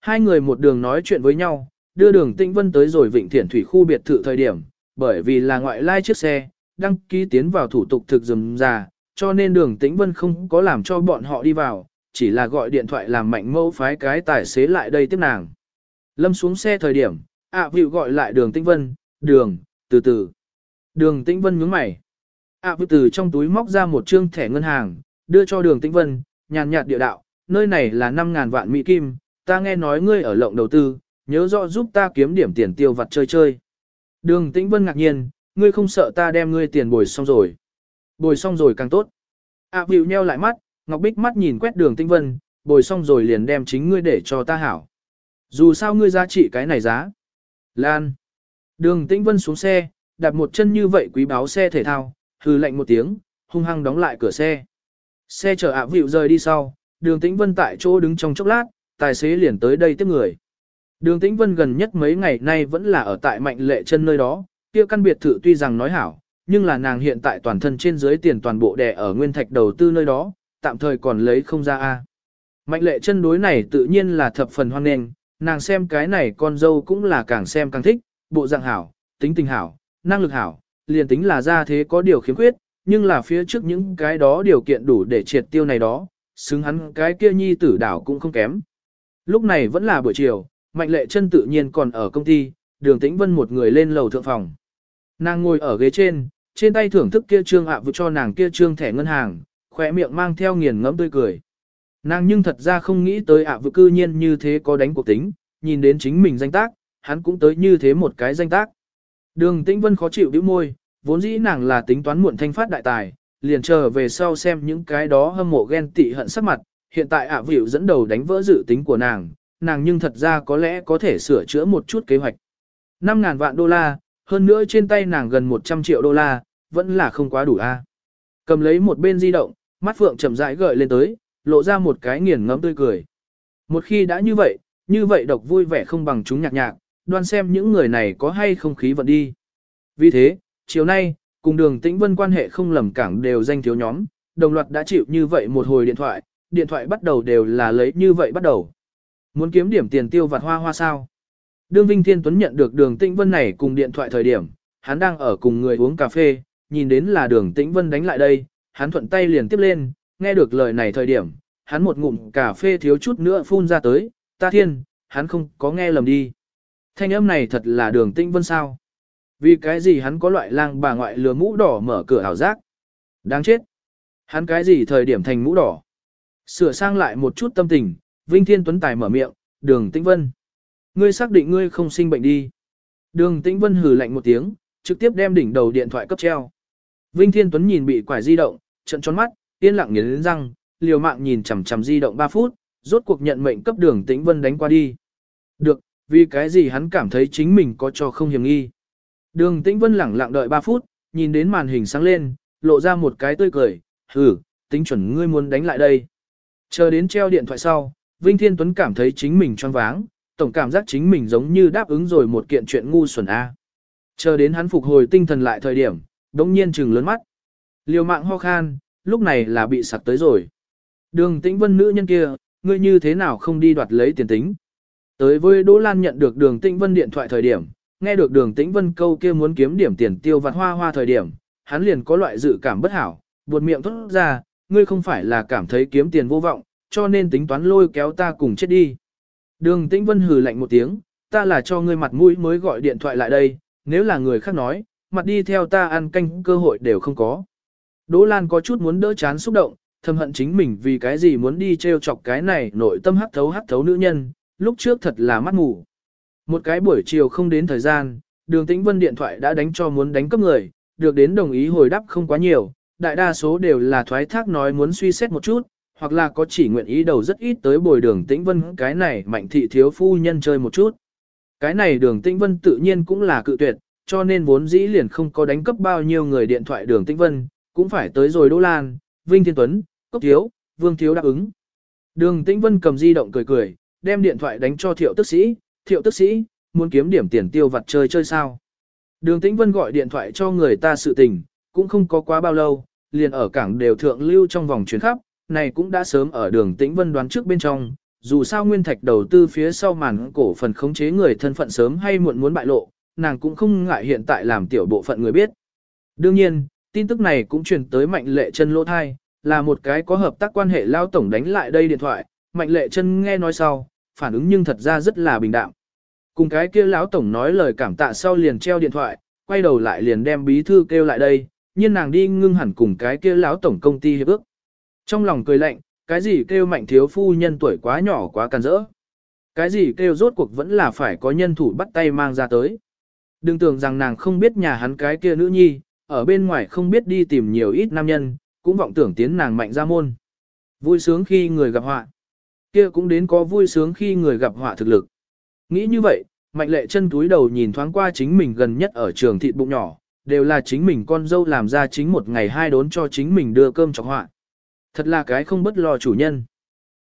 Hai người một đường nói chuyện với nhau, đưa đường Tĩnh Vân tới rồi Vịnh Thiển Thủy khu biệt thự thời điểm, bởi vì là ngoại lai chiếc xe, đăng ký tiến vào thủ tục thực dừng già, cho nên đường Tĩnh Vân không có làm cho bọn họ đi vào, chỉ là gọi điện thoại làm mạnh mẫu phái cái tài xế lại đây tiếp nàng. Lâm xuống xe thời điểm, ạ à, gọi lại đường Tĩnh Vân, đường, từ từ. Đường Tĩnh Vân nhướng mày. ạ à, từ trong túi móc ra một trương thẻ ngân hàng, đưa cho đường Tĩnh Vân, nhàn nhạt địa đạo, nơi này là 5.000 vạn Mỹ Kim, ta nghe nói ngươi ở lộng đầu tư, nhớ rõ giúp ta kiếm điểm tiền tiêu vặt chơi chơi. Đường Tĩnh Vân ngạc nhiên, ngươi không sợ ta đem ngươi tiền bồi xong rồi. Bồi xong rồi càng tốt. A à, nheo lại mắt, Ngọc Bích mắt nhìn quét đường Tĩnh Vân, bồi xong rồi liền đem chính ngươi để cho ta hảo. Dù sao ngươi giá trị cái này giá. Lan. Đường Tĩnh Vân xuống xe, đạp một chân như vậy quý báo xe thể thao, hừ lạnh một tiếng, hung hăng đóng lại cửa xe. Xe chở ạ vịu rời đi sau, đường Tĩnh Vân tại chỗ đứng trong chốc lát, tài xế liền tới đây tiếp người. Đường Tĩnh Vân gần nhất mấy ngày nay vẫn là ở tại mạnh lệ chân nơi đó, kia căn biệt thự tuy rằng nói hảo, nhưng là nàng hiện tại toàn thân trên dưới tiền toàn bộ đè ở nguyên thạch đầu tư nơi đó, tạm thời còn lấy không ra a. Mạnh lệ chân đối này tự nhiên là thập phần hoan nghênh, nàng xem cái này con dâu cũng là càng xem càng thích, bộ dạng hảo, tính tình hảo, năng lực hảo, liền tính là ra thế có điều khiếm khuyết, nhưng là phía trước những cái đó điều kiện đủ để triệt tiêu này đó, xứng hắn cái kia nhi tử đảo cũng không kém. Lúc này vẫn là buổi chiều, mạnh lệ chân tự nhiên còn ở công ty, đường tĩnh vân một người lên lầu thượng phòng. Nàng ngồi ở ghế trên, trên tay thưởng thức kia trương ạ à cho nàng kia trương thẻ ngân hàng, khỏe miệng mang theo nghiền ngẫm tươi cười. Nàng nhưng thật ra không nghĩ tới ạ à cư nhiên như thế có đánh cuộc tính, nhìn đến chính mình danh tác, hắn cũng tới như thế một cái danh tác. Đường Tĩnh Vân khó chịu bĩu môi, vốn dĩ nàng là tính toán muộn thanh phát đại tài, liền chờ về sau xem những cái đó hâm mộ ghen tị hận sắc mặt, hiện tại ạ à dẫn đầu đánh vỡ dự tính của nàng, nàng nhưng thật ra có lẽ có thể sửa chữa một chút kế hoạch. 5.000 vạn đô la, hơn nữa trên tay nàng gần 100 triệu đô la, vẫn là không quá đủ a. Cầm lấy một bên di động, mắt phượng chậm rãi gợi lên tới, lộ ra một cái nghiền ngẫm tươi cười. Một khi đã như vậy, như vậy độc vui vẻ không bằng chúng nhạc nhạc, đoan xem những người này có hay không khí vận đi. Vì thế, chiều nay, cùng đường tĩnh vân quan hệ không lầm cảng đều danh thiếu nhóm, đồng loạt đã chịu như vậy một hồi điện thoại, điện thoại bắt đầu đều là lấy như vậy bắt đầu. Muốn kiếm điểm tiền tiêu vặt hoa hoa sao? Đương Vinh Thiên Tuấn nhận được đường tĩnh vân này cùng điện thoại thời điểm, hắn đang ở cùng người uống cà phê, nhìn đến là đường tĩnh vân đánh lại đây, hắn thuận tay liền tiếp lên, nghe được lời này thời điểm, hắn một ngụm cà phê thiếu chút nữa phun ra tới, ta thiên, hắn không có nghe lầm đi. Thanh âm này thật là đường tĩnh vân sao. Vì cái gì hắn có loại lang bà ngoại lừa mũ đỏ mở cửa ảo giác. Đáng chết. Hắn cái gì thời điểm thành mũ đỏ. Sửa sang lại một chút tâm tình, Vinh Thiên Tuấn Tài mở miệng, đường tĩnh vân. Ngươi xác định ngươi không sinh bệnh đi. Đường tĩnh vân hừ lạnh một tiếng, trực tiếp đem đỉnh đầu điện thoại cấp treo. Vinh Thiên Tuấn nhìn bị quải di động, trận tròn mắt, yên lặng nghiến răng, liều mạng nhìn chằm chằm di động 3 phút, rốt cuộc nhận mệnh cấp đường tĩnh vân đánh qua đi. Được, vì cái gì hắn cảm thấy chính mình có cho không hiểm nghi. Đường tĩnh vân lẳng lặng đợi 3 phút, nhìn đến màn hình sáng lên, lộ ra một cái tươi cười, hừ, tính chuẩn ngươi muốn đánh lại đây. Chờ đến treo điện thoại sau, Vinh Thiên Tuấn cảm thấy chính mình choáng váng, tổng cảm giác chính mình giống như đáp ứng rồi một kiện chuyện ngu xuẩn A. Chờ đến hắn phục hồi tinh thần lại thời điểm, đống nhiên trừng lớn mắt. Liều mạng ho khan, lúc này là bị sặc tới rồi. Đường tĩnh vân nữ nhân kia, ngươi như thế nào không đi đoạt lấy tiền tính. Tới với Đỗ Lan nhận được đường tĩnh vân điện thoại thời điểm, nghe được đường tĩnh vân câu kia muốn kiếm điểm tiền tiêu vặt hoa hoa thời điểm, hắn liền có loại dự cảm bất hảo, buột miệng thốt ra, ngươi không phải là cảm thấy kiếm tiền vô vọng, cho nên tính toán lôi kéo ta cùng chết đi. Đường tĩnh vân hừ lạnh một tiếng, ta là cho ngươi mặt mũi mới gọi điện thoại lại đây, nếu là người khác nói, mặt đi theo ta ăn canh cơ hội đều không có. Đỗ Lan có chút muốn đỡ chán xúc động, thầm hận chính mình vì cái gì muốn đi treo chọc cái này nội tâm hắc thấu hắc thấu nữ nhân, lúc trước thật là mắt ngủ. Một cái buổi chiều không đến thời gian, đường tĩnh vân điện thoại đã đánh cho muốn đánh cấp người, được đến đồng ý hồi đáp không quá nhiều, đại đa số đều là thoái thác nói muốn suy xét một chút, hoặc là có chỉ nguyện ý đầu rất ít tới bồi đường tĩnh vân cái này mạnh thị thiếu phu nhân chơi một chút. Cái này đường tĩnh vân tự nhiên cũng là cự tuyệt, cho nên vốn dĩ liền không có đánh cấp bao nhiêu người điện thoại đường tĩnh vân, cũng phải tới rồi Đỗ Lan, Vinh Thiên Tuấn, Cốc Thiếu, Vương Thiếu đáp ứng. Đường Tĩnh Vân cầm di động cười cười, đem điện thoại đánh cho thiệu tức sĩ, thiệu tức sĩ, muốn kiếm điểm tiền tiêu vặt chơi chơi sao. Đường Tĩnh Vân gọi điện thoại cho người ta sự tình, cũng không có quá bao lâu, liền ở cảng đều thượng lưu trong vòng chuyến khắp, này cũng đã sớm ở đường Tĩnh Vân đoán trước bên trong, dù sao nguyên thạch đầu tư phía sau màn cổ phần khống chế người thân phận sớm hay muộn muốn bại lộ, nàng cũng không ngại hiện tại làm tiểu bộ phận người biết. Đương nhiên, tin tức này cũng truyền tới mạnh lệ chân lỗ thai, là một cái có hợp tác quan hệ lao tổng đánh lại đây điện thoại, mạnh lệ chân nghe nói sau, phản ứng nhưng thật ra rất là bình đạm. Cùng cái kia lão tổng nói lời cảm tạ sau liền treo điện thoại, quay đầu lại liền đem bí thư kêu lại đây, nhưng nàng đi ngưng hẳn cùng cái kia lão tổng công ty hiệp ước. Trong lòng cười lạnh, cái gì kêu mạnh thiếu phu nhân tuổi quá nhỏ quá càn rỡ. Cái gì kêu rốt cuộc vẫn là phải có nhân thủ bắt tay mang ra tới. Đừng tưởng rằng nàng không biết nhà hắn cái kia nữ nhi, ở bên ngoài không biết đi tìm nhiều ít nam nhân, cũng vọng tưởng tiến nàng mạnh ra môn. Vui sướng khi người gặp họa. Kia cũng đến có vui sướng khi người gặp họa thực lực. Nghĩ như vậy, mạnh lệ chân túi đầu nhìn thoáng qua chính mình gần nhất ở trường thịt bụng nhỏ, đều là chính mình con dâu làm ra chính một ngày hai đốn cho chính mình đưa cơm chọc họa. Thật là cái không bất lo chủ nhân.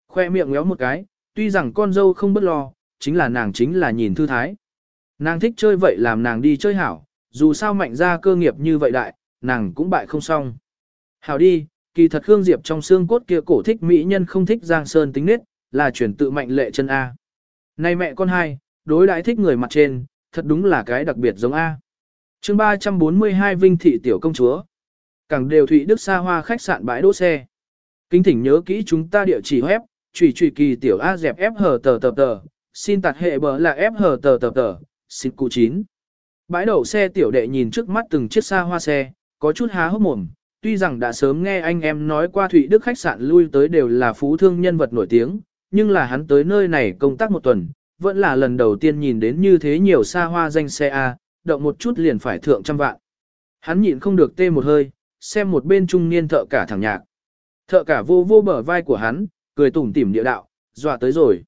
Khoe miệng ngéo một cái, tuy rằng con dâu không bất lo, chính là nàng chính là nhìn thư thái. Nàng thích chơi vậy làm nàng đi chơi hảo, dù sao mạnh ra cơ nghiệp như vậy đại, nàng cũng bại không xong. Hảo đi, kỳ thật Khương Diệp trong xương cốt kia cổ thích mỹ nhân không thích Giang Sơn tính nết, là chuyển tự mạnh lệ chân A. Này mẹ con hai, đối đãi thích người mặt trên, thật đúng là cái đặc biệt giống A chương 342 Vinh Thị Tiểu Công Chúa. Cảng đều Thụy Đức xa hoa khách sạn bãi đỗ xe. Kính thỉnh nhớ kỹ chúng ta địa chỉ web, trùy trùy kỳ tiểu A dẹp F hờ tờ tờ tờ, xin tạt hệ bờ là F hờ tờ tờ tờ, xin cụ 9. Bãi đậu xe tiểu đệ nhìn trước mắt từng chiếc xa hoa xe, có chút há hốc mồm, tuy rằng đã sớm nghe anh em nói qua Thụy Đức khách sạn lui tới đều là phú thương nhân vật nổi tiếng, nhưng là hắn tới nơi này công tác một tuần, vẫn là lần đầu tiên nhìn đến như thế nhiều xa hoa danh xe A, động một chút liền phải thượng trăm vạn. Hắn nhịn không được tê một hơi, xem một bên trung niên thợ cả thẳng nhạc. Thợ cả vô vô bờ vai của hắn, cười tủm tỉm địa đạo, dọa tới rồi.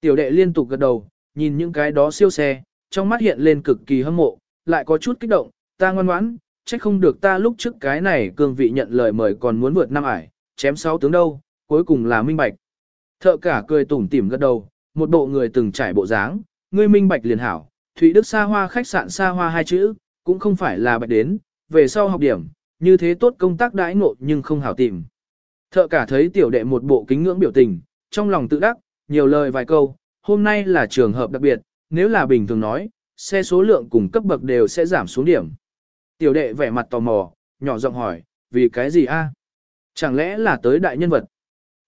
Tiểu đệ liên tục gật đầu, nhìn những cái đó siêu xe, trong mắt hiện lên cực kỳ hâm mộ, lại có chút kích động, ta ngoan ngoãn, trách không được ta lúc trước cái này cương vị nhận lời mời còn muốn vượt năm ải, chém sáu tướng đâu, cuối cùng là minh bạch. Thợ cả cười tủm tỉm gật đầu, một bộ người từng trải bộ dáng, ngươi minh bạch liền hảo, Thụy Đức xa hoa khách sạn xa hoa hai chữ, cũng không phải là bạch đến, về sau học điểm, như thế tốt công tác đãi ngộ nhưng không hảo tìm. Thợ cả thấy tiểu đệ một bộ kính ngưỡng biểu tình, trong lòng tự đắc, nhiều lời vài câu, hôm nay là trường hợp đặc biệt, nếu là bình thường nói, xe số lượng cùng cấp bậc đều sẽ giảm xuống điểm. Tiểu đệ vẻ mặt tò mò, nhỏ giọng hỏi, vì cái gì a? Chẳng lẽ là tới đại nhân vật?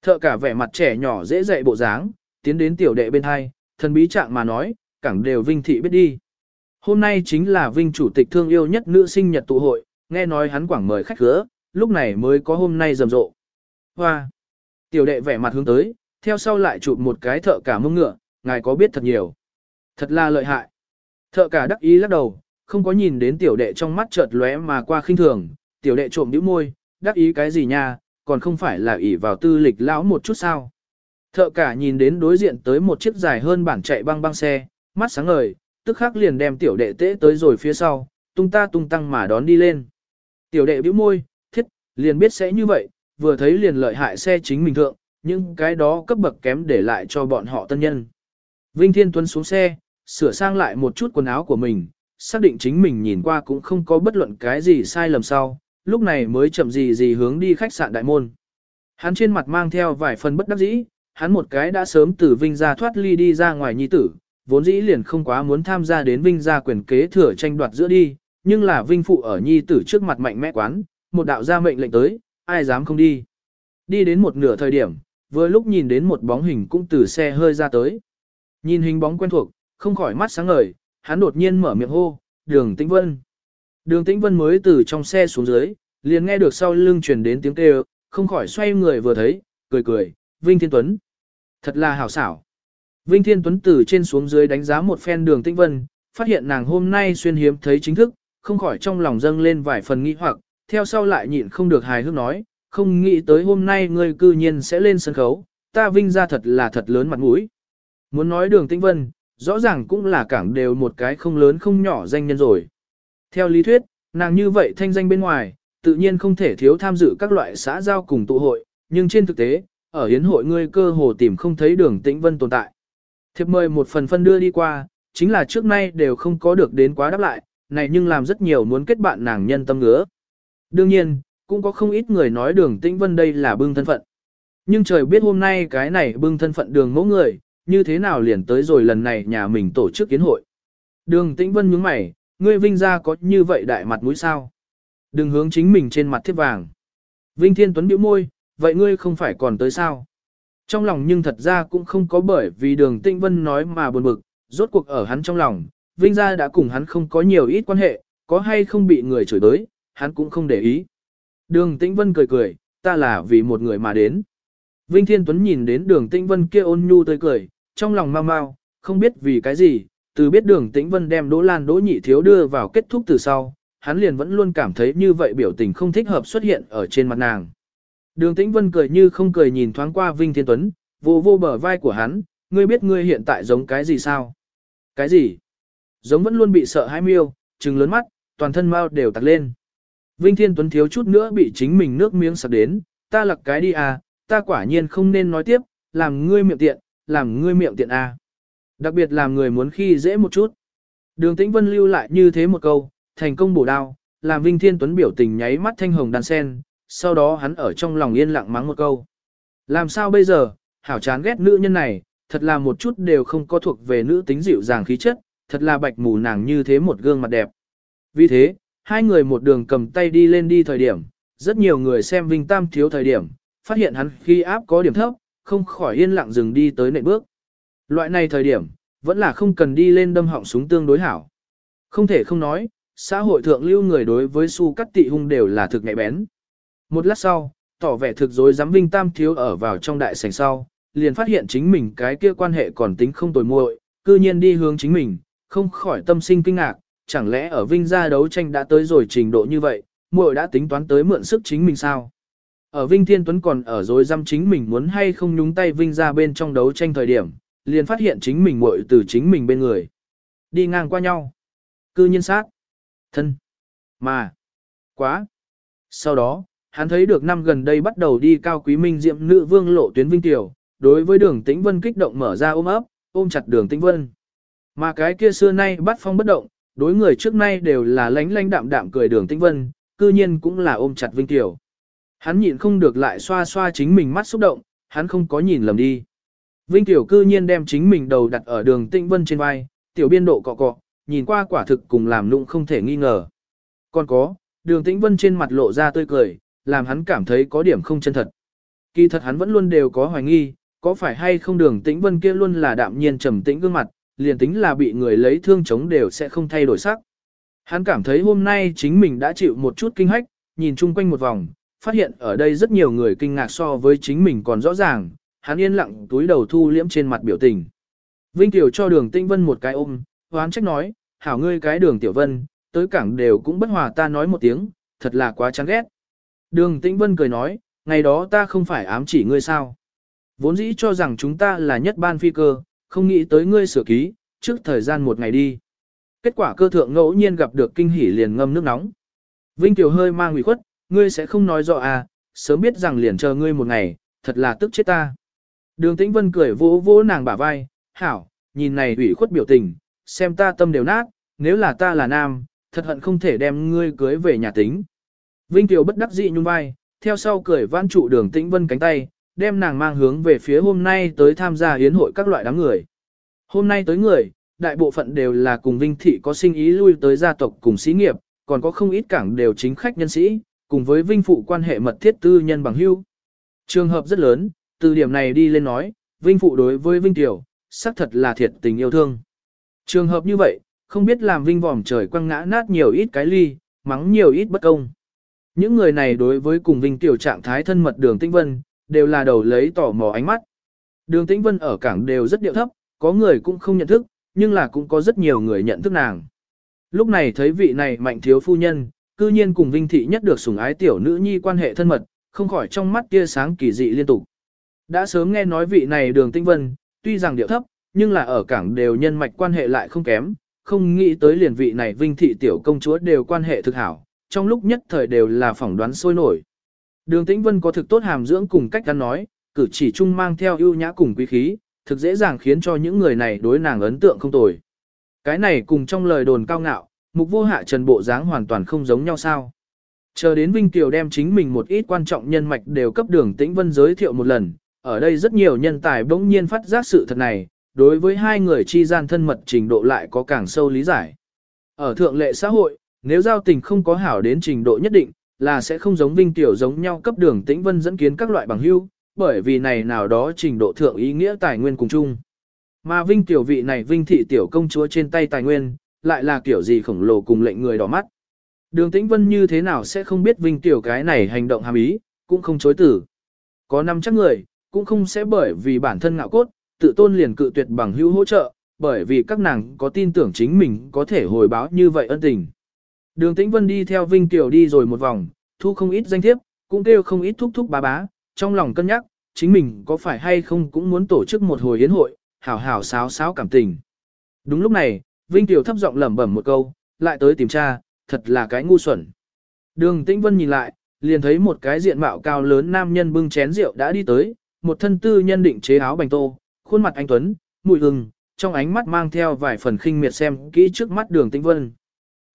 Thợ cả vẻ mặt trẻ nhỏ dễ dạy bộ dáng, tiến đến tiểu đệ bên hai, thần bí trạng mà nói, cảng đều vinh thị biết đi. Hôm nay chính là vinh chủ tịch thương yêu nhất nữ sinh nhật tụ hội, nghe nói hắn quảng mời khách khứa, lúc này mới có hôm nay rầm rộ. Hoa! Tiểu đệ vẻ mặt hướng tới, theo sau lại chụp một cái thợ cả mông ngựa, ngài có biết thật nhiều. Thật là lợi hại. Thợ cả đắc ý lắc đầu, không có nhìn đến tiểu đệ trong mắt chợt lóe mà qua khinh thường, tiểu đệ trộm đĩu môi, đắc ý cái gì nha, còn không phải là ỷ vào tư lịch lão một chút sao. Thợ cả nhìn đến đối diện tới một chiếc dài hơn bản chạy băng băng xe, mắt sáng ngời, tức khắc liền đem tiểu đệ tế tới rồi phía sau, tung ta tung tăng mà đón đi lên. Tiểu đệ bĩu môi, thiết, liền biết sẽ như vậy, vừa thấy liền lợi hại xe chính mình thượng, nhưng cái đó cấp bậc kém để lại cho bọn họ tân nhân. Vinh Thiên Tuấn xuống xe, sửa sang lại một chút quần áo của mình, xác định chính mình nhìn qua cũng không có bất luận cái gì sai lầm sau, lúc này mới chậm gì gì hướng đi khách sạn đại môn. Hắn trên mặt mang theo vài phần bất đắc dĩ, hắn một cái đã sớm từ Vinh gia thoát ly đi ra ngoài nhi tử, vốn dĩ liền không quá muốn tham gia đến Vinh gia quyền kế thừa tranh đoạt giữa đi, nhưng là Vinh phụ ở nhi tử trước mặt mạnh mẽ quán, một đạo gia mệnh lệnh tới, ai dám không đi. Đi đến một nửa thời điểm, vừa lúc nhìn đến một bóng hình cũng từ xe hơi ra tới. Nhìn hình bóng quen thuộc, không khỏi mắt sáng ngời, hắn đột nhiên mở miệng hô, đường tĩnh vân. Đường tĩnh vân mới từ trong xe xuống dưới, liền nghe được sau lưng truyền đến tiếng kêu, không khỏi xoay người vừa thấy, cười cười, Vinh Thiên Tuấn. Thật là hảo xảo. Vinh Thiên Tuấn từ trên xuống dưới đánh giá một phen đường tĩnh vân, phát hiện nàng hôm nay xuyên hiếm thấy chính thức, không khỏi trong lòng dâng lên vài phần nghi hoặc, theo sau lại nhịn không được hài hước nói, không nghĩ tới hôm nay ngươi cư nhiên sẽ lên sân khấu, ta vinh ra thật là thật lớn mặt mũi. Muốn nói đường tĩnh vân, rõ ràng cũng là cảng đều một cái không lớn không nhỏ danh nhân rồi. Theo lý thuyết, nàng như vậy thanh danh bên ngoài, tự nhiên không thể thiếu tham dự các loại xã giao cùng tụ hội, nhưng trên thực tế, ở hiến hội ngươi cơ hồ tìm không thấy đường tĩnh vân tồn tại. Thiệp mời một phần phân đưa đi qua, chính là trước nay đều không có được đến quá đáp lại, này nhưng làm rất nhiều muốn kết bạn nàng nhân tâm ngứa. Đương nhiên, cũng có không ít người nói đường tĩnh vân đây là bưng thân phận. Nhưng trời biết hôm nay cái này bưng thân phận đường mẫu người, như thế nào liền tới rồi lần này nhà mình tổ chức kiến hội. Đường Tĩnh Vân nhướng mày, ngươi Vinh ra có như vậy đại mặt mũi sao? Đừng hướng chính mình trên mặt thiết vàng. Vinh Thiên Tuấn bĩu môi, vậy ngươi không phải còn tới sao? Trong lòng nhưng thật ra cũng không có bởi vì đường Tinh Vân nói mà buồn bực, rốt cuộc ở hắn trong lòng, Vinh gia đã cùng hắn không có nhiều ít quan hệ, có hay không bị người chửi tới, hắn cũng không để ý. Đường Tĩnh Vân cười cười, ta là vì một người mà đến. Vinh Thiên Tuấn nhìn đến đường Tĩnh Vân kia ôn nhu tươi cười, trong lòng mau mau, không biết vì cái gì, từ biết đường Tĩnh Vân đem Đỗ Lan Đỗ Nhị Thiếu đưa vào kết thúc từ sau, hắn liền vẫn luôn cảm thấy như vậy biểu tình không thích hợp xuất hiện ở trên mặt nàng. Đường Tĩnh Vân cười như không cười nhìn thoáng qua Vinh Thiên Tuấn, vô vô bờ vai của hắn, ngươi biết ngươi hiện tại giống cái gì sao? Cái gì? Giống vẫn luôn bị sợ hãi miêu, trừng lớn mắt, toàn thân mau đều tặc lên. Vinh Thiên Tuấn thiếu chút nữa bị chính mình nước miếng sặc đến, ta lặc cái đi à, ta quả nhiên không nên nói tiếp, làm ngươi miệng tiện, làm ngươi miệng tiện à. Đặc biệt làm người muốn khi dễ một chút. Đường Tĩnh Vân lưu lại như thế một câu, thành công bổ đao, làm Vinh Thiên Tuấn biểu tình nháy mắt thanh hồng đàn sen, sau đó hắn ở trong lòng yên lặng mắng một câu. Làm sao bây giờ, hảo chán ghét nữ nhân này, thật là một chút đều không có thuộc về nữ tính dịu dàng khí chất, thật là bạch mù nàng như thế một gương mặt đẹp. Vì thế, hai người một đường cầm tay đi lên đi thời điểm, rất nhiều người xem Vinh Tam thiếu thời điểm, phát hiện hắn khi áp có điểm thấp, không khỏi yên lặng dừng đi tới nệm bước. Loại này thời điểm, vẫn là không cần đi lên đâm họng súng tương đối hảo. Không thể không nói, xã hội thượng lưu người đối với su cắt tị hung đều là thực nhạy bén. Một lát sau, tỏ vẻ thực dối dám Vinh Tam thiếu ở vào trong đại sảnh sau, liền phát hiện chính mình cái kia quan hệ còn tính không tồi muội, cư nhiên đi hướng chính mình, không khỏi tâm sinh kinh ngạc, chẳng lẽ ở Vinh gia đấu tranh đã tới rồi trình độ như vậy, muội đã tính toán tới mượn sức chính mình sao? Ở Vinh Thiên Tuấn còn ở rồi dám chính mình muốn hay không nhúng tay Vinh gia bên trong đấu tranh thời điểm, liền phát hiện chính mình muội từ chính mình bên người. Đi ngang qua nhau. Cư nhiên sát. Thân. Mà. Quá. Sau đó, hắn thấy được năm gần đây bắt đầu đi cao quý minh diệm nữ vương lộ tuyến Vinh Tiểu, đối với đường tĩnh vân kích động mở ra ôm ấp, ôm chặt đường tĩnh vân. Mà cái kia xưa nay bắt phong bất động, đối người trước nay đều là lánh lánh đạm đạm cười đường tĩnh vân, cư nhiên cũng là ôm chặt Vinh Tiểu. Hắn nhịn không được lại xoa xoa chính mình mắt xúc động, hắn không có nhìn lầm đi. Vinh Tiểu cư nhiên đem chính mình đầu đặt ở đường tĩnh vân trên vai, tiểu biên độ cọ cọ, nhìn qua quả thực cùng làm nụng không thể nghi ngờ. Còn có, đường tĩnh vân trên mặt lộ ra tươi cười, làm hắn cảm thấy có điểm không chân thật. Kỳ thật hắn vẫn luôn đều có hoài nghi, có phải hay không đường tĩnh vân kia luôn là đạm nhiên trầm tĩnh gương mặt, liền tính là bị người lấy thương chống đều sẽ không thay đổi sắc. Hắn cảm thấy hôm nay chính mình đã chịu một chút kinh hách, nhìn chung quanh một vòng, phát hiện ở đây rất nhiều người kinh ngạc so với chính mình còn rõ ràng, hắn yên lặng túi đầu thu liễm trên mặt biểu tình. Vinh Tiểu cho đường tĩnh vân một cái ôm, hoán trách nói, hảo ngươi cái đường tiểu vân, tới cảng đều cũng bất hòa ta nói một tiếng, thật là quá chán ghét. Đường tĩnh vân cười nói, ngày đó ta không phải ám chỉ ngươi sao. Vốn dĩ cho rằng chúng ta là nhất ban phi cơ, không nghĩ tới ngươi sửa ký, trước thời gian một ngày đi. Kết quả cơ thượng ngẫu nhiên gặp được kinh hỉ liền ngâm nước nóng. Vinh Tiểu hơi mang ủy khuất, ngươi sẽ không nói rõ à, sớm biết rằng liền chờ ngươi một ngày, thật là tức chết ta. Đường Tĩnh Vân cười vỗ vỗ nàng bả vai, hảo, nhìn này ủy khuất biểu tình, xem ta tâm đều nát, nếu là ta là nam, thật hận không thể đem ngươi cưới về nhà tính. Vinh Tiểu bất đắc dĩ nhún vai, theo sau cười vãn trụ đường Tĩnh Vân cánh tay, đem nàng mang hướng về phía hôm nay tới tham gia hiến hội các loại đám người. Hôm nay tới người, đại bộ phận đều là cùng Vinh Thị có sinh ý lui tới gia tộc cùng sĩ nghiệp, còn có không ít cảng đều chính khách nhân sĩ, cùng với Vinh Phụ quan hệ mật thiết tư nhân bằng hữu. Trường hợp rất lớn, từ điểm này đi lên nói, Vinh Phụ đối với Vinh Tiểu, xác thật là thiệt tình yêu thương. Trường hợp như vậy, không biết làm Vinh vòm trời quăng ngã nát nhiều ít cái ly, mắng nhiều ít bất công. Những người này đối với cùng Vinh Tiểu trạng thái thân mật đường tinh vân, đều là đầu lấy tỏ mò ánh mắt. Đường Tĩnh Vân ở cảng đều rất điệu thấp, có người cũng không nhận thức, nhưng là cũng có rất nhiều người nhận thức nàng. Lúc này thấy vị này mạnh thiếu phu nhân, cư nhiên cùng Vinh Thị nhất được sủng ái tiểu nữ nhi quan hệ thân mật, không khỏi trong mắt tia sáng kỳ dị liên tục. Đã sớm nghe nói vị này đường Tĩnh Vân, tuy rằng điệu thấp, nhưng là ở cảng đều nhân mạch quan hệ lại không kém, không nghĩ tới liền vị này Vinh Thị tiểu công chúa đều quan hệ thực hảo, trong lúc nhất thời đều là phỏng đoán sôi nổi. Đường Tĩnh Vân có thực tốt hàm dưỡng cùng cách ăn nói, cử chỉ chung mang theo ưu nhã cùng quý khí, thực dễ dàng khiến cho những người này đối nàng ấn tượng không tồi. Cái này cùng trong lời đồn cao ngạo, mục vô hạ trần bộ dáng hoàn toàn không giống nhau sao. Chờ đến Vinh kiều đem chính mình một ít quan trọng nhân mạch đều cấp đường Tĩnh Vân giới thiệu một lần, ở đây rất nhiều nhân tài bỗng nhiên phát giác sự thật này, đối với hai người chi gian thân mật trình độ lại có càng sâu lý giải. Ở thượng lệ xã hội, nếu giao tình không có hảo đến trình độ nhất định, là sẽ không giống Vinh Tiểu giống nhau cấp đường Tĩnh Vân dẫn kiến các loại bằng hữu, bởi vì này nào đó trình độ thượng ý nghĩa tài nguyên cùng chung. Mà Vinh Tiểu vị này Vinh thị tiểu công chúa trên tay tài nguyên, lại là kiểu gì khổng lồ cùng lệnh người đỏ mắt. Đường Tĩnh Vân như thế nào sẽ không biết Vinh Tiểu cái này hành động hàm ý, cũng không chối tử. Có năm chắc người, cũng không sẽ bởi vì bản thân ngạo cốt, tự tôn liền cự tuyệt bằng hữu hỗ trợ, bởi vì các nàng có tin tưởng chính mình có thể hồi báo như vậy ân tình. Đường Tĩnh Vân đi theo Vinh Tiểu đi rồi một vòng, thu không ít danh thiếp, cũng kêu không ít thúc thúc bá bá, trong lòng cân nhắc, chính mình có phải hay không cũng muốn tổ chức một hồi yến hội, hảo hảo sáo sáo cảm tình. Đúng lúc này, Vinh Tiểu thấp giọng lẩm bẩm một câu, lại tới tìm cha, thật là cái ngu xuẩn. Đường Tĩnh Vân nhìn lại, liền thấy một cái diện mạo cao lớn nam nhân bưng chén rượu đã đi tới, một thân tư nhân định chế áo bành tô, khuôn mặt anh Tuấn, mùi hừng, trong ánh mắt mang theo vài phần khinh miệt xem kỹ trước mắt đường Tĩnh Vân.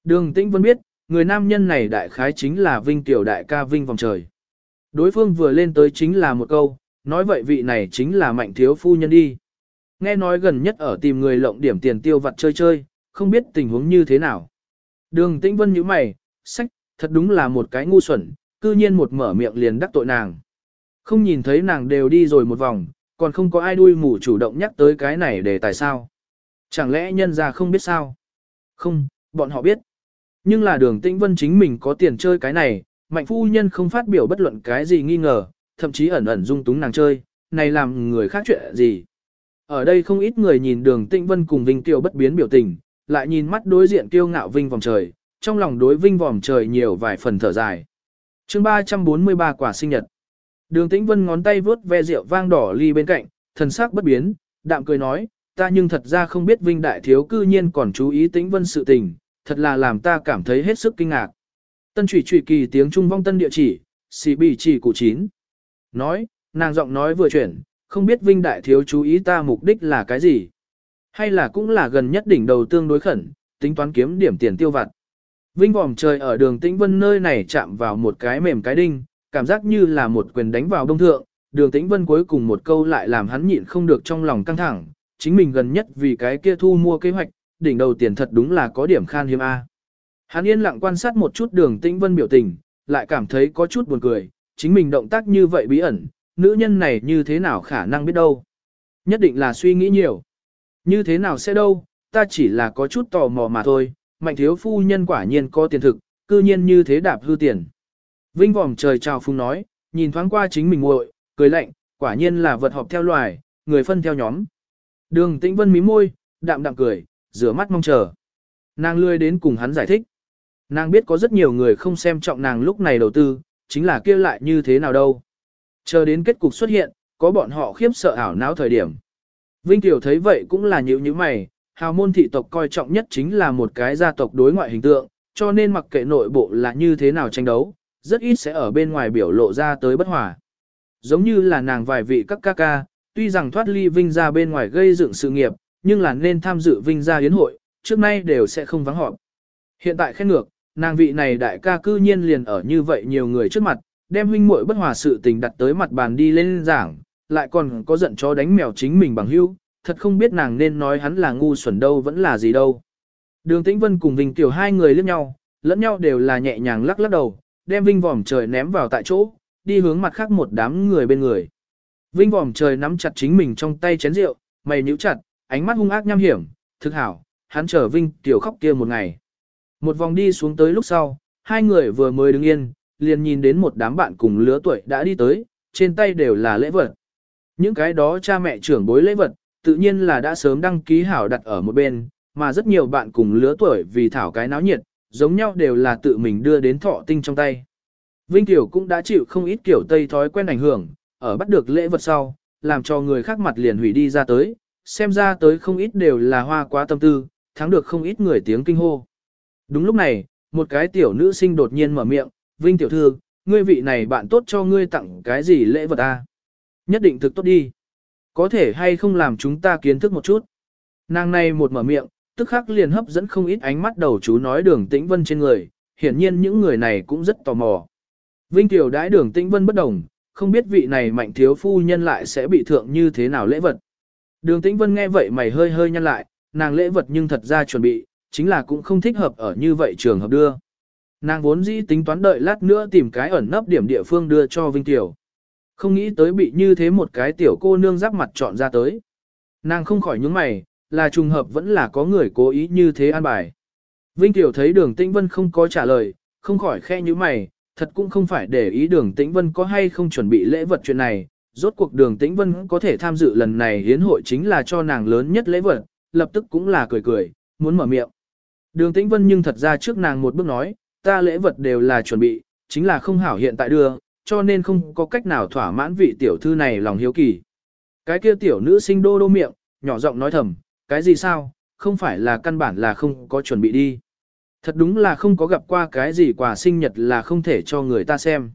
Đường Tĩnh Vân biết, người nam nhân này đại khái chính là Vinh Tiểu đại ca Vinh vòng trời. Đối phương vừa lên tới chính là một câu, nói vậy vị này chính là mạnh thiếu phu nhân đi. Nghe nói gần nhất ở tìm người lộng điểm tiền tiêu vặt chơi chơi, không biết tình huống như thế nào. Đường Tĩnh Vân nhíu mày, sách, thật đúng là một cái ngu xuẩn, cư nhiên một mở miệng liền đắc tội nàng. Không nhìn thấy nàng đều đi rồi một vòng, còn không có ai đuôi mù chủ động nhắc tới cái này để tại sao. Chẳng lẽ nhân ra không biết sao? Không, bọn họ biết. Nhưng là đường tĩnh vân chính mình có tiền chơi cái này, mạnh phu nhân không phát biểu bất luận cái gì nghi ngờ, thậm chí ẩn ẩn dung túng nàng chơi, này làm người khác chuyện gì. Ở đây không ít người nhìn đường tĩnh vân cùng Vinh Tiêu bất biến biểu tình, lại nhìn mắt đối diện kiêu ngạo Vinh vòng trời, trong lòng đối Vinh vòng trời nhiều vài phần thở dài. chương 343 quả sinh nhật. Đường tĩnh vân ngón tay vướt ve rượu vang đỏ ly bên cạnh, thần sắc bất biến, đạm cười nói, ta nhưng thật ra không biết Vinh Đại Thiếu cư nhiên còn chú ý tĩnh vân sự tình, thật là làm ta cảm thấy hết sức kinh ngạc. Tân trụy trụy kỳ tiếng Trung vong tân địa chỉ, xì bì chỉ cụ chín. Nói, nàng giọng nói vừa chuyển, không biết Vinh Đại Thiếu chú ý ta mục đích là cái gì. Hay là cũng là gần nhất đỉnh đầu tương đối khẩn, tính toán kiếm điểm tiền tiêu vặt. Vinh vòm trời ở đường Tĩnh Vân nơi này chạm vào một cái mềm cái đinh, cảm giác như là một quyền đánh vào đông thượng, đường Tĩnh Vân cuối cùng một câu lại làm hắn nhịn không được trong lòng căng thẳng, chính mình gần nhất vì cái kia thu mua kế hoạch, đỉnh đầu tiền thật đúng là có điểm khan hiếm A. Hắn yên lặng quan sát một chút đường Tĩnh Vân biểu tình, lại cảm thấy có chút buồn cười, chính mình động tác như vậy bí ẩn, nữ nhân này như thế nào khả năng biết đâu. Nhất định là suy nghĩ nhiều. Như thế nào sẽ đâu, ta chỉ là có chút tò mò mà thôi, mạnh thiếu phu nhân quả nhiên có tiền thực, cư nhiên như thế đạp hư tiền. Vinh vòm trời chào phung nói, nhìn thoáng qua chính mình muội, cười lạnh, quả nhiên là vật họp theo loài, người phân theo nhóm. Đường tĩnh vân mí môi, đạm đạm cười, rửa mắt mong chờ. Nàng lươi đến cùng hắn giải thích. Nàng biết có rất nhiều người không xem trọng nàng lúc này đầu tư, chính là kia lại như thế nào đâu. Chờ đến kết cục xuất hiện, có bọn họ khiếp sợ ảo não thời điểm. Vinh Tiểu thấy vậy cũng là nhíu như mày, hào môn thị tộc coi trọng nhất chính là một cái gia tộc đối ngoại hình tượng, cho nên mặc kệ nội bộ là như thế nào tranh đấu, rất ít sẽ ở bên ngoài biểu lộ ra tới bất hòa. Giống như là nàng vài vị các ca ca, tuy rằng thoát ly Vinh ra bên ngoài gây dựng sự nghiệp, nhưng là nên tham dự Vinh gia yến hội, trước nay đều sẽ không vắng họp. Hiện tại khen ngược, nàng vị này đại ca cư nhiên liền ở như vậy nhiều người trước mặt, đem huynh muội bất hòa sự tình đặt tới mặt bàn đi lên giảng, lại còn có giận chó đánh mèo chính mình bằng hữu, thật không biết nàng nên nói hắn là ngu xuẩn đâu vẫn là gì đâu. Đường Tĩnh Vân cùng Vinh Tiểu hai người liếc nhau, lẫn nhau đều là nhẹ nhàng lắc lắc đầu, đem Vinh vòm trời ném vào tại chỗ, đi hướng mặt khác một đám người bên người. Vinh vòm trời nắm chặt chính mình trong tay chén rượu, mày nhíu chặt, ánh mắt hung ác nham hiểm, thực hảo, hắn chờ Vinh Tiểu khóc kia một ngày. Một vòng đi xuống tới lúc sau, hai người vừa mới đứng yên, liền nhìn đến một đám bạn cùng lứa tuổi đã đi tới, trên tay đều là lễ vật. Những cái đó cha mẹ trưởng bối lễ vật, tự nhiên là đã sớm đăng ký hảo đặt ở một bên, mà rất nhiều bạn cùng lứa tuổi vì thảo cái náo nhiệt, giống nhau đều là tự mình đưa đến thọ tinh trong tay. Vinh Tiểu cũng đã chịu không ít kiểu Tây thói quen ảnh hưởng, ở bắt được lễ vật sau, làm cho người khác mặt liền hủy đi ra tới, xem ra tới không ít đều là hoa quá tâm tư, thắng được không ít người tiếng kinh hô. Đúng lúc này, một cái tiểu nữ sinh đột nhiên mở miệng, Vinh Tiểu Thư, ngươi vị này bạn tốt cho ngươi tặng cái gì lễ vật à? Nhất định thực tốt đi. Có thể hay không làm chúng ta kiến thức một chút. Nàng này một mở miệng, tức khắc liền hấp dẫn không ít ánh mắt đầu chú nói đường tĩnh vân trên người, hiển nhiên những người này cũng rất tò mò. Vinh Tiểu đãi đường tĩnh vân bất đồng, không biết vị này mạnh thiếu phu nhân lại sẽ bị thượng như thế nào lễ vật. Đường tĩnh vân nghe vậy mày hơi hơi nhăn lại, nàng lễ vật nhưng thật ra chuẩn bị, chính là cũng không thích hợp ở như vậy trường hợp đưa. Nàng vốn dĩ tính toán đợi lát nữa tìm cái ẩn nấp điểm địa phương đưa cho Vinh Tiểu. Không nghĩ tới bị như thế một cái tiểu cô nương giáp mặt chọn ra tới. Nàng không khỏi nhướng mày, là trùng hợp vẫn là có người cố ý như thế an bài. Vinh Tiểu thấy đường Tĩnh Vân không có trả lời, không khỏi khe như mày, thật cũng không phải để ý đường Tĩnh Vân có hay không chuẩn bị lễ vật chuyện này. Rốt cuộc đường Tĩnh Vân có thể tham dự lần này hiến hội chính là cho nàng lớn nhất lễ vật, lập tức cũng là cười cười, muốn mở miệng. Đường Tĩnh Vân nhưng thật ra trước nàng một bước nói, ta lễ vật đều là chuẩn bị, chính là không hảo hiện tại đưa, cho nên không có cách nào thỏa mãn vị tiểu thư này lòng hiếu kỳ. Cái kia tiểu nữ sinh đô đô miệng, nhỏ giọng nói thầm, cái gì sao, không phải là căn bản là không có chuẩn bị đi. Thật đúng là không có gặp qua cái gì quà sinh nhật là không thể cho người ta xem.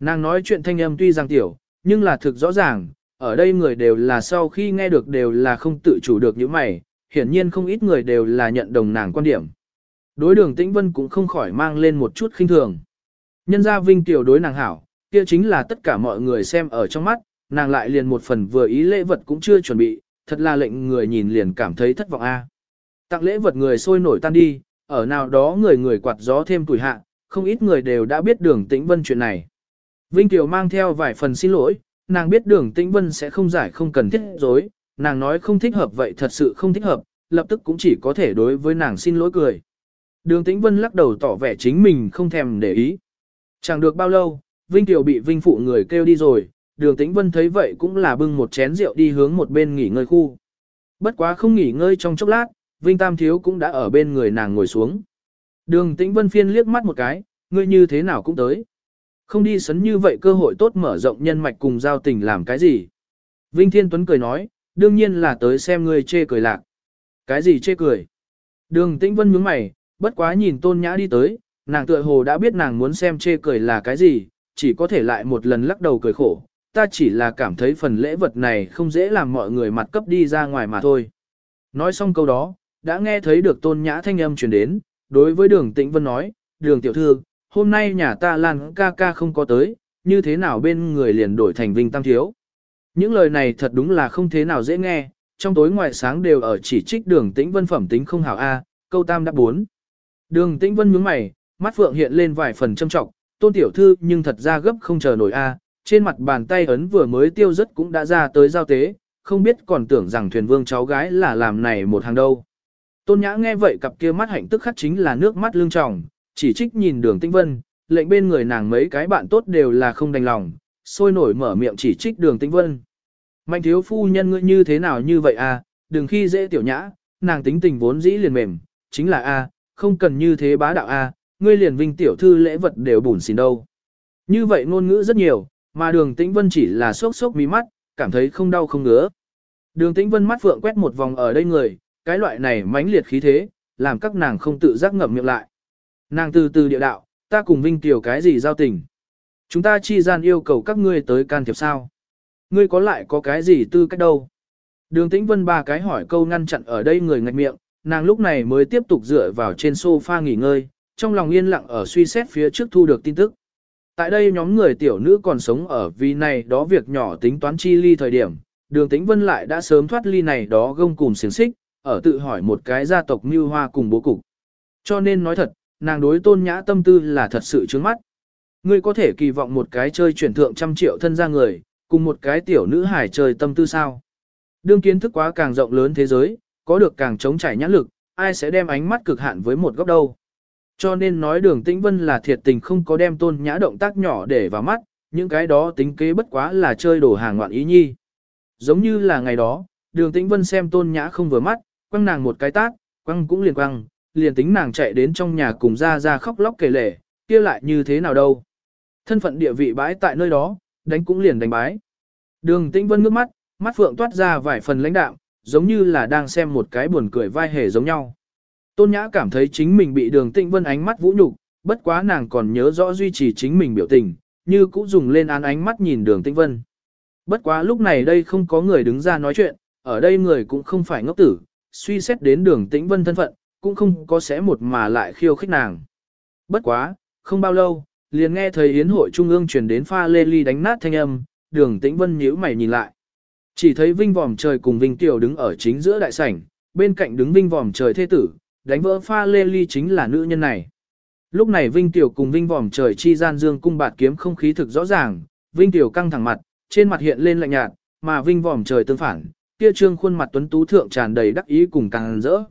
Nàng nói chuyện thanh âm tuy rằng tiểu, nhưng là thực rõ ràng, ở đây người đều là sau khi nghe được đều là không tự chủ được những mày, hiển nhiên không ít người đều là nhận đồng nàng quan điểm. Đối đường tĩnh vân cũng không khỏi mang lên một chút khinh thường. Nhân gia vinh tiểu đối nàng hảo, kia chính là tất cả mọi người xem ở trong mắt, nàng lại liền một phần vừa ý lễ vật cũng chưa chuẩn bị, thật là lệnh người nhìn liền cảm thấy thất vọng a. Tặng lễ vật người sôi nổi tan đi, ở nào đó người người quạt gió thêm tuổi hạ, không ít người đều đã biết đường tĩnh vân chuyện này. Vinh Kiều mang theo vài phần xin lỗi, nàng biết đường tĩnh vân sẽ không giải không cần thiết dối, nàng nói không thích hợp vậy thật sự không thích hợp, lập tức cũng chỉ có thể đối với nàng xin lỗi cười. Đường tĩnh vân lắc đầu tỏ vẻ chính mình không thèm để ý. Chẳng được bao lâu, Vinh Kiều bị Vinh Phụ người kêu đi rồi, đường tĩnh vân thấy vậy cũng là bưng một chén rượu đi hướng một bên nghỉ ngơi khu. Bất quá không nghỉ ngơi trong chốc lát, Vinh Tam Thiếu cũng đã ở bên người nàng ngồi xuống. Đường tĩnh vân phiên liếc mắt một cái, ngươi như thế nào cũng tới. Không đi sấn như vậy cơ hội tốt mở rộng nhân mạch cùng giao tình làm cái gì. Vinh Thiên Tuấn cười nói, đương nhiên là tới xem ngươi chê cười lạc. Cái gì chê cười? Đường tĩnh vân nhướng mày, bất quá nhìn tôn nhã đi tới, nàng tựa hồ đã biết nàng muốn xem chê cười là cái gì, chỉ có thể lại một lần lắc đầu cười khổ, ta chỉ là cảm thấy phần lễ vật này không dễ làm mọi người mặt cấp đi ra ngoài mà thôi. Nói xong câu đó, đã nghe thấy được tôn nhã thanh âm truyền đến, đối với đường tĩnh vân nói, đường tiểu thư, hôm nay nhà ta lan ca ca không có tới, như thế nào bên người liền đổi thành vinh tam thiếu. Những lời này thật đúng là không thế nào dễ nghe, trong tối ngoài sáng đều ở chỉ trích đường tĩnh vân phẩm tính không hảo A, câu tam đã bốn. Đường tĩnh vân nhướng mày, mắt phượng hiện lên vài phần châm trọng, tôn tiểu thư nhưng thật ra gấp không chờ nổi A, trên mặt bàn tay ấn vừa mới tiêu rất cũng đã ra tới giao tế, không biết còn tưởng rằng thuyền vương cháu gái là làm này một hàng đâu. Tôn nhã nghe vậy cặp kia mắt hạnh tức khắc chính là nước mắt lưng tròng, chỉ trích nhìn đường tinh vân, lệnh bên người nàng mấy cái bạn tốt đều là không đành lòng, sôi nổi mở miệng chỉ trích đường tinh vân. Mạnh thiếu phu nhân ngươi như thế nào như vậy à, đừng khi dễ tiểu nhã, nàng tính tình vốn dĩ liền mềm, chính là a, không cần như thế bá đạo a, ngươi liền vinh tiểu thư lễ vật đều bùn xỉn đâu. Như vậy ngôn ngữ rất nhiều, mà đường tĩnh vân chỉ là sốc sốc mí mắt, cảm thấy không đau không ngứa. Đường tĩnh vân mắt phượng quét một vòng ở đây người, cái loại này mãnh liệt khí thế, làm các nàng không tự giác ngậm miệng lại. Nàng từ từ địa đạo, ta cùng Vinh Tiểu cái gì giao tình? Chúng ta chi gian yêu cầu các ngươi tới can thiệp sao? Ngươi có lại có cái gì tư cách đâu? Đường Tĩnh Vân ba cái hỏi câu ngăn chặn ở đây người ngạch miệng, nàng lúc này mới tiếp tục dựa vào trên sofa nghỉ ngơi, trong lòng yên lặng ở suy xét phía trước thu được tin tức. Tại đây nhóm người tiểu nữ còn sống ở vì này đó việc nhỏ tính toán chi ly thời điểm, đường tĩnh vân lại đã sớm thoát ly này đó gông cùng xiềng xích, ở tự hỏi một cái gia tộc mưu hoa cùng bố cục. Cho nên nói thật, nàng đối tôn nhã tâm tư là thật sự trướng mắt. Ngươi có thể kỳ vọng một cái chơi chuyển thượng trăm triệu thân ra người, cùng một cái tiểu nữ hải chơi tâm tư sao. Đương kiến thức quá càng rộng lớn thế giới, có được càng chống trải nhãn lực, ai sẽ đem ánh mắt cực hạn với một góc đâu. Cho nên nói đường tĩnh vân là thiệt tình không có đem tôn nhã động tác nhỏ để vào mắt, những cái đó tính kế bất quá là chơi đổ hàng ngoạn ý nhi. Giống như là ngày đó, đường tĩnh vân xem tôn nhã không vừa mắt, quăng nàng một cái tát, quăng cũng liền quăng, liền tính nàng chạy đến trong nhà cùng ra ra khóc lóc kể lể, kia lại như thế nào đâu. Thân phận địa vị bãi tại nơi đó, đánh cũng liền đánh bái. Đường tĩnh vân ngước mắt, mắt phượng toát ra vài phần lãnh đạm, giống như là đang xem một cái buồn cười vai hề giống nhau. Tôn Nhã cảm thấy chính mình bị đường tĩnh vân ánh mắt vũ nhục, bất quá nàng còn nhớ rõ duy trì chính mình biểu tình, như cũng dùng lên án ánh mắt nhìn đường tĩnh vân. Bất quá lúc này đây không có người đứng ra nói chuyện, ở đây người cũng không phải ngốc tử, suy xét đến đường tĩnh vân thân phận, cũng không có sẽ một mà lại khiêu khích nàng. Bất quá, không bao lâu, liền nghe thấy yến hội trung ương truyền đến pha lê ly đánh nát thanh âm, đường tĩnh vân nhíu mày nhìn lại. Chỉ thấy vinh vòm trời cùng vinh tiểu đứng ở chính giữa đại sảnh, bên cạnh đứng vinh vòm trời thế tử, đánh vỡ pha lê ly chính là nữ nhân này. Lúc này vinh tiểu cùng vinh vòm trời chi gian dương cung bạt kiếm không khí thực rõ ràng, vinh tiểu căng thẳng mặt, trên mặt hiện lên lạnh nhạt, mà vinh vòm trời tương phản, kia trương khuôn mặt tuấn tú thượng tràn đầy đắc ý cùng càng rỡ.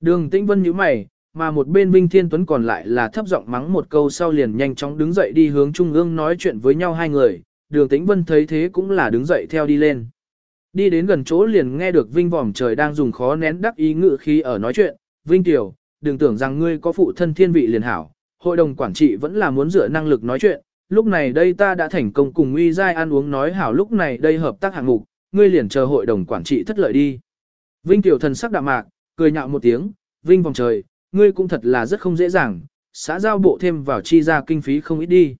Đường tĩnh vân nhíu mày, mà một bên Vinh Thiên Tuấn còn lại là thấp giọng mắng một câu sau liền nhanh chóng đứng dậy đi hướng trung ương nói chuyện với nhau hai người, đường tĩnh vân thấy thế cũng là đứng dậy theo đi lên. Đi đến gần chỗ liền nghe được Vinh vòm trời đang dùng khó nén đắc ý ngự khi ở nói chuyện, Vinh Tiểu, đừng tưởng rằng ngươi có phụ thân thiên vị liền hảo, hội đồng quản trị vẫn là muốn dựa năng lực nói chuyện, lúc này đây ta đã thành công cùng uy giai ăn uống nói hảo lúc này đây hợp tác hạng mục, ngươi liền chờ hội đồng quản trị thất lợi đi. Vinh Tiểu thần sắc đạm mạc, cười nhạo một tiếng, Vinh vòng trời, ngươi cũng thật là rất không dễ dàng, xã giao bộ thêm vào chi ra kinh phí không ít đi.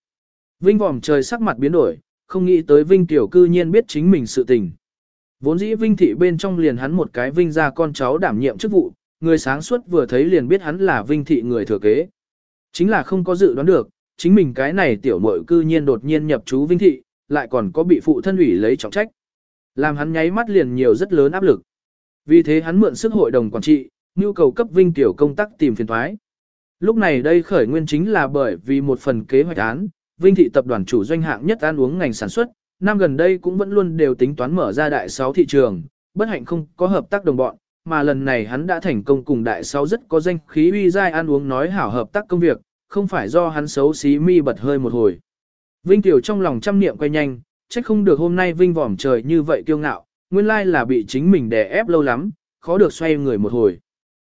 Vinh vòng trời sắc mặt biến đổi, không nghĩ tới Vinh Tiểu cư nhiên biết chính mình sự tình. Vốn dĩ Vinh thị bên trong liền hắn một cái Vinh ra con cháu đảm nhiệm chức vụ, người sáng suốt vừa thấy liền biết hắn là Vinh thị người thừa kế. Chính là không có dự đoán được, chính mình cái này tiểu muội cư nhiên đột nhiên nhập chú Vinh thị, lại còn có bị phụ thân ủy lấy trọng trách. Làm hắn nháy mắt liền nhiều rất lớn áp lực. Vì thế hắn mượn sức hội đồng quản trị, nhu cầu cấp Vinh tiểu công tác tìm phiền thoái. Lúc này đây khởi nguyên chính là bởi vì một phần kế hoạch án, Vinh thị tập đoàn chủ doanh hạng nhất ăn uống ngành sản xuất, năm gần đây cũng vẫn luôn đều tính toán mở ra đại sáu thị trường, bất hạnh không có hợp tác đồng bọn, mà lần này hắn đã thành công cùng đại sáu rất có danh khí uy giai ăn uống nói hảo hợp tác công việc, không phải do hắn xấu xí mi bật hơi một hồi. Vinh Tiểu trong lòng trăm niệm quay nhanh, trách không được hôm nay Vinh vòm trời như vậy kiêu ngạo, nguyên lai là bị chính mình đè ép lâu lắm, khó được xoay người một hồi.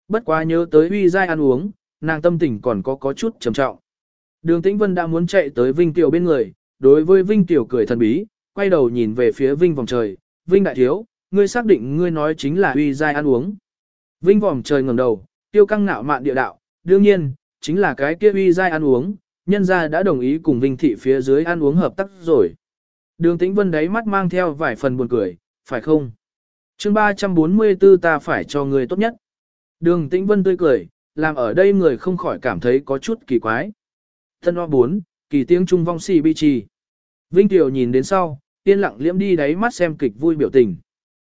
Bất quá nhớ tới uy giai ăn uống, nàng tâm tình còn có có chút trầm trọng. Đường Tĩnh Vân đã muốn chạy tới Vinh Tiểu bên người, đối với Vinh Tiểu cười thần bí, quay đầu nhìn về phía Vinh vòng trời, Vinh đại thiếu, ngươi xác định ngươi nói chính là uy giai ăn uống. Vinh vòng trời ngẩng đầu, tiêu căng ngạo mạn địa đạo, đương nhiên, chính là cái kia uy giai ăn uống, nhân gia đã đồng ý cùng Vinh thị phía dưới ăn uống hợp tác rồi. Đường Tĩnh Vân đáy mắt mang theo vài phần buồn cười, phải không? chương 344 ta phải cho người tốt nhất. Đường Tĩnh Vân tươi cười, làm ở đây người không khỏi cảm thấy có chút kỳ quái. Thân hoa 4, kỳ tiếng trung vong xì bi trì. Vinh Tiểu nhìn đến sau, yên lặng liễm đi đáy mắt xem kịch vui biểu tình.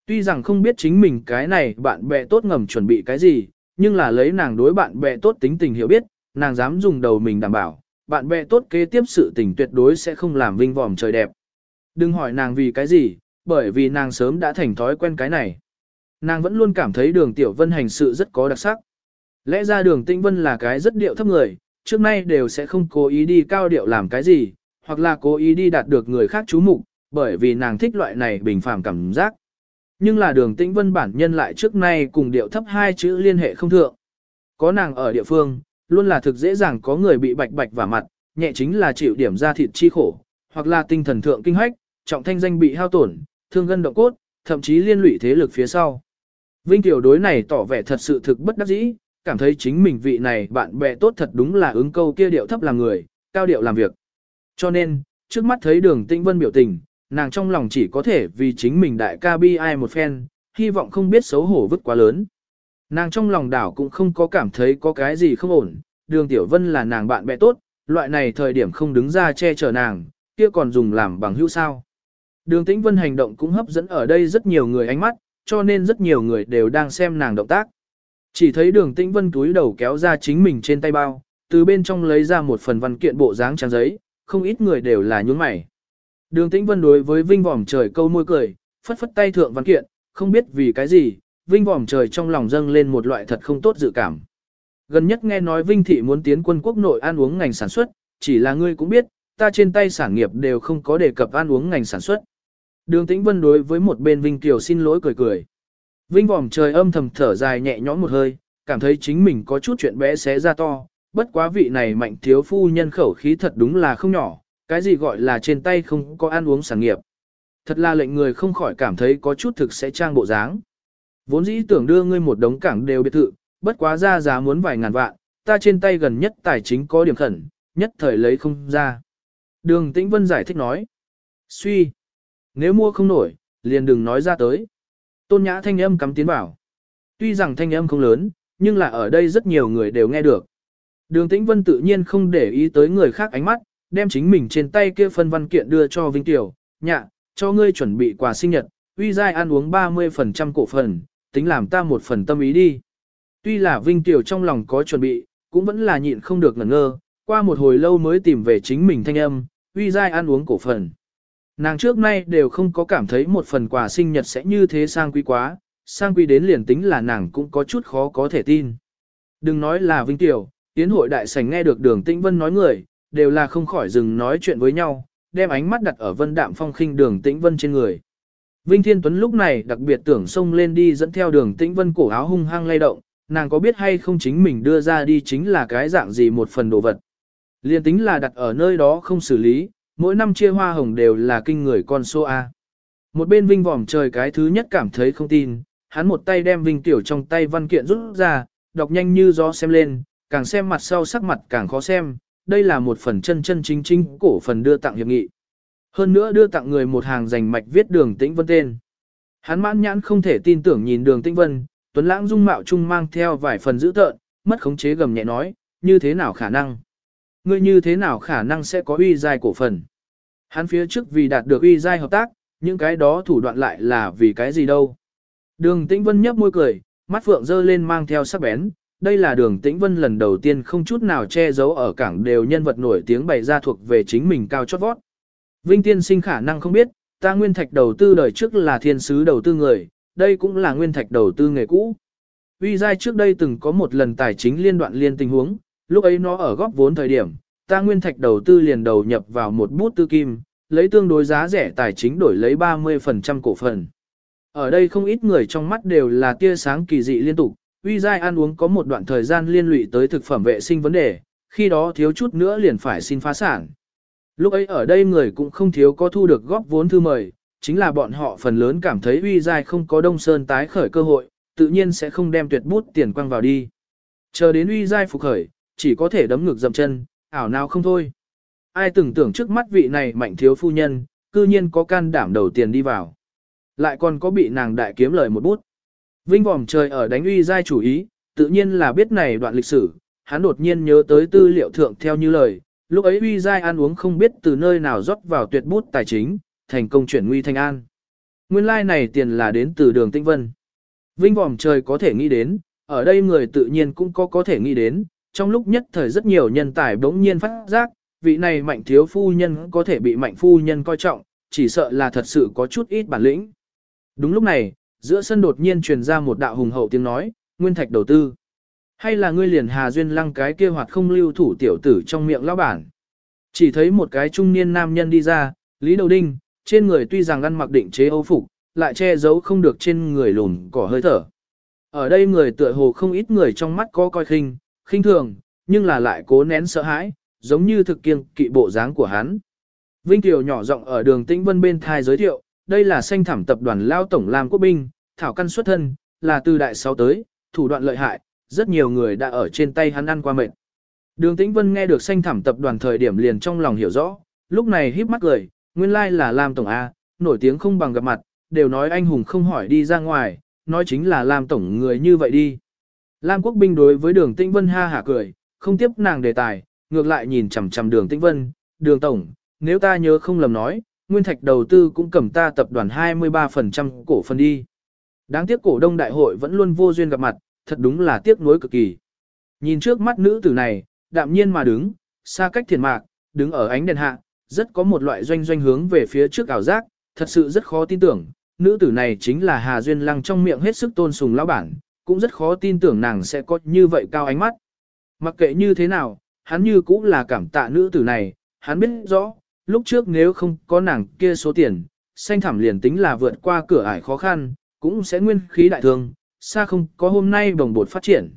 Tuy rằng không biết chính mình cái này bạn bè tốt ngầm chuẩn bị cái gì, nhưng là lấy nàng đối bạn bè tốt tính tình hiểu biết, nàng dám dùng đầu mình đảm bảo, bạn bè tốt kế tiếp sự tình tuyệt đối sẽ không làm vinh vòm trời đẹp. Đừng hỏi nàng vì cái gì, bởi vì nàng sớm đã thành thói quen cái này. Nàng vẫn luôn cảm thấy đường Tiểu Vân hành sự rất có đặc sắc. Lẽ ra đường Tĩnh Vân là cái rất điệu thấp người, trước nay đều sẽ không cố ý đi cao điệu làm cái gì, hoặc là cố ý đi đạt được người khác chú mục, bởi vì nàng thích loại này bình phàm cảm giác. Nhưng là đường tĩnh vân bản nhân lại trước nay cùng điệu thấp hai chữ liên hệ không thượng. Có nàng ở địa phương, luôn là thực dễ dàng có người bị bạch bạch và mặt, nhẹ chính là chịu điểm ra thịt chi khổ, hoặc là tinh thần thượng kinh hoách, trọng thanh danh bị hao tổn, thương gân động cốt, thậm chí liên lụy thế lực phía sau. Vinh Tiểu đối này tỏ vẻ thật sự thực bất đắc dĩ, cảm thấy chính mình vị này bạn bè tốt thật đúng là ứng câu kia điệu thấp làm người, cao điệu làm việc. Cho nên, trước mắt thấy đường tĩnh vân biểu tình, nàng trong lòng chỉ có thể vì chính mình đại ca bi ai một phen, hy vọng không biết xấu hổ vứt quá lớn. Nàng trong lòng đảo cũng không có cảm thấy có cái gì không ổn, đường tiểu vân là nàng bạn bè tốt, loại này thời điểm không đứng ra che chở nàng, kia còn dùng làm bằng hữu sao. Đường tĩnh vân hành động cũng hấp dẫn ở đây rất nhiều người ánh mắt, cho nên rất nhiều người đều đang xem nàng động tác. Chỉ thấy đường tĩnh vân túi đầu kéo ra chính mình trên tay bao, từ bên trong lấy ra một phần văn kiện bộ dáng trang giấy, không ít người đều là nhún mày. Đường tĩnh vân đối với vinh vòm trời câu môi cười, phất phất tay thượng văn kiện, không biết vì cái gì, vinh vòm trời trong lòng dâng lên một loại thật không tốt dự cảm. Gần nhất nghe nói vinh thị muốn tiến quân quốc nội ăn uống ngành sản xuất, chỉ là ngươi cũng biết, ta trên tay sản nghiệp đều không có đề cập ăn uống ngành sản xuất. Đường tĩnh vân đối với một bên vinh kiều xin lỗi cười cười. Vinh vòm trời âm thầm thở dài nhẹ nhõm một hơi, cảm thấy chính mình có chút chuyện bé xé ra to, bất quá vị này mạnh thiếu phu nhân khẩu khí thật đúng là không nhỏ, cái gì gọi là trên tay không có ăn uống sản nghiệp. Thật là lệnh người không khỏi cảm thấy có chút thực sẽ trang bộ dáng. Vốn dĩ tưởng đưa ngươi một đống cảng đều biệt thự, bất quá ra giá muốn vài ngàn vạn, ta trên tay gần nhất tài chính có điểm khẩn, nhất thời lấy không ra. Đường Tĩnh Vân giải thích nói. Suy. Nếu mua không nổi, liền đừng nói ra tới. Tôn nhã thanh âm cắm tiến vào. Tuy rằng thanh âm không lớn, nhưng là ở đây rất nhiều người đều nghe được. Đường Tĩnh Vân tự nhiên không để ý tới người khác ánh mắt, đem chính mình trên tay kia phân văn kiện đưa cho Vinh Tiểu, nhạ, cho ngươi chuẩn bị quà sinh nhật, uy giai ăn uống 30% cổ phần, tính làm ta một phần tâm ý đi. Tuy là Vinh Tiểu trong lòng có chuẩn bị, cũng vẫn là nhịn không được ngẩn ngơ, qua một hồi lâu mới tìm về chính mình thanh âm, uy giai ăn uống cổ phần. Nàng trước nay đều không có cảm thấy một phần quà sinh nhật sẽ như thế sang quý quá, sang quý đến liền tính là nàng cũng có chút khó có thể tin. Đừng nói là Vinh Tiểu, tiến hội đại sảnh nghe được đường Tĩnh Vân nói người, đều là không khỏi dừng nói chuyện với nhau, đem ánh mắt đặt ở vân đạm phong khinh đường Tĩnh Vân trên người. Vinh Thiên Tuấn lúc này đặc biệt tưởng xông lên đi dẫn theo đường Tĩnh Vân cổ áo hung hăng lay động, nàng có biết hay không chính mình đưa ra đi chính là cái dạng gì một phần đồ vật. Liên tính là đặt ở nơi đó không xử lý, mỗi năm chia hoa hồng đều là kinh người con số A. Một bên Vinh vòm trời cái thứ nhất cảm thấy không tin, hắn một tay đem Vinh Tiểu trong tay văn kiện rút ra, đọc nhanh như gió xem lên, càng xem mặt sau sắc mặt càng khó xem, đây là một phần chân chân chính chính cổ phần đưa tặng hiệp nghị. Hơn nữa đưa tặng người một hàng dành mạch viết đường tĩnh vân tên. Hắn mãn nhãn không thể tin tưởng nhìn đường tĩnh vân, tuấn lãng dung mạo trung mang theo vài phần dữ tợn, mất khống chế gầm nhẹ nói, như thế nào khả năng? Ngươi như thế nào khả năng sẽ có uy giai cổ phần? Hắn phía trước vì đạt được uy giai hợp tác, những cái đó thủ đoạn lại là vì cái gì đâu? Đường tĩnh vân nhấp môi cười, mắt phượng dơ lên mang theo sắc bén, đây là đường tĩnh vân lần đầu tiên không chút nào che giấu ở cảng đều nhân vật nổi tiếng bày ra thuộc về chính mình cao chót vót. Vinh tiên sinh khả năng không biết, ta nguyên thạch đầu tư đời trước là thiên sứ đầu tư người, đây cũng là nguyên thạch đầu tư nghề cũ. Uy giai trước đây từng có một lần tài chính liên đoạn liên tình huống, lúc ấy nó ở góp vốn thời điểm, ta nguyên thạch đầu tư liền đầu nhập vào một bút tư kim, lấy tương đối giá rẻ tài chính đổi lấy 30% cổ phần. Ở đây không ít người trong mắt đều là tia sáng kỳ dị liên tục, uy giai ăn uống có một đoạn thời gian liên lụy tới thực phẩm vệ sinh vấn đề, khi đó thiếu chút nữa liền phải xin phá sản. Lúc ấy ở đây người cũng không thiếu có thu được góp vốn thư mời, chính là bọn họ phần lớn cảm thấy uy giai không có đông sơn tái khởi cơ hội, tự nhiên sẽ không đem tuyệt bút tiền quăng vào đi. Chờ đến uy giai phục khởi, chỉ có thể đấm ngực dậm chân, ảo nào không thôi. Ai từng tưởng trước mắt vị này mạnh thiếu phu nhân, cư nhiên có can đảm đầu tiền đi vào. Lại còn có bị nàng đại kiếm lời một bút. Vinh vòm trời ở đánh uy giai chủ ý, tự nhiên là biết này đoạn lịch sử, hắn đột nhiên nhớ tới tư liệu thượng theo như lời, lúc ấy uy giai ăn uống không biết từ nơi nào rót vào tuyệt bút tài chính, thành công chuyển nguy thành an. Nguyên lai like này tiền là đến từ đường tinh vân. Vinh vòm trời có thể nghĩ đến, ở đây người tự nhiên cũng có có thể nghĩ đến, trong lúc nhất thời rất nhiều nhân tài bỗng nhiên phát giác, vị này mạnh thiếu phu nhân có thể bị mạnh phu nhân coi trọng, chỉ sợ là thật sự có chút ít bản lĩnh. Đúng lúc này, giữa sân đột nhiên truyền ra một đạo hùng hậu tiếng nói, nguyên thạch đầu tư. Hay là ngươi liền Hà Duyên lăng cái kia hoạt không lưu thủ tiểu tử trong miệng lão bản. Chỉ thấy một cái trung niên nam nhân đi ra, Lý Đầu Đinh, trên người tuy rằng ăn mặc định chế âu phục, lại che giấu không được trên người lùn cỏ hơi thở. Ở đây người tựa hồ không ít người trong mắt có coi khinh, khinh thường, nhưng là lại cố nén sợ hãi, giống như thực kiêng kỵ bộ dáng của hắn. Vinh Kiều nhỏ giọng ở đường Tĩnh Vân bên thai giới thiệu, đây là xanh thảm tập đoàn Lao Tổng Lam Quốc binh, thảo căn xuất thân, là từ đại sáu tới, thủ đoạn lợi hại, rất nhiều người đã ở trên tay hắn ăn qua mệt. Đường Tĩnh Vân nghe được xanh thảm tập đoàn thời điểm liền trong lòng hiểu rõ, lúc này híp mắt cười, nguyên lai là Lam Tổng A, nổi tiếng không bằng gặp mặt, đều nói anh hùng không hỏi đi ra ngoài, nói chính là Lam Tổng người như vậy đi. Lam Quốc binh đối với đường Tĩnh Vân ha hả cười, không tiếp nàng đề tài, ngược lại nhìn chằm chằm đường Tĩnh Vân, đường Tổng, nếu ta nhớ không lầm nói, Nguyên Thạch đầu tư cũng cầm ta tập đoàn 23% cổ phần đi. Đáng tiếc cổ đông đại hội vẫn luôn vô duyên gặp mặt, thật đúng là tiếc nuối cực kỳ. Nhìn trước mắt nữ tử này, đạm nhiên mà đứng, xa cách thiền mạc, đứng ở ánh đèn hạ, rất có một loại doanh doanh hướng về phía trước ảo giác, thật sự rất khó tin tưởng, nữ tử này chính là Hà Duyên Lăng trong miệng hết sức tôn sùng lão bản, cũng rất khó tin tưởng nàng sẽ có như vậy cao ánh mắt. Mặc kệ như thế nào, hắn như cũng là cảm tạ nữ tử này, hắn biết rõ, lúc trước nếu không có nàng kia số tiền, xanh thảm liền tính là vượt qua cửa ải khó khăn, cũng sẽ nguyên khí đại thương, xa không có hôm nay bồng bột phát triển.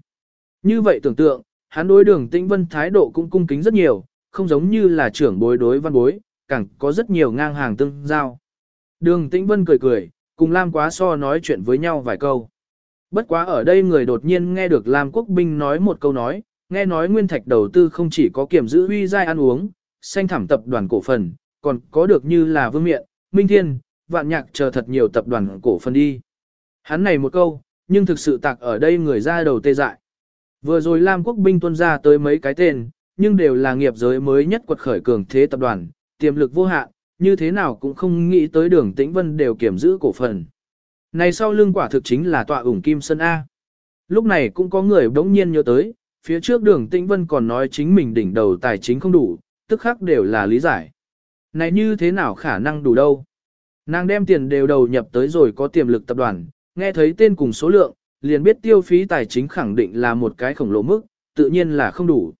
Như vậy tưởng tượng, hắn đối đường tĩnh vân thái độ cũng cung kính rất nhiều, không giống như là trưởng bối đối văn bối, càng có rất nhiều ngang hàng tương giao. Đường tĩnh vân cười cười, cùng Lam quá so nói chuyện với nhau vài câu. Bất quá ở đây người đột nhiên nghe được Lam quốc binh nói một câu nói, nghe nói nguyên thạch đầu tư không chỉ có kiểm giữ uy giai ăn uống, xanh thảm tập đoàn cổ phần, còn có được như là vương miện, minh thiên, vạn nhạc chờ thật nhiều tập đoàn cổ phần đi. Hắn này một câu, nhưng thực sự tạc ở đây người ra đầu tê dại. Vừa rồi Lam Quốc binh tuân ra tới mấy cái tên, nhưng đều là nghiệp giới mới nhất quật khởi cường thế tập đoàn, tiềm lực vô hạn, như thế nào cũng không nghĩ tới đường tĩnh vân đều kiểm giữ cổ phần. Này sau lưng quả thực chính là tọa ủng Kim Sơn A. Lúc này cũng có người đống nhiên nhớ tới, phía trước đường tĩnh vân còn nói chính mình đỉnh đầu tài chính không đủ, tức khắc đều là lý giải. Này như thế nào khả năng đủ đâu? Nàng đem tiền đều đầu nhập tới rồi có tiềm lực tập đoàn, nghe thấy tên cùng số lượng, liền biết tiêu phí tài chính khẳng định là một cái khổng lồ mức, tự nhiên là không đủ.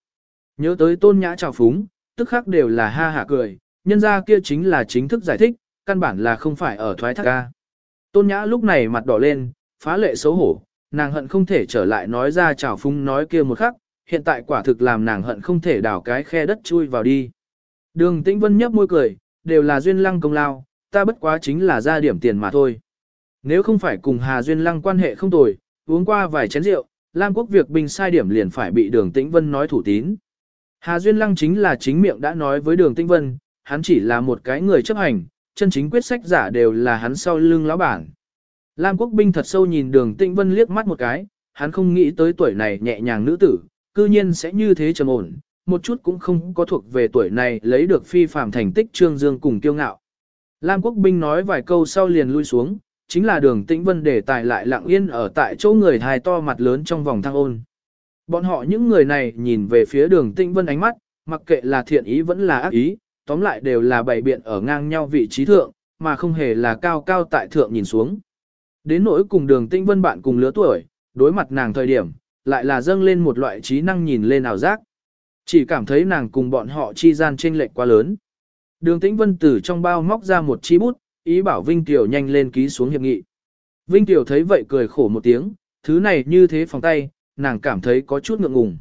Nhớ tới tôn nhã trào phúng, tức khắc đều là ha hả cười, nhân ra kia chính là chính thức giải thích, căn bản là không phải ở thoái thác ca. Tôn nhã lúc này mặt đỏ lên, phá lệ xấu hổ, nàng hận không thể trở lại nói ra trào phúng nói kia một khắc, hiện tại quả thực làm nàng hận không thể đào cái khe đất chui vào đi. Đường tĩnh vân nhấp môi cười, đều là duyên lăng công lao, ta bất quá chính là ra điểm tiền mà thôi. Nếu không phải cùng Hà Duyên lăng quan hệ không tồi, uống qua vài chén rượu, Lam quốc việc Bình sai điểm liền phải bị đường tĩnh vân nói thủ tín. Hà Duyên lăng chính là chính miệng đã nói với đường tĩnh vân, hắn chỉ là một cái người chấp hành, chân chính quyết sách giả đều là hắn sau lưng lão bản. Lam quốc binh thật sâu nhìn đường tĩnh vân liếc mắt một cái, hắn không nghĩ tới tuổi này nhẹ nhàng nữ tử, cư nhiên sẽ như thế trầm ổn, một chút cũng không có thuộc về tuổi này lấy được phi phạm thành tích trương dương cùng kiêu ngạo. Lam quốc binh nói vài câu sau liền lui xuống, chính là đường tĩnh vân để tài lại lặng yên ở tại chỗ người hài to mặt lớn trong vòng thăng ôn. Bọn họ những người này nhìn về phía đường tĩnh vân ánh mắt, mặc kệ là thiện ý vẫn là ác ý, tóm lại đều là bày biện ở ngang nhau vị trí thượng, mà không hề là cao cao tại thượng nhìn xuống. Đến nỗi cùng đường tinh vân bạn cùng lứa tuổi, đối mặt nàng thời điểm, lại là dâng lên một loại trí năng nhìn lên ảo giác. Chỉ cảm thấy nàng cùng bọn họ chi gian chênh lệch quá lớn. Đường tĩnh vân từ trong bao móc ra một chi bút, ý bảo Vinh Tiểu nhanh lên ký xuống hiệp nghị. Vinh Tiểu thấy vậy cười khổ một tiếng, thứ này như thế phòng tay, nàng cảm thấy có chút ngượng ngùng.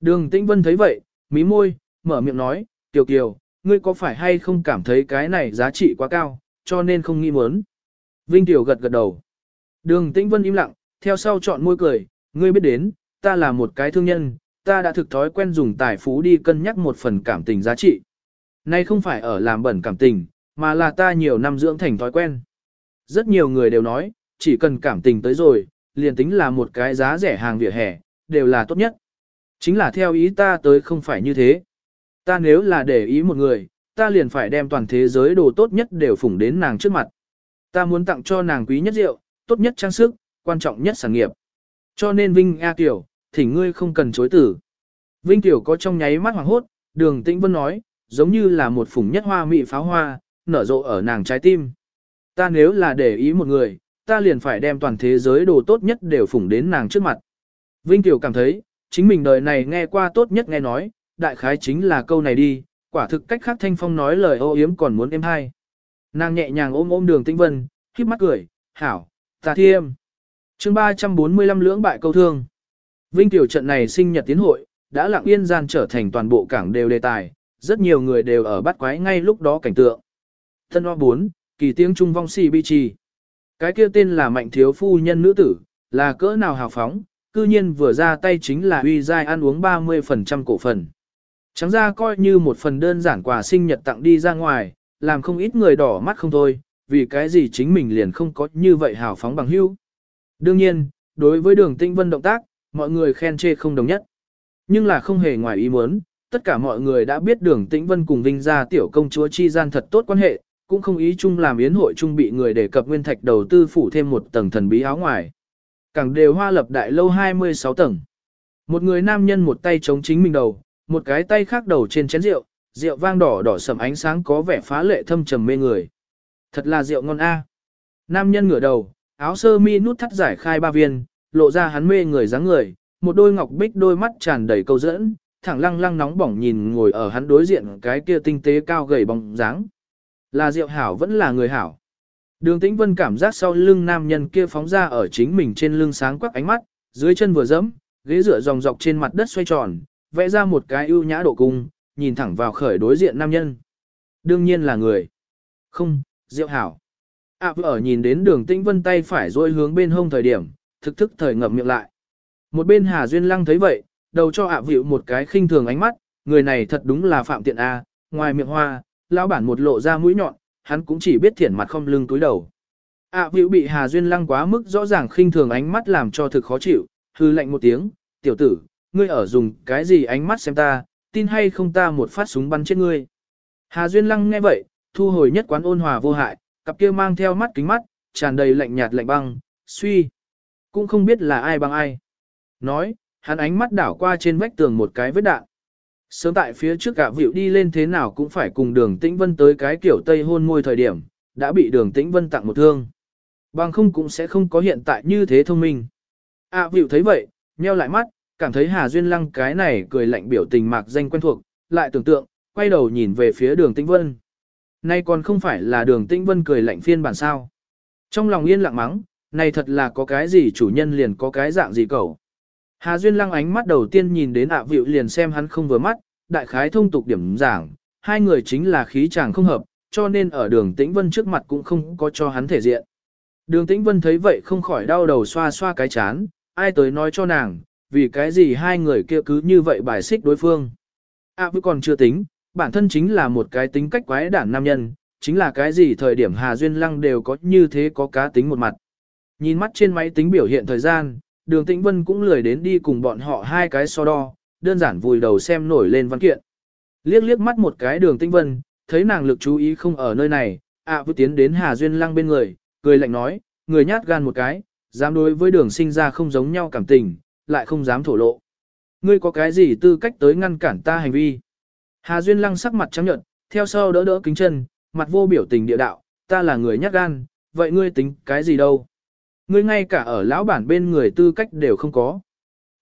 Đường tĩnh vân thấy vậy, mí môi, mở miệng nói, Tiểu Kiều, ngươi có phải hay không cảm thấy cái này giá trị quá cao, cho nên không nghĩ muốn. Vinh Tiểu gật gật đầu. Đường tĩnh vân im lặng, theo sau chọn môi cười, ngươi biết đến, ta là một cái thương nhân, ta đã thực thói quen dùng tài phú đi cân nhắc một phần cảm tình giá trị. Nay không phải ở làm bẩn cảm tình, mà là ta nhiều năm dưỡng thành thói quen. Rất nhiều người đều nói, chỉ cần cảm tình tới rồi, liền tính là một cái giá rẻ hàng vỉa hè, đều là tốt nhất. Chính là theo ý ta tới không phải như thế. Ta nếu là để ý một người, ta liền phải đem toàn thế giới đồ tốt nhất đều phủng đến nàng trước mặt. Ta muốn tặng cho nàng quý nhất rượu, tốt nhất trang sức, quan trọng nhất sản nghiệp. Cho nên Vinh A Tiểu, thỉnh ngươi không cần chối tử. Vinh Tiểu có trong nháy mắt hoàng hốt, đường tĩnh vân nói, giống như là một phủng nhất hoa mị pháo hoa, nở rộ ở nàng trái tim. Ta nếu là để ý một người, ta liền phải đem toàn thế giới đồ tốt nhất đều phủng đến nàng trước mặt. Vinh Tiểu cảm thấy, chính mình đời này nghe qua tốt nhất nghe nói, đại khái chính là câu này đi, quả thực cách khác thanh phong nói lời ô yếm còn muốn em hay. Nàng nhẹ nhàng ôm ôm đường tĩnh vân, khiếp mắt cười, hảo, ta thiêm. chương 345 lưỡng bại câu thương. Vinh Tiểu trận này sinh nhật tiến hội, đã lặng yên gian trở thành toàn bộ cảng đều đề tài, rất nhiều người đều ở bắt quái ngay lúc đó cảnh tượng. Thân hoa 4, kỳ tiếng trung vong si bi trì. Cái kia tên là mạnh thiếu phu nhân nữ tử, là cỡ nào hào phóng, cư nhiên vừa ra tay chính là uy giai ăn uống 30% cổ phần. Trắng ra coi như một phần đơn giản quà sinh nhật tặng đi ra ngoài, làm không ít người đỏ mắt không thôi, vì cái gì chính mình liền không có như vậy hào phóng bằng hữu. Đương nhiên, đối với đường tinh vân động tác, mọi người khen chê không đồng nhất. Nhưng là không hề ngoài ý muốn, tất cả mọi người đã biết đường tĩnh vân cùng Vinh gia tiểu công chúa chi gian thật tốt quan hệ, cũng không ý chung làm yến hội chung bị người đề cập nguyên thạch đầu tư phủ thêm một tầng thần bí áo ngoài. Càng đều hoa lập đại lâu 26 tầng. Một người nam nhân một tay chống chính mình đầu, một cái tay khác đầu trên chén rượu, rượu vang đỏ đỏ sầm ánh sáng có vẻ phá lệ thâm trầm mê người. Thật là rượu ngon a. Nam nhân ngửa đầu, áo sơ mi nút thắt giải khai ba viên, lộ ra hắn mê người dáng người, một đôi ngọc bích đôi mắt tràn đầy câu dẫn, thẳng lăng lăng nóng bỏng nhìn ngồi ở hắn đối diện cái kia tinh tế cao gầy bóng dáng. Là rượu Hảo vẫn là người hảo. Đường Tĩnh Vân cảm giác sau lưng nam nhân kia phóng ra ở chính mình trên lưng sáng quắc ánh mắt, dưới chân vừa dẫm, ghế dựa dòng dọc trên mặt đất xoay tròn, vẽ ra một cái ưu nhã độ cung, nhìn thẳng vào khởi đối diện nam nhân. Đương nhiên là người. Không, Diệu Hảo. À ở nhìn đến đường Tĩnh Vân tay phải dôi hướng bên hông thời điểm, thực thức thời ngậm miệng lại. Một bên Hà Duyên Lăng thấy vậy, đầu cho ạ à một cái khinh thường ánh mắt, người này thật đúng là phạm tiện A, ngoài miệng hoa, lão bản một lộ ra mũi nhọn, hắn cũng chỉ biết thiển mặt không lưng túi đầu. ạ à bị Hà Duyên Lăng quá mức rõ ràng khinh thường ánh mắt làm cho thực khó chịu, hư lạnh một tiếng, tiểu tử, ngươi ở dùng cái gì ánh mắt xem ta, tin hay không ta một phát súng bắn chết ngươi. Hà Duyên Lăng nghe vậy, thu hồi nhất quán ôn hòa vô hại, cặp kia mang theo mắt kính mắt, tràn đầy lạnh nhạt lạnh băng, suy. Cũng không biết là ai băng ai. Nói, hắn ánh mắt đảo qua trên vách tường một cái vết đạn. Sớm tại phía trước cả vịu đi lên thế nào cũng phải cùng đường tĩnh vân tới cái kiểu tây hôn môi thời điểm, đã bị đường tĩnh vân tặng một thương. Bằng không cũng sẽ không có hiện tại như thế thông minh. À vịu thấy vậy, nheo lại mắt, cảm thấy Hà Duyên Lăng cái này cười lạnh biểu tình mạc danh quen thuộc, lại tưởng tượng, quay đầu nhìn về phía đường tĩnh vân. Nay còn không phải là đường tĩnh vân cười lạnh phiên bản sao. Trong lòng yên lặng mắng, này thật là có cái gì chủ nhân liền có cái dạng gì cậu. Hà Duyên lăng ánh mắt đầu tiên nhìn đến ạ à vịu liền xem hắn không vừa mắt, đại khái thông tục điểm giảng, hai người chính là khí chàng không hợp, cho nên ở đường tĩnh vân trước mặt cũng không có cho hắn thể diện. Đường tĩnh vân thấy vậy không khỏi đau đầu xoa xoa cái chán, ai tới nói cho nàng, vì cái gì hai người kia cứ như vậy bài xích đối phương. À vẫn còn chưa tính, bản thân chính là một cái tính cách quái đản nam nhân, chính là cái gì thời điểm Hà Duyên Lăng đều có như thế có cá tính một mặt. Nhìn mắt trên máy tính biểu hiện thời gian, đường tĩnh vân cũng lười đến đi cùng bọn họ hai cái so đo, đơn giản vùi đầu xem nổi lên văn kiện. Liếc liếc mắt một cái đường tĩnh vân, thấy nàng lực chú ý không ở nơi này, ạ à, tiến đến Hà Duyên Lăng bên người, cười lạnh nói, người nhát gan một cái, dám đối với đường sinh ra không giống nhau cảm tình, lại không dám thổ lộ. Ngươi có cái gì tư cách tới ngăn cản ta hành vi? Hà Duyên Lăng sắc mặt trắng nhợt, theo sau đỡ đỡ kính chân, mặt vô biểu tình địa đạo, ta là người nhát gan, vậy ngươi tính cái gì đâu? Ngươi ngay cả ở lão bản bên người tư cách đều không có.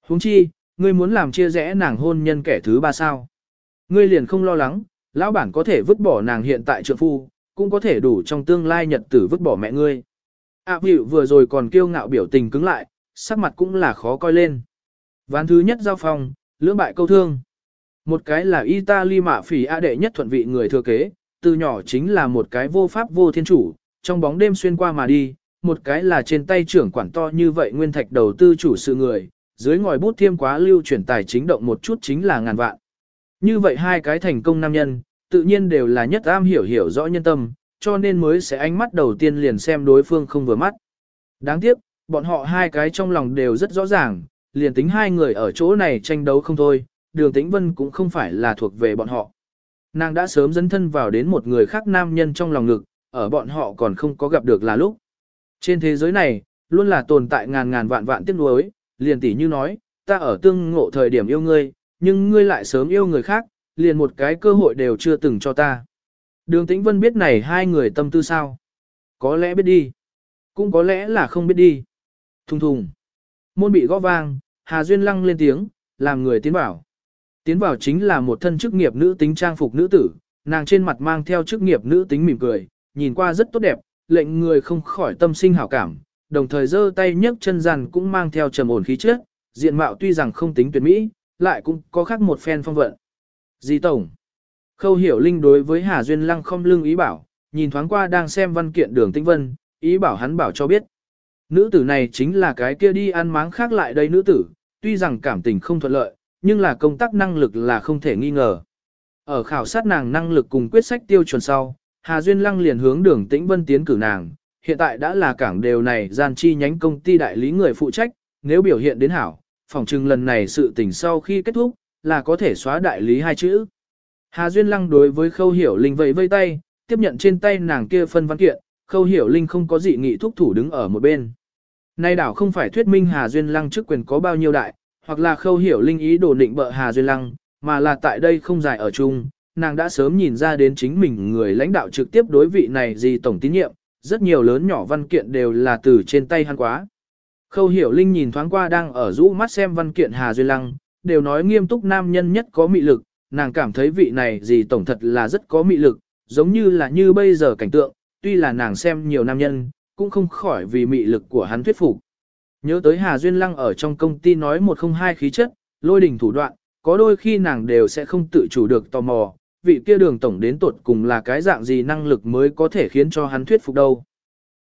huống chi, ngươi muốn làm chia rẽ nàng hôn nhân kẻ thứ ba sao? Ngươi liền không lo lắng, lão bản có thể vứt bỏ nàng hiện tại trượng phu, cũng có thể đủ trong tương lai nhật tử vứt bỏ mẹ ngươi. À Vũ vừa rồi còn kiêu ngạo biểu tình cứng lại, sắc mặt cũng là khó coi lên. Ván thứ nhất giao phòng, lưỡng bại câu thương. Một cái là Italy mạ phỉ A đệ nhất thuận vị người thừa kế, từ nhỏ chính là một cái vô pháp vô thiên chủ, trong bóng đêm xuyên qua mà đi, một cái là trên tay trưởng quản to như vậy nguyên thạch đầu tư chủ sự người, dưới ngòi bút thiêm quá lưu chuyển tài chính động một chút chính là ngàn vạn. Như vậy hai cái thành công nam nhân, tự nhiên đều là nhất am hiểu hiểu rõ nhân tâm, cho nên mới sẽ ánh mắt đầu tiên liền xem đối phương không vừa mắt. Đáng tiếc, bọn họ hai cái trong lòng đều rất rõ ràng, liền tính hai người ở chỗ này tranh đấu không thôi, đường tĩnh vân cũng không phải là thuộc về bọn họ. Nàng đã sớm dấn thân vào đến một người khác nam nhân trong lòng ngực, ở bọn họ còn không có gặp được là lúc. Trên thế giới này, luôn là tồn tại ngàn ngàn vạn vạn tiếc nuối, liền tỷ như nói, ta ở tương ngộ thời điểm yêu ngươi, nhưng ngươi lại sớm yêu người khác, liền một cái cơ hội đều chưa từng cho ta. Đường Tĩnh Vân biết này hai người tâm tư sao? Có lẽ biết đi, cũng có lẽ là không biết đi. Thùng thùng. Môn bị gõ vang, Hà Duyên lăng lên tiếng, làm người tiến vào. Tiến vào chính là một thân chức nghiệp nữ tính trang phục nữ tử, nàng trên mặt mang theo chức nghiệp nữ tính mỉm cười, nhìn qua rất tốt đẹp, lệnh người không khỏi tâm sinh hảo cảm, đồng thời giơ tay nhấc chân rằn cũng mang theo trầm ổn khí chất, diện mạo tuy rằng không tính tuyệt mỹ, lại cũng có khác một phen phong vận. Di tổng. Khâu hiểu linh đối với Hà Duyên Lăng không lưng ý bảo, nhìn thoáng qua đang xem văn kiện đường tinh vân, ý bảo hắn bảo cho biết. Nữ tử này chính là cái kia đi ăn máng khác lại đây nữ tử, tuy rằng cảm tình không thuận lợi, nhưng là công tác năng lực là không thể nghi ngờ. Ở khảo sát nàng năng lực cùng quyết sách tiêu chuẩn sau, Hà Duyên Lăng liền hướng đường tĩnh vân tiến cử nàng, hiện tại đã là cảng đều này gian chi nhánh công ty đại lý người phụ trách, nếu biểu hiện đến hảo, phòng trừng lần này sự tình sau khi kết thúc, là có thể xóa đại lý hai chữ. Hà Duyên Lăng đối với Khâu Hiểu Linh vẫy vây tay, tiếp nhận trên tay nàng kia phân văn kiện, Khâu Hiểu Linh không có gì nghị thúc thủ đứng ở một bên. Nay đảo không phải thuyết minh Hà Duyên Lăng chức quyền có bao nhiêu đại, hoặc là Khâu Hiểu Linh ý đồ định bợ Hà Duyên Lăng, mà là tại đây không dài ở chung, nàng đã sớm nhìn ra đến chính mình người lãnh đạo trực tiếp đối vị này gì tổng tín nhiệm, rất nhiều lớn nhỏ văn kiện đều là từ trên tay hắn quá. Khâu Hiểu Linh nhìn thoáng qua đang ở rũ mắt xem văn kiện Hà Duyên Lăng, đều nói nghiêm túc nam nhân nhất có mị lực, nàng cảm thấy vị này gì tổng thật là rất có mị lực, giống như là như bây giờ cảnh tượng, tuy là nàng xem nhiều nam nhân, cũng không khỏi vì mị lực của hắn thuyết phục. Nhớ tới Hà Duyên Lăng ở trong công ty nói một không hai khí chất, lôi đỉnh thủ đoạn, có đôi khi nàng đều sẽ không tự chủ được tò mò, vị kia đường tổng đến tột cùng là cái dạng gì năng lực mới có thể khiến cho hắn thuyết phục đâu.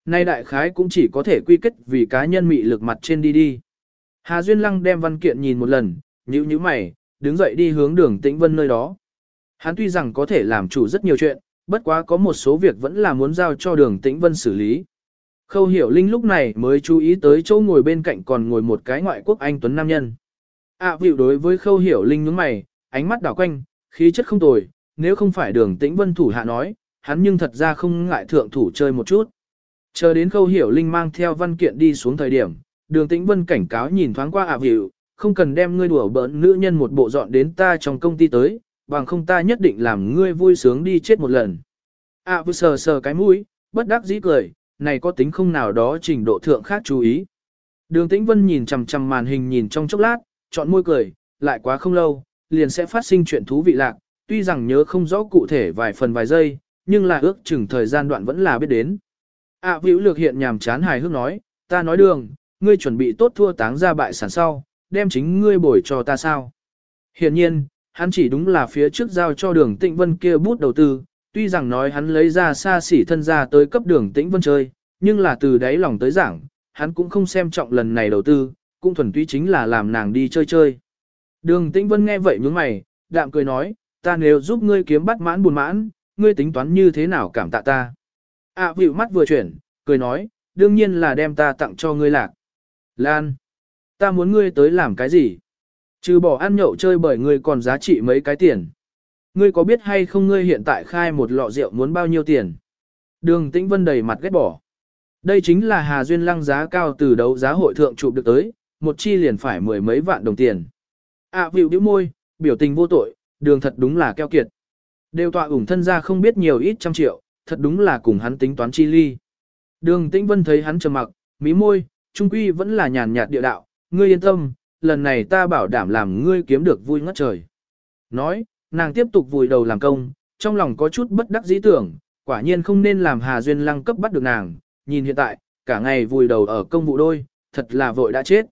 Nay đại khái cũng chỉ có thể quy kết vì cá nhân mị lực mặt trên đi đi. Hà Duyên Lăng đem văn kiện nhìn một lần, nhíu nhíu mày, đứng dậy đi hướng đường tĩnh vân nơi đó. Hắn tuy rằng có thể làm chủ rất nhiều chuyện, bất quá có một số việc vẫn là muốn giao cho đường tĩnh vân xử lý. Khâu hiểu linh lúc này mới chú ý tới chỗ ngồi bên cạnh còn ngồi một cái ngoại quốc anh tuấn nam nhân. à, vịu đối với khâu hiểu linh nhướng mày, ánh mắt đảo quanh, khí chất không tồi, nếu không phải đường tĩnh vân thủ hạ nói, hắn nhưng thật ra không ngại thượng thủ chơi một chút. Chờ đến khâu hiểu linh mang theo văn kiện đi xuống thời điểm, đường tĩnh vân cảnh cáo nhìn thoáng qua à vịu, không cần đem ngươi đùa bỡn nữ nhân một bộ dọn đến ta trong công ty tới, bằng không ta nhất định làm ngươi vui sướng đi chết một lần. ạ vừa sờ sờ cái mũi, bất đắc dĩ cười, này có tính không nào đó trình độ thượng khác chú ý. Đường tĩnh vân nhìn chằm chằm màn hình nhìn trong chốc lát, chọn môi cười, lại quá không lâu, liền sẽ phát sinh chuyện thú vị lạc, tuy rằng nhớ không rõ cụ thể vài phần vài giây, nhưng là ước chừng thời gian đoạn vẫn là biết đến. ạ à, vĩu lược hiện nhàm chán hài hước nói, ta nói đường, ngươi chuẩn bị tốt thua táng ra bại sản sau, đem chính ngươi bồi cho ta sao. Hiện nhiên, hắn chỉ đúng là phía trước giao cho đường tĩnh vân kia bút đầu tư, tuy rằng nói hắn lấy ra xa xỉ thân ra tới cấp đường tĩnh vân chơi, nhưng là từ đáy lòng tới giảng, hắn cũng không xem trọng lần này đầu tư, cũng thuần túy chính là làm nàng đi chơi chơi. Đường tĩnh vân nghe vậy nhướng mày, đạm cười nói, ta nếu giúp ngươi kiếm bắt mãn buồn mãn, ngươi tính toán như thế nào cảm tạ ta. À vịu mắt vừa chuyển, cười nói, đương nhiên là đem ta tặng cho ngươi lạc. Lan, ta muốn ngươi tới làm cái gì? Trừ bỏ ăn nhậu chơi bởi ngươi còn giá trị mấy cái tiền. Ngươi có biết hay không ngươi hiện tại khai một lọ rượu muốn bao nhiêu tiền? Đường Tĩnh Vân đầy mặt ghét bỏ. Đây chính là Hà Duyên lăng giá cao từ đấu giá hội thượng chụp được tới, một chi liền phải mười mấy vạn đồng tiền. À vịu điếu môi, biểu tình vô tội, đường thật đúng là keo kiệt. Đều tọa ủng thân ra không biết nhiều ít trăm triệu, thật đúng là cùng hắn tính toán chi ly. Đường Tĩnh Vân thấy hắn trầm mặc, mí môi, trung quy vẫn là nhàn nhạt địa đạo, ngươi yên tâm, lần này ta bảo đảm làm ngươi kiếm được vui ngất trời. Nói, nàng tiếp tục vùi đầu làm công, trong lòng có chút bất đắc dĩ tưởng, quả nhiên không nên làm Hà Duyên lăng cấp bắt được nàng, nhìn hiện tại, cả ngày vùi đầu ở công vụ đôi, thật là vội đã chết.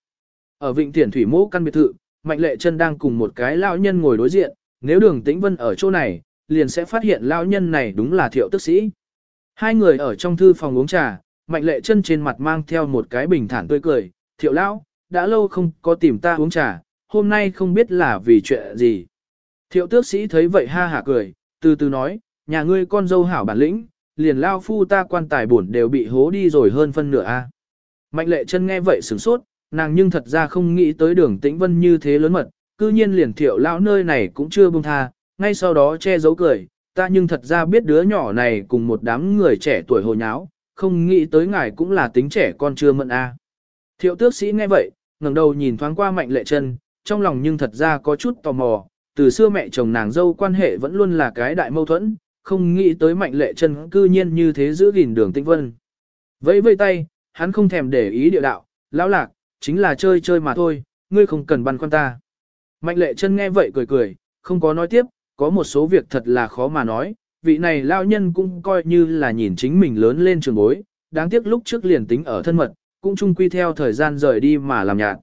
Ở Vịnh Tiền Thủy Mỗ căn biệt thự, Mạnh Lệ Chân đang cùng một cái lão nhân ngồi đối diện, nếu Đường Tĩnh Vân ở chỗ này, liền sẽ phát hiện lão nhân này đúng là Thiệu Tức Sĩ. Hai người ở trong thư phòng uống trà, Mạnh Lệ Chân trên mặt mang theo một cái bình thản tươi cười, "Thiệu lão, đã lâu không có tìm ta uống trà, hôm nay không biết là vì chuyện gì." Thiệu Tước Sĩ thấy vậy ha hả cười, từ từ nói, "Nhà ngươi con dâu hảo bản lĩnh, liền lao phu ta quan tài bổn đều bị hố đi rồi hơn phân nửa a." Mạnh Lệ Chân nghe vậy sửng sốt, nàng nhưng thật ra không nghĩ tới đường tĩnh vân như thế lớn mật, cư nhiên liền thiệu lão nơi này cũng chưa buông tha, ngay sau đó che giấu cười, ta nhưng thật ra biết đứa nhỏ này cùng một đám người trẻ tuổi hồ nháo, không nghĩ tới ngài cũng là tính trẻ con chưa mận a. Thiệu tước sĩ nghe vậy, ngẩng đầu nhìn thoáng qua mạnh lệ chân, trong lòng nhưng thật ra có chút tò mò, từ xưa mẹ chồng nàng dâu quan hệ vẫn luôn là cái đại mâu thuẫn, không nghĩ tới mạnh lệ chân cư nhiên như thế giữ gìn đường tĩnh vân. Vẫy vây tay, hắn không thèm để ý địa đạo, lão lạc, chính là chơi chơi mà thôi, ngươi không cần băn khoăn ta. Mạnh lệ chân nghe vậy cười cười, không có nói tiếp, có một số việc thật là khó mà nói, vị này lao nhân cũng coi như là nhìn chính mình lớn lên trường bối, đáng tiếc lúc trước liền tính ở thân mật, cũng chung quy theo thời gian rời đi mà làm nhạt.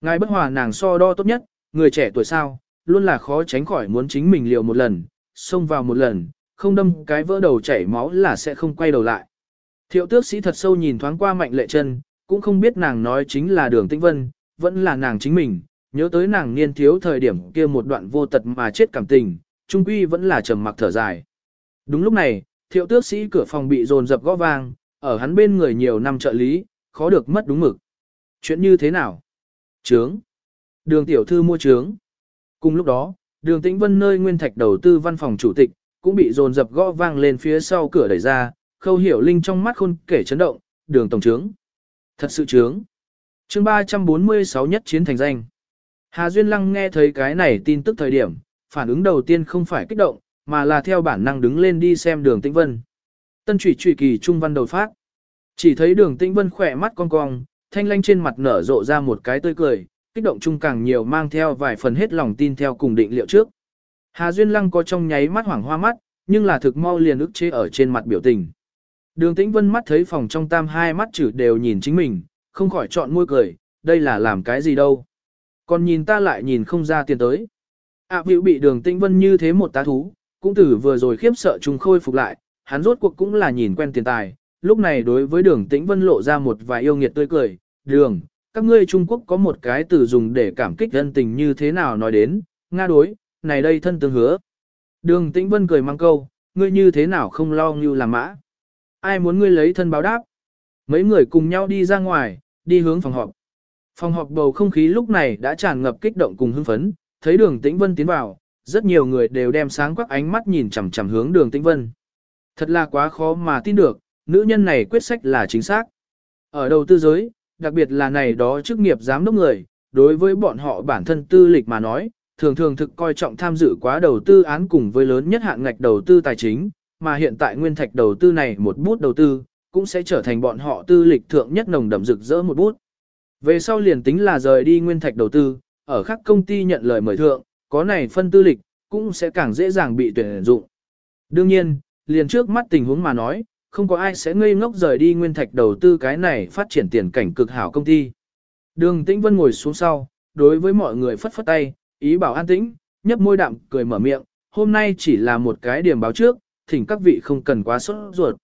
Ngài bất hòa nàng so đo tốt nhất, người trẻ tuổi sao, luôn là khó tránh khỏi muốn chính mình liều một lần, xông vào một lần, không đâm cái vỡ đầu chảy máu là sẽ không quay đầu lại. Thiệu tước sĩ thật sâu nhìn thoáng qua mạnh lệ chân, cũng không biết nàng nói chính là đường tĩnh vân, vẫn là nàng chính mình, nhớ tới nàng niên thiếu thời điểm kia một đoạn vô tật mà chết cảm tình, trung quy vẫn là trầm mặc thở dài. Đúng lúc này, thiệu tước sĩ cửa phòng bị dồn dập gõ vang, ở hắn bên người nhiều năm trợ lý, khó được mất đúng mực. Chuyện như thế nào? Trướng. Đường tiểu thư mua trướng. Cùng lúc đó, đường tĩnh vân nơi nguyên thạch đầu tư văn phòng chủ tịch, cũng bị dồn dập gõ vang lên phía sau cửa đẩy ra, khâu hiểu linh trong mắt khôn kể chấn động, đường tổng trướng. Thật sự trướng. chương 346 nhất chiến thành danh. Hà Duyên Lăng nghe thấy cái này tin tức thời điểm, phản ứng đầu tiên không phải kích động, mà là theo bản năng đứng lên đi xem đường tĩnh vân. Tân trụy trụy kỳ trung văn đầu phát. Chỉ thấy đường tĩnh vân khỏe mắt cong cong, thanh lanh trên mặt nở rộ ra một cái tươi cười, kích động chung càng nhiều mang theo vài phần hết lòng tin theo cùng định liệu trước. Hà Duyên Lăng có trong nháy mắt hoảng hoa mắt, nhưng là thực mau liền ức chế ở trên mặt biểu tình. Đường Tĩnh Vân mắt thấy phòng trong tam hai mắt chữ đều nhìn chính mình, không khỏi chọn môi cười, đây là làm cái gì đâu. Còn nhìn ta lại nhìn không ra tiền tới. ạ à, bị đường Tĩnh Vân như thế một tá thú, cũng tử vừa rồi khiếp sợ trùng khôi phục lại, hắn rốt cuộc cũng là nhìn quen tiền tài. Lúc này đối với đường Tĩnh Vân lộ ra một vài yêu nghiệt tươi cười, đường, các ngươi Trung Quốc có một cái từ dùng để cảm kích dân tình như thế nào nói đến, Nga đối, này đây thân tương hứa. Đường Tĩnh Vân cười mang câu, ngươi như thế nào không lo như làm mã. Ai muốn ngươi lấy thân báo đáp? Mấy người cùng nhau đi ra ngoài, đi hướng phòng họp. Phòng họp bầu không khí lúc này đã tràn ngập kích động cùng hưng phấn, thấy đường tĩnh vân tiến vào, rất nhiều người đều đem sáng quắc ánh mắt nhìn chằm chằm hướng đường tĩnh vân. Thật là quá khó mà tin được, nữ nhân này quyết sách là chính xác. Ở đầu tư giới, đặc biệt là này đó chức nghiệp giám đốc người, đối với bọn họ bản thân tư lịch mà nói, thường thường thực coi trọng tham dự quá đầu tư án cùng với lớn nhất hạng ngạch đầu tư tài chính, mà hiện tại nguyên thạch đầu tư này một bút đầu tư, cũng sẽ trở thành bọn họ tư lịch thượng nhất nồng đậm rực rỡ một bút. Về sau liền tính là rời đi nguyên thạch đầu tư, ở các công ty nhận lời mời thượng, có này phân tư lịch, cũng sẽ càng dễ dàng bị tuyển dụng. Đương nhiên, liền trước mắt tình huống mà nói, không có ai sẽ ngây ngốc rời đi nguyên thạch đầu tư cái này phát triển tiền cảnh cực hảo công ty. Đường Tĩnh Vân ngồi xuống sau, đối với mọi người phất phất tay, ý bảo an tĩnh, nhấp môi đạm, cười mở miệng, hôm nay chỉ là một cái điểm báo trước, thỉnh các vị không cần quá sốt ruột.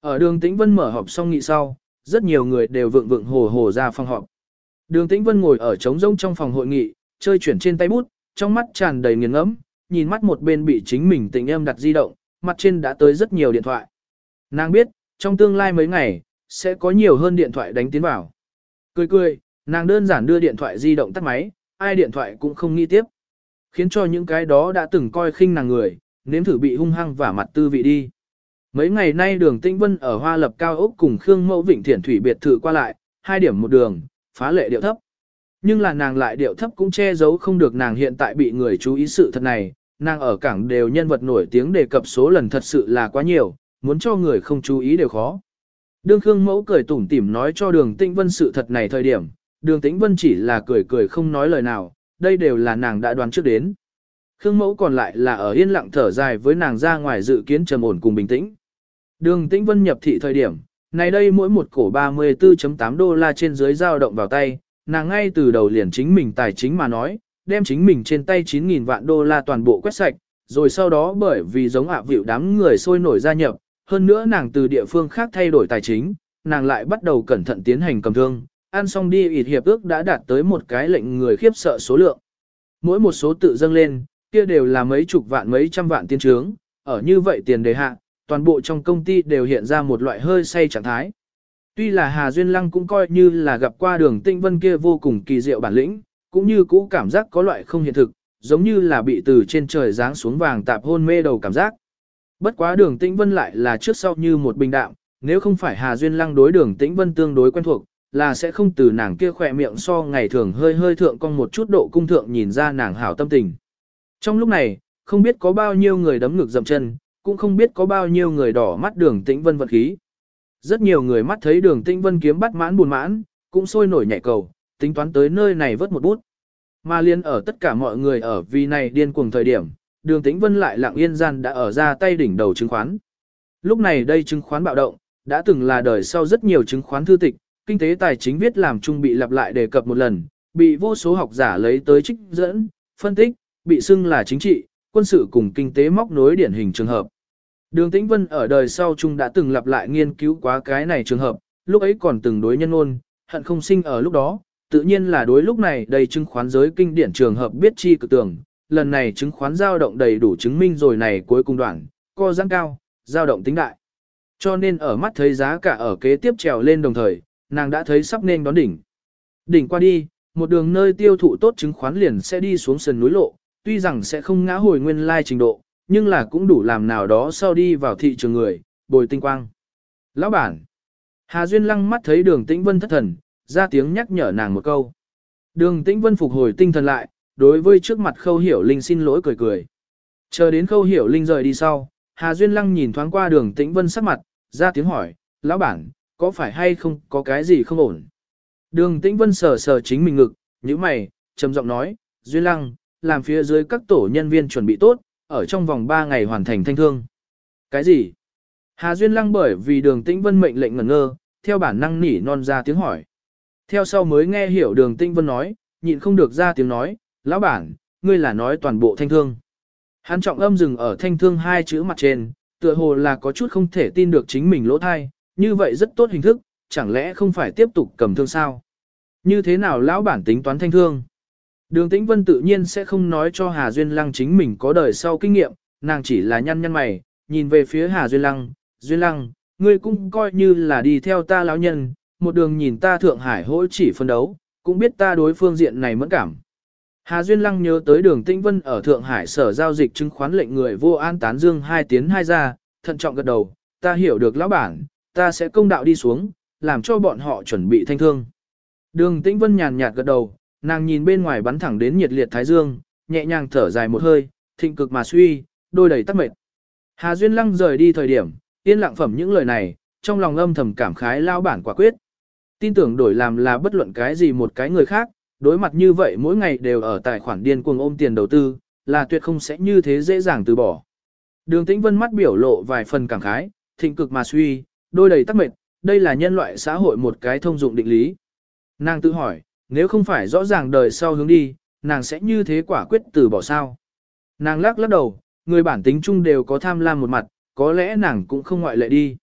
Ở đường Tĩnh Vân mở họp xong nghị sau, rất nhiều người đều vượng vượng hồ hồ ra phòng họp. Đường Tĩnh Vân ngồi ở trống rông trong phòng hội nghị, chơi chuyển trên tay bút, trong mắt tràn đầy nghiền ngẫm, nhìn mắt một bên bị chính mình tình em đặt di động, mặt trên đã tới rất nhiều điện thoại. Nàng biết, trong tương lai mấy ngày, sẽ có nhiều hơn điện thoại đánh tiến vào. Cười cười, nàng đơn giản đưa điện thoại di động tắt máy, ai điện thoại cũng không nghĩ tiếp. Khiến cho những cái đó đã từng coi khinh nàng người, nếm thử bị hung hăng và mặt tư vị đi. Mấy ngày nay đường Tĩnh Vân ở Hoa Lập Cao Ốc cùng Khương Mẫu Vịnh Thiển Thủy biệt thự qua lại, hai điểm một đường, phá lệ điệu thấp. Nhưng là nàng lại điệu thấp cũng che giấu không được nàng hiện tại bị người chú ý sự thật này, nàng ở cảng đều nhân vật nổi tiếng đề cập số lần thật sự là quá nhiều, muốn cho người không chú ý đều khó. Đương Khương Mẫu cười tủm tỉm nói cho đường Tĩnh Vân sự thật này thời điểm, đường Tĩnh Vân chỉ là cười cười không nói lời nào, đây đều là nàng đã đoán trước đến. Khương Mẫu còn lại là ở yên lặng thở dài với nàng ra ngoài dự kiến trầm ổn cùng bình tĩnh. Đường Tĩnh Vân nhập thị thời điểm, này đây mỗi một cổ 34.8 đô la trên dưới dao động vào tay, nàng ngay từ đầu liền chính mình tài chính mà nói, đem chính mình trên tay 9.000 vạn đô la toàn bộ quét sạch, rồi sau đó bởi vì giống ạ vịu đám người sôi nổi gia nhập, hơn nữa nàng từ địa phương khác thay đổi tài chính, nàng lại bắt đầu cẩn thận tiến hành cầm thương, ăn xong đi ịt hiệp ước đã đạt tới một cái lệnh người khiếp sợ số lượng. Mỗi một số tự dâng lên, kia đều là mấy chục vạn mấy trăm vạn tiên trướng, ở như vậy tiền đề hạ, toàn bộ trong công ty đều hiện ra một loại hơi say trạng thái. Tuy là Hà Duyên Lăng cũng coi như là gặp qua đường tinh vân kia vô cùng kỳ diệu bản lĩnh, cũng như cũ cảm giác có loại không hiện thực, giống như là bị từ trên trời giáng xuống vàng tạp hôn mê đầu cảm giác. Bất quá đường tĩnh vân lại là trước sau như một bình đạm, nếu không phải Hà Duyên Lăng đối đường tĩnh vân tương đối quen thuộc, là sẽ không từ nàng kia khỏe miệng so ngày thường hơi hơi thượng con một chút độ cung thượng nhìn ra nàng hảo tâm tình. Trong lúc này, không biết có bao nhiêu người đấm ngực dậm chân, cũng không biết có bao nhiêu người đỏ mắt đường tĩnh vân vật khí. Rất nhiều người mắt thấy đường tĩnh vân kiếm bắt mãn buồn mãn, cũng sôi nổi nhảy cầu, tính toán tới nơi này vớt một bút. Mà liên ở tất cả mọi người ở vì này điên cuồng thời điểm, đường tĩnh vân lại lặng yên gian đã ở ra tay đỉnh đầu chứng khoán. Lúc này đây chứng khoán bạo động, đã từng là đời sau rất nhiều chứng khoán thư tịch, kinh tế tài chính viết làm chung bị lặp lại đề cập một lần, bị vô số học giả lấy tới trích dẫn, phân tích, bị xưng là chính trị, quân sự cùng kinh tế móc nối điển hình trường hợp. Đường Tĩnh Vân ở đời sau chung đã từng lặp lại nghiên cứu quá cái này trường hợp, lúc ấy còn từng đối nhân ôn, hận không sinh ở lúc đó, tự nhiên là đối lúc này đầy chứng khoán giới kinh điển trường hợp biết chi cực tưởng, lần này chứng khoán dao động đầy đủ chứng minh rồi này cuối cùng đoạn, co giãn cao, dao động tính đại. Cho nên ở mắt thấy giá cả ở kế tiếp trèo lên đồng thời, nàng đã thấy sắp nên đón đỉnh. Đỉnh qua đi, một đường nơi tiêu thụ tốt chứng khoán liền sẽ đi xuống sườn núi lộ, tuy rằng sẽ không ngã hồi nguyên lai trình độ, nhưng là cũng đủ làm nào đó sau đi vào thị trường người, bồi tinh quang. Lão bản, Hà Duyên lăng mắt thấy đường tĩnh vân thất thần, ra tiếng nhắc nhở nàng một câu. Đường tĩnh vân phục hồi tinh thần lại, đối với trước mặt khâu hiểu linh xin lỗi cười cười. Chờ đến khâu hiểu linh rời đi sau, Hà Duyên lăng nhìn thoáng qua đường tĩnh vân sắc mặt, ra tiếng hỏi, lão bản, có phải hay không có cái gì không ổn? Đường tĩnh vân sờ sờ chính mình ngực, như mày, trầm giọng nói, Duyên lăng, làm phía dưới các tổ nhân viên chuẩn bị tốt, ở trong vòng 3 ngày hoàn thành thanh thương. Cái gì? Hà Duyên lăng bởi vì đường tĩnh vân mệnh lệnh ngẩn ngơ, theo bản năng nỉ non ra tiếng hỏi. Theo sau mới nghe hiểu đường tĩnh vân nói, nhịn không được ra tiếng nói, lão bản, ngươi là nói toàn bộ thanh thương. Hắn trọng âm dừng ở thanh thương hai chữ mặt trên, tựa hồ là có chút không thể tin được chính mình lỗ thai, như vậy rất tốt hình thức, chẳng lẽ không phải tiếp tục cầm thương sao? Như thế nào lão bản tính toán thanh thương? Đường Tĩnh Vân tự nhiên sẽ không nói cho Hà Duyên Lăng chính mình có đời sau kinh nghiệm, nàng chỉ là nhăn nhăn mày, nhìn về phía Hà Duyên Lăng, Duyên Lăng, ngươi cũng coi như là đi theo ta lão nhân, một đường nhìn ta Thượng Hải hỗ chỉ phân đấu, cũng biết ta đối phương diện này mẫn cảm. Hà Duyên Lăng nhớ tới đường Tĩnh Vân ở Thượng Hải sở giao dịch chứng khoán lệnh người vô an tán dương hai tiến hai ra, thận trọng gật đầu, ta hiểu được lão bản, ta sẽ công đạo đi xuống, làm cho bọn họ chuẩn bị thanh thương. Đường Tĩnh Vân nhàn nhạt gật đầu, nàng nhìn bên ngoài bắn thẳng đến nhiệt liệt thái dương, nhẹ nhàng thở dài một hơi, thịnh cực mà suy, đôi đầy tắc mệt. Hà Duyên Lăng rời đi thời điểm, yên lặng phẩm những lời này, trong lòng âm thầm cảm khái lao bản quả quyết. Tin tưởng đổi làm là bất luận cái gì một cái người khác, đối mặt như vậy mỗi ngày đều ở tài khoản điên cuồng ôm tiền đầu tư, là tuyệt không sẽ như thế dễ dàng từ bỏ. Đường Tĩnh Vân mắt biểu lộ vài phần cảm khái, thịnh cực mà suy, đôi đầy tắc mệt, đây là nhân loại xã hội một cái thông dụng định lý. Nàng tự hỏi, nếu không phải rõ ràng đời sau hướng đi, nàng sẽ như thế quả quyết từ bỏ sao. Nàng lắc lắc đầu, người bản tính chung đều có tham lam một mặt, có lẽ nàng cũng không ngoại lệ đi.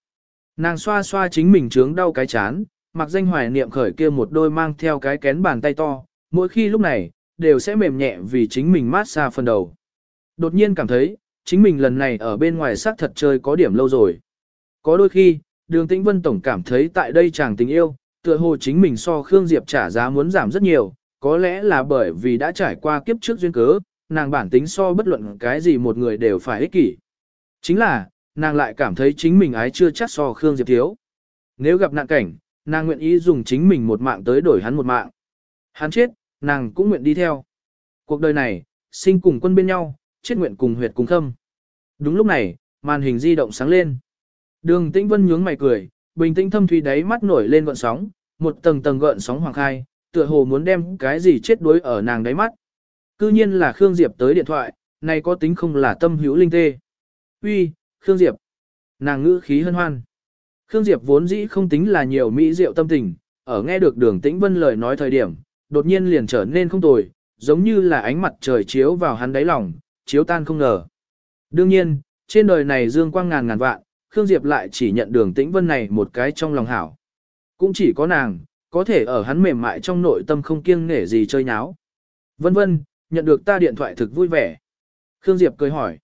Nàng xoa xoa chính mình trướng đau cái chán, mặc danh hoài niệm khởi kia một đôi mang theo cái kén bàn tay to, mỗi khi lúc này, đều sẽ mềm nhẹ vì chính mình mát xa phần đầu. Đột nhiên cảm thấy, chính mình lần này ở bên ngoài sắc thật chơi có điểm lâu rồi. Có đôi khi, đường tĩnh vân tổng cảm thấy tại đây chàng tình yêu, tựa hồ chính mình so Khương Diệp trả giá muốn giảm rất nhiều, có lẽ là bởi vì đã trải qua kiếp trước duyên cớ, nàng bản tính so bất luận cái gì một người đều phải ích kỷ. Chính là, nàng lại cảm thấy chính mình ái chưa chắc so Khương Diệp thiếu. Nếu gặp nạn cảnh, nàng nguyện ý dùng chính mình một mạng tới đổi hắn một mạng. Hắn chết, nàng cũng nguyện đi theo. Cuộc đời này, sinh cùng quân bên nhau, chết nguyện cùng huyệt cùng thâm. Đúng lúc này, màn hình di động sáng lên. Đường Tĩnh Vân nhướng mày cười, bình tĩnh thâm thủy đáy mắt nổi lên gợn sóng, một tầng tầng gợn sóng hoàng khai, tựa hồ muốn đem cái gì chết đuối ở nàng đáy mắt. Cư nhiên là Khương Diệp tới điện thoại, này có tính không là tâm hữu linh tê. Uy, Khương Diệp. Nàng ngữ khí hân hoan. Khương Diệp vốn dĩ không tính là nhiều mỹ diệu tâm tình, ở nghe được đường tĩnh vân lời nói thời điểm, đột nhiên liền trở nên không tồi, giống như là ánh mặt trời chiếu vào hắn đáy lòng, chiếu tan không ngờ. Đương nhiên, trên đời này dương quang ngàn ngàn vạn, Khương Diệp lại chỉ nhận đường tĩnh vân này một cái trong lòng hảo. Cũng chỉ có nàng, có thể ở hắn mềm mại trong nội tâm không kiêng nể gì chơi nháo. Vân vân, nhận được ta điện thoại thực vui vẻ. Khương Diệp cười hỏi.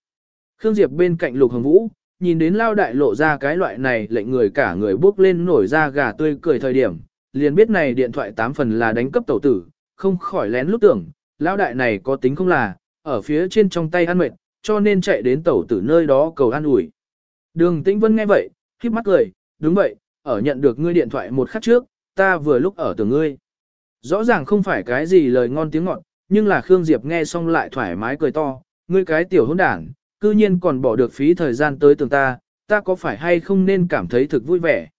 Khương Diệp bên cạnh Lục Hồng Vũ, nhìn đến lao đại lộ ra cái loại này lệnh người cả người bước lên nổi ra gà tươi cười thời điểm, liền biết này điện thoại tám phần là đánh cấp tẩu tử, không khỏi lén lúc tưởng, lão đại này có tính không là, ở phía trên trong tay ăn mệt, cho nên chạy đến tẩu tử nơi đó cầu ăn ủi. Đường Tĩnh Vân nghe vậy, khiếp mắt cười, đúng vậy, ở nhận được ngươi điện thoại một khắc trước, ta vừa lúc ở tưởng ngươi. Rõ ràng không phải cái gì lời ngon tiếng ngọt, nhưng là Khương Diệp nghe xong lại thoải mái cười to, ngươi cái tiểu hôn đảng, cư nhiên còn bỏ được phí thời gian tới tưởng ta, ta có phải hay không nên cảm thấy thực vui vẻ.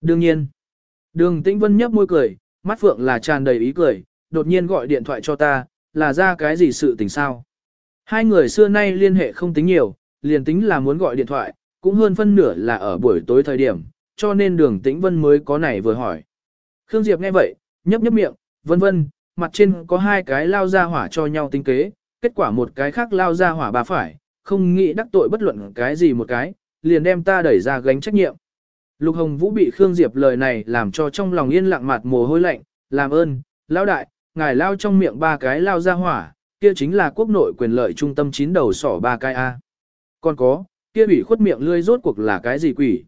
Đương nhiên, đường tĩnh vân nhấp môi cười, mắt phượng là tràn đầy ý cười, đột nhiên gọi điện thoại cho ta, là ra cái gì sự tình sao. Hai người xưa nay liên hệ không tính nhiều, liền tính là muốn gọi điện thoại, cũng hơn phân nửa là ở buổi tối thời điểm, cho nên đường tĩnh vân mới có này vừa hỏi. Khương Diệp nghe vậy, nhấp nhấp miệng, vân vân, mặt trên có hai cái lao ra hỏa cho nhau tính kế, kết quả một cái khác lao ra hỏa bà phải, không nghĩ đắc tội bất luận cái gì một cái, liền đem ta đẩy ra gánh trách nhiệm. Lục Hồng Vũ bị Khương Diệp lời này làm cho trong lòng yên lặng mặt mồ hôi lạnh, làm ơn, lao đại, ngài lao trong miệng ba cái lao ra hỏa, kia chính là quốc nội quyền lợi trung tâm chín đầu sỏ ba cái A. Còn có, kia bị khuất miệng lươi rốt cuộc là cái gì quỷ?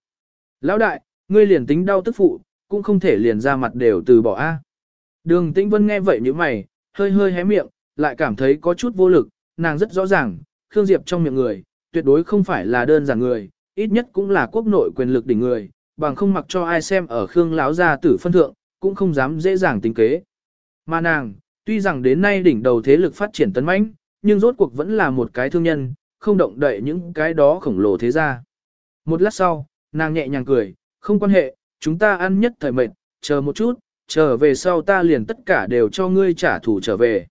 Lão đại, ngươi liền tính đau tức phụ, cũng không thể liền ra mặt đều từ bỏ A. Đường Tĩnh Vân nghe vậy như mày, hơi hơi hé miệng, lại cảm thấy có chút vô lực, nàng rất rõ ràng, Khương Diệp trong miệng người, tuyệt đối không phải là đơn giản người, ít nhất cũng là quốc nội quyền lực đỉnh người, bằng không mặc cho ai xem ở Khương lão gia tử phân thượng, cũng không dám dễ dàng tính kế. Mà nàng, tuy rằng đến nay đỉnh đầu thế lực phát triển tấn mãnh, nhưng rốt cuộc vẫn là một cái thương nhân, không động đậy những cái đó khổng lồ thế ra. Một lát sau, nàng nhẹ nhàng cười, không quan hệ, chúng ta ăn nhất thời mệnh, chờ một chút, chờ về sau ta liền tất cả đều cho ngươi trả thù trở về.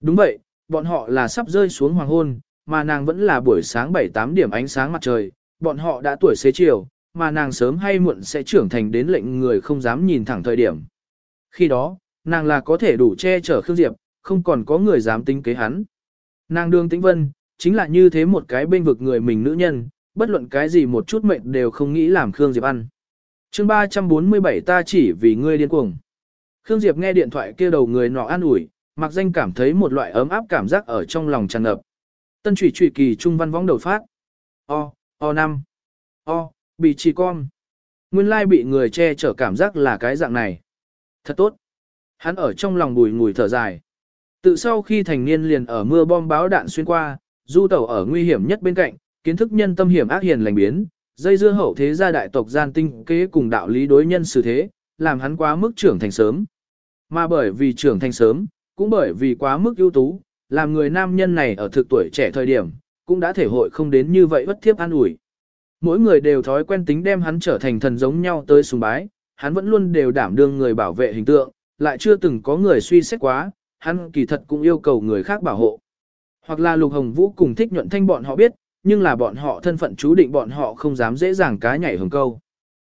Đúng vậy, bọn họ là sắp rơi xuống hoàng hôn, mà nàng vẫn là buổi sáng 7-8 điểm ánh sáng mặt trời, bọn họ đã tuổi xế chiều, mà nàng sớm hay muộn sẽ trưởng thành đến lệnh người không dám nhìn thẳng thời điểm. Khi đó, nàng là có thể đủ che chở Khương Diệp, không còn có người dám tính kế hắn. Nàng đương tĩnh vân, chính là như thế một cái bên vực người mình nữ nhân, bất luận cái gì một chút mệnh đều không nghĩ làm Khương Diệp ăn. chương 347 ta chỉ vì ngươi điên cuồng. Khương Diệp nghe điện thoại kia đầu người nọ an ủi, mặc danh cảm thấy một loại ấm áp cảm giác ở trong lòng tràn ngập. Tân trụy trụy kỳ trung văn võng đầu phát. O, O năm. O, bị trì con. Nguyên lai bị người che chở cảm giác là cái dạng này. Thật tốt. Hắn ở trong lòng bùi ngùi thở dài. Tự sau khi thành niên liền ở mưa bom báo đạn xuyên qua, du tẩu ở nguy hiểm nhất bên cạnh, kiến thức nhân tâm hiểm ác hiền lành biến, dây dưa hậu thế gia đại tộc gian tinh kế cùng đạo lý đối nhân xử thế, làm hắn quá mức trưởng thành sớm. Mà bởi vì trưởng thành sớm, cũng bởi vì quá mức ưu tú, làm người nam nhân này ở thực tuổi trẻ thời điểm, cũng đã thể hội không đến như vậy bất thiếp an ủi. Mỗi người đều thói quen tính đem hắn trở thành thần giống nhau tới sùng bái, hắn vẫn luôn đều đảm đương người bảo vệ hình tượng, lại chưa từng có người suy xét quá, hắn kỳ thật cũng yêu cầu người khác bảo hộ. Hoặc là Lục Hồng Vũ cùng thích nhuận thanh bọn họ biết, nhưng là bọn họ thân phận chú định bọn họ không dám dễ dàng cá nhảy hồng câu.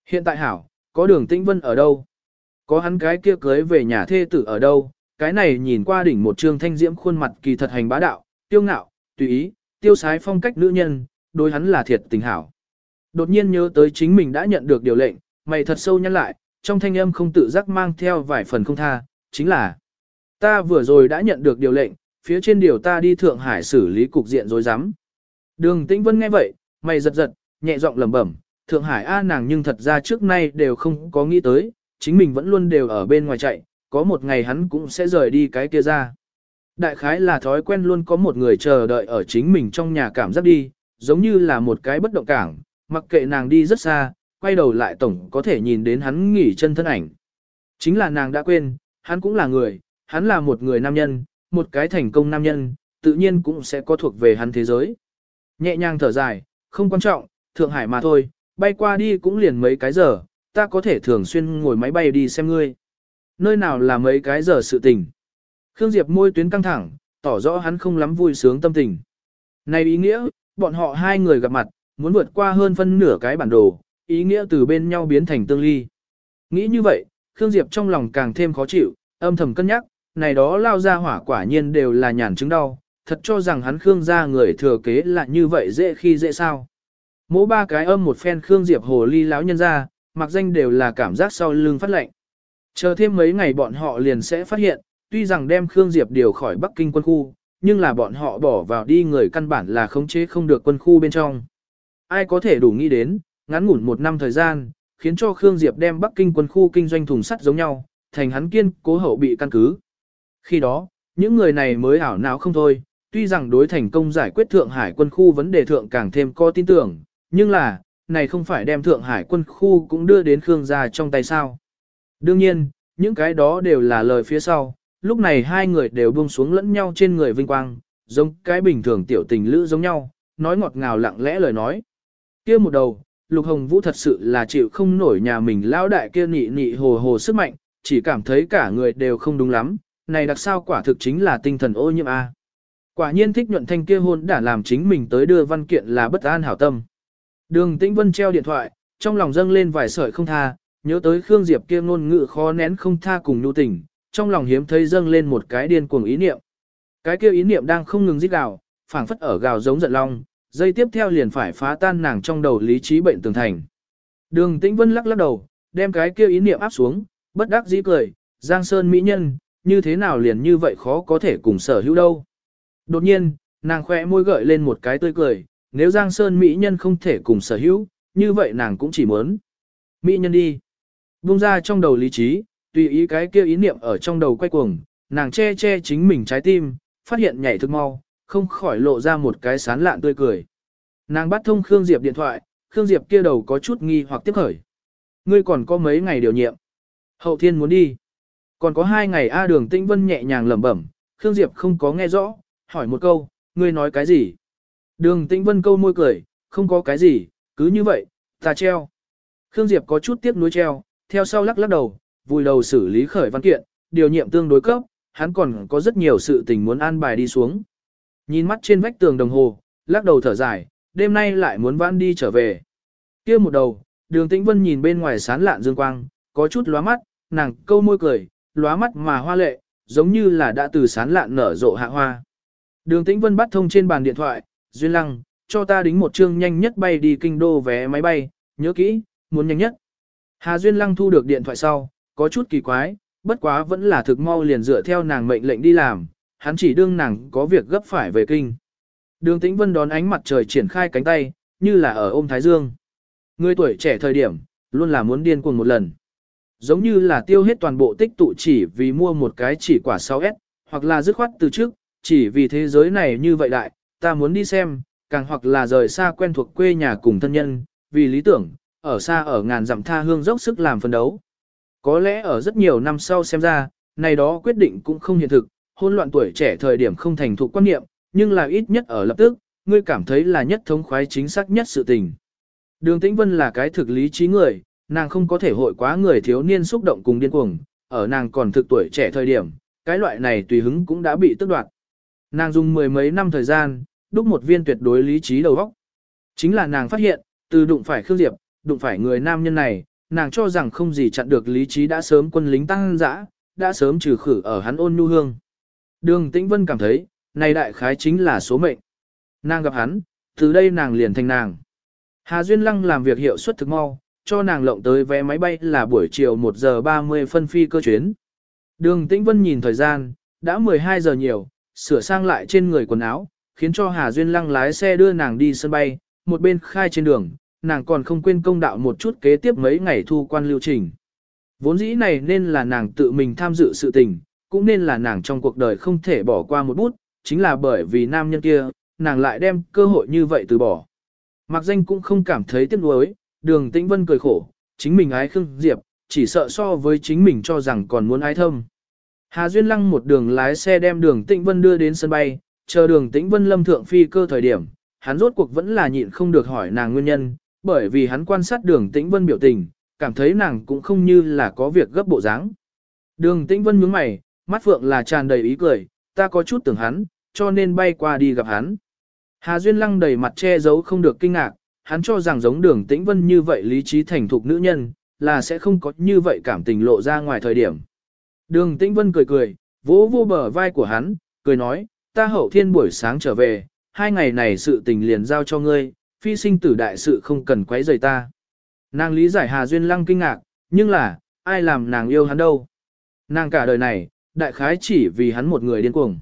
Hiện tại hảo, có đường tĩnh vân ở đâu? Có hắn cái kia cưới về nhà thê tử ở đâu? Cái này nhìn qua đỉnh một trương thanh diễm khuôn mặt kỳ thật hành bá đạo, tiêu ngạo, tùy ý, tiêu sái phong cách nữ nhân, đối hắn là thiệt tình hảo. Đột nhiên nhớ tới chính mình đã nhận được điều lệnh, mày thật sâu nhăn lại, trong thanh âm không tự giác mang theo vài phần không tha, chính là ta vừa rồi đã nhận được điều lệnh, phía trên điều ta đi Thượng Hải xử lý cục diện rối rắm. Đường Tĩnh Vân nghe vậy, mày giật giật, nhẹ giọng lẩm bẩm, Thượng Hải A nàng nhưng thật ra trước nay đều không có nghĩ tới, chính mình vẫn luôn đều ở bên ngoài chạy, có một ngày hắn cũng sẽ rời đi cái kia ra. Đại khái là thói quen luôn có một người chờ đợi ở chính mình trong nhà cảm giác đi, giống như là một cái bất động cảng, mặc kệ nàng đi rất xa, quay đầu lại tổng có thể nhìn đến hắn nghỉ chân thân ảnh. Chính là nàng đã quên, hắn cũng là người, hắn là một người nam nhân, một cái thành công nam nhân, tự nhiên cũng sẽ có thuộc về hắn thế giới. Nhẹ nhàng thở dài, không quan trọng, Thượng Hải mà thôi, bay qua đi cũng liền mấy cái giờ, ta có thể thường xuyên ngồi máy bay đi xem ngươi. Nơi nào là mấy cái giờ sự tình. Khương Diệp môi tuyến căng thẳng, tỏ rõ hắn không lắm vui sướng tâm tình. Này ý nghĩa, bọn họ hai người gặp mặt, muốn vượt qua hơn phân nửa cái bản đồ, ý nghĩa từ bên nhau biến thành tương ly. Nghĩ như vậy, Khương Diệp trong lòng càng thêm khó chịu, âm thầm cân nhắc, này đó lao ra hỏa quả nhiên đều là nhàn chứng đau, thật cho rằng hắn Khương gia người thừa kế là như vậy dễ khi dễ sao. Mỗi ba cái âm một phen Khương Diệp hồ ly lão nhân ra, mặc danh đều là cảm giác sau lưng phát lệnh. Chờ thêm mấy ngày bọn họ liền sẽ phát hiện, tuy rằng đem Khương Diệp điều khỏi Bắc Kinh quân khu, nhưng là bọn họ bỏ vào đi người căn bản là khống chế không được quân khu bên trong. Ai có thể đủ nghĩ đến, ngắn ngủn một năm thời gian, khiến cho Khương Diệp đem Bắc Kinh quân khu kinh doanh thùng sắt giống nhau, thành hắn kiên cố hậu bị căn cứ. Khi đó, những người này mới ảo não không thôi, tuy rằng đối thành công giải quyết Thượng Hải quân khu vấn đề thượng càng thêm có tin tưởng, nhưng là, này không phải đem Thượng Hải quân khu cũng đưa đến Khương gia trong tay sao. Đương nhiên, những cái đó đều là lời phía sau, lúc này hai người đều buông xuống lẫn nhau trên người vinh quang, giống cái bình thường tiểu tình lữ giống nhau, nói ngọt ngào lặng lẽ lời nói kia một đầu, Lục Hồng Vũ thật sự là chịu không nổi nhà mình lão đại kia nị nị hồ hồ sức mạnh, chỉ cảm thấy cả người đều không đúng lắm, này đặc sao quả thực chính là tinh thần ô nhiễm A. Quả nhiên thích nhuận thanh kia hôn đã làm chính mình tới đưa văn kiện là bất an hảo tâm. Đường Tĩnh Vân treo điện thoại, trong lòng dâng lên vài sợi không tha, nhớ tới Khương Diệp kia ngôn ngữ khó nén không tha cùng nhu tình, trong lòng hiếm thấy dâng lên một cái điên cuồng ý niệm. Cái kia ý niệm đang không ngừng rít gào, phảng phất ở gào giống giận long, dây tiếp theo liền phải phá tan nàng trong đầu lý trí bệnh tường thành. Đường Tĩnh Vân lắc lắc đầu, đem cái kia ý niệm áp xuống, bất đắc dĩ cười, Giang Sơn mỹ nhân, như thế nào liền như vậy khó có thể cùng sở hữu đâu. Đột nhiên, nàng khỏe môi gợi lên một cái tươi cười, nếu Giang Sơn mỹ nhân không thể cùng sở hữu, như vậy nàng cũng chỉ muốn. Mỹ nhân đi. Vung ra trong đầu lý trí, tùy ý cái kia ý niệm ở trong đầu quay cuồng, nàng che che chính mình trái tim, phát hiện nhảy thức mau, không khỏi lộ ra một cái sán lạn tươi cười. Nàng bắt thông Khương Diệp điện thoại, Khương Diệp kia đầu có chút nghi hoặc tiếp khởi. Ngươi còn có mấy ngày điều nhiệm. Hậu thiên muốn đi. Còn có hai ngày A đường Tĩnh Vân nhẹ nhàng lẩm bẩm, Khương Diệp không có nghe rõ, hỏi một câu, ngươi nói cái gì? Đường Tĩnh Vân câu môi cười, không có cái gì, cứ như vậy, ta treo. Khương Diệp có chút tiếc nuối treo, theo sau lắc lắc đầu, vùi đầu xử lý khởi văn kiện, điều nhiệm tương đối cấp, hắn còn có rất nhiều sự tình muốn an bài đi xuống. Nhìn mắt trên vách tường đồng hồ, lắc đầu thở dài, đêm nay lại muốn vãn đi trở về. kia một đầu, đường tĩnh vân nhìn bên ngoài sán lạn dương quang, có chút lóa mắt, nàng câu môi cười, lóa mắt mà hoa lệ, giống như là đã từ sán lạn nở rộ hạ hoa. Đường tĩnh vân bắt thông trên bàn điện thoại, duyên lăng, cho ta đính một chương nhanh nhất bay đi kinh đô vé máy bay, nhớ kỹ, muốn nhanh nhất. Hà Duyên lăng thu được điện thoại sau, có chút kỳ quái, bất quá vẫn là thực mau liền dựa theo nàng mệnh lệnh đi làm, hắn chỉ đương nàng có việc gấp phải về kinh. Đường Tĩnh Vân đón ánh mặt trời triển khai cánh tay, như là ở ôm Thái Dương. Người tuổi trẻ thời điểm, luôn là muốn điên cuồng một lần. giống như là tiêu hết toàn bộ tích tụ chỉ vì mua một cái chỉ quả 6S, hoặc là dứt khoát từ trước, chỉ vì thế giới này như vậy đại, ta muốn đi xem, càng hoặc là rời xa quen thuộc quê nhà cùng thân nhân, vì lý tưởng, ở xa ở ngàn dặm tha hương dốc sức làm phân đấu. Có lẽ ở rất nhiều năm sau xem ra, này đó quyết định cũng không hiện thực, hôn loạn tuổi trẻ thời điểm không thành thục quan niệm, nhưng là ít nhất ở lập tức, ngươi cảm thấy là nhất thống khoái chính xác nhất sự tình. Đường Tĩnh Vân là cái thực lý trí người, nàng không có thể hội quá người thiếu niên xúc động cùng điên cuồng, ở nàng còn thực tuổi trẻ thời điểm, cái loại này tùy hứng cũng đã bị tước đoạt. Nàng dùng mười mấy năm thời gian, đúc một viên tuyệt đối lý trí đầu óc. Chính là nàng phát hiện, từ đụng phải Khương Diệp, đụng phải người nam nhân này, nàng cho rằng không gì chặn được lý trí đã sớm quân lính tăng dã, đã sớm trừ khử ở hắn ôn nhu hương. Đường Tĩnh Vân cảm thấy, này đại khái chính là số mệnh. Nàng gặp hắn, từ đây nàng liền thành nàng. Hà Duyên Lăng làm việc hiệu suất thực mau, cho nàng lộng tới vé máy bay là buổi chiều 1 giờ 30 phân phi cơ chuyến. Đường Tĩnh Vân nhìn thời gian, đã 12 giờ nhiều, sửa sang lại trên người quần áo, khiến cho Hà Duyên Lăng lái xe đưa nàng đi sân bay, một bên khai trên đường, nàng còn không quên công đạo một chút kế tiếp mấy ngày thu quan lưu trình. Vốn dĩ này nên là nàng tự mình tham dự sự tình, cũng nên là nàng trong cuộc đời không thể bỏ qua một bút, chính là bởi vì nam nhân kia, nàng lại đem cơ hội như vậy từ bỏ. Mặc danh cũng không cảm thấy tiếc nuối, đường tĩnh vân cười khổ, chính mình ái Khương Diệp, chỉ sợ so với chính mình cho rằng còn muốn ái thâm. Hà Duyên Lăng một đường lái xe đem đường tĩnh vân đưa đến sân bay, chờ đường tĩnh vân lâm thượng phi cơ thời điểm, hắn rốt cuộc vẫn là nhịn không được hỏi nàng nguyên nhân, bởi vì hắn quan sát đường tĩnh vân biểu tình, cảm thấy nàng cũng không như là có việc gấp bộ dáng. Đường tĩnh vân nhướng mày, mắt phượng là tràn đầy ý cười, ta có chút tưởng hắn, cho nên bay qua đi gặp hắn. Hà Duyên Lăng đầy mặt che giấu không được kinh ngạc, hắn cho rằng giống đường tĩnh vân như vậy lý trí thành thục nữ nhân, là sẽ không có như vậy cảm tình lộ ra ngoài thời điểm. Đường tĩnh vân cười cười, vỗ vô bờ vai của hắn, cười nói, ta hậu thiên buổi sáng trở về, hai ngày này sự tình liền giao cho ngươi, phi sinh tử đại sự không cần quấy rầy ta. Nàng lý giải Hà Duyên Lăng kinh ngạc, nhưng là, ai làm nàng yêu hắn đâu. Nàng cả đời này, đại khái chỉ vì hắn một người điên cuồng.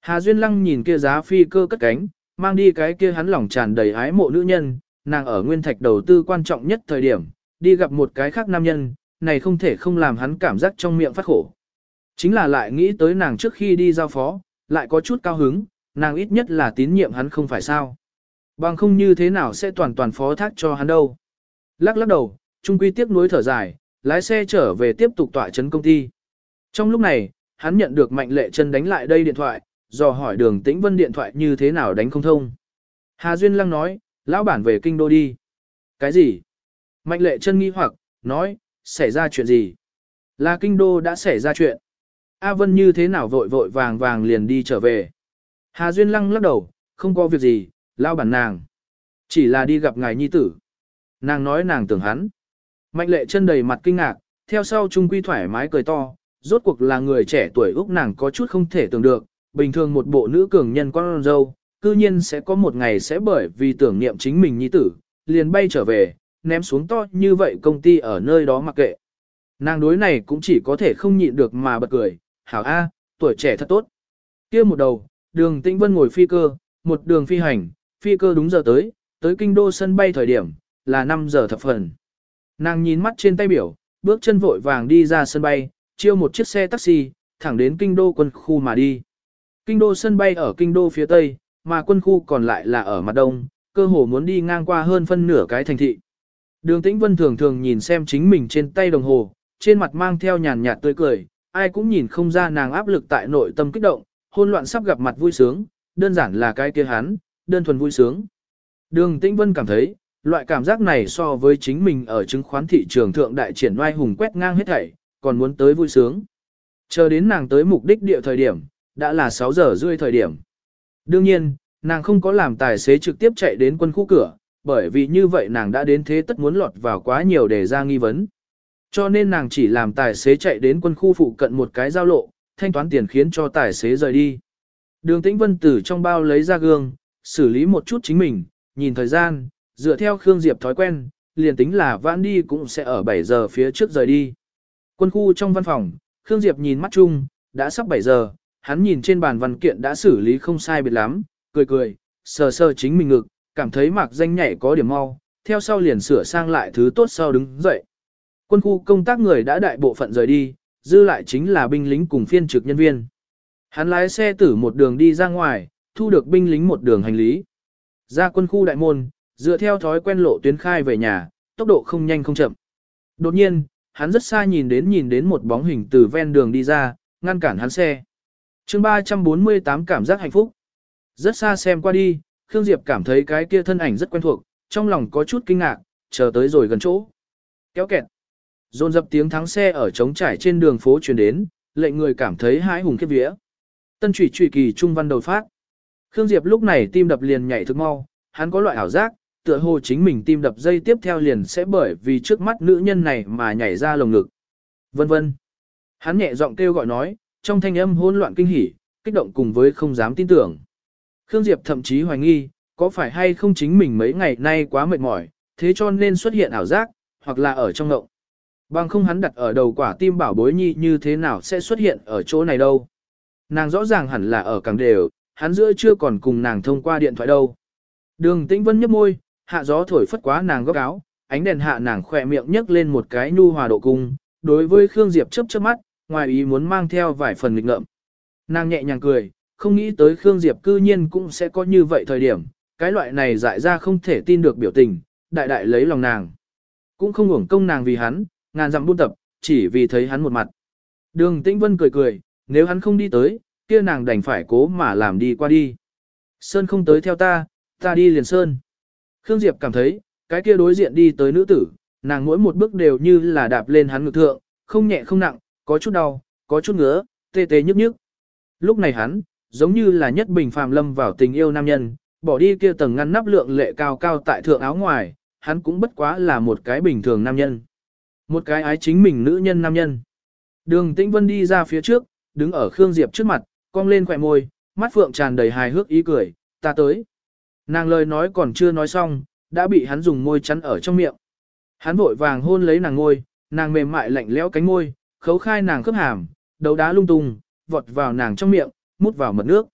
Hà Duyên Lăng nhìn kia giá phi cơ cất cánh, mang đi cái kia hắn lòng tràn đầy ái mộ nữ nhân, nàng ở nguyên thạch đầu tư quan trọng nhất thời điểm, đi gặp một cái khác nam nhân, này không thể không làm hắn cảm giác trong miệng phát khổ. Chính là lại nghĩ tới nàng trước khi đi giao phó, lại có chút cao hứng, nàng ít nhất là tín nhiệm hắn không phải sao. Bằng không như thế nào sẽ toàn toàn phó thác cho hắn đâu. Lắc lắc đầu, trung quy tiếc nuối thở dài, lái xe trở về tiếp tục tọa chấn công ty. Trong lúc này, hắn nhận được mạnh lệ chân đánh lại đây điện thoại, dò hỏi đường tĩnh vân điện thoại như thế nào đánh không thông. Hà Duyên Lăng nói, lão bản về kinh đô đi. Cái gì? Mạnh lệ chân nghi hoặc, nói, xảy ra chuyện gì? Là kinh đô đã xảy ra chuyện. A Vân như thế nào vội vội vàng vàng liền đi trở về. Hà Duyên Lăng lắc đầu, không có việc gì, lão bản nàng. Chỉ là đi gặp ngài nhi tử. Nàng nói nàng tưởng hắn. Mạnh lệ chân đầy mặt kinh ngạc, theo sau trung quy thoải mái cười to, rốt cuộc là người trẻ tuổi Úc nàng có chút không thể tưởng được, bình thường một bộ nữ cường nhân con dâu, cư nhiên sẽ có một ngày sẽ bởi vì tưởng niệm chính mình nhi tử, liền bay trở về, ném xuống to như vậy công ty ở nơi đó mặc kệ. Nàng đối này cũng chỉ có thể không nhịn được mà bật cười, hảo A, tuổi trẻ thật tốt. kia một đầu, đường tĩnh vân ngồi phi cơ, một đường phi hành, phi cơ đúng giờ tới, tới kinh đô sân bay thời điểm, là 5 giờ thập phần. Nàng nhìn mắt trên tay biểu, bước chân vội vàng đi ra sân bay, chiêu một chiếc xe taxi, thẳng đến kinh đô quân khu mà đi. Kinh đô sân bay ở kinh đô phía tây, mà quân khu còn lại là ở mặt đông, cơ hồ muốn đi ngang qua hơn phân nửa cái thành thị. Đường Tĩnh Vân thường thường nhìn xem chính mình trên tay đồng hồ, trên mặt mang theo nhàn nhạt tươi cười, ai cũng nhìn không ra nàng áp lực tại nội tâm kích động, hôn loạn sắp gặp mặt vui sướng, đơn giản là cái kia hắn, đơn thuần vui sướng. Đường Tĩnh Vân cảm thấy, loại cảm giác này so với chính mình ở chứng khoán thị trường thượng đại triển oai hùng quét ngang hết thảy, còn muốn tới vui sướng. Chờ đến nàng tới mục đích địa thời điểm, đã là 6 giờ rưỡi thời điểm. Đương nhiên, nàng không có làm tài xế trực tiếp chạy đến quân khu cửa, bởi vì như vậy nàng đã đến thế tất muốn lọt vào quá nhiều để ra nghi vấn. Cho nên nàng chỉ làm tài xế chạy đến quân khu phụ cận một cái giao lộ, thanh toán tiền khiến cho tài xế rời đi. Đường Tĩnh Vân từ trong bao lấy ra gương, xử lý một chút chính mình, nhìn thời gian, dựa theo Khương Diệp thói quen, liền tính là vãn đi cũng sẽ ở 7 giờ phía trước rời đi. Quân khu trong văn phòng, Khương Diệp nhìn mắt chung, đã sắp 7 giờ, hắn nhìn trên bàn văn kiện đã xử lý không sai biệt lắm, cười cười, sờ sờ chính mình ngực, cảm thấy mạc danh nhảy có điểm mau, theo sau liền sửa sang lại thứ tốt sau đứng dậy. quân khu công tác người đã đại bộ phận rời đi, dư lại chính là binh lính cùng phiên trực nhân viên. Hắn lái xe tử một đường đi ra ngoài, thu được binh lính một đường hành lý. Ra quân khu đại môn, dựa theo thói quen lộ tuyến khai về nhà, tốc độ không nhanh không chậm. Đột nhiên, hắn rất xa nhìn đến nhìn đến một bóng hình từ ven đường đi ra, ngăn cản hắn xe. chương 348 cảm giác hạnh phúc. Rất xa xem qua đi, Khương Diệp cảm thấy cái kia thân ảnh rất quen thuộc, trong lòng có chút kinh ngạc, chờ tới rồi gần chỗ. Kéo kẹt. Dồn dập tiếng thắng xe ở trống trải trên đường phố truyền đến, lệnh người cảm thấy hãi hùng khiếp vía. Tân trụy trụy kỳ trung văn đầu phát. Khương Diệp lúc này tim đập liền nhảy thức mau, hắn có loại ảo giác, tựa hồ chính mình tim đập dây tiếp theo liền sẽ bởi vì trước mắt nữ nhân này mà nhảy ra lồng ngực. Vân vân. Hắn nhẹ giọng kêu gọi nói, trong thanh âm hỗn loạn kinh hỉ, kích động cùng với không dám tin tưởng. Khương Diệp thậm chí hoài nghi, có phải hay không chính mình mấy ngày nay quá mệt mỏi, thế cho nên xuất hiện ảo giác, hoặc là ở trong ngộng. Bằng không hắn đặt ở đầu quả tim bảo bối nhi như thế nào sẽ xuất hiện ở chỗ này đâu. Nàng rõ ràng hẳn là ở càng đều, hắn giữa chưa còn cùng nàng thông qua điện thoại đâu. Đường tĩnh vân nhấp môi, hạ gió thổi phất quá nàng góc áo, ánh đèn hạ nàng khỏe miệng nhấc lên một cái nu hòa độ cung, đối với Khương Diệp chớp chớp mắt, ngoài ý muốn mang theo vài phần nghịch ngợm. Nàng nhẹ nhàng cười, không nghĩ tới Khương Diệp cư nhiên cũng sẽ có như vậy thời điểm, cái loại này dại ra không thể tin được biểu tình, đại đại lấy lòng nàng. Cũng không uổng công nàng vì hắn, ngàn dặm buôn tập, chỉ vì thấy hắn một mặt. Đường Tĩnh Vân cười cười, nếu hắn không đi tới, kia nàng đành phải cố mà làm đi qua đi. Sơn không tới theo ta, ta đi liền Sơn. Khương Diệp cảm thấy, cái kia đối diện đi tới nữ tử, nàng mỗi một bước đều như là đạp lên hắn ngực thượng, không nhẹ không nặng, có chút đau, có chút ngứa, tê tê nhức nhức. Lúc này hắn, giống như là nhất bình phàm lâm vào tình yêu nam nhân, bỏ đi kia tầng ngăn nắp lượng lệ cao cao tại thượng áo ngoài, hắn cũng bất quá là một cái bình thường nam nhân. Một cái ái chính mình nữ nhân nam nhân. Đường Tĩnh Vân đi ra phía trước, đứng ở Khương Diệp trước mặt, cong lên khỏe môi, mắt phượng tràn đầy hài hước ý cười, ta tới. Nàng lời nói còn chưa nói xong, đã bị hắn dùng môi chắn ở trong miệng. Hắn vội vàng hôn lấy nàng ngôi, nàng mềm mại lạnh lẽo cánh môi, khấu khai nàng khớp hàm, đầu đá lung tung, vọt vào nàng trong miệng, mút vào mật nước.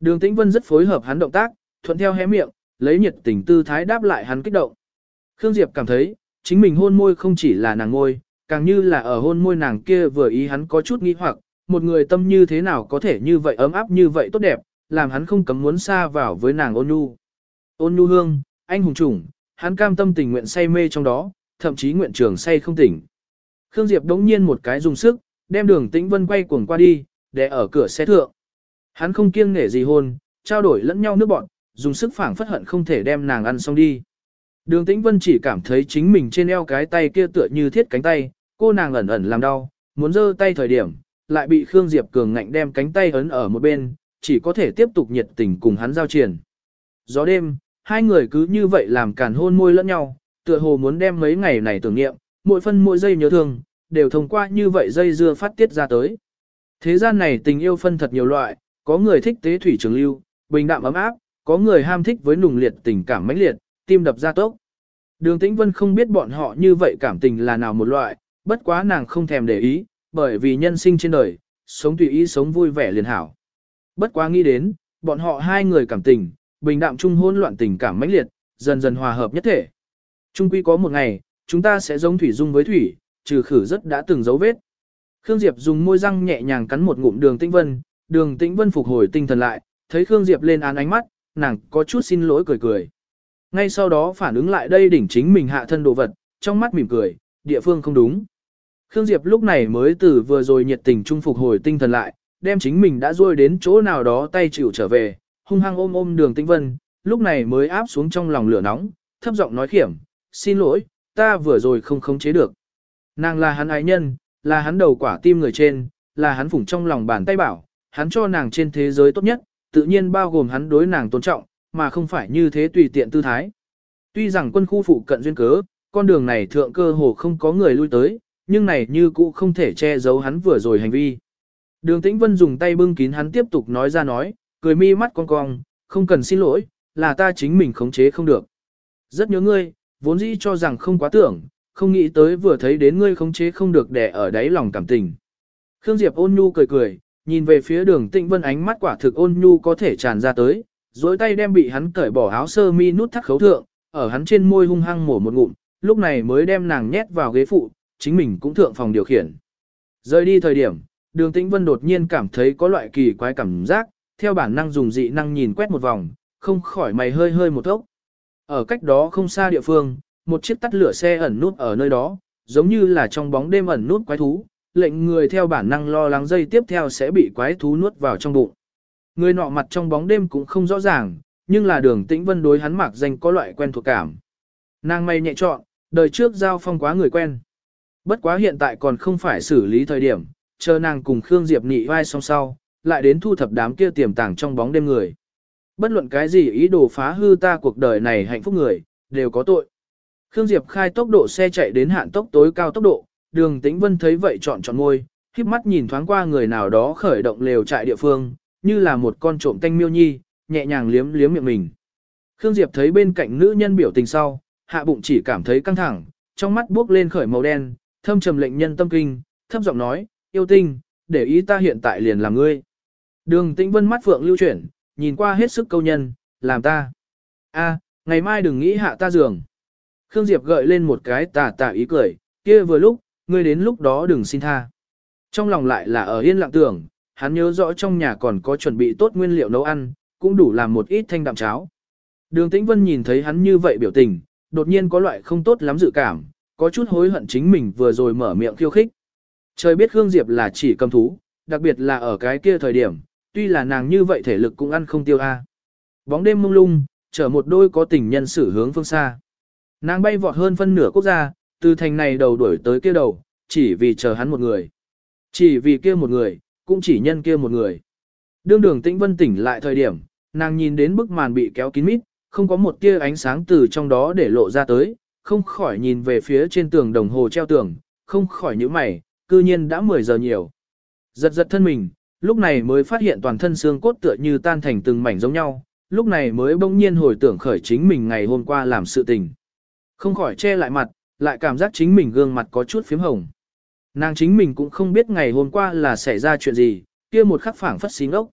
Đường Tĩnh Vân rất phối hợp hắn động tác, thuận theo hé miệng, lấy nhiệt tình tư thái đáp lại hắn kích động. Khương Diệp cảm thấy, chính mình hôn môi không chỉ là nàng ngôi, càng như là ở hôn môi nàng kia vừa ý hắn có chút nghi hoặc, một người tâm như thế nào có thể như vậy ấm áp như vậy tốt đẹp, làm hắn không cấm muốn xa vào với nàng ôn nhu. Ôn nhu hương, anh hùng chủng, hắn cam tâm tình nguyện say mê trong đó, thậm chí nguyện trường say không tỉnh. Khương Diệp đống nhiên một cái dùng sức, đem đường tĩnh vân quay cuồng qua đi, để ở cửa xe thượng. Hắn không kiêng nể gì hôn, trao đổi lẫn nhau nước bọn, dùng sức phảng phất hận không thể đem nàng ăn xong đi. Đường tĩnh vân chỉ cảm thấy chính mình trên eo cái tay kia tựa như thiết cánh tay, cô nàng ẩn ẩn làm đau, muốn giơ tay thời điểm, lại bị Khương Diệp cường ngạnh đem cánh tay ấn ở một bên, chỉ có thể tiếp tục nhiệt tình cùng hắn giao triển. Gió đêm, hai người cứ như vậy làm càn hôn môi lẫn nhau, tựa hồ muốn đem mấy ngày này tưởng niệm, mỗi phân mỗi giây nhớ thương, đều thông qua như vậy dây dưa phát tiết ra tới. Thế gian này tình yêu phân thật nhiều loại, có người thích tế thủy trường lưu, bình đạm ấm áp, có người ham thích với nùng liệt tình cảm mãnh liệt, tim đập ra tốc. Đường Tĩnh Vân không biết bọn họ như vậy cảm tình là nào một loại, bất quá nàng không thèm để ý, bởi vì nhân sinh trên đời, sống tùy ý sống vui vẻ liền hảo. Bất quá nghĩ đến, bọn họ hai người cảm tình, bình đạm chung hôn loạn tình cảm mãnh liệt, dần dần hòa hợp nhất thể. Trung quy có một ngày, chúng ta sẽ giống thủy dung với thủy, trừ khử rất đã từng dấu vết. Khương Diệp dùng môi răng nhẹ nhàng cắn một ngụm đường tĩnh vân, đường tĩnh vân phục hồi tinh thần lại, thấy Khương Diệp lên án ánh mắt, nàng có chút xin lỗi cười cười. Ngay sau đó phản ứng lại đây đỉnh chính mình hạ thân đồ vật, trong mắt mỉm cười, địa phương không đúng. Khương Diệp lúc này mới từ vừa rồi nhiệt tình trung phục hồi tinh thần lại, đem chính mình đã rôi đến chỗ nào đó tay chịu trở về, hung hăng ôm ôm đường tĩnh vân, lúc này mới áp xuống trong lòng lửa nóng, thấp giọng nói khiểm, xin lỗi, ta vừa rồi không khống chế được. Nàng là hắn ái nhân, là hắn đầu quả tim người trên, là hắn phủng trong lòng bàn tay bảo, hắn cho nàng trên thế giới tốt nhất, tự nhiên bao gồm hắn đối nàng tôn trọng, mà không phải như thế tùy tiện tư thái. Tuy rằng quân khu phụ cận duyên cớ, con đường này thượng cơ hồ không có người lui tới, nhưng này như cũ không thể che giấu hắn vừa rồi hành vi. Đường Tĩnh Vân dùng tay bưng kín hắn tiếp tục nói ra nói, cười mi mắt cong cong, không cần xin lỗi, là ta chính mình khống chế không được. Rất nhớ ngươi, vốn dĩ cho rằng không quá tưởng, không nghĩ tới vừa thấy đến ngươi khống chế không được để ở đáy lòng cảm tình. Khương Diệp ôn nhu cười cười, nhìn về phía đường tịnh Vân ánh mắt quả thực ôn nhu có thể tràn ra tới, dối tay đem bị hắn cởi bỏ áo sơ mi nút thắt khấu thượng, ở hắn trên môi hung hăng mổ một ngụm, lúc này mới đem nàng nhét vào ghế phụ, chính mình cũng thượng phòng điều khiển. Rời đi thời điểm, đường tĩnh vân đột nhiên cảm thấy có loại kỳ quái cảm giác, theo bản năng dùng dị năng nhìn quét một vòng, không khỏi mày hơi hơi một ốc. Ở cách đó không xa địa phương, một chiếc tắt lửa xe ẩn nút ở nơi đó, giống như là trong bóng đêm ẩn nút quái thú, lệnh người theo bản năng lo lắng dây tiếp theo sẽ bị quái thú nuốt vào trong bụng. Người nọ mặt trong bóng đêm cũng không rõ ràng, nhưng là đường tĩnh vân đối hắn mạc danh có loại quen thuộc cảm. Nàng may nhẹ chọn, đời trước giao phong quá người quen. Bất quá hiện tại còn không phải xử lý thời điểm, chờ nàng cùng Khương Diệp nị vai song sau, lại đến thu thập đám kia tiềm tàng trong bóng đêm người. Bất luận cái gì ý đồ phá hư ta cuộc đời này hạnh phúc người, đều có tội. Khương Diệp khai tốc độ xe chạy đến hạn tốc tối cao tốc độ, đường tĩnh vân thấy vậy chọn chọn ngôi, khiếp mắt nhìn thoáng qua người nào đó khởi động lều trại địa phương, như là một con trộm tanh miêu nhi, nhẹ nhàng liếm liếm miệng mình. Khương Diệp thấy bên cạnh nữ nhân biểu tình sau, hạ bụng chỉ cảm thấy căng thẳng, trong mắt bước lên khởi màu đen, thâm trầm lệnh nhân tâm kinh, thấp giọng nói, yêu tinh, để ý ta hiện tại liền là ngươi. Đường tĩnh vân mắt phượng lưu chuyển, nhìn qua hết sức câu nhân, làm ta. a ngày mai đừng nghĩ hạ ta giường. Khương Diệp gợi lên một cái tà tà ý cười, kia vừa lúc, ngươi đến lúc đó đừng xin tha. Trong lòng lại là ở yên lặng tưởng, hắn nhớ rõ trong nhà còn có chuẩn bị tốt nguyên liệu nấu ăn, cũng đủ làm một ít thanh đạm cháo. Đường Tĩnh Vân nhìn thấy hắn như vậy biểu tình, đột nhiên có loại không tốt lắm dự cảm, có chút hối hận chính mình vừa rồi mở miệng khiêu khích. Trời biết Khương Diệp là chỉ cầm thú, đặc biệt là ở cái kia thời điểm, tuy là nàng như vậy thể lực cũng ăn không tiêu a. Bóng đêm mông lung, chở một đôi có tình nhân xử hướng phương xa. Nàng bay vọt hơn phân nửa quốc gia, từ thành này đầu đuổi tới kia đầu, chỉ vì chờ hắn một người. Chỉ vì kia một người, cũng chỉ nhân kia một người. Đương đường tĩnh vân tỉnh lại thời điểm, nàng nhìn đến bức màn bị kéo kín mít, không có một tia ánh sáng từ trong đó để lộ ra tới, không khỏi nhìn về phía trên tường đồng hồ treo tường, không khỏi nhíu mày, cư nhiên đã 10 giờ nhiều. Giật giật thân mình, lúc này mới phát hiện toàn thân xương cốt tựa như tan thành từng mảnh giống nhau, lúc này mới bỗng nhiên hồi tưởng khởi chính mình ngày hôm qua làm sự tình. Không khỏi che lại mặt, lại cảm giác chính mình gương mặt có chút phím hồng. Nàng chính mình cũng không biết ngày hôm qua là xảy ra chuyện gì, kia một khắc phảng phất xí ngốc.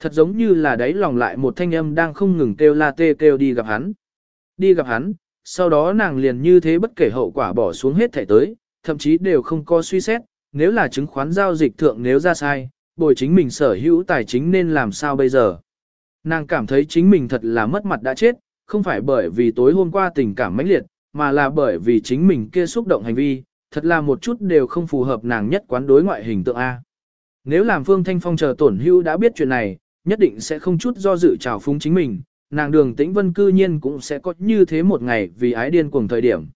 Thật giống như là đấy lòng lại một thanh âm đang không ngừng kêu la tê kêu đi gặp hắn. Đi gặp hắn, sau đó nàng liền như thế bất kể hậu quả bỏ xuống hết thẻ tới, thậm chí đều không có suy xét, nếu là chứng khoán giao dịch thượng nếu ra sai, bồi chính mình sở hữu tài chính nên làm sao bây giờ. Nàng cảm thấy chính mình thật là mất mặt đã chết, không phải bởi vì tối hôm qua tình cảm mãnh liệt, mà là bởi vì chính mình kia xúc động hành vi, thật là một chút đều không phù hợp nàng nhất quán đối ngoại hình tượng A. Nếu làm Phương Thanh Phong chờ tổn hưu đã biết chuyện này, nhất định sẽ không chút do dự trào phúng chính mình, nàng đường tĩnh vân cư nhiên cũng sẽ có như thế một ngày vì ái điên cuồng thời điểm.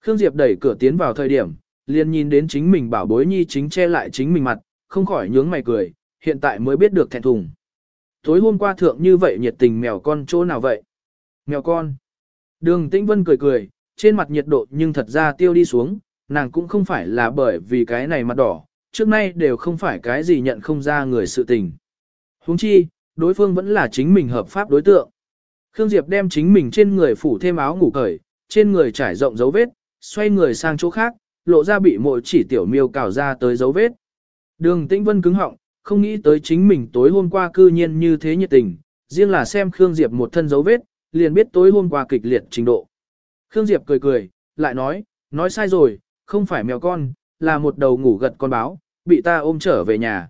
Khương Diệp đẩy cửa tiến vào thời điểm, liền nhìn đến chính mình bảo bối nhi chính che lại chính mình mặt, không khỏi nhướng mày cười, hiện tại mới biết được thẹn thùng. Tối hôm qua thượng như vậy nhiệt tình mèo con chỗ nào vậy? Mèo con. Đường Tĩnh Vân cười cười, trên mặt nhiệt độ nhưng thật ra tiêu đi xuống, nàng cũng không phải là bởi vì cái này mặt đỏ, trước nay đều không phải cái gì nhận không ra người sự tình. Huống chi, đối phương vẫn là chính mình hợp pháp đối tượng. Khương Diệp đem chính mình trên người phủ thêm áo ngủ cởi, trên người trải rộng dấu vết, xoay người sang chỗ khác, lộ ra bị mỗi chỉ tiểu miêu cào ra tới dấu vết. Đường Tĩnh Vân cứng họng, không nghĩ tới chính mình tối hôm qua cư nhiên như thế nhiệt tình, riêng là xem Khương Diệp một thân dấu vết, liền biết tối hôm qua kịch liệt trình độ. Khương Diệp cười cười, lại nói, nói sai rồi, không phải mèo con, là một đầu ngủ gật con báo, bị ta ôm trở về nhà.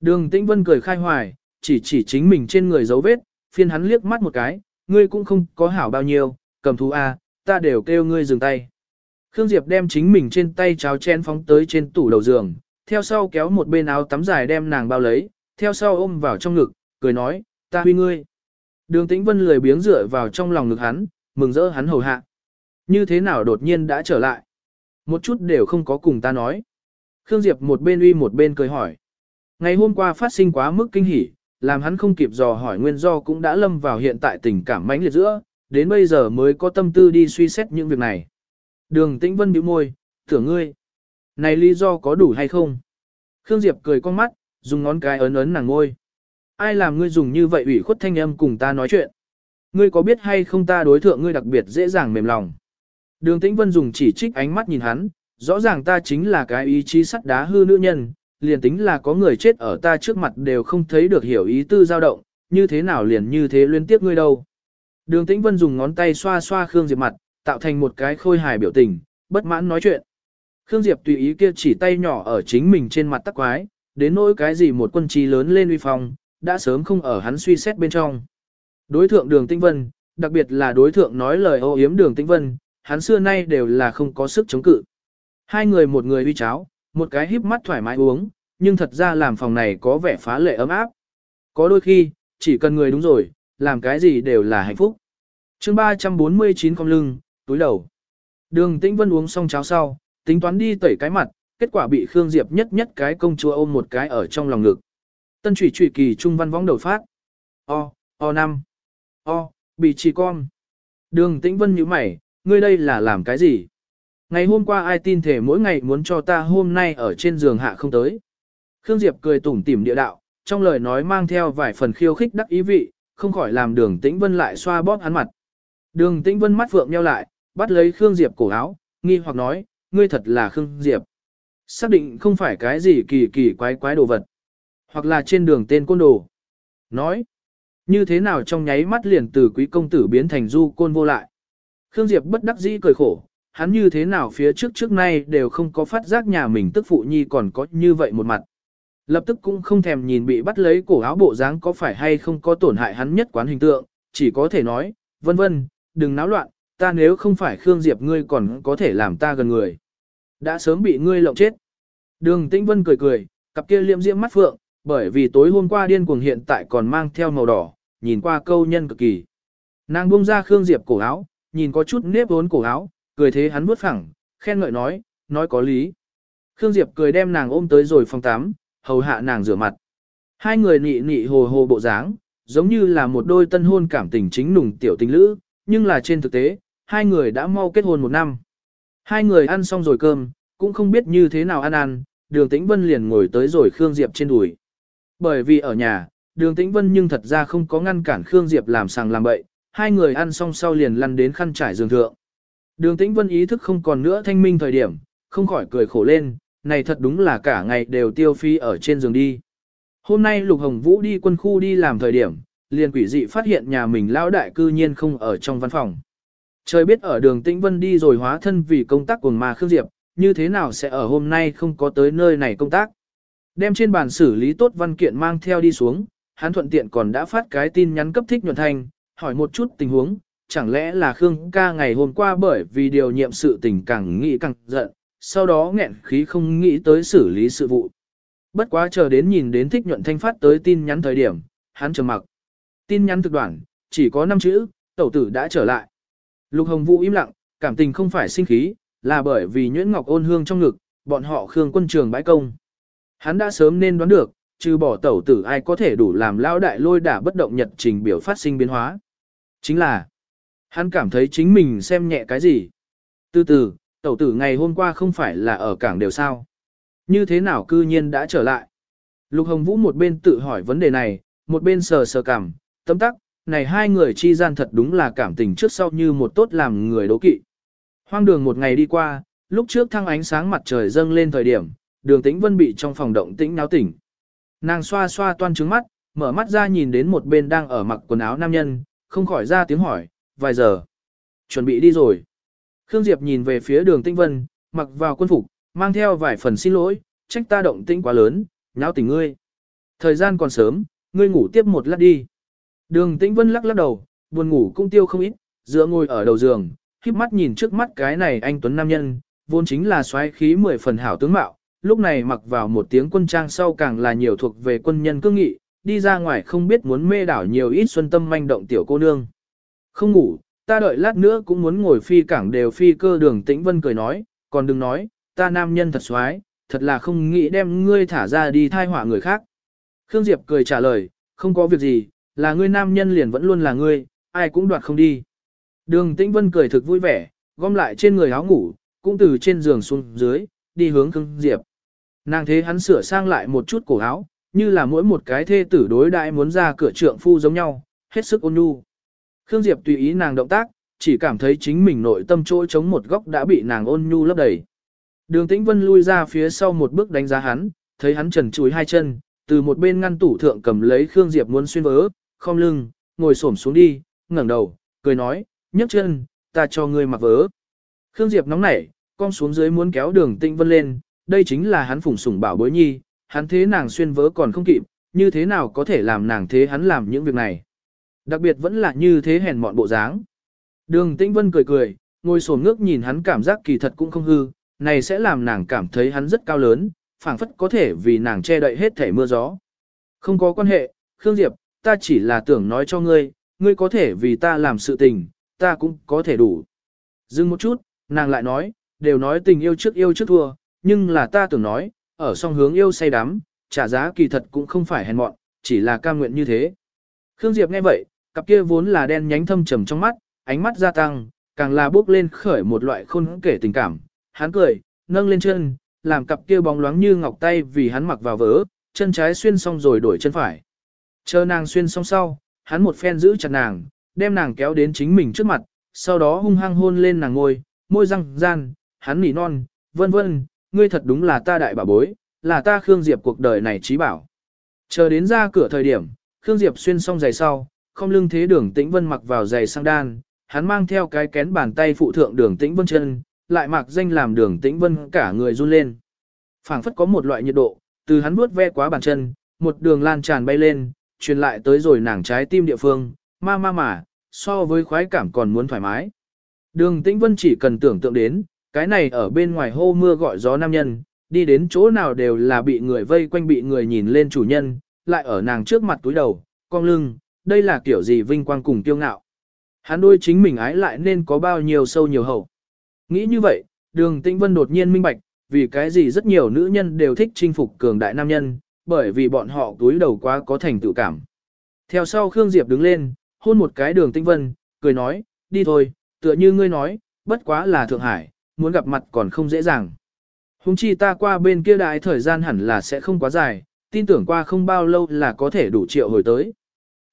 Đường Tĩnh Vân cười khai hoài, chỉ chỉ chính mình trên người dấu vết, phiên hắn liếc mắt một cái, ngươi cũng không có hảo bao nhiêu, cầm thú A, ta đều kêu ngươi dừng tay. Khương Diệp đem chính mình trên tay cháo chen phóng tới trên tủ đầu giường, theo sau kéo một bên áo tắm dài đem nàng bao lấy, theo sau ôm vào trong ngực, cười nói, ta huy ngươi. Đường Tĩnh Vân lười biếng dựa vào trong lòng ngực hắn, mừng rỡ hắn hầu hạ. Như thế nào đột nhiên đã trở lại? Một chút đều không có cùng ta nói. Khương Diệp một bên uy một bên cười hỏi. Ngày hôm qua phát sinh quá mức kinh hỉ, làm hắn không kịp dò hỏi nguyên do cũng đã lâm vào hiện tại tình cảm mãnh liệt giữa, đến bây giờ mới có tâm tư đi suy xét những việc này. Đường Tĩnh Vân bĩu môi, tưởng ngươi. Này lý do có đủ hay không? Khương Diệp cười con mắt, dùng ngón cái ấn ấn nàng ngôi. Ai làm ngươi dùng như vậy ủy khuất thanh âm cùng ta nói chuyện? Ngươi có biết hay không ta đối thượng ngươi đặc biệt dễ dàng mềm lòng? Đường Tĩnh Vân dùng chỉ trích ánh mắt nhìn hắn, rõ ràng ta chính là cái ý chí sắt đá hư nữ nhân, liền tính là có người chết ở ta trước mặt đều không thấy được hiểu ý tư dao động, như thế nào liền như thế liên tiếp ngươi đâu. Đường Tĩnh Vân dùng ngón tay xoa xoa Khương Diệp mặt, tạo thành một cái khôi hài biểu tình, bất mãn nói chuyện. Khương Diệp tùy ý kia chỉ tay nhỏ ở chính mình trên mặt tắc quái, đến nỗi cái gì một quân trí lớn lên uy phong, đã sớm không ở hắn suy xét bên trong. Đối thượng đường tinh vân, đặc biệt là đối thượng nói lời ô yếm đường tinh vân, hắn xưa nay đều là không có sức chống cự. Hai người một người uy cháo, một cái híp mắt thoải mái uống, nhưng thật ra làm phòng này có vẻ phá lệ ấm áp. Có đôi khi, chỉ cần người đúng rồi, làm cái gì đều là hạnh phúc. chương 349 con lưng, túi đầu. Đường Tĩnh Vân uống xong cháo sau, tính toán đi tẩy cái mặt, kết quả bị Khương Diệp nhất nhất cái công chúa ôm một cái ở trong lòng ngực. Tân trụy trụy kỳ trung văn võng đầu phát. O, O năm. O, bị trì con. Đường Tĩnh Vân nhíu mày, ngươi đây là làm cái gì? Ngày hôm qua ai tin thể mỗi ngày muốn cho ta hôm nay ở trên giường hạ không tới. Khương Diệp cười tủm tỉm địa đạo, trong lời nói mang theo vài phần khiêu khích đắc ý vị, không khỏi làm đường tĩnh vân lại xoa bóp hắn mặt. Đường tĩnh vân mắt phượng nheo lại, bắt lấy Khương Diệp cổ áo, nghi hoặc nói, ngươi thật là Khương Diệp. Xác định không phải cái gì kỳ kỳ quái quái đồ vật. Hoặc là trên đường tên côn đồ. Nói, như thế nào trong nháy mắt liền từ quý công tử biến thành du côn vô lại. Khương Diệp bất đắc dĩ cười khổ, hắn như thế nào phía trước trước nay đều không có phát giác nhà mình tức phụ nhi còn có như vậy một mặt. Lập tức cũng không thèm nhìn bị bắt lấy cổ áo bộ dáng có phải hay không có tổn hại hắn nhất quán hình tượng, chỉ có thể nói, vân vân, đừng náo loạn, ta nếu không phải Khương Diệp ngươi còn có thể làm ta gần người. Đã sớm bị ngươi lộng chết. Đường Tĩnh Vân cười cười, cặp kia liệm diễm mắt phượng, bởi vì tối hôm qua điên cuồng hiện tại còn mang theo màu đỏ, nhìn qua câu nhân cực kỳ. Nàng buông ra Khương Diệp cổ áo, nhìn có chút nếp vốn cổ áo, cười thế hắn bước phẳng, khen ngợi nói, nói có lý. Khương Diệp cười đem nàng ôm tới rồi phòng tắm, hầu hạ nàng rửa mặt. Hai người nị nị hồ hồ bộ dáng, giống như là một đôi tân hôn cảm tình chính nùng tiểu tình lữ, nhưng là trên thực tế, hai người đã mau kết hôn một năm. Hai người ăn xong rồi cơm, cũng không biết như thế nào ăn ăn, đường tĩnh vân liền ngồi tới rồi Khương Diệp trên đùi. Bởi vì ở nhà, đường tĩnh vân nhưng thật ra không có ngăn cản Khương Diệp làm sàng làm bậy, hai người ăn xong sau liền lăn đến khăn trải giường thượng. Đường tĩnh vân ý thức không còn nữa thanh minh thời điểm, không khỏi cười khổ lên, này thật đúng là cả ngày đều tiêu phi ở trên giường đi. Hôm nay Lục Hồng Vũ đi quân khu đi làm thời điểm, liền quỷ dị phát hiện nhà mình lão đại cư nhiên không ở trong văn phòng. Trời biết ở đường Tĩnh Vân đi rồi hóa thân vì công tác cùng mà Khương Diệp, như thế nào sẽ ở hôm nay không có tới nơi này công tác. Đem trên bàn xử lý tốt văn kiện mang theo đi xuống, hắn thuận tiện còn đã phát cái tin nhắn cấp thích nhuận thành, hỏi một chút tình huống, chẳng lẽ là Khương ca ngày hôm qua bởi vì điều nhiệm sự tình càng nghĩ càng giận, sau đó nghẹn khí không nghĩ tới xử lý sự vụ. Bất quá chờ đến nhìn đến thích nhuận thanh phát tới tin nhắn thời điểm, hắn trầm mặc. Tin nhắn thực đoạn, chỉ có 5 chữ, tẩu tử đã trở lại. Lục Hồng Vũ im lặng, cảm tình không phải sinh khí, là bởi vì nhuyễn ngọc ôn hương trong ngực, bọn họ khương quân trường bãi công. Hắn đã sớm nên đoán được, trừ bỏ tẩu tử ai có thể đủ làm lao đại lôi đả bất động nhật trình biểu phát sinh biến hóa. Chính là, hắn cảm thấy chính mình xem nhẹ cái gì. Từ từ, tẩu tử ngày hôm qua không phải là ở cảng đều sao. Như thế nào cư nhiên đã trở lại? Lục Hồng Vũ một bên tự hỏi vấn đề này, một bên sờ sờ cảm, tấm tắc, này hai người chi gian thật đúng là cảm tình trước sau như một tốt làm người đố kỵ. Hoang đường một ngày đi qua, lúc trước thăng ánh sáng mặt trời dâng lên thời điểm, đường tĩnh vân bị trong phòng động tĩnh náo tỉnh. Nàng xoa xoa toan trứng mắt, mở mắt ra nhìn đến một bên đang ở mặc quần áo nam nhân, không khỏi ra tiếng hỏi, vài giờ. Chuẩn bị đi rồi. Khương Diệp nhìn về phía đường Tĩnh Vân, mặc vào quân phục, mang theo vài phần xin lỗi, trách ta động tĩnh quá lớn, nháo tỉnh ngươi. Thời gian còn sớm, ngươi ngủ tiếp một lát đi. Đường Tĩnh Vân lắc lắc đầu, buồn ngủ cũng tiêu không ít, dựa ngồi ở đầu giường, khiếp mắt nhìn trước mắt cái này anh Tuấn Nam Nhân, vốn chính là xoáy khí mười phần hảo tướng mạo, lúc này mặc vào một tiếng quân trang sau càng là nhiều thuộc về quân nhân cương nghị, đi ra ngoài không biết muốn mê đảo nhiều ít xuân tâm manh động tiểu cô nương. Không ngủ, ta đợi lát nữa cũng muốn ngồi phi cảng đều phi cơ đường tĩnh vân cười nói, còn đừng nói, ta nam nhân thật xoái, thật là không nghĩ đem ngươi thả ra đi thai họa người khác. Khương Diệp cười trả lời, không có việc gì, là ngươi nam nhân liền vẫn luôn là ngươi, ai cũng đoạt không đi. Đường tĩnh vân cười thực vui vẻ, gom lại trên người áo ngủ, cũng từ trên giường xuống dưới, đi hướng Khương Diệp. Nàng thế hắn sửa sang lại một chút cổ áo, như là mỗi một cái thê tử đối đại muốn ra cửa trượng phu giống nhau, hết sức ôn nhu. Khương Diệp tùy ý nàng động tác, chỉ cảm thấy chính mình nội tâm chỗ chống một góc đã bị nàng ôn nhu lấp đầy. Đường Tĩnh Vân lui ra phía sau một bước đánh giá hắn, thấy hắn trần chuối hai chân, từ một bên ngăn tủ thượng cầm lấy Khương Diệp muốn xuyên vớ, khom lưng, ngồi xổm xuống đi, ngẩng đầu, cười nói, nhấc chân, ta cho ngươi mặc vớ. Khương Diệp nóng nảy, con xuống dưới muốn kéo đường tĩnh vân lên, đây chính là hắn phủng sủng bảo bối nhi, hắn thế nàng xuyên vớ còn không kịp, như thế nào có thể làm nàng thế hắn làm những việc này. Đặc biệt vẫn là như thế hèn mọn bộ dáng. Đường tĩnh vân cười cười, ngồi sổn ngước nhìn hắn cảm giác kỳ thật cũng không hư, này sẽ làm nàng cảm thấy hắn rất cao lớn, phảng phất có thể vì nàng che đậy hết thể mưa gió. Không có quan hệ, Khương Diệp, ta chỉ là tưởng nói cho ngươi, ngươi có thể vì ta làm sự tình, ta cũng có thể đủ. Dừng một chút, nàng lại nói, đều nói tình yêu trước yêu trước thua, nhưng là ta tưởng nói, ở song hướng yêu say đắm, trả giá kỳ thật cũng không phải hèn mọn, chỉ là cam nguyện như thế. Khương Diệp nghe vậy, cặp kia vốn là đen nhánh thâm trầm trong mắt, ánh mắt gia tăng, càng là bước lên khởi một loại khôn kể tình cảm. Hắn cười, nâng lên chân, làm cặp kia bóng loáng như ngọc tay vì hắn mặc vào vỡ, chân trái xuyên xong rồi đổi chân phải. Chờ nàng xuyên xong sau, hắn một phen giữ chặt nàng, đem nàng kéo đến chính mình trước mặt, sau đó hung hăng hôn lên nàng ngôi, môi răng gian, hắn nỉ non, vân vân, ngươi thật đúng là ta đại bảo bối, là ta Khương Diệp cuộc đời này trí bảo. Chờ đến ra cửa thời điểm, Khương Diệp xuyên xong giày sau, không lưng thế đường tĩnh vân mặc vào giày sang đan, hắn mang theo cái kén bàn tay phụ thượng đường tĩnh vân chân, lại mặc danh làm đường tĩnh vân cả người run lên. phảng phất có một loại nhiệt độ, từ hắn vuốt ve quá bàn chân, một đường lan tràn bay lên, truyền lại tới rồi nàng trái tim địa phương, ma ma mà, so với khoái cảm còn muốn thoải mái. Đường tĩnh vân chỉ cần tưởng tượng đến, cái này ở bên ngoài hô mưa gọi gió nam nhân, đi đến chỗ nào đều là bị người vây quanh bị người nhìn lên chủ nhân, lại ở nàng trước mặt túi đầu, cong lưng, đây là kiểu gì vinh quang cùng kiêu ngạo. Hắn đôi chính mình ái lại nên có bao nhiêu sâu nhiều hậu. Nghĩ như vậy, đường tĩnh vân đột nhiên minh bạch, vì cái gì rất nhiều nữ nhân đều thích chinh phục cường đại nam nhân, bởi vì bọn họ túi đầu quá có thành tựu cảm. Theo sau Khương Diệp đứng lên, hôn một cái đường Tinh vân, cười nói, đi thôi, tựa như ngươi nói, bất quá là Thượng Hải, muốn gặp mặt còn không dễ dàng. Hùng chi ta qua bên kia đại thời gian hẳn là sẽ không quá dài, tin tưởng qua không bao lâu là có thể đủ triệu hồi tới.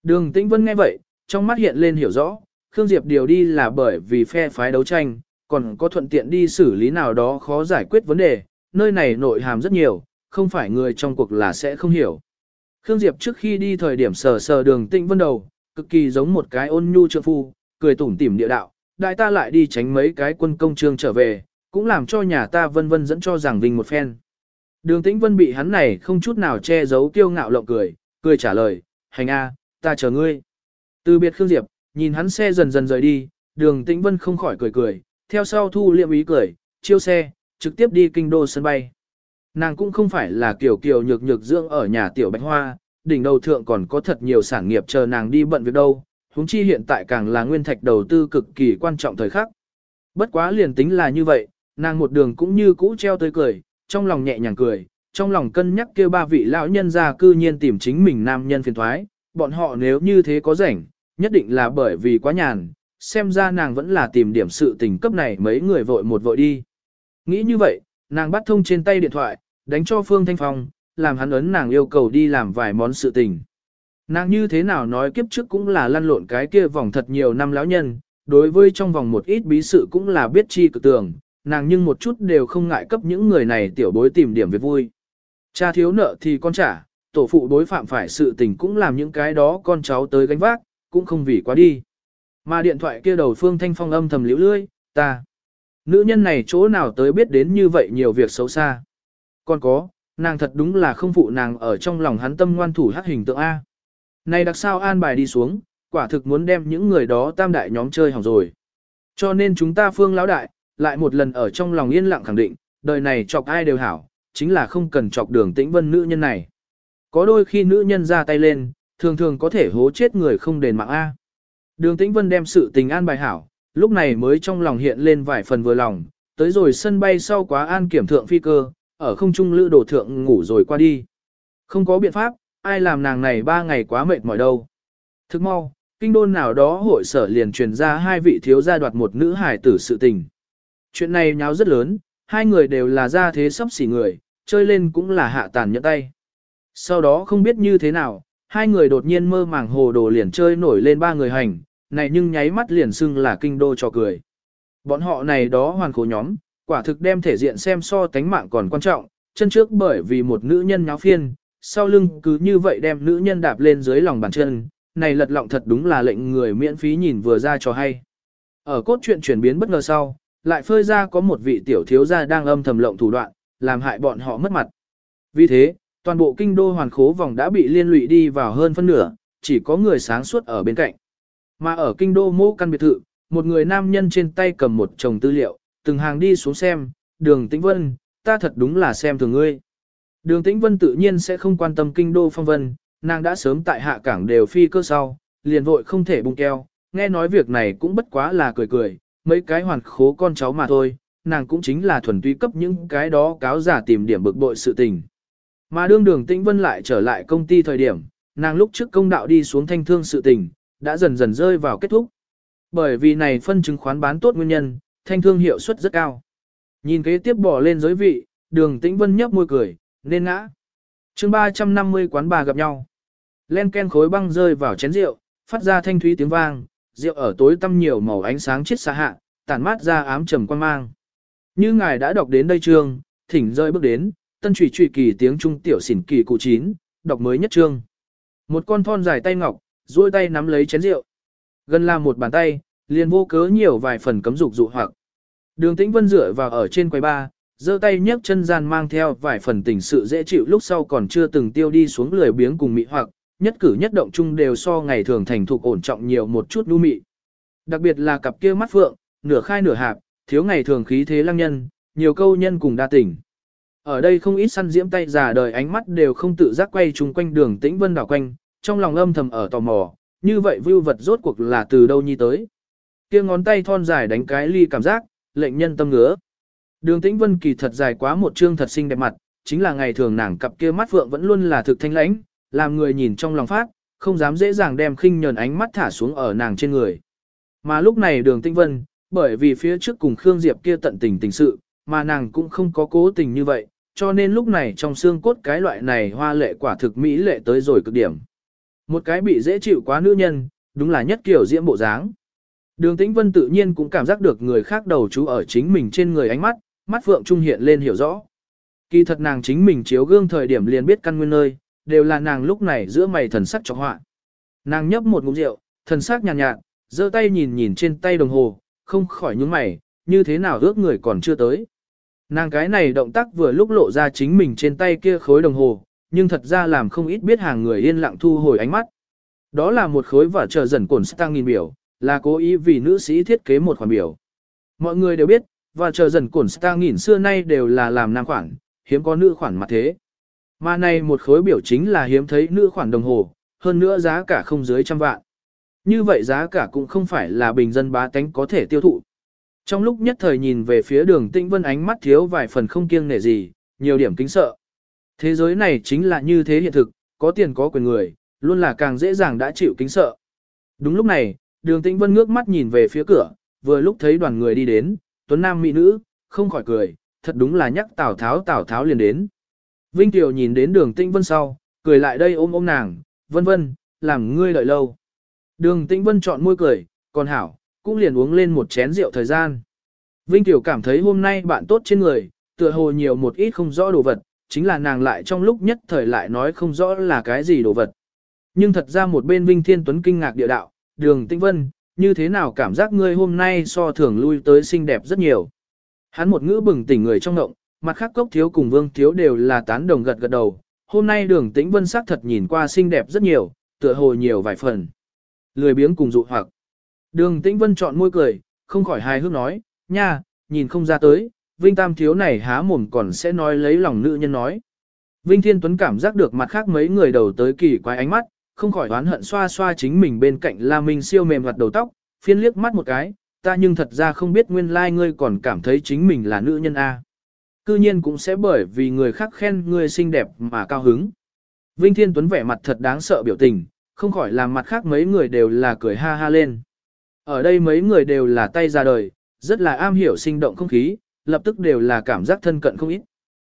Đường Tĩnh Vân nghe vậy, trong mắt hiện lên hiểu rõ, Khương Diệp điều đi là bởi vì phe phái đấu tranh, còn có thuận tiện đi xử lý nào đó khó giải quyết vấn đề, nơi này nội hàm rất nhiều, không phải người trong cuộc là sẽ không hiểu. Khương Diệp trước khi đi thời điểm sờ sờ đường Tĩnh Vân đầu, cực kỳ giống một cái ôn nhu trượng phu, cười tủm tỉm địa đạo, đại ta lại đi tránh mấy cái quân công trương trở về, cũng làm cho nhà ta vân vân dẫn cho rằng vinh một phen. Đường Tĩnh Vân bị hắn này không chút nào che giấu kiêu ngạo lộng cười, cười trả lời, hành a, ta chờ ngươi. Từ biệt Khương Diệp, nhìn hắn xe dần dần rời đi, đường Tĩnh Vân không khỏi cười cười, theo sau thu liệm ý cười, chiêu xe, trực tiếp đi kinh đô sân bay. Nàng cũng không phải là kiểu kiểu nhược nhược dưỡng ở nhà tiểu bạch hoa, đỉnh đầu thượng còn có thật nhiều sản nghiệp chờ nàng đi bận việc đâu, huống chi hiện tại càng là nguyên thạch đầu tư cực kỳ quan trọng thời khắc. Bất quá liền tính là như vậy, nàng một đường cũng như cũ treo tươi cười, trong lòng nhẹ nhàng cười, trong lòng cân nhắc kêu ba vị lão nhân ra cư nhiên tìm chính mình nam nhân phiền thoái, bọn họ nếu như thế có rảnh, nhất định là bởi vì quá nhàn, xem ra nàng vẫn là tìm điểm sự tình cấp này mấy người vội một vội đi. Nghĩ như vậy, nàng bắt thông trên tay điện thoại, đánh cho Phương Thanh Phong, làm hắn ấn nàng yêu cầu đi làm vài món sự tình. Nàng như thế nào nói kiếp trước cũng là lăn lộn cái kia vòng thật nhiều năm lão nhân, đối với trong vòng một ít bí sự cũng là biết chi cực tường, nàng nhưng một chút đều không ngại cấp những người này tiểu bối tìm điểm việc vui. Cha thiếu nợ thì con trả, tổ phụ đối phạm phải sự tình cũng làm những cái đó con cháu tới gánh vác, cũng không vì quá đi. Mà điện thoại kia đầu phương thanh phong âm thầm liễu lươi, ta. Nữ nhân này chỗ nào tới biết đến như vậy nhiều việc xấu xa. Còn có, nàng thật đúng là không phụ nàng ở trong lòng hắn tâm ngoan thủ hát hình tượng A. Này đặc sao an bài đi xuống, quả thực muốn đem những người đó tam đại nhóm chơi hỏng rồi. Cho nên chúng ta phương lão đại, lại một lần ở trong lòng yên lặng khẳng định, đời này chọc ai đều hảo, chính là không cần chọc đường tĩnh vân nữ nhân này. Có đôi khi nữ nhân ra tay lên, thường thường có thể hố chết người không đền mạng A. Đường tĩnh vân đem sự tình an bài hảo, lúc này mới trong lòng hiện lên vài phần vừa lòng, tới rồi sân bay sau quá an kiểm thượng phi cơ, ở không trung lữ đổ thượng ngủ rồi qua đi. Không có biện pháp, ai làm nàng này ba ngày quá mệt mỏi đâu. Thức mau, kinh đôn nào đó hội sở liền truyền ra hai vị thiếu gia đoạt một nữ hải tử sự tình. Chuyện này nháo rất lớn, hai người đều là gia thế sắp xỉ người, chơi lên cũng là hạ tàn nhẫn tay. Sau đó không biết như thế nào, hai người đột nhiên mơ màng hồ đồ liền chơi nổi lên ba người hành, này nhưng nháy mắt liền xưng là kinh đô cho cười. Bọn họ này đó hoàn khổ nhóm, quả thực đem thể diện xem so tánh mạng còn quan trọng, chân trước bởi vì một nữ nhân nháo phiên, sau lưng cứ như vậy đem nữ nhân đạp lên dưới lòng bàn chân, này lật lọng thật đúng là lệnh người miễn phí nhìn vừa ra cho hay. Ở cốt truyện chuyển biến bất ngờ sau, lại phơi ra có một vị tiểu thiếu gia đang âm thầm lộng thủ đoạn, làm hại bọn họ mất mặt. Vì thế, toàn bộ kinh đô hoàn khố vòng đã bị liên lụy đi vào hơn phân nửa, chỉ có người sáng suốt ở bên cạnh. Mà ở kinh đô mô căn biệt thự, một người nam nhân trên tay cầm một chồng tư liệu, từng hàng đi xuống xem, đường tĩnh vân, ta thật đúng là xem thường ngươi. Đường tĩnh vân tự nhiên sẽ không quan tâm kinh đô phong vân, nàng đã sớm tại hạ cảng đều phi cơ sau, liền vội không thể bung keo, nghe nói việc này cũng bất quá là cười cười, mấy cái hoàn khố con cháu mà thôi, nàng cũng chính là thuần túy cấp những cái đó cáo giả tìm điểm bực bội sự tình. Mà đương đường tĩnh vân lại trở lại công ty thời điểm, nàng lúc trước công đạo đi xuống thanh thương sự tình, đã dần dần rơi vào kết thúc. Bởi vì này phân chứng khoán bán tốt nguyên nhân, thanh thương hiệu suất rất cao. Nhìn kế tiếp bỏ lên giới vị, đường tĩnh vân nhấp môi cười, nên ngã. chương 350 quán bà gặp nhau. Len ken khối băng rơi vào chén rượu, phát ra thanh thúy tiếng vang, rượu ở tối tăm nhiều màu ánh sáng chiết xa hạ, tản mát ra ám trầm quan mang. Như ngài đã đọc đến đây chương, thỉnh rơi bước đến, tân trùy trùy kỳ tiếng trung tiểu xỉn kỳ cụ chín, đọc mới nhất chương. Một con thon dài tay ngọc, duỗi tay nắm lấy chén rượu. Gần là một bàn tay, liền vô cớ nhiều vài phần cấm dục dụ hoặc. Đường Tĩnh Vân dựa vào ở trên quầy ba, giơ tay nhấc chân gian mang theo vài phần tình sự dễ chịu lúc sau còn chưa từng tiêu đi xuống lười biếng cùng mị hoặc, nhất cử nhất động chung đều so ngày thường thành thục ổn trọng nhiều một chút nhu mị. Đặc biệt là cặp kia mắt phượng, nửa khai nửa hạp, thiếu ngày thường khí thế lăng nhân, nhiều câu nhân cùng đa tình. Ở đây không ít săn diễm tay già đời ánh mắt đều không tự giác quay chung quanh đường tĩnh vân đảo quanh, trong lòng âm thầm ở tò mò, như vậy vưu vật rốt cuộc là từ đâu nhi tới. kia ngón tay thon dài đánh cái ly cảm giác, lệnh nhân tâm ngứa. Đường tĩnh vân kỳ thật dài quá một chương thật xinh đẹp mặt, chính là ngày thường nàng cặp kia mắt phượng vẫn luôn là thực thanh lãnh, làm người nhìn trong lòng phát, không dám dễ dàng đem khinh nhờn ánh mắt thả xuống ở nàng trên người. Mà lúc này đường tĩnh vân, bởi vì phía trước cùng Khương Diệp kia tận tình tình sự, mà nàng cũng không có cố tình như vậy, cho nên lúc này trong xương cốt cái loại này hoa lệ quả thực mỹ lệ tới rồi cực điểm. Một cái bị dễ chịu quá nữ nhân, đúng là nhất kiểu diễm bộ dáng. Đường Tĩnh Vân tự nhiên cũng cảm giác được người khác đầu chú ở chính mình trên người ánh mắt, mắt phượng trung hiện lên hiểu rõ. Kỳ thật nàng chính mình chiếu gương thời điểm liền biết căn nguyên nơi, đều là nàng lúc này giữa mày thần sắc cho họa. Nàng nhấp một ngụm rượu, thần sắc nhàn nhạt, nhạt, giơ tay nhìn nhìn trên tay đồng hồ, không khỏi nhướng mày, như thế nào ước người còn chưa tới. Nàng cái này động tác vừa lúc lộ ra chính mình trên tay kia khối đồng hồ, nhưng thật ra làm không ít biết hàng người yên lặng thu hồi ánh mắt. Đó là một khối và chờ dần cổn stang nghìn biểu, là cố ý vì nữ sĩ thiết kế một khoản biểu. Mọi người đều biết, và chờ dần cổn stang nghìn xưa nay đều là làm nam khoản, hiếm có nữ khoản mặt thế. Mà này một khối biểu chính là hiếm thấy nữ khoản đồng hồ, hơn nữa giá cả không dưới trăm vạn. Như vậy giá cả cũng không phải là bình dân bá tánh có thể tiêu thụ. Trong lúc nhất thời nhìn về phía đường tĩnh vân ánh mắt thiếu vài phần không kiêng nể gì, nhiều điểm kính sợ. Thế giới này chính là như thế hiện thực, có tiền có quyền người, luôn là càng dễ dàng đã chịu kính sợ. Đúng lúc này, đường tĩnh vân ngước mắt nhìn về phía cửa, vừa lúc thấy đoàn người đi đến, tuấn nam mỹ nữ, không khỏi cười, thật đúng là nhắc Tào Tháo Tào Tháo liền đến. Vinh Tiểu nhìn đến đường tĩnh vân sau, cười lại đây ôm ôm nàng, vân vân, làm ngươi đợi lâu. Đường tĩnh vân chọn môi cười, còn hảo, cũng liền uống lên một chén rượu thời gian. Vinh Tiểu cảm thấy hôm nay bạn tốt trên người, tựa hồ nhiều một ít không rõ đồ vật, chính là nàng lại trong lúc nhất thời lại nói không rõ là cái gì đồ vật. Nhưng thật ra một bên Vinh Thiên Tuấn kinh ngạc địa đạo, đường Tĩnh Vân, như thế nào cảm giác ngươi hôm nay so thường lui tới xinh đẹp rất nhiều. Hắn một ngữ bừng tỉnh người trong động, mặt khác cốc thiếu cùng vương thiếu đều là tán đồng gật gật đầu. Hôm nay đường Tĩnh Vân sắc thật nhìn qua xinh đẹp rất nhiều, tựa hồ nhiều vài phần. Lười biếng cùng dụ hoặc. Đường Tĩnh Vân chọn môi cười, không khỏi hài hước nói, nha, nhìn không ra tới, Vinh Tam thiếu này há mồm còn sẽ nói lấy lòng nữ nhân nói. Vinh Thiên Tuấn cảm giác được mặt khác mấy người đầu tới kỳ quái ánh mắt, không khỏi oán hận xoa xoa chính mình bên cạnh La Minh siêu mềm mặt đầu tóc, phiên liếc mắt một cái, ta nhưng thật ra không biết nguyên lai like ngươi còn cảm thấy chính mình là nữ nhân A. Cư nhiên cũng sẽ bởi vì người khác khen ngươi xinh đẹp mà cao hứng. Vinh Thiên Tuấn vẻ mặt thật đáng sợ biểu tình, không khỏi làm mặt khác mấy người đều là cười ha ha lên. Ở đây mấy người đều là tay ra đời, rất là am hiểu sinh động không khí, lập tức đều là cảm giác thân cận không ít.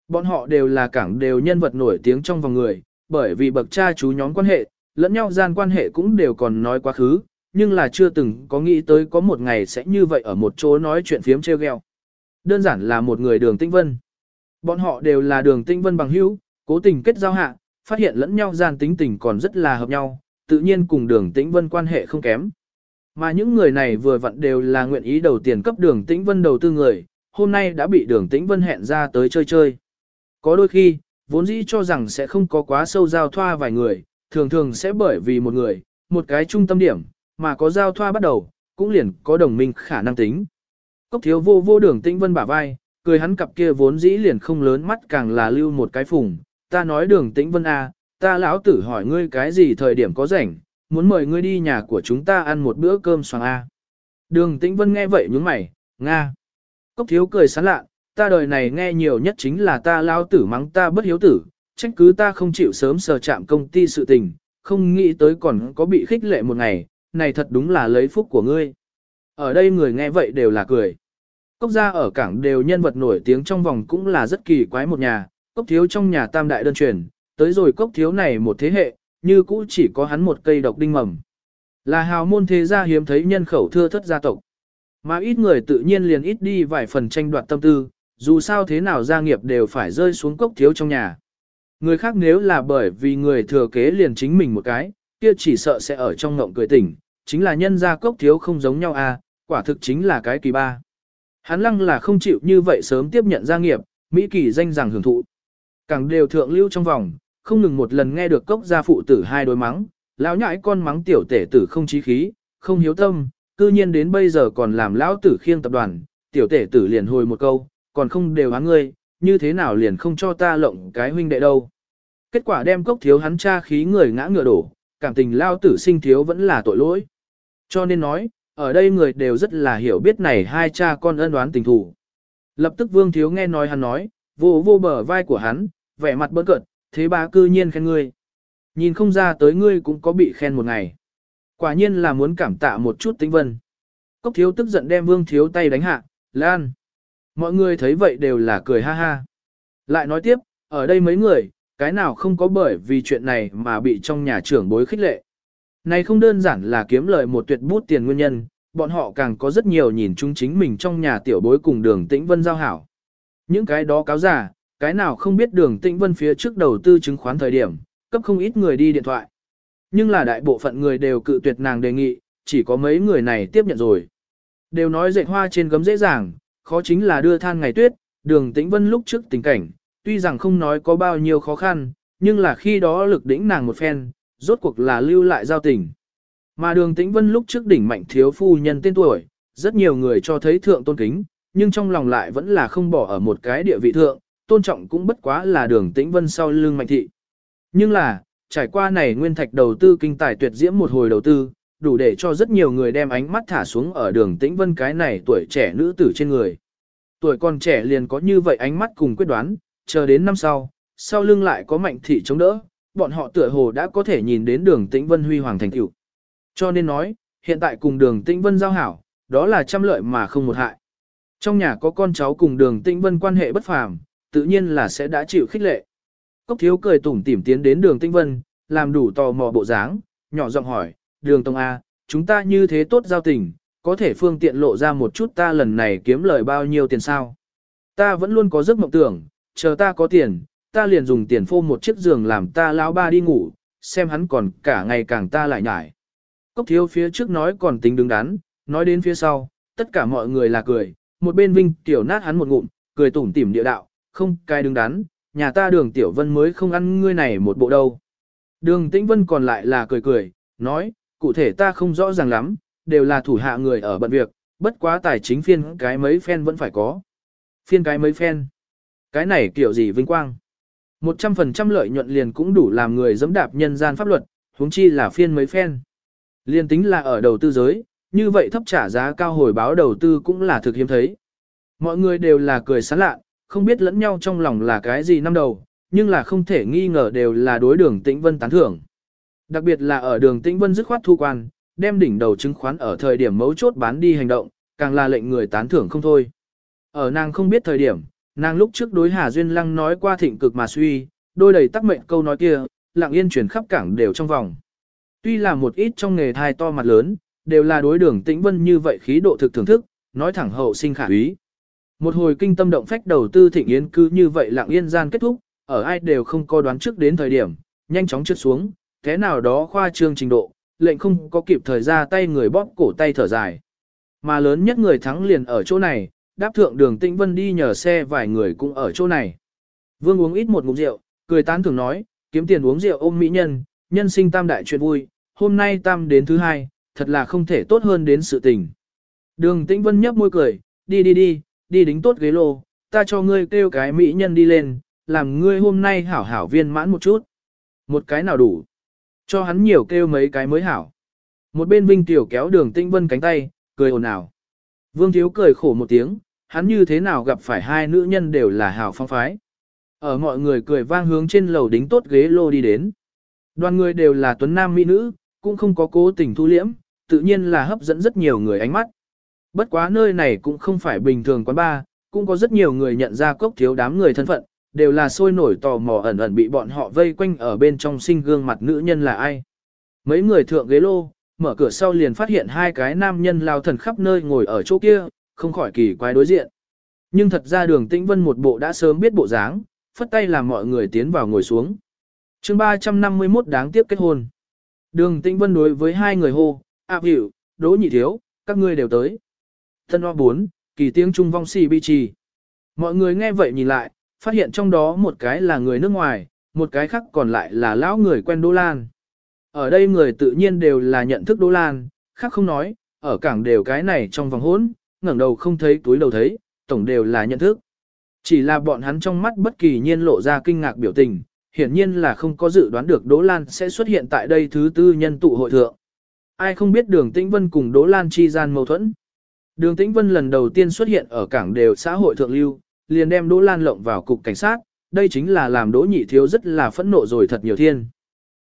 Bọn họ đều là cảng đều nhân vật nổi tiếng trong vòng người, bởi vì bậc cha chú nhóm quan hệ, lẫn nhau gian quan hệ cũng đều còn nói quá khứ, nhưng là chưa từng có nghĩ tới có một ngày sẽ như vậy ở một chỗ nói chuyện phiếm treo gheo. Đơn giản là một người đường tinh vân. Bọn họ đều là đường tinh vân bằng hữu, cố tình kết giao hạ, phát hiện lẫn nhau gian tính tình còn rất là hợp nhau, tự nhiên cùng đường tĩnh vân quan hệ không kém. Mà những người này vừa vặn đều là nguyện ý đầu tiền cấp đường tĩnh vân đầu tư người, hôm nay đã bị đường tĩnh vân hẹn ra tới chơi chơi. Có đôi khi, vốn dĩ cho rằng sẽ không có quá sâu giao thoa vài người, thường thường sẽ bởi vì một người, một cái trung tâm điểm, mà có giao thoa bắt đầu, cũng liền có đồng minh khả năng tính. Cốc thiếu vô vô đường tĩnh vân bả vai, cười hắn cặp kia vốn dĩ liền không lớn mắt càng là lưu một cái phùng, ta nói đường tĩnh vân a, ta lão tử hỏi ngươi cái gì thời điểm có rảnh, muốn mời ngươi đi nhà của chúng ta ăn một bữa cơm xoàng a. Đường tĩnh vân nghe vậy nhướng mày, nga. Cốc thiếu cười sán lạ, ta đời này nghe nhiều nhất chính là ta lao tử mắng ta bất hiếu tử, trách cứ ta không chịu sớm sờ chạm công ty sự tình, không nghĩ tới còn có bị khích lệ một ngày, này thật đúng là lấy phúc của ngươi. Ở đây người nghe vậy đều là cười. Cốc gia ở cảng đều nhân vật nổi tiếng trong vòng cũng là rất kỳ quái một nhà, cốc thiếu trong nhà tam đại đơn truyền, tới rồi cốc thiếu này một thế hệ, như cũ chỉ có hắn một cây độc đinh mầm. Là hào môn thế gia hiếm thấy nhân khẩu thưa thất gia tộc. Mà ít người tự nhiên liền ít đi vài phần tranh đoạt tâm tư, dù sao thế nào gia nghiệp đều phải rơi xuống cốc thiếu trong nhà. Người khác nếu là bởi vì người thừa kế liền chính mình một cái, kia chỉ sợ sẽ ở trong ngộng cười tỉnh, chính là nhân gia cốc thiếu không giống nhau à, quả thực chính là cái kỳ ba. Hắn lăng là không chịu như vậy sớm tiếp nhận gia nghiệp, Mỹ kỳ danh rằng hưởng thụ. Càng đều thượng lưu trong vòng, không ngừng một lần nghe được cốc gia phụ tử hai đối mắng, lão nhãi con mắng tiểu tể tử không trí khí, không hiếu tâm, cư nhiên đến bây giờ còn làm lão tử khiêng tập đoàn, tiểu tể tử liền hồi một câu, còn không đều hắn ngươi, như thế nào liền không cho ta lộng cái huynh đệ đâu. Kết quả đem cốc thiếu hắn cha khí người ngã ngựa đổ, cảm tình lao tử sinh thiếu vẫn là tội lỗi. Cho nên nói, ở đây người đều rất là hiểu biết này hai cha con ân đoán tình thủ. Lập tức vương thiếu nghe nói hắn nói, vô vô bờ vai của hắn, vẻ mặt bỡn cợt, thế bá cư nhiên khen ngươi. Nhìn không ra tới ngươi cũng có bị khen một ngày. Quả nhiên là muốn cảm tạ một chút Tĩnh vân. Cốc thiếu tức giận đem vương thiếu tay đánh hạ, lan. Mọi người thấy vậy đều là cười ha ha. Lại nói tiếp, ở đây mấy người, cái nào không có bởi vì chuyện này mà bị trong nhà trưởng bối khích lệ. Này không đơn giản là kiếm lợi một tuyệt bút tiền nguyên nhân, bọn họ càng có rất nhiều nhìn chung chính mình trong nhà tiểu bối cùng đường tĩnh vân giao hảo. Những cái đó cáo giả, cái nào không biết đường tĩnh vân phía trước đầu tư chứng khoán thời điểm, cấp không ít người đi điện thoại. Nhưng là đại bộ phận người đều cự tuyệt nàng đề nghị, chỉ có mấy người này tiếp nhận rồi. Đều nói dệt hoa trên gấm dễ dàng, khó chính là đưa than ngày tuyết, đường tĩnh vân lúc trước tình cảnh, tuy rằng không nói có bao nhiêu khó khăn, nhưng là khi đó lực đỉnh nàng một phen, rốt cuộc là lưu lại giao tình. Mà đường tĩnh vân lúc trước đỉnh mạnh thiếu phu nhân tên tuổi, rất nhiều người cho thấy thượng tôn kính, nhưng trong lòng lại vẫn là không bỏ ở một cái địa vị thượng, tôn trọng cũng bất quá là đường tĩnh vân sau lưng mạnh thị. Nhưng là, trải qua này nguyên thạch đầu tư kinh tài tuyệt diễm một hồi đầu tư, đủ để cho rất nhiều người đem ánh mắt thả xuống ở đường tĩnh vân cái này tuổi trẻ nữ tử trên người. Tuổi còn trẻ liền có như vậy ánh mắt cùng quyết đoán, chờ đến năm sau, sau lưng lại có mạnh thị chống đỡ, bọn họ tựa hồ đã có thể nhìn đến đường tĩnh vân huy hoàng thành tựu. Cho nên nói, hiện tại cùng đường tĩnh vân giao hảo, đó là trăm lợi mà không một hại. Trong nhà có con cháu cùng đường tĩnh vân quan hệ bất phàm, tự nhiên là sẽ đã chịu khích lệ. Cốc thiếu cười tủm tỉm tiến đến đường Tinh vân, làm đủ tò mò bộ dáng, nhỏ giọng hỏi, đường tông A, chúng ta như thế tốt giao tình, có thể phương tiện lộ ra một chút ta lần này kiếm lời bao nhiêu tiền sao? Ta vẫn luôn có giấc mộng tưởng, chờ ta có tiền, ta liền dùng tiền phô một chiếc giường làm ta lão ba đi ngủ, xem hắn còn cả ngày càng ta lại nhải. Cốc thiếu phía trước nói còn tính đứng đắn, nói đến phía sau, tất cả mọi người là cười, một bên vinh tiểu nát hắn một ngụm, cười tủm tỉm địa đạo, không cái đứng đắn, nhà ta đường tiểu vân mới không ăn ngươi này một bộ đâu. Đường tĩnh vân còn lại là cười cười, nói, cụ thể ta không rõ ràng lắm, đều là thủ hạ người ở bận việc, bất quá tài chính phiên cái mấy phen vẫn phải có. Phiên cái mấy phen. Cái này kiểu gì vinh quang. 100% lợi nhuận liền cũng đủ làm người dẫm đạp nhân gian pháp luật, huống chi là phiên mấy phen. Liên tính là ở đầu tư giới, như vậy thấp trả giá cao hồi báo đầu tư cũng là thực hiếm thấy. Mọi người đều là cười sán lạ, không biết lẫn nhau trong lòng là cái gì năm đầu, nhưng là không thể nghi ngờ đều là đối đường Tĩnh Vân tán thưởng. Đặc biệt là ở đường Tĩnh Vân dứt khoát thu quan, đem đỉnh đầu chứng khoán ở thời điểm mấu chốt bán đi hành động, càng là lệnh người tán thưởng không thôi. Ở nàng không biết thời điểm, nàng lúc trước đối Hà Duyên Lăng nói qua thịnh cực mà suy, đôi đầy tắc mệnh câu nói kia, lặng yên chuyển khắp cảng đều trong vòng. Tuy là một ít trong nghề thai to mặt lớn, đều là đối đường tĩnh vân như vậy khí độ thực thưởng thức, nói thẳng hậu sinh khả úy. Một hồi kinh tâm động phách đầu tư thịnh yến cứ như vậy lặng yên gian kết thúc, ở ai đều không có đoán trước đến thời điểm, nhanh chóng trượt xuống, thế nào đó khoa trương trình độ, lệnh không có kịp thời ra tay người bóp cổ tay thở dài. Mà lớn nhất người thắng liền ở chỗ này, đáp thượng đường Tĩnh Vân đi nhờ xe vài người cũng ở chỗ này. Vương uống ít một ngụm rượu, cười tán thường nói, kiếm tiền uống rượu ôm mỹ nhân, nhân sinh tam đại chuyện vui, hôm nay tam đến thứ hai, thật là không thể tốt hơn đến sự tình. Đường Tĩnh Vân nhấp môi cười, đi đi đi, đi đính tốt ghế lô, ta cho ngươi kêu cái mỹ nhân đi lên, làm ngươi hôm nay hảo hảo viên mãn một chút. Một cái nào đủ. Cho hắn nhiều kêu mấy cái mới hảo. Một bên Vinh Tiểu kéo đường Tĩnh Vân cánh tay, cười ồn ào. Vương Thiếu cười khổ một tiếng, hắn như thế nào gặp phải hai nữ nhân đều là hảo phong phái. Ở mọi người cười vang hướng trên lầu đính tốt ghế lô đi đến. Đoàn người đều là tuấn nam mỹ nữ, cũng không có cố tình thu liễm, tự nhiên là hấp dẫn rất nhiều người ánh mắt. Bất quá nơi này cũng không phải bình thường quán bar, cũng có rất nhiều người nhận ra cốc thiếu đám người thân phận, đều là sôi nổi tò mò ẩn ẩn bị bọn họ vây quanh ở bên trong sinh gương mặt nữ nhân là ai. Mấy người thượng ghế lô, mở cửa sau liền phát hiện hai cái nam nhân lao thần khắp nơi ngồi ở chỗ kia, không khỏi kỳ quái đối diện. Nhưng thật ra đường tĩnh vân một bộ đã sớm biết bộ dáng, phất tay làm mọi người tiến vào ngồi xuống. chương 351 đáng tiếc kết hôn. Đường tĩnh vân đối với hai người hô, áp hiểu, đỗ nhị thiếu, các ngươi đều tới. Thân hoa 4, kỳ tiếng trung vong si bi trì. Mọi người nghe vậy nhìn lại, phát hiện trong đó một cái là người nước ngoài, một cái khác còn lại là lão người quen Đỗ Lan. Ở đây người tự nhiên đều là nhận thức Đỗ Lan, khác không nói, ở cảng đều cái này trong vòng hỗn, ngẩng đầu không thấy túi đầu thấy, tổng đều là nhận thức. Chỉ là bọn hắn trong mắt bất kỳ nhiên lộ ra kinh ngạc biểu tình, hiển nhiên là không có dự đoán được Đỗ Lan sẽ xuất hiện tại đây thứ tư nhân tụ hội thượng. Ai không biết đường Tĩnh Vân cùng Đỗ Lan chi gian mâu thuẫn. Đường Tĩnh Vân lần đầu tiên xuất hiện ở cảng đều xã hội thượng lưu, liền đem Đỗ Lan lộng vào cục cảnh sát, đây chính là làm Đỗ Nhị Thiếu rất là phẫn nộ rồi thật nhiều thiên.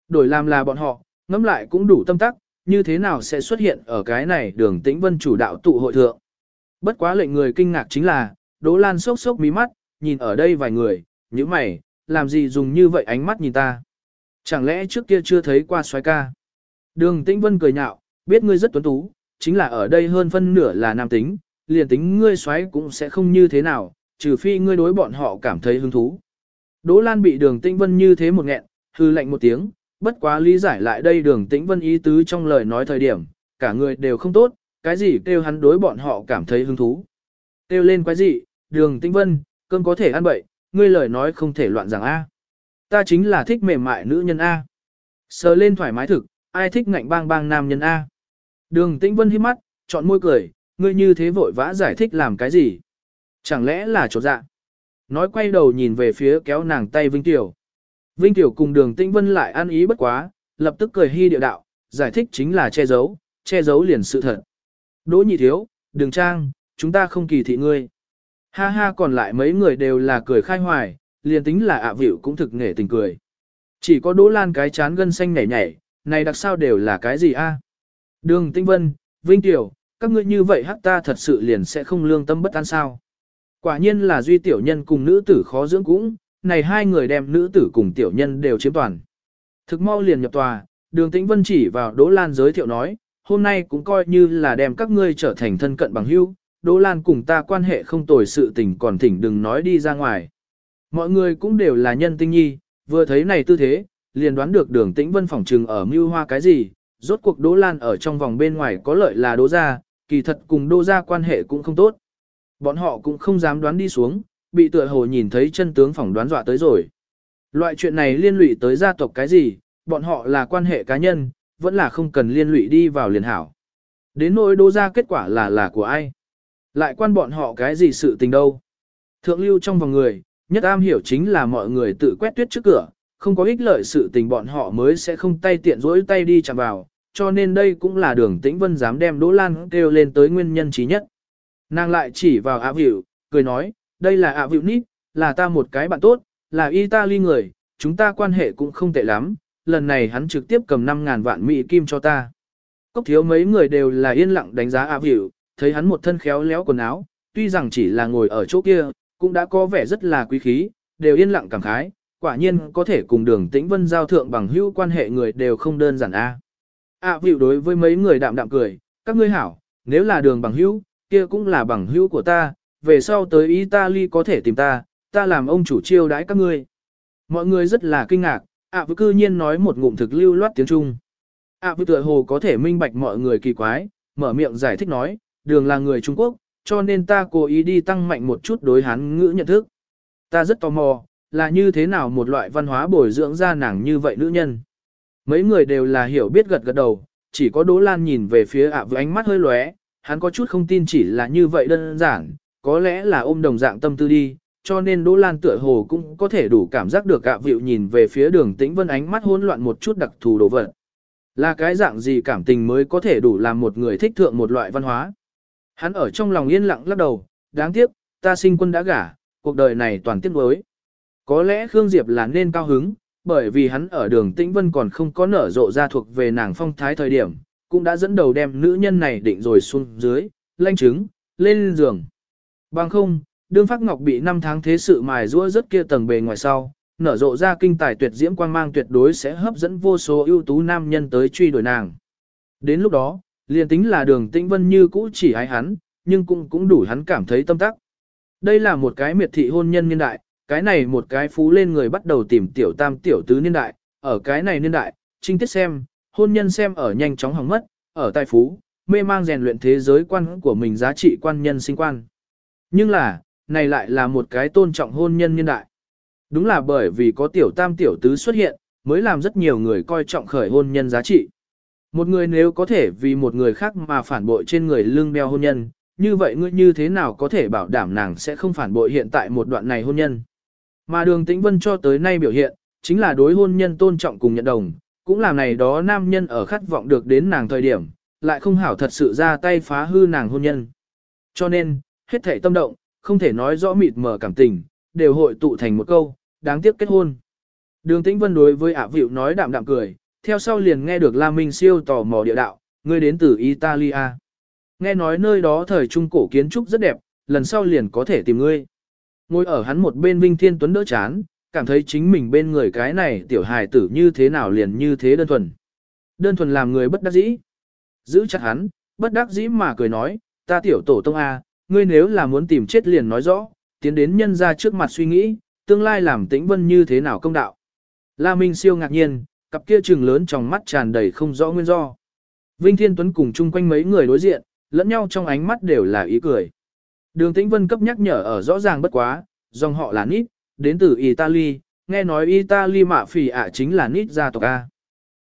Đổi làm là bọn họ, ngẫm lại cũng đủ tâm tắc, như thế nào sẽ xuất hiện ở cái này đường Tĩnh Vân chủ đạo tụ hội thượng. Bất quá lệnh người kinh ngạc chính là, Đỗ Lan sốc sốc mí mắt, nhìn ở đây vài người, như mày, làm gì dùng như vậy ánh mắt nhìn ta. Chẳng lẽ trước kia chưa thấy qua xoái ca. Đường Tĩnh Vân cười nhạo, biết ngươi rất tuấn tú, chính là ở đây hơn phân nửa là nam tính, liền tính ngươi xoáy cũng sẽ không như thế nào, trừ phi ngươi đối bọn họ cảm thấy hứng thú. Đỗ Lan bị đường tĩnh vân như thế một nghẹn, hư lạnh một tiếng, bất quá lý giải lại đây đường tĩnh vân ý tứ trong lời nói thời điểm, cả người đều không tốt, cái gì kêu hắn đối bọn họ cảm thấy hứng thú. Kêu lên quái gì, đường tĩnh vân, cơm có thể ăn bậy, ngươi lời nói không thể loạn rằng A. Ta chính là thích mềm mại nữ nhân A. Sờ lên thoải mái thực, ai thích ngạnh bang bang nam nhân A. Đường tĩnh vân hít mắt, chọn môi cười, ngươi như thế vội vã giải thích làm cái gì. Chẳng lẽ là chỗ dạ? Nói quay đầu nhìn về phía kéo nàng tay Vinh Tiểu. Vinh Tiểu cùng đường tĩnh vân lại ăn ý bất quá, lập tức cười hy điệu đạo, giải thích chính là che giấu, che giấu liền sự thật. Đỗ nhị thiếu, đường trang, chúng ta không kỳ thị ngươi. Ha ha còn lại mấy người đều là cười khai hoài, liền tính là ạ à cũng thực nghệ tình cười. Chỉ có Đỗ Lan cái chán gân xanh nhảy nhảy, này đặc sao đều là cái gì a? Đường Tinh Vân, Vinh Tiểu, các ngươi như vậy hắc ta thật sự liền sẽ không lương tâm bất an sao. Quả nhiên là duy tiểu nhân cùng nữ tử khó dưỡng cũng, này hai người đem nữ tử cùng tiểu nhân đều chiếm toàn. Thực mau liền nhập tòa, đường tĩnh vân chỉ vào Đỗ Lan giới thiệu nói, hôm nay cũng coi như là đem các ngươi trở thành thân cận bằng hữu, Đỗ Lan cùng ta quan hệ không tồi sự tình còn thỉnh đừng nói đi ra ngoài. Mọi người cũng đều là nhân tinh nhi, vừa thấy này tư thế, liền đoán được đường tĩnh vân phỏng trừng ở mưu hoa cái gì, rốt cuộc Đỗ Lan ở trong vòng bên ngoài có lợi là Đỗ gia, kỳ thật cùng Đỗ gia quan hệ cũng không tốt. Bọn họ cũng không dám đoán đi xuống, bị tựa hồ nhìn thấy chân tướng phỏng đoán dọa tới rồi. Loại chuyện này liên lụy tới gia tộc cái gì, bọn họ là quan hệ cá nhân, vẫn là không cần liên lụy đi vào liền hảo. Đến nỗi Đỗ gia kết quả là là của ai? Lại quan bọn họ cái gì sự tình đâu? Thượng lưu trong vòng người, nhất am hiểu chính là mọi người tự quét tuyết trước cửa, không có ích lợi sự tình bọn họ mới sẽ không tay tiện rỗi tay đi chạm vào, cho nên đây cũng là đường tĩnh vân dám đem Đỗ Lan kêu lên tới nguyên nhân trí nhất. Nàng lại chỉ vào ạ vịu, cười nói, đây là ạ vịu nít, là ta một cái bạn tốt, là Italy người, chúng ta quan hệ cũng không tệ lắm, lần này hắn trực tiếp cầm 5.000 vạn mỹ kim cho ta. Cốc thiếu mấy người đều là yên lặng đánh giá ạ vịu, thấy hắn một thân khéo léo quần áo, tuy rằng chỉ là ngồi ở chỗ kia, cũng đã có vẻ rất là quý khí, đều yên lặng cảm khái, quả nhiên có thể cùng đường tĩnh vân giao thượng bằng hữu quan hệ người đều không đơn giản a. À. À vịu đối với mấy người đạm đạm cười, các ngươi hảo, nếu là đường bằng hữu, kia cũng là bằng hữu của ta, về sau tới Italy có thể tìm ta, ta làm ông chủ chiêu đãi các ngươi. Mọi người rất là kinh ngạc, ạ à, cư nhiên nói một ngụm thực lưu loát tiếng Trung. À vịu tựa hồ có thể minh bạch mọi người kỳ quái, mở miệng giải thích nói, đường là người Trung Quốc, cho nên ta cố ý đi tăng mạnh một chút đối hán ngữ nhận thức. Ta rất tò mò, là như thế nào một loại văn hóa bồi dưỡng ra nàng như vậy nữ nhân. Mấy người đều là hiểu biết gật gật đầu, chỉ có Đỗ Lan nhìn về phía ạ với ánh mắt hơi lóe, hắn có chút không tin chỉ là như vậy đơn giản, có lẽ là ôm đồng dạng tâm tư đi, cho nên Đỗ Lan tựa hồ cũng có thể đủ cảm giác được ạ vịu nhìn về phía đường tĩnh vân ánh mắt hỗn loạn một chút đặc thù đồ vật. Là cái dạng gì cảm tình mới có thể đủ làm một người thích thượng một loại văn hóa. Hắn ở trong lòng yên lặng lắc đầu, đáng tiếc, ta sinh quân đã gả, cuộc đời này toàn tiếc nuối. Có lẽ Khương Diệp là nên cao hứng, bởi vì hắn ở đường Tĩnh Vân còn không có nở rộ ra thuộc về nàng phong thái thời điểm, cũng đã dẫn đầu đem nữ nhân này định rồi xuống dưới, lanh trứng, lên giường. Bằng không, đương phát ngọc bị năm tháng thế sự mài rũa rất kia tầng bề ngoài sau, nở rộ ra kinh tài tuyệt diễm quang mang tuyệt đối sẽ hấp dẫn vô số ưu tú nam nhân tới truy đuổi nàng. Đến lúc đó, liền tính là đường tĩnh vân như cũ chỉ ái hắn, nhưng cũng cũng đủ hắn cảm thấy tâm tắc. Đây là một cái miệt thị hôn nhân niên đại, cái này một cái phú lên người bắt đầu tìm tiểu tam tiểu tứ niên đại, ở cái này niên đại, trinh tiết xem, hôn nhân xem ở nhanh chóng hỏng mất, ở tài phú, mê mang rèn luyện thế giới quan của mình giá trị quan nhân sinh quan. Nhưng là, này lại là một cái tôn trọng hôn nhân niên đại. Đúng là bởi vì có tiểu tam tiểu tứ xuất hiện, mới làm rất nhiều người coi trọng khởi hôn nhân giá trị. Một người nếu có thể vì một người khác mà phản bội trên người lương đeo hôn nhân, như vậy ngươi như thế nào có thể bảo đảm nàng sẽ không phản bội hiện tại một đoạn này hôn nhân. Mà đường tĩnh vân cho tới nay biểu hiện, chính là đối hôn nhân tôn trọng cùng nhận đồng, cũng làm này đó nam nhân ở khát vọng được đến nàng thời điểm, lại không hảo thật sự ra tay phá hư nàng hôn nhân. Cho nên, hết thảy tâm động, không thể nói rõ mịt mờ cảm tình, đều hội tụ thành một câu, đáng tiếc kết hôn. Đường Tĩnh Vân đối với ạ vịu nói đạm đạm cười, theo sau liền nghe được La Minh siêu tò mò địa đạo, ngươi đến từ Italia. Nghe nói nơi đó thời trung cổ kiến trúc rất đẹp, lần sau liền có thể tìm ngươi. Ngồi ở hắn một bên Vinh Thiên Tuấn đỡ chán, cảm thấy chính mình bên người cái này tiểu hài tử như thế nào liền như thế đơn thuần. Đơn thuần làm người bất đắc dĩ. Giữ chặt hắn, bất đắc dĩ mà cười nói, ta tiểu tổ tông A, ngươi nếu là muốn tìm chết liền nói rõ, tiến đến nhân ra trước mặt suy nghĩ, tương lai làm tĩnh vân như thế nào công đạo. La Minh siêu ngạc nhiên, cặp kia trừng lớn trong mắt tràn đầy không rõ nguyên do. Vinh Thiên Tuấn cùng chung quanh mấy người đối diện, lẫn nhau trong ánh mắt đều là ý cười. Đường Tĩnh Vân cấp nhắc nhở ở rõ ràng bất quá, dòng họ là Nít, đến từ Italy, nghe nói Italy mạ phỉ ạ chính là Nít gia tộc A.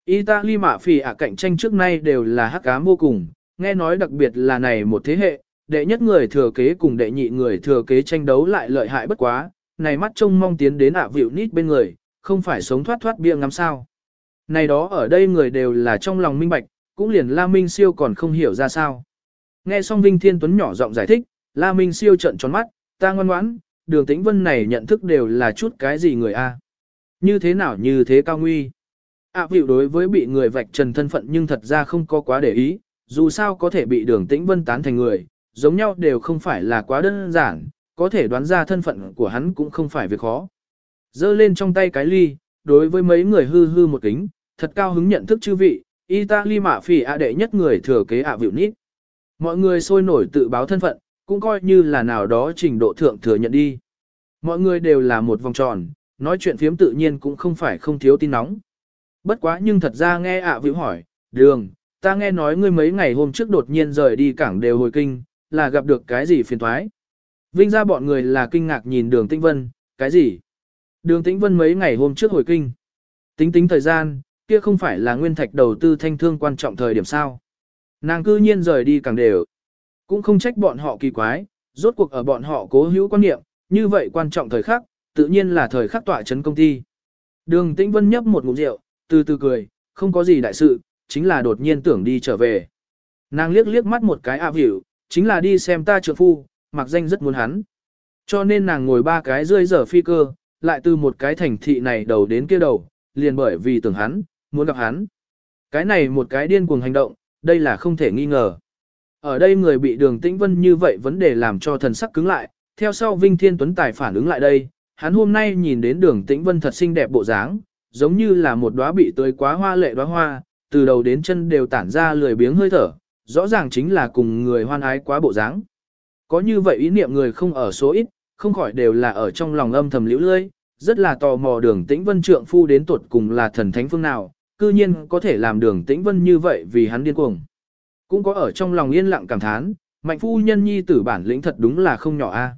Italy mạ phỉ ạ cạnh tranh trước nay đều là hắc ám vô cùng, nghe nói đặc biệt là này một thế hệ, đệ nhất người thừa kế cùng đệ nhị người thừa kế tranh đấu lại lợi hại bất quá, này mắt trông mong tiến đến ạ à vịu Nít bên người, không phải sống thoát thoát bia ngắm sao. Này đó ở đây người đều là trong lòng minh bạch, cũng liền La Minh Siêu còn không hiểu ra sao. Nghe xong Vinh Thiên Tuấn nhỏ giọng giải thích, La Minh Siêu trận tròn mắt, ta ngoan ngoãn, đường tĩnh vân này nhận thức đều là chút cái gì người a? Như thế nào như thế cao nguy? ạ à, đối với bị người vạch trần thân phận nhưng thật ra không có quá để ý, dù sao có thể bị đường tĩnh vân tán thành người, giống nhau đều không phải là quá đơn giản, có thể đoán ra thân phận của hắn cũng không phải việc khó. Dơ lên trong tay cái ly, đối với mấy người hư hư một kính, thật cao hứng nhận thức chư vị, Italy mạ phỉ ạ đệ nhất người thừa kế ạ vịu nít. Mọi người sôi nổi tự báo thân phận, cũng coi như là nào đó trình độ thượng thừa nhận đi. Mọi người đều là một vòng tròn, nói chuyện phiếm tự nhiên cũng không phải không thiếu tin nóng. Bất quá nhưng thật ra nghe ạ à vĩu hỏi, đường, ta nghe nói ngươi mấy ngày hôm trước đột nhiên rời đi cảng đều hồi kinh, là gặp được cái gì phiền thoái. Vinh ra bọn người là kinh ngạc nhìn đường tĩnh vân, cái gì? Đường tĩnh vân mấy ngày hôm trước hồi kinh. Tính tính thời gian, kia không phải là nguyên thạch đầu tư thanh thương quan trọng thời điểm sao. Nàng cư nhiên rời đi càng đều. Cũng không trách bọn họ kỳ quái, rốt cuộc ở bọn họ cố hữu quan niệm, như vậy quan trọng thời khắc, tự nhiên là thời khắc tỏa chấn công ty. Đường Tĩnh Vân nhấp một ngụm rượu, từ từ cười, không có gì đại sự, chính là đột nhiên tưởng đi trở về. Nàng liếc liếc mắt một cái ạp hiểu, chính là đi xem ta trượng phu, mặc danh rất muốn hắn. Cho nên nàng ngồi ba cái rơi giờ phi cơ, lại từ một cái thành thị này đầu đến kia đầu, liền bởi vì tưởng hắn, muốn gặp hắn. Cái này một cái điên cuồng hành động, đây là không thể nghi ngờ. Ở đây người bị đường tĩnh vân như vậy vấn đề làm cho thần sắc cứng lại, theo sau Vinh Thiên Tuấn Tài phản ứng lại đây, hắn hôm nay nhìn đến đường tĩnh vân thật xinh đẹp bộ dáng, giống như là một đóa bị tươi quá hoa lệ đóa hoa, từ đầu đến chân đều tản ra lười biếng hơi thở, rõ ràng chính là cùng người hoan ái quá bộ dáng. Có như vậy ý niệm người không ở số ít, không khỏi đều là ở trong lòng âm thầm liễu lơi, rất là tò mò đường tĩnh vân trượng phu đến tuột cùng là thần thánh phương nào, cư nhiên có thể làm đường tĩnh vân như vậy vì hắn điên cuồng. Cũng có ở trong lòng yên lặng cảm thán, mạnh phu nhân nhi tử bản lĩnh thật đúng là không nhỏ a.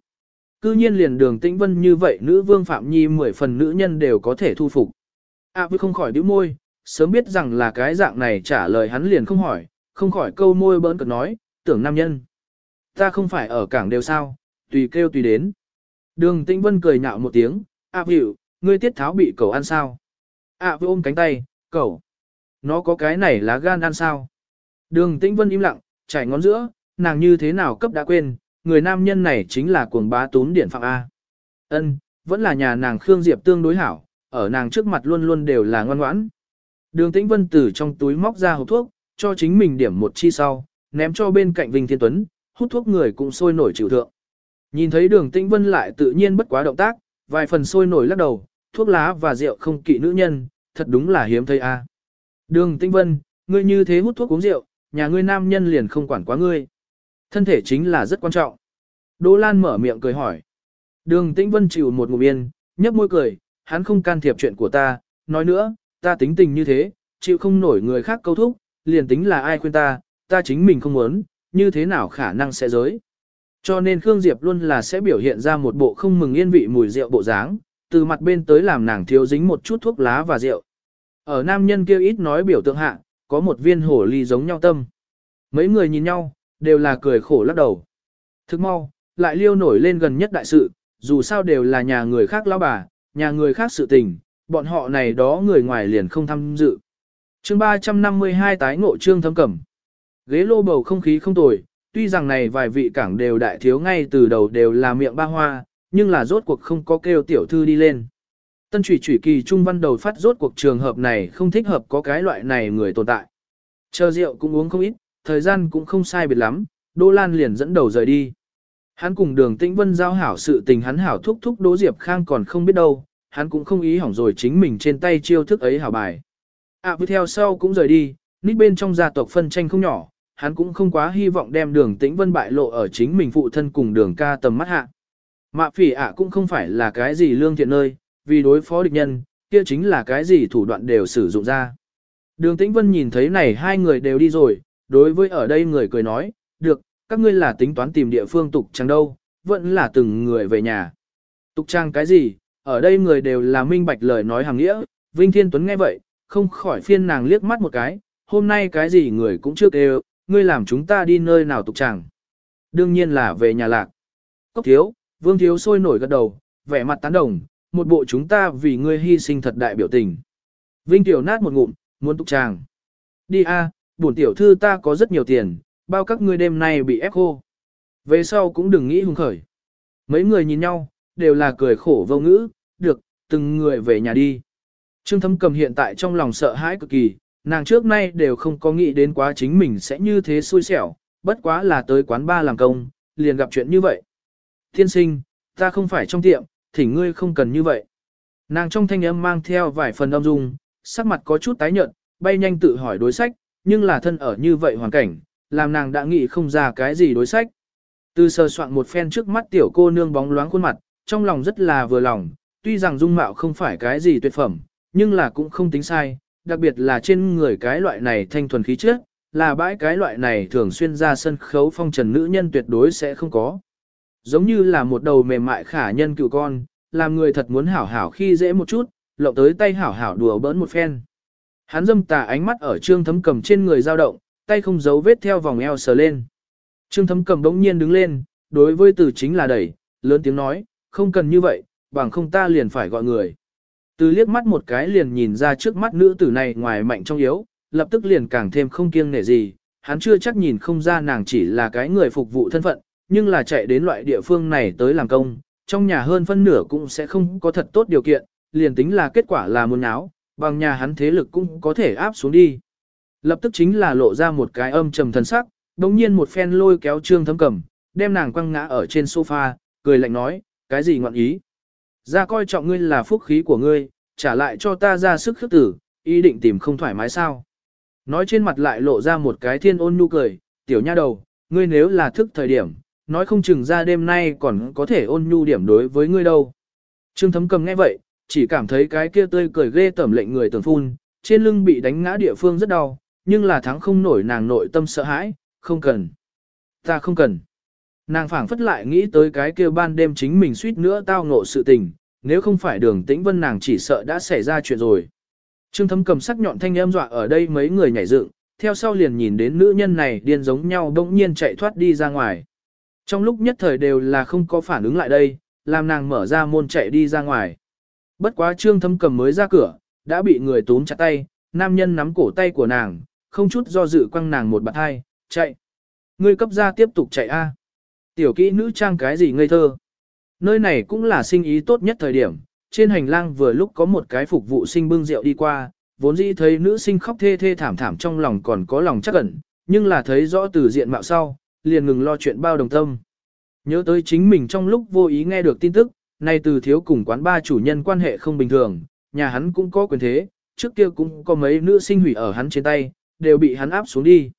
Cư nhiên liền đường tĩnh vân như vậy nữ vương phạm nhi mười phần nữ nhân đều có thể thu phục. A à, không khỏi đứa môi, sớm biết rằng là cái dạng này trả lời hắn liền không hỏi, không khỏi câu môi bỡn cợt nói, tưởng nam nhân. Ta không phải ở cảng đều sao, tùy kêu tùy đến. Đường tĩnh vân cười nhạo một tiếng, A à, ngươi tiết tháo bị cầu ăn sao? A à, ôm cánh tay, cầu. Nó có cái này lá gan ăn sao? Đường tĩnh vân im lặng, chảy ngón giữa, nàng như thế nào cấp đã quên, người nam nhân này chính là cuồng bá tún điển phạm A. Ân, vẫn là nhà nàng Khương Diệp tương đối hảo, ở nàng trước mặt luôn luôn đều là ngoan ngoãn. Đường tĩnh vân từ trong túi móc ra hộp thuốc, cho chính mình điểm một chi sau, ném cho bên cạnh Vinh Thiên Tuấn, hút thuốc người cũng sôi nổi chịu thượng. Nhìn thấy đường tĩnh vân lại tự nhiên bất quá động tác, vài phần sôi nổi lắc đầu, thuốc lá và rượu không kỵ nữ nhân, thật đúng là hiếm thấy a. Đường tĩnh vân, ngươi như thế hút thuốc uống rượu, nhà ngươi nam nhân liền không quản quá ngươi. Thân thể chính là rất quan trọng. Đỗ Lan mở miệng cười hỏi. Đường tĩnh vân chịu một ngụm yên, nhấp môi cười, hắn không can thiệp chuyện của ta, nói nữa, ta tính tình như thế, chịu không nổi người khác câu thúc, liền tính là ai khuyên ta, ta chính mình không muốn, như thế nào khả năng sẽ giới. Cho nên Khương Diệp luôn là sẽ biểu hiện ra một bộ không mừng yên vị mùi rượu bộ dáng, từ mặt bên tới làm nàng thiếu dính một chút thuốc lá và rượu. Ở nam nhân kia ít nói biểu tượng hạ, có một viên hổ ly giống nhau tâm. Mấy người nhìn nhau, đều là cười khổ lắc đầu. Thức mau, lại liêu nổi lên gần nhất đại sự, dù sao đều là nhà người khác lão bà, nhà người khác sự tình, bọn họ này đó người ngoài liền không tham dự. chương 352 tái ngộ trương thâm cẩm. Ghế lô bầu không khí không tồi, tuy rằng này vài vị cảng đều đại thiếu ngay từ đầu đều là miệng ba hoa, nhưng là rốt cuộc không có kêu tiểu thư đi lên. Tân trụy trụy kỳ trung văn đầu phát rốt cuộc trường hợp này không thích hợp có cái loại này người tồn tại. Chờ rượu cũng uống không ít, thời gian cũng không sai biệt lắm, Đỗ Lan liền dẫn đầu rời đi. Hắn cùng đường tĩnh vân giao hảo sự tình hắn hảo thúc thúc Đỗ Diệp Khang còn không biết đâu, hắn cũng không ý hỏng rồi chính mình trên tay chiêu thức ấy hảo bài. À với theo sau cũng rời đi, nít bên trong gia tộc phân tranh không nhỏ, hắn cũng không quá hy vọng đem đường tĩnh vân bại lộ ở chính mình phụ thân cùng đường ca tầm mắt hạ. Mạ phỉ ạ cũng không phải là cái gì lương thiện nơi, vì đối phó địch nhân, kia chính là cái gì thủ đoạn đều sử dụng ra. Đường tĩnh vân nhìn thấy này hai người đều đi rồi, đối với ở đây người cười nói, được, các ngươi là tính toán tìm địa phương tục trang đâu, vẫn là từng người về nhà. Tục trang cái gì, ở đây người đều là minh bạch lời nói hàng nghĩa, Vinh Thiên Tuấn nghe vậy, không khỏi phiên nàng liếc mắt một cái, hôm nay cái gì người cũng chưa kêu, ngươi làm chúng ta đi nơi nào tục trang. Đương nhiên là về nhà lạc. Cốc thiếu, vương thiếu sôi nổi gật đầu, vẻ mặt tán đồng, một bộ chúng ta vì ngươi hy sinh thật đại biểu tình. Vinh tiểu nát một ngụm, muốn tục chàng Đi a, bổn tiểu thư ta có rất nhiều tiền, bao các ngươi đêm nay bị ép khô. Về sau cũng đừng nghĩ hung khởi. Mấy người nhìn nhau, đều là cười khổ vô ngữ, được, từng người về nhà đi. Trương thấm cầm hiện tại trong lòng sợ hãi cực kỳ, nàng trước nay đều không có nghĩ đến quá chính mình sẽ như thế xui xẻo, bất quá là tới quán ba làm công, liền gặp chuyện như vậy. Thiên sinh, ta không phải trong tiệm, thỉnh ngươi không cần như vậy. Nàng trong thanh âm mang theo vài phần âm dung, sắc mặt có chút tái nhợt, bay nhanh tự hỏi đối sách, nhưng là thân ở như vậy hoàn cảnh, làm nàng đã nghĩ không ra cái gì đối sách. Từ sờ soạn một phen trước mắt tiểu cô nương bóng loáng khuôn mặt, trong lòng rất là vừa lòng, tuy rằng dung mạo không phải cái gì tuyệt phẩm, nhưng là cũng không tính sai, đặc biệt là trên người cái loại này thanh thuần khí chất, là bãi cái loại này thường xuyên ra sân khấu phong trần nữ nhân tuyệt đối sẽ không có. Giống như là một đầu mềm mại khả nhân cựu con, làm người thật muốn hảo hảo khi dễ một chút, lộng tới tay hảo hảo đùa bỡn một phen. Hắn dâm tà ánh mắt ở trương thấm cầm trên người dao động, tay không giấu vết theo vòng eo sờ lên. Trương thấm cầm đống nhiên đứng lên, đối với từ chính là đẩy, lớn tiếng nói, không cần như vậy, bằng không ta liền phải gọi người. Từ liếc mắt một cái liền nhìn ra trước mắt nữ tử này ngoài mạnh trong yếu, lập tức liền càng thêm không kiêng nể gì, hắn chưa chắc nhìn không ra nàng chỉ là cái người phục vụ thân phận, nhưng là chạy đến loại địa phương này tới làm công, trong nhà hơn phân nửa cũng sẽ không có thật tốt điều kiện, liền tính là kết quả là muốn áo, bằng nhà hắn thế lực cũng có thể áp xuống đi. Lập tức chính là lộ ra một cái âm trầm thần sắc, đồng nhiên một phen lôi kéo trương thấm cầm, đem nàng quăng ngã ở trên sofa, cười lạnh nói, cái gì ngọn ý. Ra coi trọng ngươi là phúc khí của ngươi, trả lại cho ta ra sức khước tử, ý định tìm không thoải mái sao. Nói trên mặt lại lộ ra một cái thiên ôn nhu cười, tiểu nha đầu, ngươi nếu là thức thời điểm, nói không chừng ra đêm nay còn có thể ôn nhu điểm đối với ngươi đâu. Trương thấm cầm nghe vậy, chỉ cảm thấy cái kia tươi cười ghê tẩm lệnh người tưởng phun, trên lưng bị đánh ngã địa phương rất đau, nhưng là thắng không nổi nàng nội tâm sợ hãi, không cần. Ta không cần. Nàng phảng phất lại nghĩ tới cái kia ban đêm chính mình suýt nữa tao ngộ sự tình, nếu không phải đường tĩnh vân nàng chỉ sợ đã xảy ra chuyện rồi. Trương thấm cầm sắc nhọn thanh âm dọa ở đây mấy người nhảy dựng, theo sau liền nhìn đến nữ nhân này điên giống nhau bỗng nhiên chạy thoát đi ra ngoài. Trong lúc nhất thời đều là không có phản ứng lại đây, làm nàng mở ra môn chạy đi ra ngoài. Bất quá trương thâm cầm mới ra cửa, đã bị người túm chặt tay, nam nhân nắm cổ tay của nàng, không chút do dự quăng nàng một bạt hai, chạy. Ngươi cấp ra tiếp tục chạy a. Tiểu kỹ nữ trang cái gì ngây thơ. Nơi này cũng là sinh ý tốt nhất thời điểm, trên hành lang vừa lúc có một cái phục vụ sinh bưng rượu đi qua, vốn dĩ thấy nữ sinh khóc thê thê thảm thảm trong lòng còn có lòng chắc ẩn, nhưng là thấy rõ từ diện mạo sau, liền ngừng lo chuyện bao đồng tâm. Nhớ tới chính mình trong lúc vô ý nghe được tin tức, nay từ thiếu cùng quán ba chủ nhân quan hệ không bình thường, nhà hắn cũng có quyền thế, trước kia cũng có mấy nữ sinh hủy ở hắn trên tay, đều bị hắn áp xuống đi.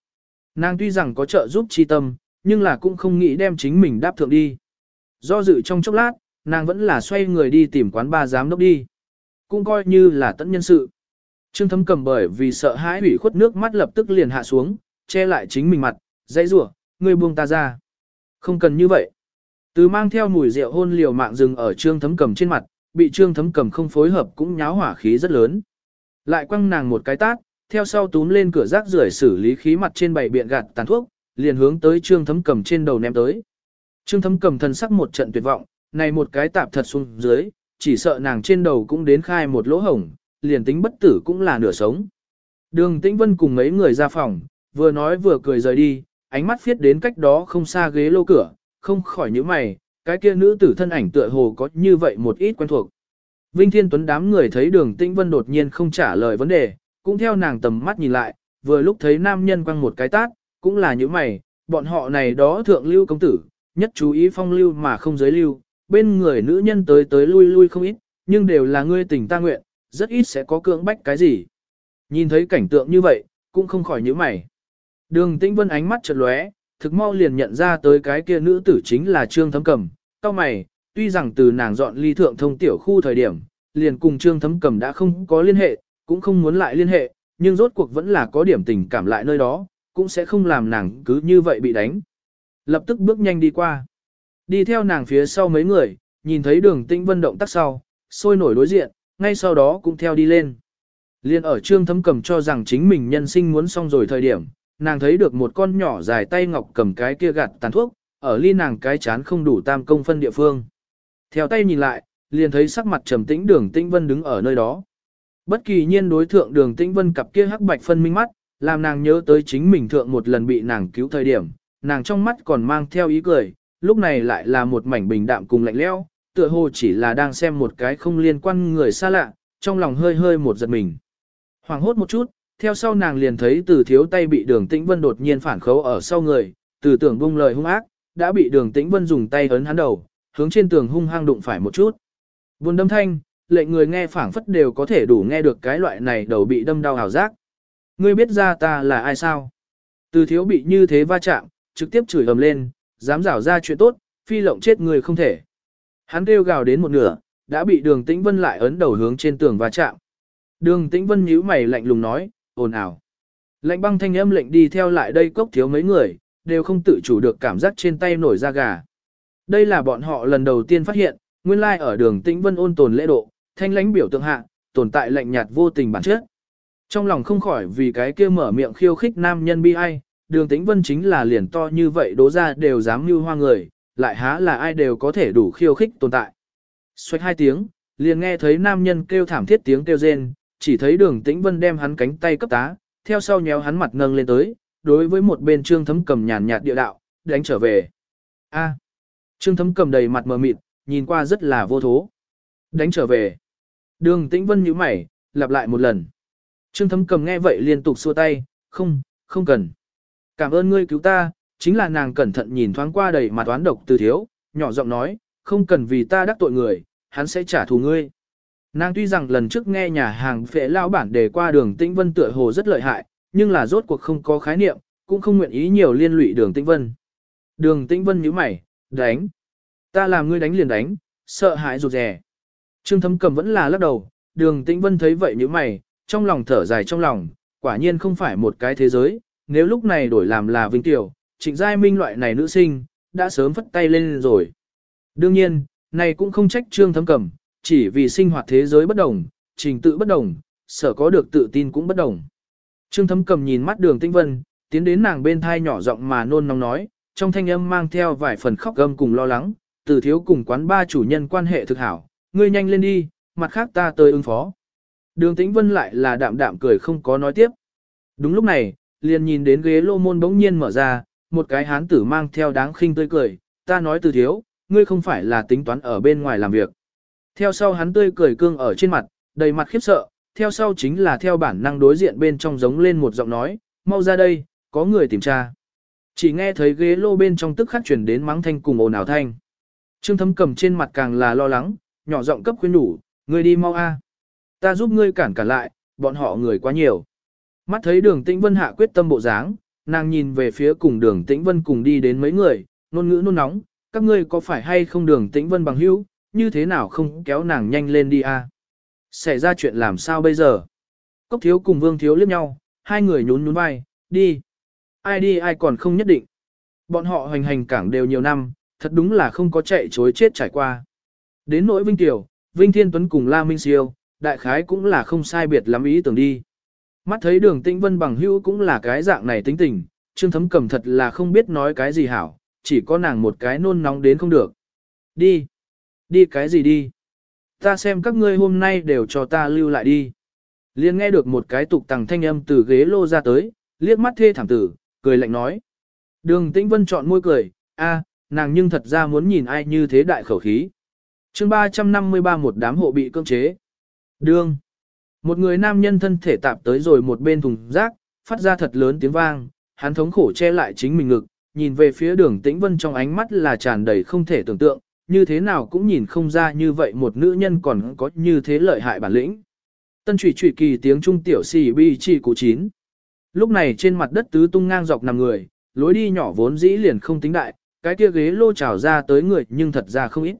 Nàng tuy rằng có trợ giúp chi tâm, nhưng là cũng không nghĩ đem chính mình đáp thượng đi. Do dự trong chốc lát, nàng vẫn là xoay người đi tìm quán ba giám đốc đi. Cũng coi như là tận nhân sự. Trương thấm cầm bởi vì sợ hãi hủy khuất nước mắt lập tức liền hạ xuống, che lại chính mình mặt, dãy rủa ngươi buông ta ra. Không cần như vậy. Từ mang theo mùi rượu hôn liều mạng dừng ở trương thấm cầm trên mặt, bị trương thấm cầm không phối hợp cũng nháo hỏa khí rất lớn. Lại quăng nàng một cái tát, theo sau túm lên cửa rác rưởi xử lý khí mặt trên bảy biện gạt tàn thuốc, liền hướng tới trương thấm cầm trên đầu ném tới. Trương thấm cầm thần sắc một trận tuyệt vọng, này một cái tạp thật xuống dưới, chỉ sợ nàng trên đầu cũng đến khai một lỗ hổng, liền tính bất tử cũng là nửa sống. Đường Tĩnh Vân cùng mấy người ra phòng, vừa nói vừa cười rời đi, ánh mắt viết đến cách đó không xa ghế lô cửa, không khỏi nhíu mày, cái kia nữ tử thân ảnh tựa hồ có như vậy một ít quen thuộc. Vinh Thiên Tuấn đám người thấy đường Tĩnh Vân đột nhiên không trả lời vấn đề, cũng theo nàng tầm mắt nhìn lại, vừa lúc thấy nam nhân quăng một cái tát, cũng là như mày, bọn họ này đó thượng lưu công tử, nhất chú ý phong lưu mà không giới lưu, bên người nữ nhân tới tới lui lui không ít, nhưng đều là ngươi tình ta nguyện, rất ít sẽ có cưỡng bách cái gì. Nhìn thấy cảnh tượng như vậy, cũng không khỏi nhíu mày. Đường Tĩnh Vân ánh mắt chợt lóe, thực mau liền nhận ra tới cái kia nữ tử chính là Trương Thấm Cầm. Cao mày, tuy rằng từ nàng dọn ly thượng thông tiểu khu thời điểm, liền cùng Trương Thấm Cầm đã không có liên hệ, cũng không muốn lại liên hệ, nhưng rốt cuộc vẫn là có điểm tình cảm lại nơi đó, cũng sẽ không làm nàng cứ như vậy bị đánh. Lập tức bước nhanh đi qua. Đi theo nàng phía sau mấy người, nhìn thấy đường tĩnh vân động tác sau, sôi nổi đối diện, ngay sau đó cũng theo đi lên. Liên ở trương thấm cầm cho rằng chính mình nhân sinh muốn xong rồi thời điểm, nàng thấy được một con nhỏ dài tay ngọc cầm cái kia gạt tàn thuốc, ở ly nàng cái chán không đủ tam công phân địa phương. Theo tay nhìn lại, liền thấy sắc mặt trầm tĩnh đường tĩnh vân đứng ở nơi đó. Bất kỳ nhiên đối thượng đường tĩnh vân cặp kia hắc bạch phân minh mắt, làm nàng nhớ tới chính mình thượng một lần bị nàng cứu thời điểm, nàng trong mắt còn mang theo ý cười, lúc này lại là một mảnh bình đạm cùng lạnh lẽo, tựa hồ chỉ là đang xem một cái không liên quan người xa lạ, trong lòng hơi hơi một giật mình. Hoàng hốt một chút, theo sau nàng liền thấy từ thiếu tay bị đường tĩnh vân đột nhiên phản khấu ở sau người, từ tưởng bung lời hung ác, đã bị đường tĩnh vân dùng tay ấn hắn đầu, hướng trên tường hung hăng đụng phải một chút. Buồn đâm thanh, lệnh người nghe phảng phất đều có thể đủ nghe được cái loại này đầu bị đâm đau hào giác. Ngươi biết ra ta là ai sao? Từ thiếu bị như thế va chạm, trực tiếp chửi ầm lên, dám rảo ra chuyện tốt, phi lộng chết người không thể. Hắn kêu gào đến một nửa, đã bị đường tĩnh vân lại ấn đầu hướng trên tường va chạm. Đường tĩnh vân nhíu mày lạnh lùng nói, ồn ào. Lạnh băng thanh âm lệnh đi theo lại đây cốc thiếu mấy người, đều không tự chủ được cảm giác trên tay nổi da gà. Đây là bọn họ lần đầu tiên phát hiện, nguyên lai ở đường tĩnh vân ôn tồn lễ độ, thanh lãnh biểu tượng hạ, tồn tại lạnh nhạt vô tình bản chất. Trong lòng không khỏi vì cái kia mở miệng khiêu khích nam nhân bi ai, đường tĩnh vân chính là liền to như vậy đố ra đều dám như hoa người, lại há là ai đều có thể đủ khiêu khích tồn tại. Xoạch hai tiếng, liền nghe thấy nam nhân kêu thảm thiết tiếng kêu rên, chỉ thấy đường tĩnh vân đem hắn cánh tay cấp tá, theo sau nhéo hắn mặt nâng lên tới, đối với một bên trương thấm cầm nhàn nhạt địa đạo, đánh trở về. A. Trương thấm cầm đầy mặt mờ mịt, nhìn qua rất là vô thố. Đánh trở về. Đường tĩnh vân nhíu mày, lặp lại một lần. Trương thấm cầm nghe vậy liên tục xua tay, không, không cần. Cảm ơn ngươi cứu ta, chính là nàng cẩn thận nhìn thoáng qua đầy mặt toán độc từ thiếu, nhỏ giọng nói, không cần vì ta đắc tội người, hắn sẽ trả thù ngươi. Nàng tuy rằng lần trước nghe nhà hàng phệ lao bản đề qua đường tĩnh vân tựa hồ rất lợi hại, nhưng là rốt cuộc không có khái niệm, cũng không nguyện ý nhiều liên lụy đường tĩnh vân. Đường tĩnh vân nhíu mày, đánh. Ta làm ngươi đánh liền đánh, sợ hãi rụt rè. Trương thấm cầm vẫn là lắc đầu, đường tĩnh vân thấy vậy nhíu mày, trong lòng thở dài trong lòng, quả nhiên không phải một cái thế giới, nếu lúc này đổi làm là Vinh Tiểu, Trịnh Giai Minh loại này nữ sinh, đã sớm phất tay lên rồi. Đương nhiên, này cũng không trách Trương Thấm Cẩm, chỉ vì sinh hoạt thế giới bất đồng, trình tự bất đồng, sở có được tự tin cũng bất đồng. Trương Thấm cầm nhìn mắt đường Tĩnh Vân, tiến đến nàng bên thai nhỏ giọng mà nôn nóng nói, trong thanh âm mang theo vài phần khóc gầm cùng lo lắng, từ thiếu cùng quán ba chủ nhân quan hệ thực hảo, ngươi nhanh lên đi, mặt khác ta tới ứng phó. Đường Tĩnh Vân lại là đạm đạm cười không có nói tiếp. Đúng lúc này, liền nhìn đến ghế lô môn bỗng nhiên mở ra, một cái hán tử mang theo đáng khinh tươi cười, ta nói từ thiếu, ngươi không phải là tính toán ở bên ngoài làm việc. Theo sau hắn tươi cười cương ở trên mặt, đầy mặt khiếp sợ, theo sau chính là theo bản năng đối diện bên trong giống lên một giọng nói, mau ra đây, có người tìm tra. Chỉ nghe thấy ghế lô bên trong tức khắc chuyển đến mắng thanh cùng ồn ào thanh. Trương thấm cầm trên mặt càng là lo lắng, nhỏ giọng cấp khuyên đủ, ngươi đi mau a, Ta giúp ngươi cản cản lại, bọn họ người quá nhiều. Mắt thấy đường tĩnh vân hạ quyết tâm bộ dáng, nàng nhìn về phía cùng đường tĩnh vân cùng đi đến mấy người, nôn ngữ nôn nóng, các ngươi có phải hay không đường tĩnh vân bằng hữu, như thế nào không kéo nàng nhanh lên đi a? Xảy ra chuyện làm sao bây giờ? Cốc thiếu cùng vương thiếu liếc nhau, hai người nhún nhún vai, đi. Ai đi ai còn không nhất định. Bọn họ hoành hành cảng đều nhiều năm, thật đúng là không có chạy chối chết trải qua. Đến nỗi Vinh Tiểu, Vinh Thiên Tuấn cùng La Minh Siêu, đại khái cũng là không sai biệt lắm ý tưởng đi. Mắt thấy đường tĩnh vân bằng hữu cũng là cái dạng này tính tình, Trương Thấm cầm thật là không biết nói cái gì hảo, chỉ có nàng một cái nôn nóng đến không được. Đi. Đi cái gì đi? Ta xem các ngươi hôm nay đều cho ta lưu lại đi. Liên nghe được một cái tục tằng thanh âm từ ghế lô ra tới, liếc mắt thê thảm tử, cười lạnh nói. Đường Tĩnh Vân chọn môi cười, a, nàng nhưng thật ra muốn nhìn ai như thế đại khẩu khí. chương 353 một đám hộ bị cưỡng chế. Đương. Một người nam nhân thân thể tạp tới rồi một bên thùng rác, phát ra thật lớn tiếng vang, hắn thống khổ che lại chính mình ngực, nhìn về phía đường tĩnh vân trong ánh mắt là tràn đầy không thể tưởng tượng, như thế nào cũng nhìn không ra như vậy một nữ nhân còn có như thế lợi hại bản lĩnh. Tân trụy trụy kỳ tiếng trung tiểu xì bi chi cụ chín. Lúc này trên mặt đất tứ tung ngang dọc nằm người, lối đi nhỏ vốn dĩ liền không tính đại, cái kia ghế lô trào ra tới người nhưng thật ra không ít.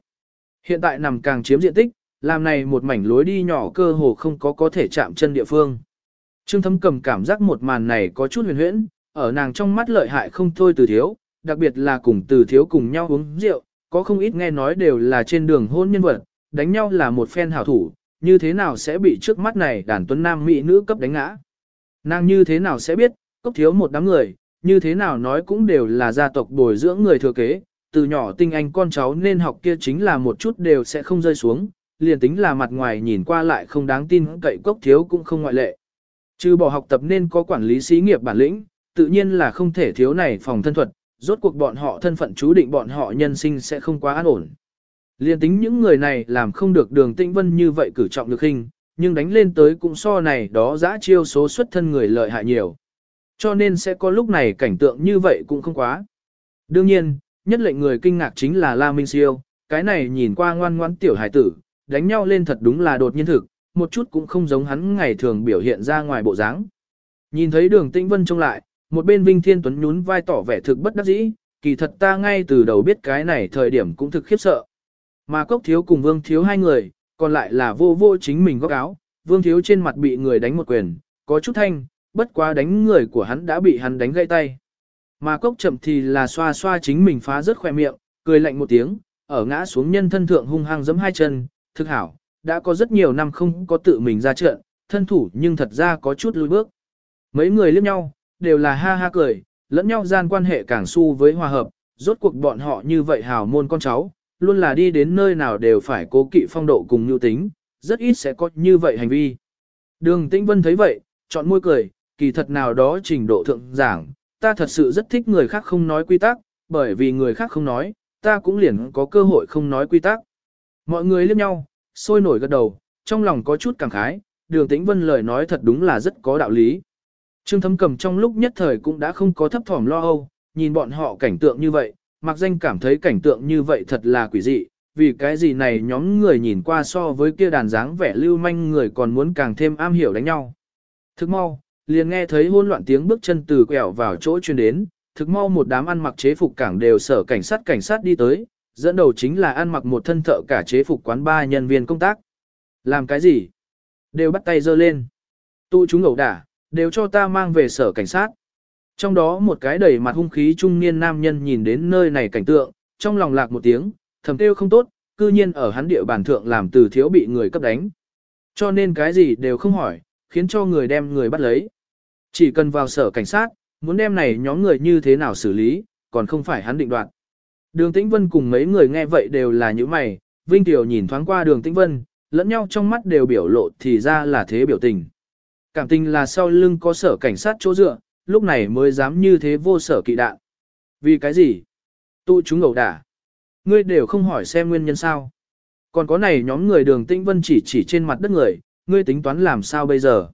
Hiện tại nằm càng chiếm diện tích, làm này một mảnh lối đi nhỏ cơ hồ không có có thể chạm chân địa phương. Trương thấm cầm cảm giác một màn này có chút huyền huyễn, ở nàng trong mắt lợi hại không thôi từ thiếu, đặc biệt là cùng từ thiếu cùng nhau uống rượu, có không ít nghe nói đều là trên đường hôn nhân vật, đánh nhau là một phen hảo thủ, như thế nào sẽ bị trước mắt này đàn tuấn nam mỹ nữ cấp đánh ngã. Nàng như thế nào sẽ biết, cốc thiếu một đám người, như thế nào nói cũng đều là gia tộc bồi dưỡng người thừa kế, từ nhỏ tinh anh con cháu nên học kia chính là một chút đều sẽ không rơi xuống, liền tính là mặt ngoài nhìn qua lại không đáng tin cậy cốc thiếu cũng không ngoại lệ. Trừ bỏ học tập nên có quản lý xí nghiệp bản lĩnh, tự nhiên là không thể thiếu này phòng thân thuật, rốt cuộc bọn họ thân phận chú định bọn họ nhân sinh sẽ không quá an ổn. Liên tính những người này làm không được đường tĩnh vân như vậy cử trọng được hình, nhưng đánh lên tới cũng so này đó giã chiêu số xuất thân người lợi hại nhiều. Cho nên sẽ có lúc này cảnh tượng như vậy cũng không quá. Đương nhiên, nhất lệnh người kinh ngạc chính là La Minh Siêu, cái này nhìn qua ngoan ngoãn tiểu hải tử, đánh nhau lên thật đúng là đột nhiên thực, một chút cũng không giống hắn ngày thường biểu hiện ra ngoài bộ dáng. Nhìn thấy đường tĩnh vân trông lại, một bên Vinh Thiên Tuấn nhún vai tỏ vẻ thực bất đắc dĩ, kỳ thật ta ngay từ đầu biết cái này thời điểm cũng thực khiếp sợ. Mà cốc thiếu cùng vương thiếu hai người, còn lại là vô vô chính mình góc áo, vương thiếu trên mặt bị người đánh một quyền, có chút thanh, bất quá đánh người của hắn đã bị hắn đánh gãy tay. Mà cốc chậm thì là xoa xoa chính mình phá rất khỏe miệng, cười lạnh một tiếng, ở ngã xuống nhân thân thượng hung hăng giẫm hai chân, thực hảo, đã có rất nhiều năm không có tự mình ra trận, thân thủ nhưng thật ra có chút lùi bước. Mấy người liếc nhau, đều là ha ha cười, lẫn nhau gian quan hệ càng su với hòa hợp, rốt cuộc bọn họ như vậy hào môn con cháu, luôn là đi đến nơi nào đều phải cố kỵ phong độ cùng nhu tính, rất ít sẽ có như vậy hành vi. Đường Tĩnh Vân thấy vậy, chọn môi cười, kỳ thật nào đó trình độ thượng giảng, ta thật sự rất thích người khác không nói quy tắc, bởi vì người khác không nói, ta cũng liền có cơ hội không nói quy tắc. Mọi người liếc nhau, sôi nổi gật đầu, trong lòng có chút cảm khái, đường tĩnh vân lời nói thật đúng là rất có đạo lý. Trương thấm cầm trong lúc nhất thời cũng đã không có thấp thỏm lo âu, nhìn bọn họ cảnh tượng như vậy, mặc danh cảm thấy cảnh tượng như vậy thật là quỷ dị, vì cái gì này nhóm người nhìn qua so với kia đàn dáng vẻ lưu manh người còn muốn càng thêm am hiểu đánh nhau. Thức mau, liền nghe thấy hỗn loạn tiếng bước chân từ quẹo vào chỗ chuyên đến, thực mau một đám ăn mặc chế phục cảng đều sở cảnh sát cảnh sát đi tới, dẫn đầu chính là ăn mặc một thân thợ cả chế phục quán ba nhân viên công tác. Làm cái gì? Đều bắt tay giơ lên. Tụ chúng ẩu đả, đều cho ta mang về sở cảnh sát. Trong đó một cái đầy mặt hung khí trung niên nam nhân nhìn đến nơi này cảnh tượng, trong lòng lạc một tiếng, thầm kêu không tốt, cư nhiên ở hắn địa bàn thượng làm từ thiếu bị người cấp đánh. Cho nên cái gì đều không hỏi, khiến cho người đem người bắt lấy. Chỉ cần vào sở cảnh sát, muốn đem này nhóm người như thế nào xử lý, còn không phải hắn định đoạt. Đường Tĩnh Vân cùng mấy người nghe vậy đều là những mày, Vinh Tiểu nhìn thoáng qua đường Tĩnh Vân, lẫn nhau trong mắt đều biểu lộ thì ra là thế biểu tình. Cảm tình là sau lưng có sở cảnh sát chỗ dựa, lúc này mới dám như thế vô sở kỵ đạn. Vì cái gì? Tụ chúng ẩu đả. Ngươi đều không hỏi xem nguyên nhân sao. Còn có này nhóm người đường Tĩnh Vân chỉ chỉ trên mặt đất người, ngươi tính toán làm sao bây giờ?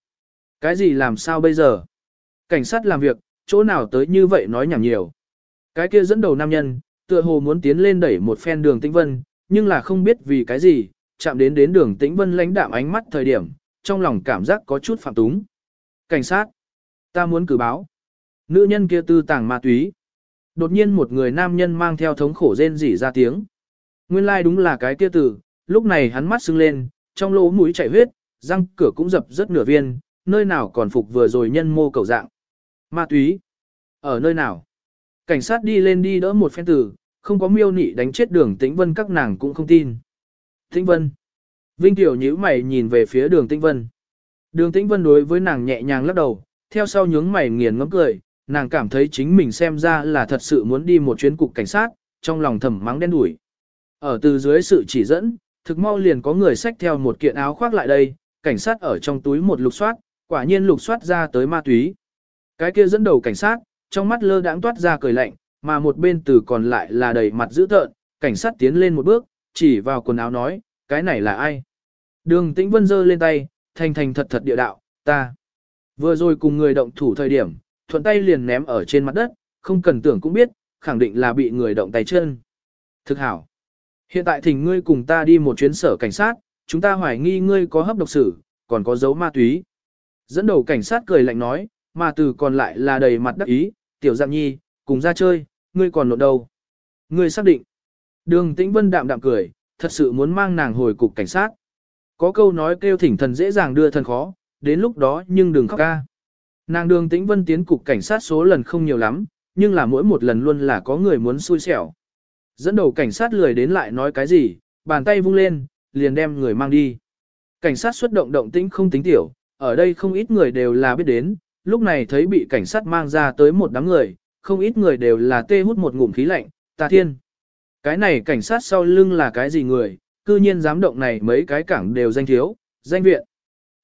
Cái gì làm sao bây giờ? Cảnh sát làm việc, chỗ nào tới như vậy nói nhảm nhiều. Cái kia dẫn đầu nam nhân, tựa hồ muốn tiến lên đẩy một phen đường Tĩnh Vân, nhưng là không biết vì cái gì, chạm đến đến đường Tĩnh Vân lãnh đạm ánh mắt thời điểm, trong lòng cảm giác có chút phạm túng. Cảnh sát, ta muốn cử báo. Nữ nhân kia tư tàng ma túy. Đột nhiên một người nam nhân mang theo thống khổ rên rỉ ra tiếng. Nguyên lai like đúng là cái kia tử, lúc này hắn mắt sưng lên, trong lỗ mũi chảy huyết, răng cửa cũng dập rất nửa viên, nơi nào còn phục vừa rồi nhân mô cầu dạng. Ma túy. Ở nơi nào? Cảnh sát đi lên đi đỡ một phen tử, không có miêu nị đánh chết đường tĩnh vân các nàng cũng không tin. Tĩnh vân. Vinh Tiểu nhíu mày nhìn về phía đường tĩnh vân. Đường tĩnh vân đối với nàng nhẹ nhàng lắc đầu, theo sau nhướng mày nghiền ngấm cười, nàng cảm thấy chính mình xem ra là thật sự muốn đi một chuyến cục cảnh sát, trong lòng thầm mắng đen đủi. Ở từ dưới sự chỉ dẫn, thực mau liền có người xách theo một kiện áo khoác lại đây, cảnh sát ở trong túi một lục soát, quả nhiên lục soát ra tới ma túy. Cái kia dẫn đầu cảnh sát, trong mắt lơ đãng toát ra cười lạnh, mà một bên từ còn lại là đầy mặt dữ tợn, cảnh sát tiến lên một bước, chỉ vào quần áo nói, cái này là ai? Đường Tĩnh Vân giơ lên tay, thành thành thật thật địa đạo, ta. Vừa rồi cùng người động thủ thời điểm, thuận tay liền ném ở trên mặt đất, không cần tưởng cũng biết, khẳng định là bị người động tay chân. Thực hảo. Hiện tại thỉnh ngươi cùng ta đi một chuyến sở cảnh sát, chúng ta hoài nghi ngươi có hấp độc sử, còn có dấu ma túy. Dẫn đầu cảnh sát cười lạnh nói, mà từ còn lại là đầy mặt đắc ý, tiểu dạng nhi, cùng ra chơi, ngươi còn nộn đâu. Ngươi xác định. Đường tĩnh vân đạm đạm cười, thật sự muốn mang nàng hồi cục cảnh sát. Có câu nói kêu thỉnh thần dễ dàng đưa thần khó, đến lúc đó nhưng đừng khóc ca. Nàng đường tĩnh vân tiến cục cảnh sát số lần không nhiều lắm, nhưng là mỗi một lần luôn là có người muốn xui xẻo. Dẫn đầu cảnh sát lười đến lại nói cái gì, bàn tay vung lên, liền đem người mang đi. Cảnh sát xuất động động tĩnh không tính tiểu, ở đây không ít người đều là biết đến, lúc này thấy bị cảnh sát mang ra tới một đám người, không ít người đều là tê hút một ngụm khí lạnh, ta thiên. Cái này cảnh sát sau lưng là cái gì người, cư nhiên dám động này mấy cái cảng đều danh thiếu, danh viện,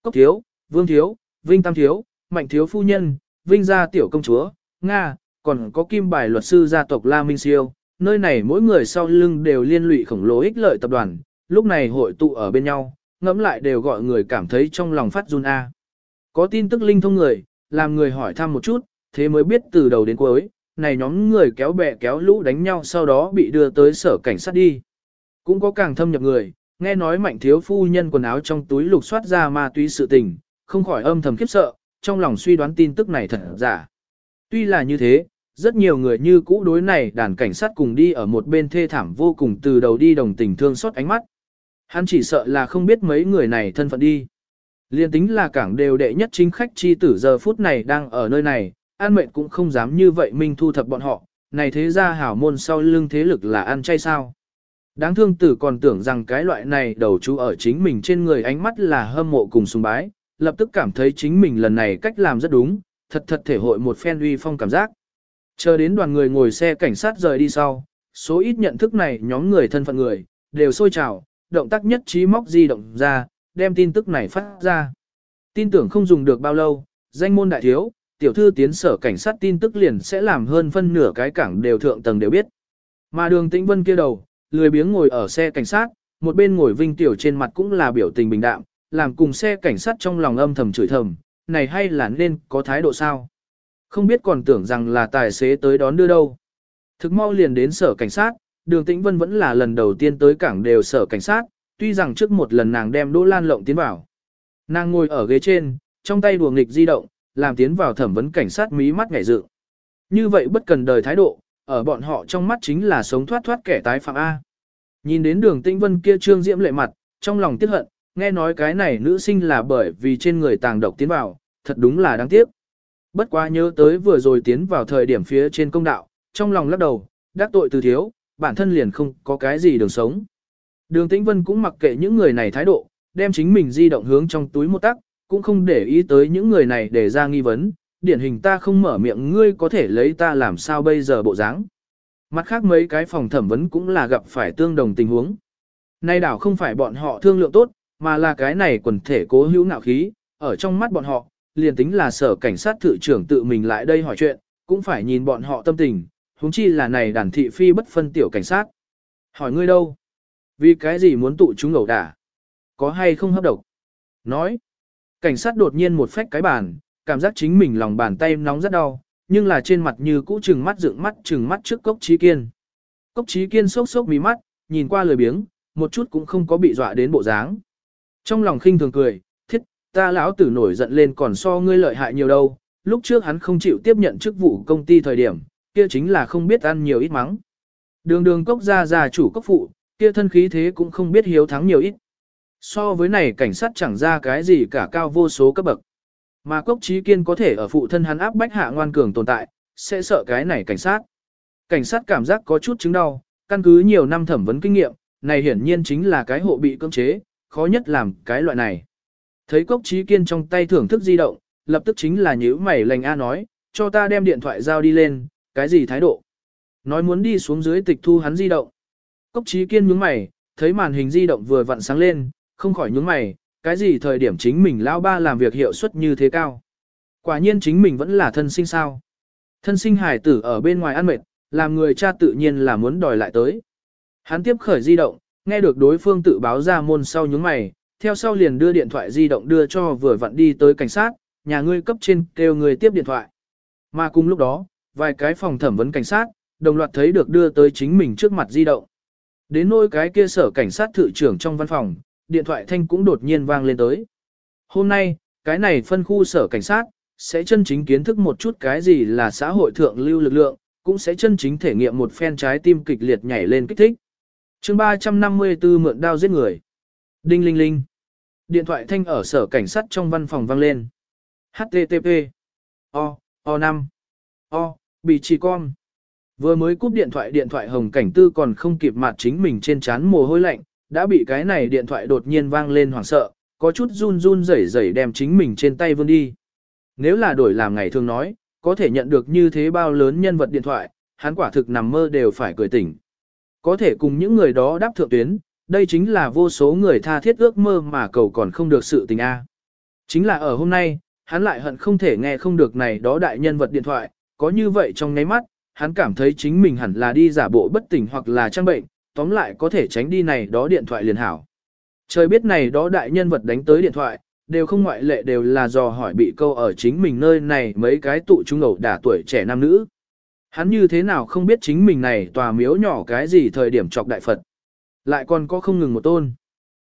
cốc thiếu, vương thiếu, vinh tam thiếu, mạnh thiếu phu nhân, vinh gia tiểu công chúa, Nga, còn có kim bài luật sư gia tộc La Minh Siêu, nơi này mỗi người sau lưng đều liên lụy khổng lồ ích lợi tập đoàn, lúc này hội tụ ở bên nhau, ngẫm lại đều gọi người cảm thấy trong lòng phát run a. Có tin tức linh thông người, làm người hỏi thăm một chút, thế mới biết từ đầu đến cuối, này nhóm người kéo bè kéo lũ đánh nhau sau đó bị đưa tới sở cảnh sát đi. Cũng có càng thâm nhập người, nghe nói mạnh thiếu phu nhân quần áo trong túi lục soát ra ma túy sự tình, không khỏi âm thầm khiếp sợ, trong lòng suy đoán tin tức này thật giả. Tuy là như thế, rất nhiều người như cũ đối này đàn cảnh sát cùng đi ở một bên thê thảm vô cùng từ đầu đi đồng tình thương xót ánh mắt. Hắn chỉ sợ là không biết mấy người này thân phận đi. Liên tính là cảng đều đệ nhất chính khách chi tử giờ phút này đang ở nơi này, an mệnh cũng không dám như vậy minh thu thập bọn họ, này thế ra hảo môn sau lưng thế lực là ăn chay sao. Đáng thương tử còn tưởng rằng cái loại này đầu chú ở chính mình trên người ánh mắt là hâm mộ cùng sùng bái, lập tức cảm thấy chính mình lần này cách làm rất đúng, thật thật thể hội một phen uy phong cảm giác. Chờ đến đoàn người ngồi xe cảnh sát rời đi sau, số ít nhận thức này nhóm người thân phận người, đều sôi trào, động tác nhất trí móc di động ra, đem tin tức này phát ra. Tin tưởng không dùng được bao lâu, danh môn đại thiếu, tiểu thư tiến sở cảnh sát tin tức liền sẽ làm hơn phân nửa cái cảng đều thượng tầng đều biết. Mà đường tĩnh vân kia đầu, lười biếng ngồi ở xe cảnh sát, một bên ngồi vinh tiểu trên mặt cũng là biểu tình bình đạm, làm cùng xe cảnh sát trong lòng âm thầm chửi thầm, này hay là nên có thái độ sao? Không biết còn tưởng rằng là tài xế tới đón đưa đâu. Thực mau liền đến sở cảnh sát, đường tĩnh vân vẫn là lần đầu tiên tới cảng đều sở cảnh sát, tuy rằng trước một lần nàng đem Đỗ Lan Lộng tiến vào. Nàng ngồi ở ghế trên, trong tay đùa nghịch di động, làm tiến vào thẩm vấn cảnh sát mí mắt ngảy dự. Như vậy bất cần đời thái độ, ở bọn họ trong mắt chính là sống thoát thoát kẻ tái phạm A. Nhìn đến đường tĩnh vân kia trương diễm lệ mặt, trong lòng tiếc hận, nghe nói cái này nữ sinh là bởi vì trên người tàng độc tiến vào, thật đúng là đáng tiếc. Bất quá nhớ tới vừa rồi tiến vào thời điểm phía trên công đạo, trong lòng lắc đầu, đắc tội từ thiếu, bản thân liền không có cái gì đường sống. Đường Tĩnh Vân cũng mặc kệ những người này thái độ, đem chính mình di động hướng trong túi một tắc, cũng không để ý tới những người này để ra nghi vấn, điển hình ta không mở miệng ngươi có thể lấy ta làm sao bây giờ bộ dáng. Mặt khác mấy cái phòng thẩm vấn cũng là gặp phải tương đồng tình huống. Nay đảo không phải bọn họ thương lượng tốt, mà là cái này quần thể cố hữu ngạo khí, ở trong mắt bọn họ, liền tính là sở cảnh sát thự trưởng tự mình lại đây hỏi chuyện, cũng phải nhìn bọn họ tâm tình, huống chi là này đàn thị phi bất phân tiểu cảnh sát. Hỏi ngươi đâu? Vì cái gì muốn tụ chúng ẩu đả? Có hay không hấp độc? Nói. Cảnh sát đột nhiên một phách cái bàn, cảm giác chính mình lòng bàn tay nóng rất đau, nhưng là trên mặt như cũ trừng mắt dựng mắt trừng mắt trước cốc trí kiên. Cốc trí kiên sốc sốc mí mắt, nhìn qua lười biếng, một chút cũng không có bị dọa đến bộ dáng. Trong lòng khinh thường cười, thiết, ta lão tử nổi giận lên còn so ngươi lợi hại nhiều đâu, lúc trước hắn không chịu tiếp nhận chức vụ công ty thời điểm, kia chính là không biết ăn nhiều ít mắng. Đường đường cốc gia gia chủ cốc phụ, kia thân khí thế cũng không biết hiếu thắng nhiều ít. So với này cảnh sát chẳng ra cái gì cả cao vô số cấp bậc. Mà cốc trí kiên có thể ở phụ thân hắn áp bách hạ ngoan cường tồn tại, sẽ sợ cái này cảnh sát. Cảnh sát cảm giác có chút chứng đau, căn cứ nhiều năm thẩm vấn kinh nghiệm, này hiển nhiên chính là cái hộ bị cưỡng chế, khó nhất làm cái loại này. Thấy cốc trí kiên trong tay thưởng thức di động, lập tức chính là nhíu mày lành A nói, cho ta đem điện thoại giao đi lên, cái gì thái độ. Nói muốn đi xuống dưới tịch thu hắn di động. Cốc trí kiên nhướng mày, thấy màn hình di động vừa vặn sáng lên, không khỏi nhướng mày, cái gì thời điểm chính mình lão ba làm việc hiệu suất như thế cao. Quả nhiên chính mình vẫn là thân sinh sao. Thân sinh hải tử ở bên ngoài ăn mệt, làm người cha tự nhiên là muốn đòi lại tới. Hắn tiếp khởi di động, nghe được đối phương tự báo ra môn sau nhướng mày, theo sau liền đưa điện thoại di động đưa cho vừa vặn đi tới cảnh sát, nhà ngươi cấp trên kêu người tiếp điện thoại. Mà cùng lúc đó, vài cái phòng thẩm vấn cảnh sát, đồng loạt thấy được đưa tới chính mình trước mặt di động. Đến nỗi cái kia sở cảnh sát thự trưởng trong văn phòng, điện thoại thanh cũng đột nhiên vang lên tới. Hôm nay, cái này phân khu sở cảnh sát, sẽ chân chính kiến thức một chút cái gì là xã hội thượng lưu lực lượng, cũng sẽ chân chính thể nghiệm một phen trái tim kịch liệt nhảy lên kích thích. chương 354 mượn đao giết người. Đinh linh linh. Điện thoại thanh ở sở cảnh sát trong văn phòng vang lên. HTTP. O, O5. O, bị trì con. Vừa mới cúp điện thoại điện thoại hồng cảnh tư còn không kịp mặt chính mình trên chán mồ hôi lạnh, đã bị cái này điện thoại đột nhiên vang lên hoảng sợ, có chút run run rẩy rẩy đem chính mình trên tay vươn đi. Nếu là đổi làm ngày thường nói, có thể nhận được như thế bao lớn nhân vật điện thoại, hắn quả thực nằm mơ đều phải cười tỉnh. Có thể cùng những người đó đáp thượng tuyến, đây chính là vô số người tha thiết ước mơ mà cầu còn không được sự tình A. Chính là ở hôm nay, hắn lại hận không thể nghe không được này đó đại nhân vật điện thoại, có như vậy trong ngáy mắt, hắn cảm thấy chính mình hẳn là đi giả bộ bất tỉnh hoặc là trang bệnh, tóm lại có thể tránh đi này đó điện thoại liền hảo. Trời biết này đó đại nhân vật đánh tới điện thoại, đều không ngoại lệ đều là dò hỏi bị câu ở chính mình nơi này mấy cái tụ trung ẩu đả tuổi trẻ nam nữ. Hắn như thế nào không biết chính mình này tòa miếu nhỏ cái gì thời điểm chọc đại Phật. Lại còn có không ngừng một tôn.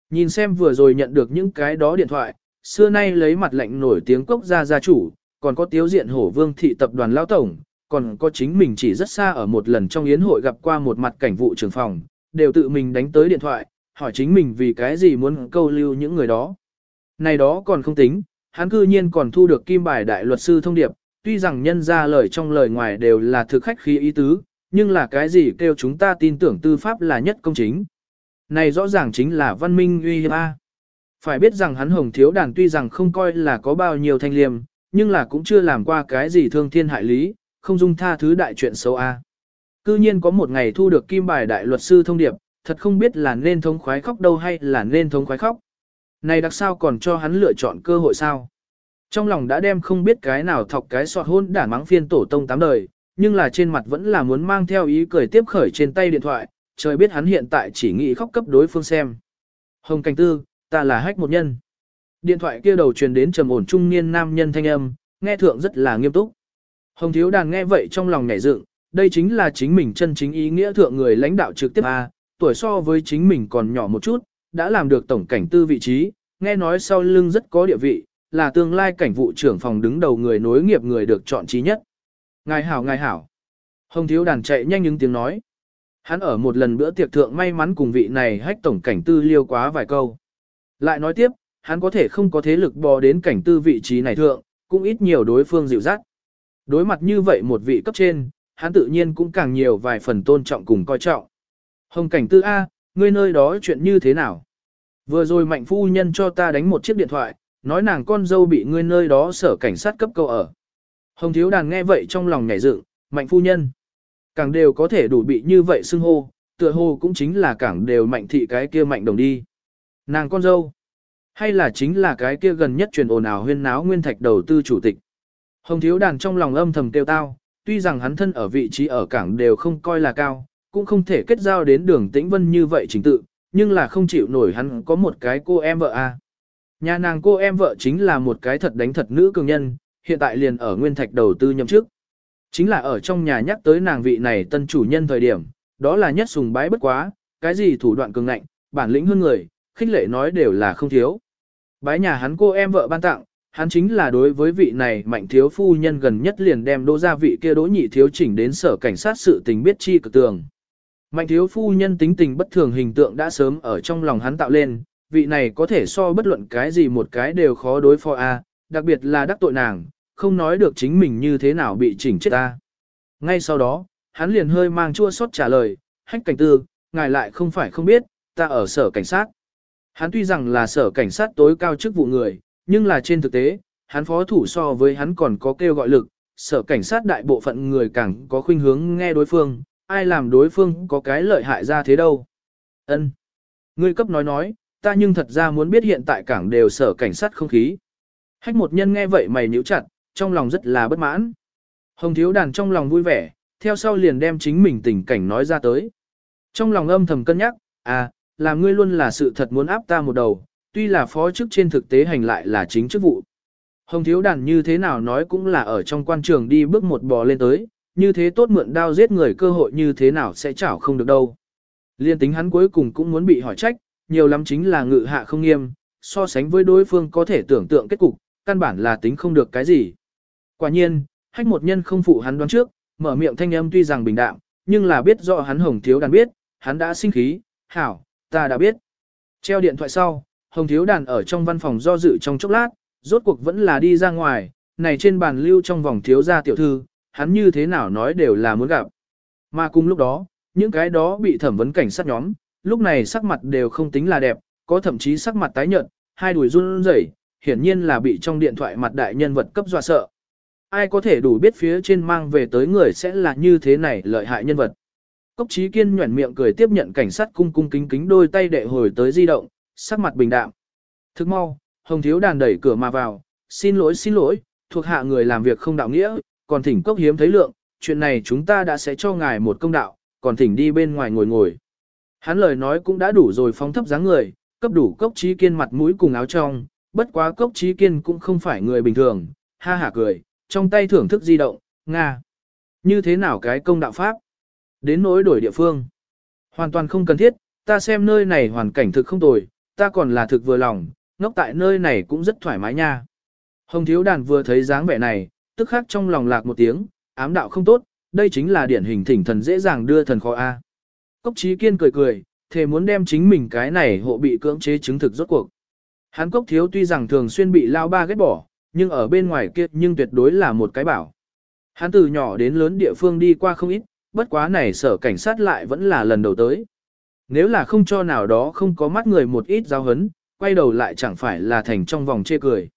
Nhìn xem vừa rồi nhận được những cái đó điện thoại, xưa nay lấy mặt lạnh nổi tiếng cốc gia gia chủ, còn có tiếu diện hổ vương thị tập đoàn lao tổng, còn có chính mình chỉ rất xa ở một lần trong yến hội gặp qua một mặt cảnh vụ trường phòng, đều tự mình đánh tới điện thoại, hỏi chính mình vì cái gì muốn câu lưu những người đó. Này đó còn không tính, hắn cư nhiên còn thu được kim bài đại luật sư thông điệp, tuy rằng nhân ra lời trong lời ngoài đều là thực khách khí ý tứ, nhưng là cái gì kêu chúng ta tin tưởng tư pháp là nhất công chính. Này rõ ràng chính là văn minh uy hiếp A. Phải biết rằng hắn hồng thiếu đàn tuy rằng không coi là có bao nhiêu thanh liêm, nhưng là cũng chưa làm qua cái gì thương thiên hại lý, không dung tha thứ đại chuyện xấu A. Cư nhiên có một ngày thu được kim bài đại luật sư thông điệp, thật không biết là nên thống khoái khóc đâu hay là nên thống khoái khóc. Này đặc sao còn cho hắn lựa chọn cơ hội sao? Trong lòng đã đem không biết cái nào thọc cái sọt hôn đản mắng phiên tổ tông tám đời, nhưng là trên mặt vẫn là muốn mang theo ý cười tiếp khởi trên tay điện thoại, trời biết hắn hiện tại chỉ nghĩ khóc cấp đối phương xem. Hồng Cảnh Tư, ta là hách một nhân. Điện thoại kia đầu truyền đến trầm ổn trung niên nam nhân thanh âm, nghe thượng rất là nghiêm túc. Hồng Thiếu Đàn nghe vậy trong lòng nhảy dựng, đây chính là chính mình chân chính ý nghĩa thượng người lãnh đạo trực tiếp A, tuổi so với chính mình còn nhỏ một chút, đã làm được tổng cảnh tư vị trí, nghe nói sau lưng rất có địa vị, là tương lai cảnh vụ trưởng phòng đứng đầu người nối nghiệp người được chọn trí nhất. Ngài hảo ngài hảo. Hồng thiếu đàn chạy nhanh những tiếng nói. Hắn ở một lần bữa tiệc thượng may mắn cùng vị này hách tổng cảnh tư liêu quá vài câu. Lại nói tiếp, hắn có thể không có thế lực bò đến cảnh tư vị trí này thượng, cũng ít nhiều đối phương dịu dắt. Đối mặt như vậy một vị cấp trên, hắn tự nhiên cũng càng nhiều vài phần tôn trọng cùng coi trọng. Hồng cảnh tư A, ngươi nơi đó chuyện như thế nào? Vừa rồi mạnh phu nhân cho ta đánh một chiếc điện thoại, nói nàng con dâu bị ngươi nơi đó sở cảnh sát cấp câu ở. Hồng thiếu đàn nghe vậy trong lòng nhảy dựng, mạnh phu nhân. Càng đều có thể đủ bị như vậy xưng hô, tựa hồ cũng chính là càng đều mạnh thị cái kia mạnh đồng đi. Nàng con dâu. Hay là chính là cái kia gần nhất truyền ồn ào huyên náo nguyên thạch đầu tư chủ tịch. Hồng thiếu đàn trong lòng âm thầm tiêu tao, tuy rằng hắn thân ở vị trí ở cảng đều không coi là cao, cũng không thể kết giao đến đường tĩnh vân như vậy chính tự, nhưng là không chịu nổi hắn có một cái cô em vợ a. À. Nhà nàng cô em vợ chính là một cái thật đánh thật nữ cường nhân, hiện tại liền ở nguyên thạch đầu tư nhậm chức. Chính là ở trong nhà nhắc tới nàng vị này tân chủ nhân thời điểm, đó là nhất sùng bái bất quá, cái gì thủ đoạn cường ngạnh, bản lĩnh hơn người, khích lệ nói đều là không thiếu. Bái nhà hắn cô em vợ ban tặng, hắn chính là đối với vị này mạnh thiếu phu nhân gần nhất liền đem đỗ gia vị kia đỗ nhị thiếu chỉnh đến sở cảnh sát sự tình biết chi cực tường. Mạnh thiếu phu nhân tính tình bất thường hình tượng đã sớm ở trong lòng hắn tạo lên, vị này có thể so bất luận cái gì một cái đều khó đối phó a, đặc biệt là đắc tội nàng, không nói được chính mình như thế nào bị chỉnh chết ta. Ngay sau đó, hắn liền hơi mang chua xót trả lời, hách cảnh tư, ngài lại không phải không biết, ta ở sở cảnh sát. Hắn tuy rằng là sở cảnh sát tối cao chức vụ người, nhưng là trên thực tế, hắn phó thủ so với hắn còn có kêu gọi lực, sở cảnh sát đại bộ phận người càng có khuynh hướng nghe đối phương, ai làm đối phương có cái lợi hại ra thế đâu. Ân, Ngươi cấp nói nói, ta nhưng thật ra muốn biết hiện tại cảng đều sở cảnh sát không khí. Hách một nhân nghe vậy mày nhíu chặt, trong lòng rất là bất mãn. Hồng thiếu đàn trong lòng vui vẻ, theo sau liền đem chính mình tình cảnh nói ra tới. Trong lòng âm thầm cân nhắc, à, là ngươi luôn là sự thật muốn áp ta một đầu, tuy là phó chức trên thực tế hành lại là chính chức vụ. Hồng thiếu đàn như thế nào nói cũng là ở trong quan trường đi bước một bò lên tới, như thế tốt mượn đao giết người cơ hội như thế nào sẽ chảo không được đâu. Liên tính hắn cuối cùng cũng muốn bị hỏi trách, nhiều lắm chính là ngự hạ không nghiêm, so sánh với đối phương có thể tưởng tượng kết cục, căn bản là tính không được cái gì. Quả nhiên, hách một nhân không phụ hắn đoán trước, mở miệng thanh âm tuy rằng bình đạm, nhưng là biết rõ hắn hồng thiếu đàn biết, hắn đã sinh khí, hảo, ta đã biết. Treo điện thoại sau, hồng thiếu đàn ở trong văn phòng do dự trong chốc lát, rốt cuộc vẫn là đi ra ngoài, này trên bàn lưu trong vòng thiếu gia tiểu thư, hắn như thế nào nói đều là muốn gặp. Mà cùng lúc đó, những cái đó bị thẩm vấn cảnh sát nhóm, lúc này sắc mặt đều không tính là đẹp, có thậm chí sắc mặt tái nhợt, hai đùi run rẩy, hiển nhiên là bị trong điện thoại mặt đại nhân vật cấp dọa sợ. Ai có thể đủ biết phía trên mang về tới người sẽ là như thế này lợi hại nhân vật. Cốc trí kiên nhuẩn miệng cười tiếp nhận cảnh sát cung cung kính kính đôi tay đệ hồi tới di động, sắc mặt bình đạm. Thức mau, hồng thiếu đàn đẩy cửa mà vào, xin lỗi xin lỗi, thuộc hạ người làm việc không đạo nghĩa, còn thỉnh cốc hiếm thấy lượng, chuyện này chúng ta đã sẽ cho ngài một công đạo, còn thỉnh đi bên ngoài ngồi ngồi. Hắn lời nói cũng đã đủ rồi phóng thấp dáng người, cấp đủ cốc trí kiên mặt mũi cùng áo trong, bất quá cốc trí kiên cũng không phải người bình thường, ha hả cười, trong tay thưởng thức di động, Nga. Như thế nào cái công đạo pháp? Đến nỗi đổi địa phương. Hoàn toàn không cần thiết, ta xem nơi này hoàn cảnh thực không tồi, ta còn là thực vừa lòng, ngốc tại nơi này cũng rất thoải mái nha. Hồng thiếu đàn vừa thấy dáng vẻ này, tức khắc trong lòng lạc một tiếng, ám đạo không tốt, đây chính là điển hình thỉnh thần dễ dàng đưa thần khó A. Cốc trí kiên cười cười, thề muốn đem chính mình cái này hộ bị cưỡng chế chứng thực rốt cuộc. Hắn cốc thiếu tuy rằng thường xuyên bị lao ba ghét bỏ, nhưng ở bên ngoài kia nhưng tuyệt đối là một cái bảo. Hắn từ nhỏ đến lớn địa phương đi qua không ít, bất quá này sở cảnh sát lại vẫn là lần đầu tới. Nếu là không cho nào đó không có mắt người một ít giao hấn, quay đầu lại chẳng phải là thành trong vòng chê cười.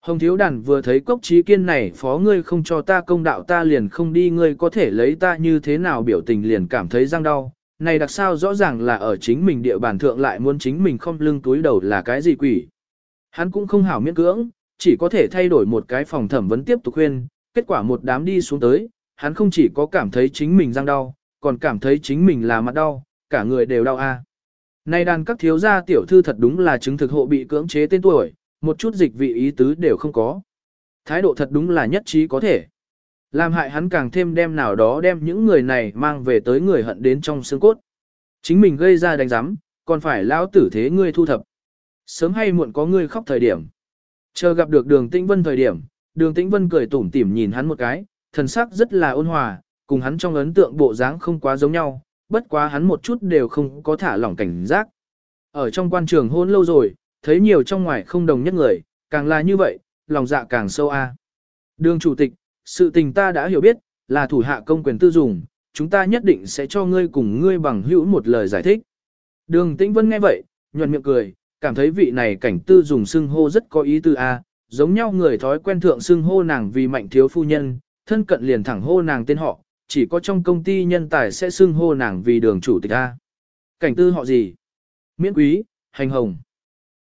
Hồng thiếu đàn vừa thấy cốc trí kiên này phó ngươi không cho ta công đạo ta liền không đi ngươi có thể lấy ta như thế nào biểu tình liền cảm thấy răng đau. Này đặc sao rõ ràng là ở chính mình địa bàn thượng lại muốn chính mình không lưng túi đầu là cái gì quỷ. Hắn cũng không hảo miễn cưỡng, chỉ có thể thay đổi một cái phòng thẩm vấn tiếp tục khuyên, kết quả một đám đi xuống tới, hắn không chỉ có cảm thấy chính mình răng đau, còn cảm thấy chính mình là mặt đau, cả người đều đau a. À. Nay đàn các thiếu gia tiểu thư thật đúng là chứng thực hộ bị cưỡng chế tên tuổi, một chút dịch vị ý tứ đều không có. Thái độ thật đúng là nhất trí có thể. Làm hại hắn càng thêm đem nào đó đem những người này mang về tới người hận đến trong xương cốt. Chính mình gây ra đánh giám, còn phải lão tử thế ngươi thu thập. Sớm hay muộn có ngươi khóc thời điểm. Chờ gặp được đường tĩnh vân thời điểm, đường tĩnh vân cười tủm tỉm nhìn hắn một cái, thần sắc rất là ôn hòa, cùng hắn trong ấn tượng bộ dáng không quá giống nhau, bất quá hắn một chút đều không có thả lỏng cảnh giác. Ở trong quan trường hôn lâu rồi, thấy nhiều trong ngoài không đồng nhất người, càng là như vậy, lòng dạ càng sâu a. Đường chủ tịch, sự tình ta đã hiểu biết, là thủ hạ công quyền tư dùng, chúng ta nhất định sẽ cho ngươi cùng ngươi bằng hữu một lời giải thích. Đường Tĩnh Vân nghe vậy, nhuận miệng cười, cảm thấy vị này cảnh tư dùng xưng hô rất có ý tư a, giống nhau người thói quen thượng xưng hô nàng vì mạnh thiếu phu nhân, thân cận liền thẳng hô nàng tên họ, chỉ có trong công ty nhân tài sẽ xưng hô nàng vì đường chủ tịch a. Cảnh tư họ gì? Miễn quý, hành hồng.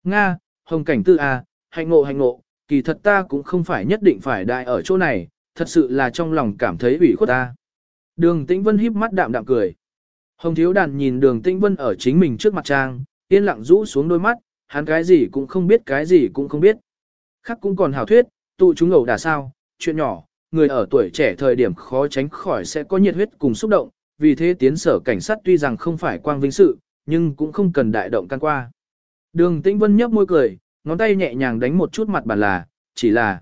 Nga, hồng cảnh tư a, hành ngộ hành ngộ, kỳ thật ta cũng không phải nhất định phải đại ở chỗ này, thật sự là trong lòng cảm thấy ủy khuất ta. Đường Tĩnh Vân híp mắt đạm đạm cười. Hồng thiếu đàn nhìn đường Tĩnh Vân ở chính mình trước mặt trang, yên lặng rũ xuống đôi mắt, hắn cái gì cũng không biết cái gì cũng không biết. Khác cũng còn hào thuyết, tụ chúng ẩu đả sao, chuyện nhỏ, người ở tuổi trẻ thời điểm khó tránh khỏi sẽ có nhiệt huyết cùng xúc động, vì thế tiến sở cảnh sát tuy rằng không phải quang vinh sự, nhưng cũng không cần đại động can qua. Đường Tĩnh Vân nhấp môi cười, ngón tay nhẹ nhàng đánh một chút mặt bàn là, chỉ là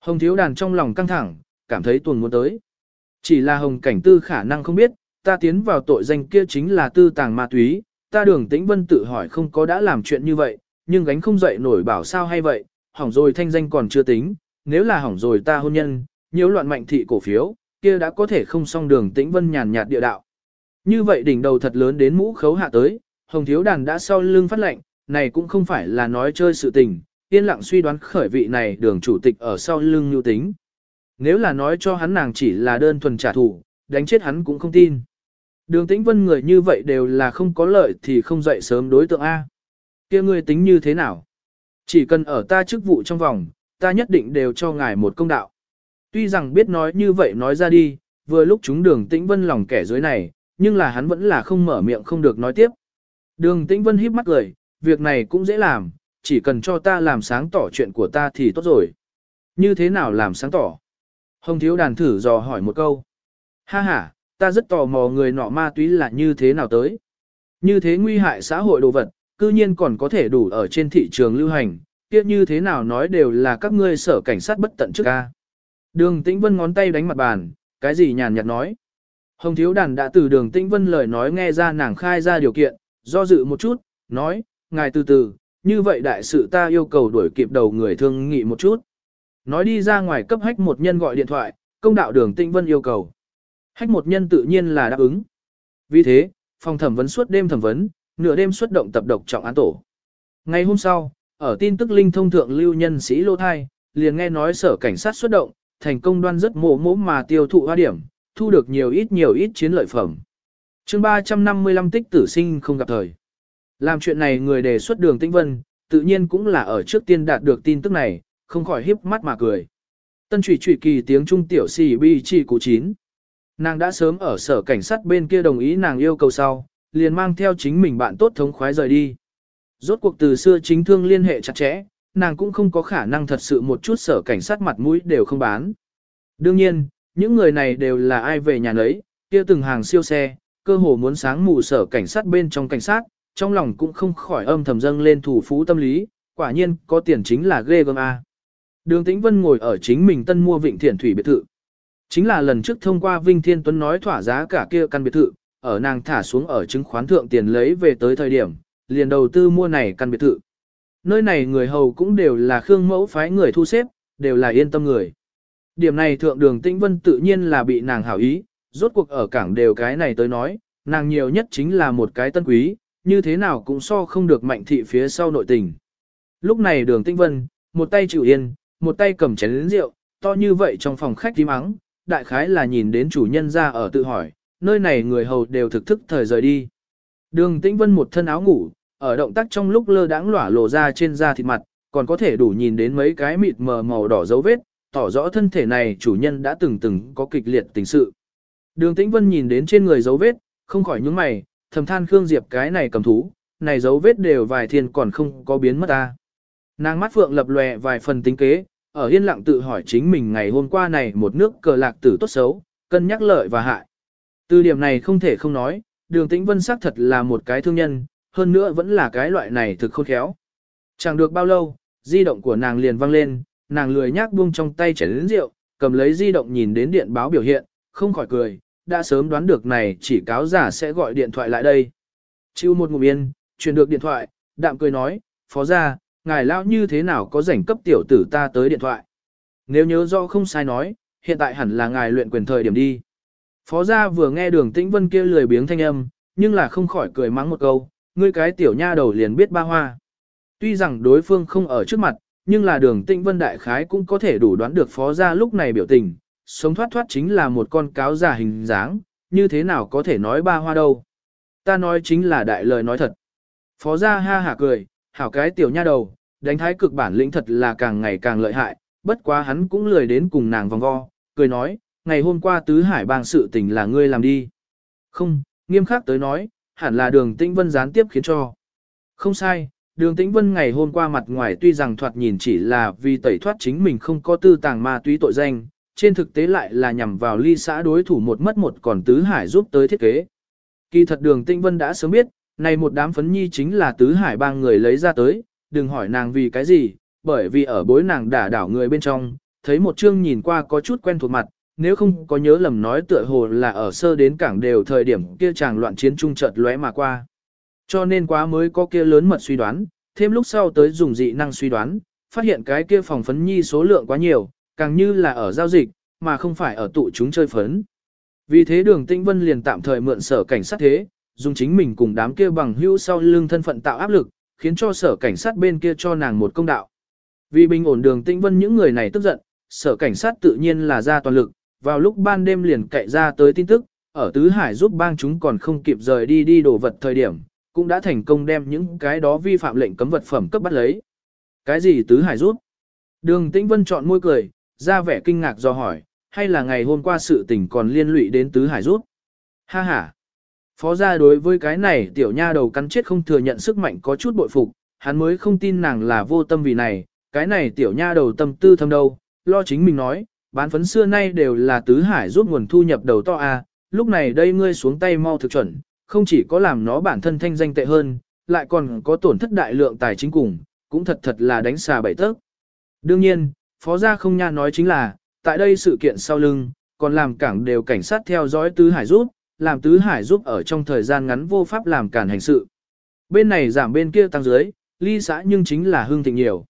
Hồng thiếu đàn trong lòng căng thẳng, cảm thấy tuần muốn tới. Chỉ là hồng cảnh tư khả năng không biết, ta tiến vào tội danh kia chính là tư tàng ma túy, ta đường tĩnh vân tự hỏi không có đã làm chuyện như vậy, nhưng gánh không dậy nổi bảo sao hay vậy, hỏng rồi thanh danh còn chưa tính, nếu là hỏng rồi ta hôn nhân, nhiễu loạn mạnh thị cổ phiếu, kia đã có thể không xong đường tĩnh vân nhàn nhạt địa đạo. Như vậy đỉnh đầu thật lớn đến mũ khấu hạ tới, hồng thiếu đàn đã sau lưng phát lệnh, này cũng không phải là nói chơi sự tình, yên lặng suy đoán khởi vị này đường chủ tịch ở sau lưng nhu tính. Nếu là nói cho hắn nàng chỉ là đơn thuần trả thù, đánh chết hắn cũng không tin. Đường tĩnh vân người như vậy đều là không có lợi thì không dậy sớm đối tượng A. kia ngươi tính như thế nào? Chỉ cần ở ta chức vụ trong vòng, ta nhất định đều cho ngài một công đạo. Tuy rằng biết nói như vậy nói ra đi, vừa lúc chúng đường tĩnh vân lòng kẻ dưới này, nhưng là hắn vẫn là không mở miệng không được nói tiếp. Đường tĩnh vân híp mắt cười, việc này cũng dễ làm, chỉ cần cho ta làm sáng tỏ chuyện của ta thì tốt rồi. Như thế nào làm sáng tỏ? Hồng thiếu đàn thử dò hỏi một câu. Ha ha, ta rất tò mò người nọ ma túy là như thế nào tới. Như thế nguy hại xã hội đồ vật, cư nhiên còn có thể đủ ở trên thị trường lưu hành, kia như thế nào nói đều là các ngươi sở cảnh sát bất tận trước ca. Đường Tĩnh Vân ngón tay đánh mặt bàn, cái gì nhàn nhạt nói. Hồng thiếu đàn đã từ đường Tĩnh Vân lời nói nghe ra nàng khai ra điều kiện, do dự một chút, nói, ngài từ từ, như vậy đại sự ta yêu cầu đuổi kịp đầu người thương nghị một chút. Nói đi ra ngoài cấp hách một nhân gọi điện thoại, công đạo đường Tĩnh Vân yêu cầu. Hách một nhân tự nhiên là đáp ứng. Vì thế, phòng thẩm vấn suốt đêm thẩm vấn, nửa đêm xuất động tập độc trọng án tổ. Ngày hôm sau, ở tin tức linh thông thượng lưu nhân sĩ Lô Thai, liền nghe nói sở cảnh sát xuất động, thành công đoan rất mộ mỗ mà tiêu thụ hoa điểm, thu được nhiều ít nhiều ít chiến lợi phẩm. chương 355 tích tử sinh không gặp thời. Làm chuyện này người đề xuất đường Tĩnh Vân, tự nhiên cũng là ở trước tiên đạt được tin tức này, không khỏi hiếp mắt mà cười. Tân trụy trụy kỳ tiếng trung tiểu xì bi chỉ cụ chín. Nàng đã sớm ở sở cảnh sát bên kia đồng ý nàng yêu cầu sau, liền mang theo chính mình bạn tốt thống khoái rời đi. Rốt cuộc từ xưa chính thương liên hệ chặt chẽ, nàng cũng không có khả năng thật sự một chút sở cảnh sát mặt mũi đều không bán. Đương nhiên, những người này đều là ai về nhà nấy, kia từng hàng siêu xe, cơ hồ muốn sáng mù sở cảnh sát bên trong cảnh sát, trong lòng cũng không khỏi âm thầm dâng lên thủ phú tâm lý, quả nhiên có tiền chính là ghê gớm A. Đường Tĩnh Vân ngồi ở chính mình tân mua vịnh Thiển thủy biệt thự. Chính là lần trước thông qua Vinh Thiên Tuấn nói thỏa giá cả kia căn biệt thự, ở nàng thả xuống ở chứng khoán thượng tiền lấy về tới thời điểm, liền đầu tư mua này căn biệt thự. Nơi này người hầu cũng đều là khương mẫu phái người thu xếp, đều là yên tâm người. Điểm này thượng đường Tĩnh Vân tự nhiên là bị nàng hảo ý, rốt cuộc ở cảng đều cái này tới nói, nàng nhiều nhất chính là một cái tân quý, như thế nào cũng so không được mạnh thị phía sau nội tình. Lúc này đường Tĩnh Vân, một tay chịu yên, một tay cầm chén lĩnh rượu, to như vậy trong phòng khách tím ắng, đại khái là nhìn đến chủ nhân ra ở tự hỏi, nơi này người hầu đều thực thức thời rời đi. Đường Tĩnh Vân một thân áo ngủ, ở động tác trong lúc lơ đãng lỏa lộ ra trên da thịt mặt, còn có thể đủ nhìn đến mấy cái mịt mờ màu đỏ dấu vết, tỏ rõ thân thể này chủ nhân đã từng từng có kịch liệt tình sự. Đường Tĩnh Vân nhìn đến trên người dấu vết, không khỏi nhướng mày, thầm than Khương Diệp cái này cầm thú, này dấu vết đều vài thiên còn không có biến mất ta. Nàng mắt phượng lập lòe vài phần tính kế, ở yên lặng tự hỏi chính mình ngày hôm qua này một nước cờ lạc tử tốt xấu, cân nhắc lợi và hại. Từ điểm này không thể không nói, đường tĩnh vân xác thật là một cái thương nhân, hơn nữa vẫn là cái loại này thực khôn khéo. Chẳng được bao lâu, di động của nàng liền vang lên, nàng lười nhác buông trong tay chảy đến rượu, cầm lấy di động nhìn đến điện báo biểu hiện, không khỏi cười, đã sớm đoán được này chỉ cáo giả sẽ gọi điện thoại lại đây. Chịu một ngụm yên, truyền được điện thoại, đạm cười nói, phó gia, ngài lão như thế nào có rảnh cấp tiểu tử ta tới điện thoại. nếu nhớ rõ không sai nói, hiện tại hẳn là ngài luyện quyền thời điểm đi. Phó gia vừa nghe đường tĩnh vân kia lười biếng thanh âm, nhưng là không khỏi cười mắng một câu, ngươi cái tiểu nha đầu liền biết ba hoa. Tuy rằng đối phương không ở trước mặt, nhưng là đường tĩnh vân đại khái cũng có thể đủ đoán được phó gia lúc này biểu tình, sống thoát thoát chính là một con cáo giả hình dáng, như thế nào có thể nói ba hoa đâu. Ta nói chính là đại lời nói thật. Phó gia ha hả cười, hảo cái tiểu nha đầu, đánh thái cực bản lĩnh thật là càng ngày càng lợi hại, bất quá hắn cũng lười đến cùng nàng vòng vo, cười nói, ngày hôm qua tứ hải bang sự tình là ngươi làm đi. Không, nghiêm khắc tới nói, hẳn là đường tĩnh vân gián tiếp khiến cho. Không sai, đường tĩnh vân ngày hôm qua mặt ngoài tuy rằng thoạt nhìn chỉ là vì tẩy thoát chính mình không có tư tàng ma túy tội danh, trên thực tế lại là nhằm vào ly xã đối thủ một mất một còn tứ hải giúp tới thiết kế. Kỳ thật đường tĩnh vân đã sớm biết, này một đám phấn nhi chính là tứ hải ba người lấy ra tới, đừng hỏi nàng vì cái gì, bởi vì ở bối nàng đả đảo người bên trong, thấy một chương nhìn qua có chút quen thuộc mặt, nếu không có nhớ lầm nói tựa hồ là ở sơ đến cảng đều thời điểm kia chàng loạn chiến trung chợt lóe mà qua. Cho nên quá mới có kia lớn mật suy đoán, thêm lúc sau tới dùng dị năng suy đoán, phát hiện cái kia phòng phấn nhi số lượng quá nhiều, càng như là ở giao dịch, mà không phải ở tụ chúng chơi phấn. Vì thế đường tĩnh vân liền tạm thời mượn sở cảnh sát thế, dùng chính mình cùng đám kia bằng hữu sau lưng thân phận tạo áp lực, khiến cho sở cảnh sát bên kia cho nàng một công đạo. Vì bình ổn đường tĩnh vân những người này tức giận, sở cảnh sát tự nhiên là ra toàn lực, vào lúc ban đêm liền cậy ra tới tin tức, ở Tứ Hải giúp bang chúng còn không kịp rời đi đi đổ vật thời điểm, cũng đã thành công đem những cái đó vi phạm lệnh cấm vật phẩm cấp bắt lấy. Cái gì Tứ Hải giúp? Đường Tĩnh Vân chọn môi cười, ra vẻ kinh ngạc do hỏi, hay là ngày hôm qua sự tình còn liên lụy đến Tứ Hải giúp? Ha ha! Phó gia đối với cái này tiểu nha đầu cắn chết không thừa nhận sức mạnh có chút bội phục, hắn mới không tin nàng là vô tâm vì này, cái này tiểu nha đầu tâm tư thâm đâu, lo chính mình nói, bán phấn xưa nay đều là tứ hải giúp nguồn thu nhập đầu to a, lúc này đây ngươi xuống tay mau thực chuẩn, không chỉ có làm nó bản thân thanh danh tệ hơn, lại còn có tổn thất đại lượng tài chính cùng, cũng thật thật là đánh xà bảy tấc. Đương nhiên, phó gia không nha nói chính là, tại đây sự kiện sau lưng, còn làm cảng đều cảnh sát theo dõi tứ hải giúp, làm tứ hải giúp ở trong thời gian ngắn vô pháp làm cản hành sự. Bên này giảm bên kia tăng dưới, ly xã nhưng chính là hương thịnh nhiều.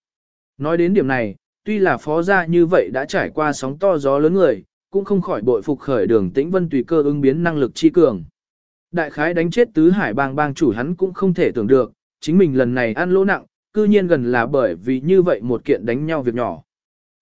Nói đến điểm này, tuy là phó gia như vậy đã trải qua sóng to gió lớn người, cũng không khỏi bội phục khởi đường tĩnh vân tùy cơ ứng biến năng lực chi cường. Đại khái đánh chết tứ hải bang bang chủ hắn cũng không thể tưởng được, chính mình lần này ăn lỗ nặng, cư nhiên gần là bởi vì như vậy một kiện đánh nhau việc nhỏ.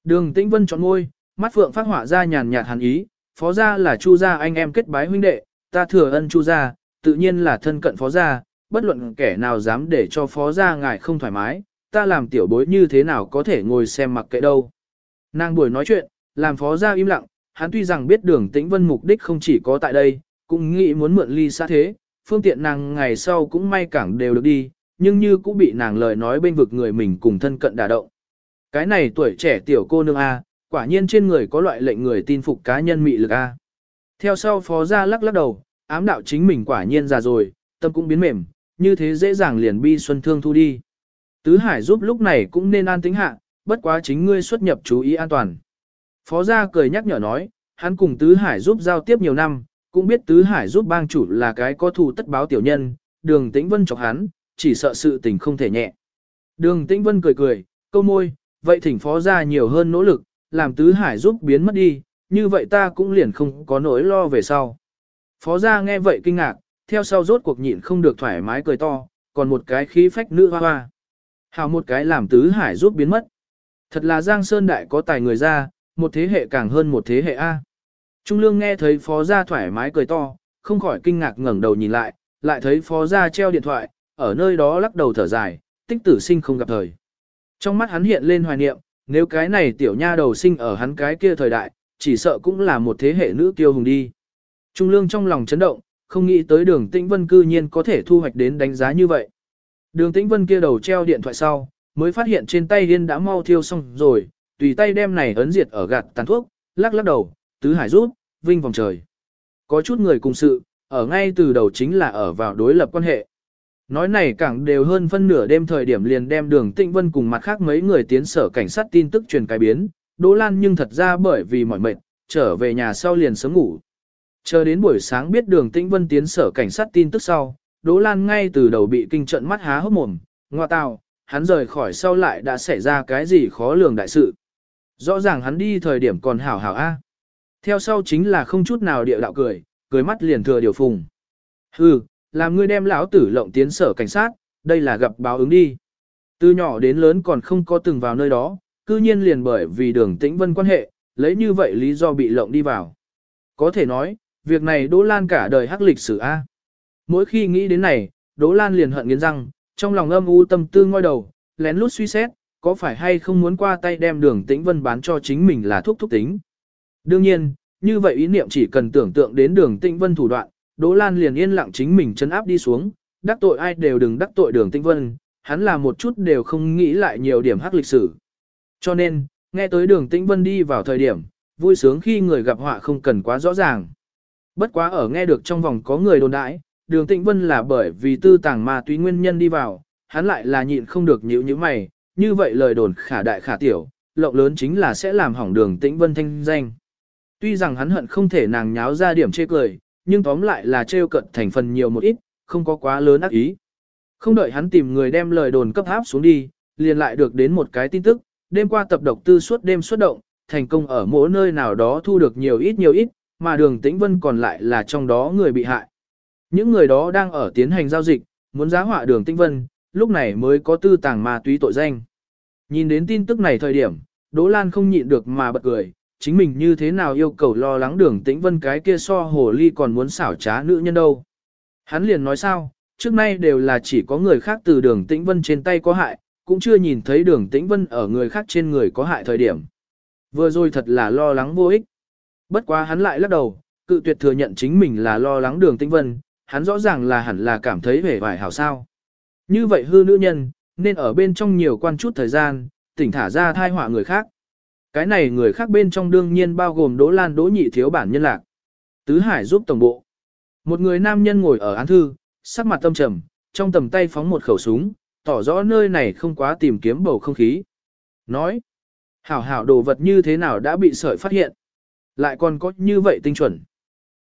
Đường tĩnh vân chọn ngôi, mắt phượng phát họa ra nhàn nhạt hàn ý, phó gia là chu gia anh em kết bái huynh đệ, ta thừa ân chu gia, tự nhiên là thân cận phó gia, bất luận kẻ nào dám để cho phó gia ngài không thoải mái, ta làm tiểu bối như thế nào có thể ngồi xem mặc kệ đâu. Nàng buổi nói chuyện, làm phó gia im lặng, hắn tuy rằng biết đường tĩnh vân mục đích không chỉ có tại đây, cũng nghĩ muốn mượn ly xa thế, phương tiện nàng ngày sau cũng may cảng đều được đi, nhưng như cũng bị nàng lời nói bên vực người mình cùng thân cận đả động. Cái này tuổi trẻ tiểu cô nương A, quả nhiên trên người có loại lệnh người tin phục cá nhân mị lực A. Theo sau phó gia lắc lắc đầu, ám đạo chính mình quả nhiên già rồi, tâm cũng biến mềm, như thế dễ dàng liền bi xuân thương thu đi. Tứ Hải giúp lúc này cũng nên an tính hạ, bất quá chính ngươi xuất nhập chú ý an toàn. Phó gia cười nhắc nhở nói, hắn cùng Tứ Hải giúp giao tiếp nhiều năm, cũng biết Tứ Hải giúp bang chủ là cái có thù tất báo tiểu nhân, đường tĩnh vân chọc hắn, chỉ sợ sự tình không thể nhẹ. Đường tĩnh vân cười cười, câu môi, vậy thỉnh phó gia nhiều hơn nỗ lực, làm Tứ Hải giúp biến mất đi, như vậy ta cũng liền không có nỗi lo về sau. Phó gia nghe vậy kinh ngạc, theo sau rốt cuộc nhịn không được thoải mái cười to, còn một cái khí phách nữ hoa hoa hảo một cái làm tứ hải giúp biến mất. Thật là Giang Sơn Đại có tài người ra, một thế hệ càng hơn một thế hệ A. Trung Lương nghe thấy phó gia thoải mái cười to, không khỏi kinh ngạc ngẩng đầu nhìn lại, lại thấy phó gia treo điện thoại, ở nơi đó lắc đầu thở dài, tích tử sinh không gặp thời. Trong mắt hắn hiện lên hoài niệm, nếu cái này tiểu nha đầu sinh ở hắn cái kia thời đại, chỉ sợ cũng là một thế hệ nữ tiêu hùng đi. Trung Lương trong lòng chấn động, không nghĩ tới đường tĩnh vân cư nhiên có thể thu hoạch đến đánh giá như vậy. Đường tĩnh vân kia đầu treo điện thoại sau, mới phát hiện trên tay điên đã mau thiêu xong rồi, tùy tay đem này ấn diệt ở gạt tàn thuốc, lắc lắc đầu, tứ hải rút, vinh vòng trời. Có chút người cùng sự, ở ngay từ đầu chính là ở vào đối lập quan hệ. Nói này càng đều hơn phân nửa đêm thời điểm liền đem đường tĩnh vân cùng mặt khác mấy người tiến sở cảnh sát tin tức truyền cái biến, Đỗ Lan nhưng thật ra bởi vì mỏi mệt, trở về nhà sau liền sớm ngủ. Chờ đến buổi sáng biết đường tĩnh vân tiến sở cảnh sát tin tức sau, Đỗ Lan ngay từ đầu bị kinh trận mắt há hốc mồm, ngoa tào, hắn rời khỏi sau lại đã xảy ra cái gì khó lường đại sự. Rõ ràng hắn đi thời điểm còn hảo hảo a. Theo sau chính là không chút nào địa đạo cười, cười mắt liền thừa điều phùng. Hừ, làm ngươi đem lão tử lộng tiến sở cảnh sát, đây là gặp báo ứng đi. Từ nhỏ đến lớn còn không có từng vào nơi đó, cư nhiên liền bởi vì đường tĩnh vân quan hệ, lấy như vậy lý do bị lộng đi vào. Có thể nói, việc này Đỗ Lan cả đời hắc lịch sử A. Mỗi khi nghĩ đến này, Đỗ Lan liền hận nghiến răng, trong lòng âm u tâm tư ngoi đầu, lén lút suy xét, có phải hay không muốn qua tay đem đường tĩnh vân bán cho chính mình là thuốc thúc tính. Đương nhiên, như vậy ý niệm chỉ cần tưởng tượng đến đường tĩnh vân thủ đoạn, Đỗ Lan liền yên lặng chính mình chấn áp đi xuống, đắc tội ai đều đừng đắc tội đường tĩnh vân, hắn là một chút đều không nghĩ lại nhiều điểm hắc lịch sử. Cho nên, nghe tới đường tĩnh vân đi vào thời điểm, vui sướng khi người gặp họa không cần quá rõ ràng. Bất quá ở nghe được trong vòng có người đồn đãi, đường tĩnh vân là bởi vì tư tàng ma túy nguyên nhân đi vào, hắn lại là nhịn không được nhíu như mày, như vậy lời đồn khả đại khả tiểu, lộng lớn chính là sẽ làm hỏng đường tĩnh vân thanh danh. Tuy rằng hắn hận không thể nàng nháo ra điểm chê cười, nhưng tóm lại là trêu cận thành phần nhiều một ít, không có quá lớn ác ý. Không đợi hắn tìm người đem lời đồn cấp áp xuống đi, liền lại được đến một cái tin tức, đêm qua tập độc tư suốt đêm xuất động, thành công ở mỗi nơi nào đó thu được nhiều ít nhiều ít, mà đường tĩnh vân còn lại là trong đó người bị hại. Những người đó đang ở tiến hành giao dịch, muốn giá họa đường tĩnh vân, lúc này mới có tư tàng ma túy tội danh. Nhìn đến tin tức này thời điểm, Đỗ Lan không nhịn được mà bật cười, chính mình như thế nào yêu cầu lo lắng đường tĩnh vân cái kia so hồ ly còn muốn xảo trá nữ nhân đâu. Hắn liền nói sao, trước nay đều là chỉ có người khác từ đường tĩnh vân trên tay có hại, cũng chưa nhìn thấy đường tĩnh vân ở người khác trên người có hại thời điểm. Vừa rồi thật là lo lắng vô ích. Bất quá hắn lại lắc đầu, cự tuyệt thừa nhận chính mình là lo lắng đường tĩnh vân, hắn rõ ràng là hẳn là cảm thấy vẻ vải hảo sao. Như vậy hư nữ nhân, nên ở bên trong nhiều quan chút thời gian, tỉnh thả ra thai họa người khác. Cái này người khác bên trong đương nhiên bao gồm Đỗ Lan Đỗ Nhị thiếu bản nhân lạc. Tứ Hải giúp tổng bộ. Một người nam nhân ngồi ở án thư, sắc mặt tâm trầm, trong tầm tay phóng một khẩu súng, tỏ rõ nơi này không quá tìm kiếm bầu không khí. Nói, hảo hảo đồ vật như thế nào đã bị sợi phát hiện. Lại còn có như vậy tinh chuẩn.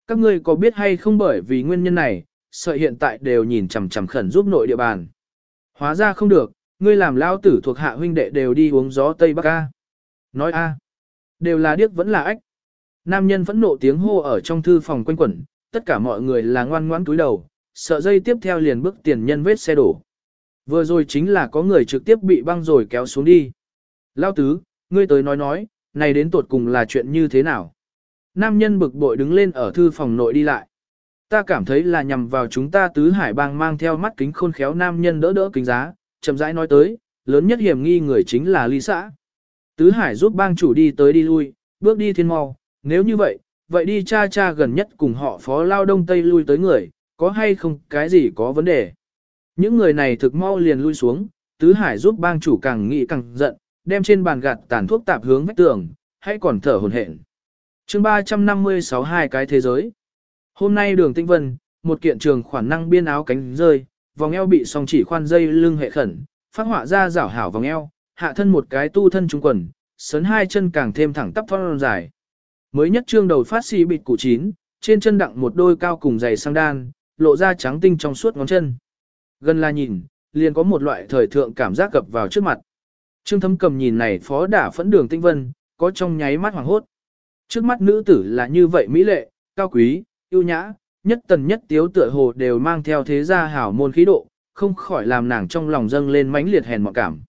Các ngươi có biết hay không bởi vì nguyên nhân này, sợi hiện tại đều nhìn chằm chằm khẩn giúp nội địa bàn. Hóa ra không được, ngươi làm lao tử thuộc hạ huynh đệ đều đi uống gió Tây Bắc A. Nói A. Đều là điếc vẫn là ách. Nam nhân phẫn nộ tiếng hô ở trong thư phòng quanh quẩn, tất cả mọi người là ngoan ngoãn túi đầu, sợ dây tiếp theo liền bước tiền nhân vết xe đổ. Vừa rồi chính là có người trực tiếp bị băng rồi kéo xuống đi. Lao tứ, ngươi tới nói nói, này đến tột cùng là chuyện như thế nào? Nam nhân bực bội đứng lên ở thư phòng nội đi lại. Ta cảm thấy là nhằm vào chúng ta tứ hải bang mang theo mắt kính khôn khéo nam nhân đỡ đỡ kính giá, chậm rãi nói tới, lớn nhất hiểm nghi người chính là Lý xã. Tứ hải giúp bang chủ đi tới đi lui, bước đi thiên mau, nếu như vậy, vậy đi cha cha gần nhất cùng họ phó lao đông tây lui tới người, có hay không cái gì có vấn đề. Những người này thực mau liền lui xuống, tứ hải giúp bang chủ càng nghĩ càng giận, đem trên bàn gạt tàn thuốc tạp hướng vách tường, hay còn thở hồn hển chương 356 hai cái thế giới. Hôm nay đường tinh vân, một kiện trường khoản năng biên áo cánh rơi, vòng eo bị song chỉ khoan dây lưng hệ khẩn, phát họa ra rảo hảo vòng eo, hạ thân một cái tu thân trung quần, sấn hai chân càng thêm thẳng tắp thon dài. Mới nhất trương đầu phát xì bịt cụ chín, trên chân đặng một đôi cao cùng giày sang đan, lộ ra trắng tinh trong suốt ngón chân. Gần là nhìn, liền có một loại thời thượng cảm giác cập vào trước mặt. Trương thấm cầm nhìn này phó đả phẫn đường tinh vân, có trong nháy mắt hoàng hốt. Trước mắt nữ tử là như vậy mỹ lệ, cao quý, yêu nhã, nhất tần nhất tiếu tựa hồ đều mang theo thế gia hảo môn khí độ, không khỏi làm nàng trong lòng dâng lên mãnh liệt hèn mọn cảm.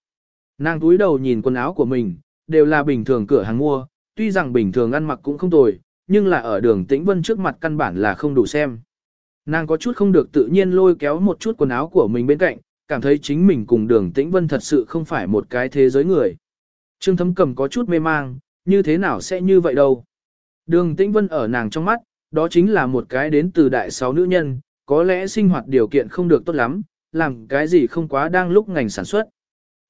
Nàng túi đầu nhìn quần áo của mình, đều là bình thường cửa hàng mua, tuy rằng bình thường ăn mặc cũng không tồi, nhưng là ở đường tĩnh vân trước mặt căn bản là không đủ xem. Nàng có chút không được tự nhiên lôi kéo một chút quần áo của mình bên cạnh, cảm thấy chính mình cùng đường tĩnh vân thật sự không phải một cái thế giới người. Trương thấm cầm có chút mê mang, như thế nào sẽ như vậy đâu. Đường tĩnh vân ở nàng trong mắt, đó chính là một cái đến từ đại sáu nữ nhân, có lẽ sinh hoạt điều kiện không được tốt lắm, làm cái gì không quá đang lúc ngành sản xuất.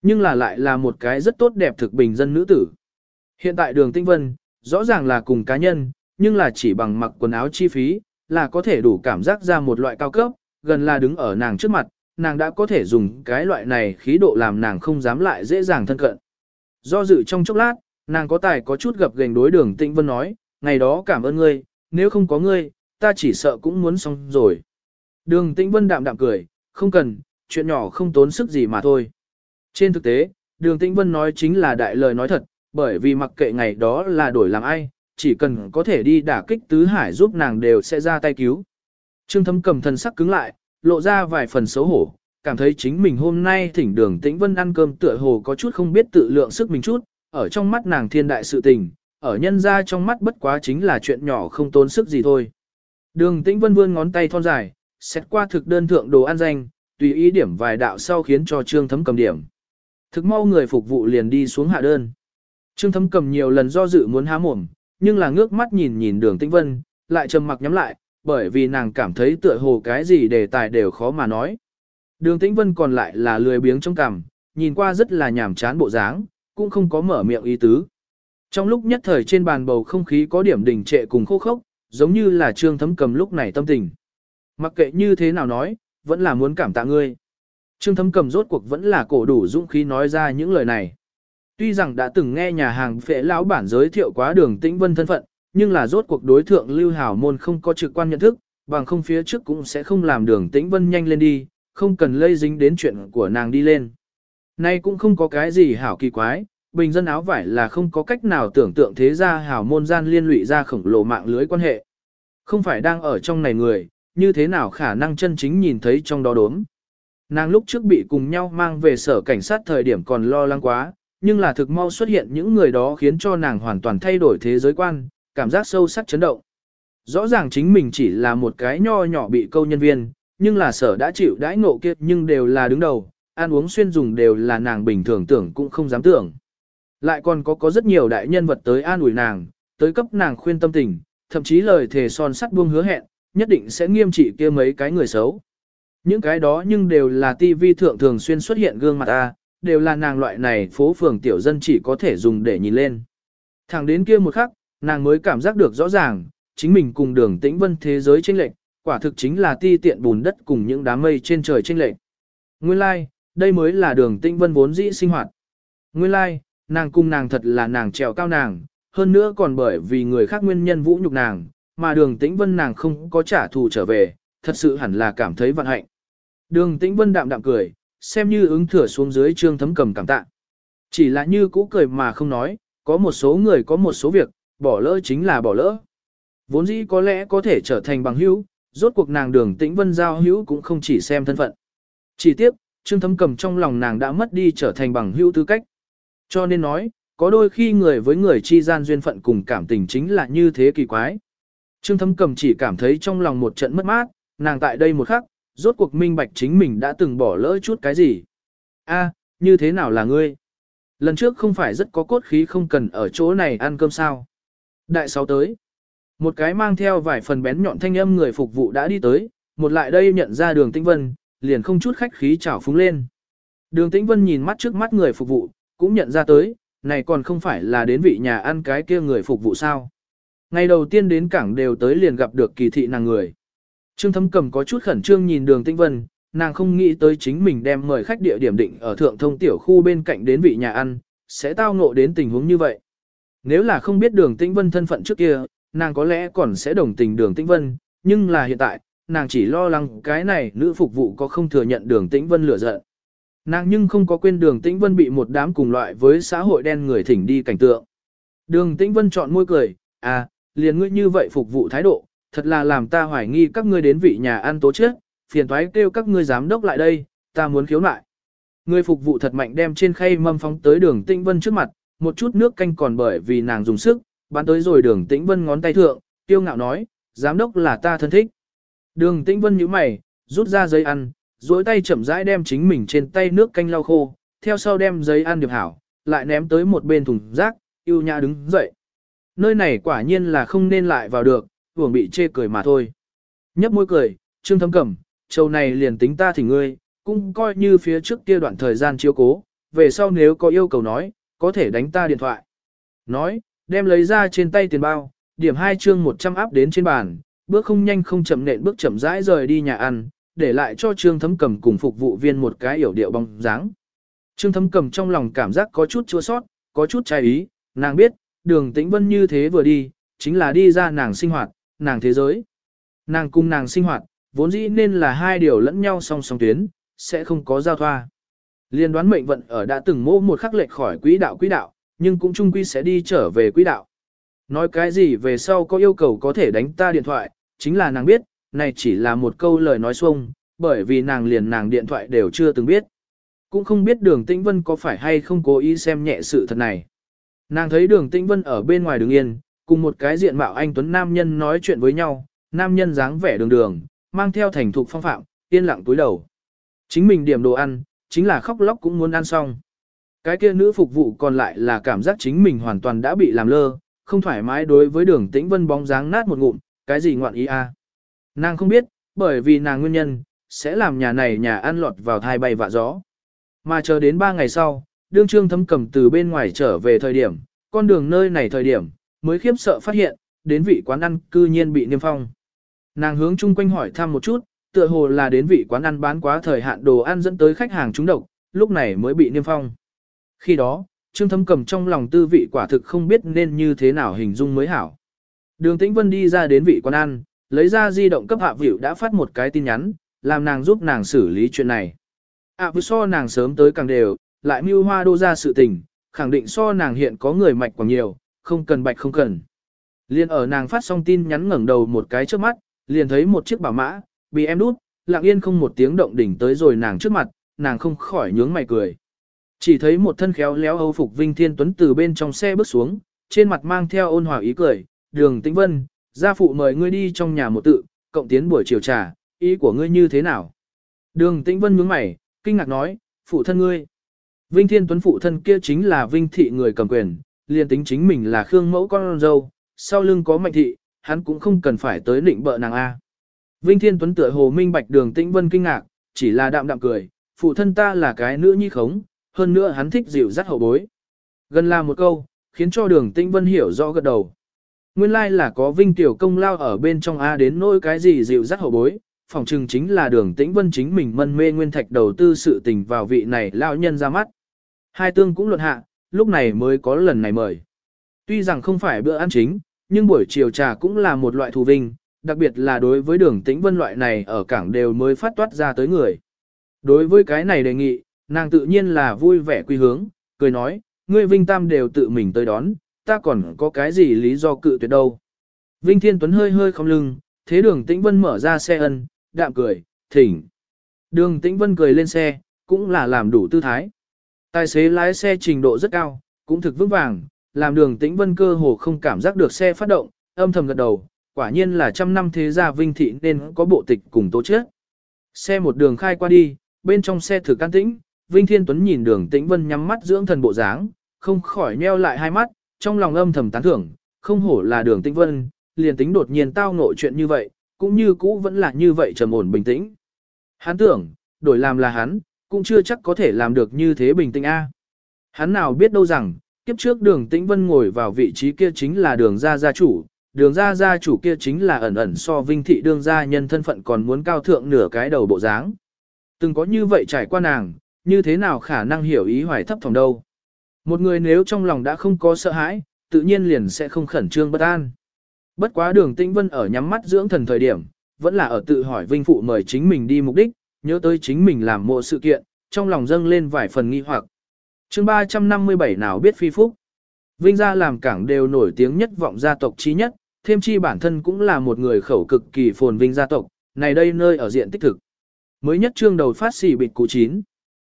Nhưng là lại là một cái rất tốt đẹp thực bình dân nữ tử. Hiện tại đường Tĩnh vân, rõ ràng là cùng cá nhân, nhưng là chỉ bằng mặc quần áo chi phí, là có thể đủ cảm giác ra một loại cao cấp, gần là đứng ở nàng trước mặt, nàng đã có thể dùng cái loại này khí độ làm nàng không dám lại dễ dàng thân cận. Do dự trong chốc lát, nàng có tài có chút gặp gành đối đường Tĩnh vân nói, ngày đó cảm ơn ngươi, nếu không có ngươi, ta chỉ sợ cũng muốn xong rồi. Đường tĩnh vân đạm đạm cười, không cần, chuyện nhỏ không tốn sức gì mà thôi. Trên thực tế, đường tĩnh vân nói chính là đại lời nói thật, bởi vì mặc kệ ngày đó là đổi làm ai, chỉ cần có thể đi đả kích tứ hải giúp nàng đều sẽ ra tay cứu. Trương thấm cầm thần sắc cứng lại, lộ ra vài phần xấu hổ, cảm thấy chính mình hôm nay thỉnh đường tĩnh vân ăn cơm tựa hồ có chút không biết tự lượng sức mình chút, ở trong mắt nàng thiên đại sự tình, ở nhân ra trong mắt bất quá chính là chuyện nhỏ không tốn sức gì thôi. Đường tĩnh vân vươn ngón tay thon dài, xét qua thực đơn thượng đồ ăn danh, tùy ý điểm vài đạo sau khiến cho trương thấm cầm điểm. Thực mau người phục vụ liền đi xuống hạ đơn. Trương thấm cầm nhiều lần do dự muốn há mồm, nhưng là ngước mắt nhìn nhìn đường tĩnh vân, lại trầm mặc nhắm lại, bởi vì nàng cảm thấy tựa hồ cái gì đề tài đều khó mà nói. Đường tĩnh vân còn lại là lười biếng trong cằm, nhìn qua rất là nhàm chán bộ dáng, cũng không có mở miệng ý tứ. Trong lúc nhất thời trên bàn bầu không khí có điểm đỉnh trệ cùng khô khốc, giống như là trương thấm cầm lúc này tâm tình. Mặc kệ như thế nào nói, vẫn là muốn cảm tạ ngươi. Trương thấm cầm rốt cuộc vẫn là cổ đủ dũng khí nói ra những lời này. Tuy rằng đã từng nghe nhà hàng phệ lão bản giới thiệu quá đường tĩnh vân thân phận, nhưng là rốt cuộc đối thượng lưu hảo môn không có trực quan nhận thức, bằng không phía trước cũng sẽ không làm đường tĩnh vân nhanh lên đi, không cần lây dính đến chuyện của nàng đi lên. Nay cũng không có cái gì hảo kỳ quái, bình dân áo vải là không có cách nào tưởng tượng thế ra hào môn gian liên lụy ra khổng lồ mạng lưới quan hệ. Không phải đang ở trong này người, như thế nào khả năng chân chính nhìn thấy trong đó đốm. Nàng lúc trước bị cùng nhau mang về sở cảnh sát thời điểm còn lo lắng quá, nhưng là thực mau xuất hiện những người đó khiến cho nàng hoàn toàn thay đổi thế giới quan, cảm giác sâu sắc chấn động. Rõ ràng chính mình chỉ là một cái nho nhỏ bị câu nhân viên, nhưng là sở đã chịu đãi ngộ kiệt nhưng đều là đứng đầu, ăn uống xuyên dùng đều là nàng bình thường tưởng cũng không dám tưởng. Lại còn có có rất nhiều đại nhân vật tới an ủi nàng, tới cấp nàng khuyên tâm tình, thậm chí lời thề son sắt buông hứa hẹn, nhất định sẽ nghiêm trị kia mấy cái người xấu. Những cái đó nhưng đều là tivi thượng thường xuyên xuất hiện gương mặt A, đều là nàng loại này phố phường tiểu dân chỉ có thể dùng để nhìn lên. Thẳng đến kia một khắc, nàng mới cảm giác được rõ ràng, chính mình cùng đường tĩnh vân thế giới chênh lệch, quả thực chính là ti tiện bùn đất cùng những đám mây trên trời chênh lệch. Nguyên lai, like, đây mới là đường tĩnh vân vốn dĩ sinh hoạt. Nguyên lai, like, nàng cung nàng thật là nàng trèo cao nàng, hơn nữa còn bởi vì người khác nguyên nhân vũ nhục nàng, mà đường tĩnh vân nàng không có trả thù trở về, thật sự hẳn là cảm thấy vận hạnh. Đường tĩnh vân đạm đạm cười, xem như ứng thừa xuống dưới trương thấm cầm cảm tạ. Chỉ là như cũ cười mà không nói, có một số người có một số việc, bỏ lỡ chính là bỏ lỡ. Vốn dĩ có lẽ có thể trở thành bằng hữu, rốt cuộc nàng đường tĩnh vân giao hữu cũng không chỉ xem thân phận. Chỉ tiếp, trương thấm cầm trong lòng nàng đã mất đi trở thành bằng hữu tư cách. Cho nên nói, có đôi khi người với người chi gian duyên phận cùng cảm tình chính là như thế kỳ quái. Trương thấm cầm chỉ cảm thấy trong lòng một trận mất mát, nàng tại đây một khắc, rốt cuộc minh bạch chính mình đã từng bỏ lỡ chút cái gì. A, như thế nào là ngươi? Lần trước không phải rất có cốt khí không cần ở chỗ này ăn cơm sao? Đại sáu tới. Một cái mang theo vài phần bén nhọn thanh âm người phục vụ đã đi tới, một lại đây nhận ra đường tĩnh vân, liền không chút khách khí chảo phúng lên. Đường tĩnh vân nhìn mắt trước mắt người phục vụ, cũng nhận ra tới, này còn không phải là đến vị nhà ăn cái kia người phục vụ sao. Ngày đầu tiên đến cảng đều tới liền gặp được kỳ thị nàng người. Trương thấm cầm có chút khẩn trương nhìn đường tĩnh vân, nàng không nghĩ tới chính mình đem mời khách địa điểm định ở thượng thông tiểu khu bên cạnh đến vị nhà ăn, sẽ tao ngộ đến tình huống như vậy. Nếu là không biết đường tĩnh vân thân phận trước kia, nàng có lẽ còn sẽ đồng tình đường tĩnh vân, nhưng là hiện tại, nàng chỉ lo lắng cái này nữ phục vụ có không thừa nhận đường tĩnh vân lửa giận. Nàng nhưng không có quên đường tĩnh vân bị một đám cùng loại với xã hội đen người thỉnh đi cảnh tượng. Đường tĩnh vân chọn môi cười, à, liền ngươi như vậy phục vụ thái độ, thật là làm ta hoài nghi các ngươi đến vị nhà ăn tố chết, phiền thoái kêu các ngươi giám đốc lại đây, ta muốn khiếu nại. Người phục vụ thật mạnh đem trên khay mâm phóng tới đường tĩnh vân trước mặt, một chút nước canh còn bởi vì nàng dùng sức, bán tới rồi đường tĩnh vân ngón tay thượng, tiêu ngạo nói, giám đốc là ta thân thích. Đường tĩnh vân nhíu mày, rút ra giấy ăn, duỗi tay chậm rãi đem chính mình trên tay nước canh lau khô, theo sau đem giấy ăn điệp hảo, lại ném tới một bên thùng rác, yêu nhã đứng dậy. Nơi này quả nhiên là không nên lại vào được, vừa bị chê cười mà thôi. Nhấp môi cười, trương thấm cẩm, châu này liền tính ta thỉnh ngươi, cũng coi như phía trước kia đoạn thời gian chiếu cố, về sau nếu có yêu cầu nói, có thể đánh ta điện thoại. Nói, đem lấy ra trên tay tiền bao, điểm hai chương 100 áp đến trên bàn, bước không nhanh không chậm nện bước chậm rãi rời đi nhà ăn, để lại cho Trương Thấm Cầm cùng phục vụ viên một cái yểu điệu bóng dáng. Trương Thấm Cầm trong lòng cảm giác có chút chua sót, có chút trái ý, nàng biết, đường tĩnh vân như thế vừa đi, chính là đi ra nàng sinh hoạt, nàng thế giới. Nàng cùng nàng sinh hoạt, vốn dĩ nên là hai điều lẫn nhau song song tuyến, sẽ không có giao thoa. Liên đoán mệnh vận ở đã từng mô một khắc lệch khỏi quỹ đạo quỹ đạo, nhưng cũng chung quy sẽ đi trở về quỹ đạo. Nói cái gì về sau có yêu cầu có thể đánh ta điện thoại, chính là nàng biết, này chỉ là một câu lời nói xuông, bởi vì nàng liền nàng điện thoại đều chưa từng biết. Cũng không biết đường tĩnh vân có phải hay không cố ý xem nhẹ sự thật này. Nàng thấy đường tĩnh vân ở bên ngoài đường yên, cùng một cái diện mạo anh Tuấn Nam nhân nói chuyện với nhau, nam nhân dáng vẻ đường đường, mang theo thành thục phong phạm, yên lặng túi đầu. Chính mình điểm đồ ăn, chính là khóc lóc cũng muốn ăn xong. Cái kia nữ phục vụ còn lại là cảm giác chính mình hoàn toàn đã bị làm lơ, không thoải mái đối với đường tĩnh vân bóng dáng nát một ngụm, cái gì ngoạn ý a Nàng không biết, bởi vì nàng nguyên nhân, sẽ làm nhà này nhà ăn lọt vào thai bay vạ gió. Mà chờ đến ba ngày sau, đương trương thấm cầm từ bên ngoài trở về thời điểm, con đường nơi này thời điểm, mới khiếp sợ phát hiện, đến vị quán ăn cư nhiên bị niêm phong. Nàng hướng chung quanh hỏi thăm một chút, tựa hồ là đến vị quán ăn bán quá thời hạn đồ ăn dẫn tới khách hàng trúng độc, lúc này mới bị niêm phong. Khi đó, Trương Thấm cầm trong lòng tư vị quả thực không biết nên như thế nào hình dung mới hảo. Đường Tĩnh Vân đi ra đến vị quán ăn, lấy ra di động cấp hạ vịu đã phát một cái tin nhắn, làm nàng giúp nàng xử lý chuyện này. ạ vừa so nàng sớm tới càng đều, lại mưu hoa đô ra sự tình, khẳng định so nàng hiện có người mạch quá nhiều, không cần bạch không cần. Liên ở nàng phát xong tin nhắn ngẩng đầu một cái trước mắt, liền thấy một chiếc bảo mã, bị em đút, lặng yên không một tiếng động đỉnh tới rồi nàng trước mặt, nàng không khỏi nhướng mày cười. Chỉ thấy một thân khéo léo hâu phục Vinh Thiên Tuấn từ bên trong xe bước xuống, trên mặt mang theo ôn hòa ý cười, đường tĩnh vân, gia phụ mời ngươi đi trong nhà một tự, cộng tiến buổi chiều trà, ý của ngươi như thế nào? Đường tĩnh vân nhướng mày, kinh ngạc nói, phụ thân ngươi. Vinh Thiên Tuấn phụ thân kia chính là Vinh Thị người cầm quyền, liền tính chính mình là Khương mẫu con dâu, sau lưng có mạnh thị, hắn cũng không cần phải tới định bợ nàng A. Vinh Thiên Tuấn tựa hồ minh bạch đường tĩnh vân kinh ngạc, chỉ là đạm đạm cười, phụ thân ta là cái nữ nhi khống, hơn nữa hắn thích dịu dắt hậu bối. Gần là một câu, khiến cho đường tĩnh vân hiểu rõ gật đầu. Nguyên lai like là có Vinh Tiểu công lao ở bên trong A đến nỗi cái gì dịu dắt hậu bối, phòng trừng chính là đường tĩnh vân chính mình mân mê nguyên thạch đầu tư sự tình vào vị này lao nhân ra mắt. Hai tương cũng luận hạ, lúc này mới có lần này mời. Tuy rằng không phải bữa ăn chính, nhưng buổi chiều trà cũng là một loại thù vinh, đặc biệt là đối với đường tĩnh vân loại này ở cảng đều mới phát toát ra tới người. Đối với cái này đề nghị, nàng tự nhiên là vui vẻ quy hướng, cười nói, ngươi Vinh Tam đều tự mình tới đón, ta còn có cái gì lý do cự tuyệt đâu. Vinh Thiên Tuấn hơi hơi không lưng, thế đường tĩnh vân mở ra xe ân, đạm cười, thỉnh. Đường tĩnh vân cười lên xe, cũng là làm đủ tư thái. Tài xế lái xe trình độ rất cao, cũng thực vững vàng, làm đường tĩnh vân cơ hồ không cảm giác được xe phát động, âm thầm gật đầu, quả nhiên là trăm năm thế gia vinh thị nên có bộ tịch cùng tố chết. Xe một đường khai qua đi, bên trong xe thử can tĩnh, Vinh Thiên Tuấn nhìn đường tĩnh vân nhắm mắt dưỡng thần bộ dáng, không khỏi nheo lại hai mắt, trong lòng âm thầm tán thưởng, không hổ là đường tĩnh vân, liền tính đột nhiên tao ngộ chuyện như vậy, cũng như cũ vẫn là như vậy trầm ổn bình tĩnh. Hắn tưởng, đổi làm là hắn, cũng chưa chắc có thể làm được như thế bình tĩnh a. Hắn nào biết đâu rằng, kiếp trước đường tĩnh vân ngồi vào vị trí kia chính là đường gia gia chủ, đường gia gia chủ kia chính là ẩn ẩn so vinh thị đương gia nhân thân phận còn muốn cao thượng nửa cái đầu bộ dáng. Từng có như vậy trải qua nàng, như thế nào khả năng hiểu ý hoài thấp phòng đâu. Một người nếu trong lòng đã không có sợ hãi, tự nhiên liền sẽ không khẩn trương bất an. Bất quá đường tĩnh vân ở nhắm mắt dưỡng thần thời điểm, vẫn là ở tự hỏi vinh phụ mời chính mình đi mục đích, nhớ tới chính mình làm mộ sự kiện, trong lòng dâng lên vài phần nghi hoặc. chương 357 nào biết phi phúc. Vinh gia làm cảng đều nổi tiếng nhất vọng gia tộc trí nhất, thêm chi bản thân cũng là một người khẩu cực kỳ phồn vinh gia tộc, này đây nơi ở diện tích thực. Mới nhất trương đầu phát xỉ bịt cụ chín.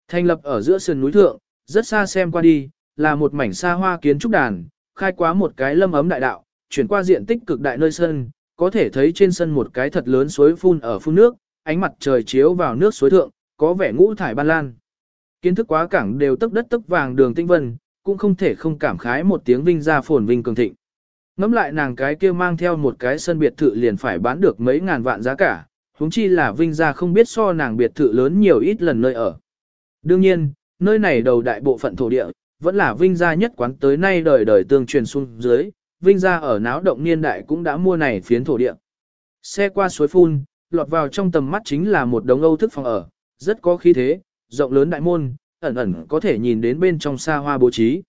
Thành lập ở giữa sườn núi thượng, rất xa xem qua đi, là một mảnh xa hoa kiến trúc đàn, khai quá một cái lâm ấm đại đạo, chuyển qua diện tích cực đại nơi sân, có thể thấy trên sân một cái thật lớn suối phun ở phun nước, ánh mặt trời chiếu vào nước suối thượng, có vẻ ngũ thải ban lan. Kiến thức quá cảng đều tức đất tức vàng đường tinh vân, cũng không thể không cảm khái một tiếng vinh ra phồn vinh cường thịnh. Ngắm lại nàng cái kia mang theo một cái sân biệt thự liền phải bán được mấy ngàn vạn giá cả, huống chi là vinh ra không biết so nàng biệt thự lớn nhiều ít lần nơi ở. Đương nhiên, nơi này đầu đại bộ phận thổ địa, vẫn là vinh gia nhất quán tới nay đời đời tương truyền xuống dưới, vinh gia ở náo động niên đại cũng đã mua này phiến thổ địa. Xe qua suối phun, lọt vào trong tầm mắt chính là một đống âu thức phòng ở, rất có khí thế, rộng lớn đại môn, ẩn ẩn có thể nhìn đến bên trong xa hoa bố trí.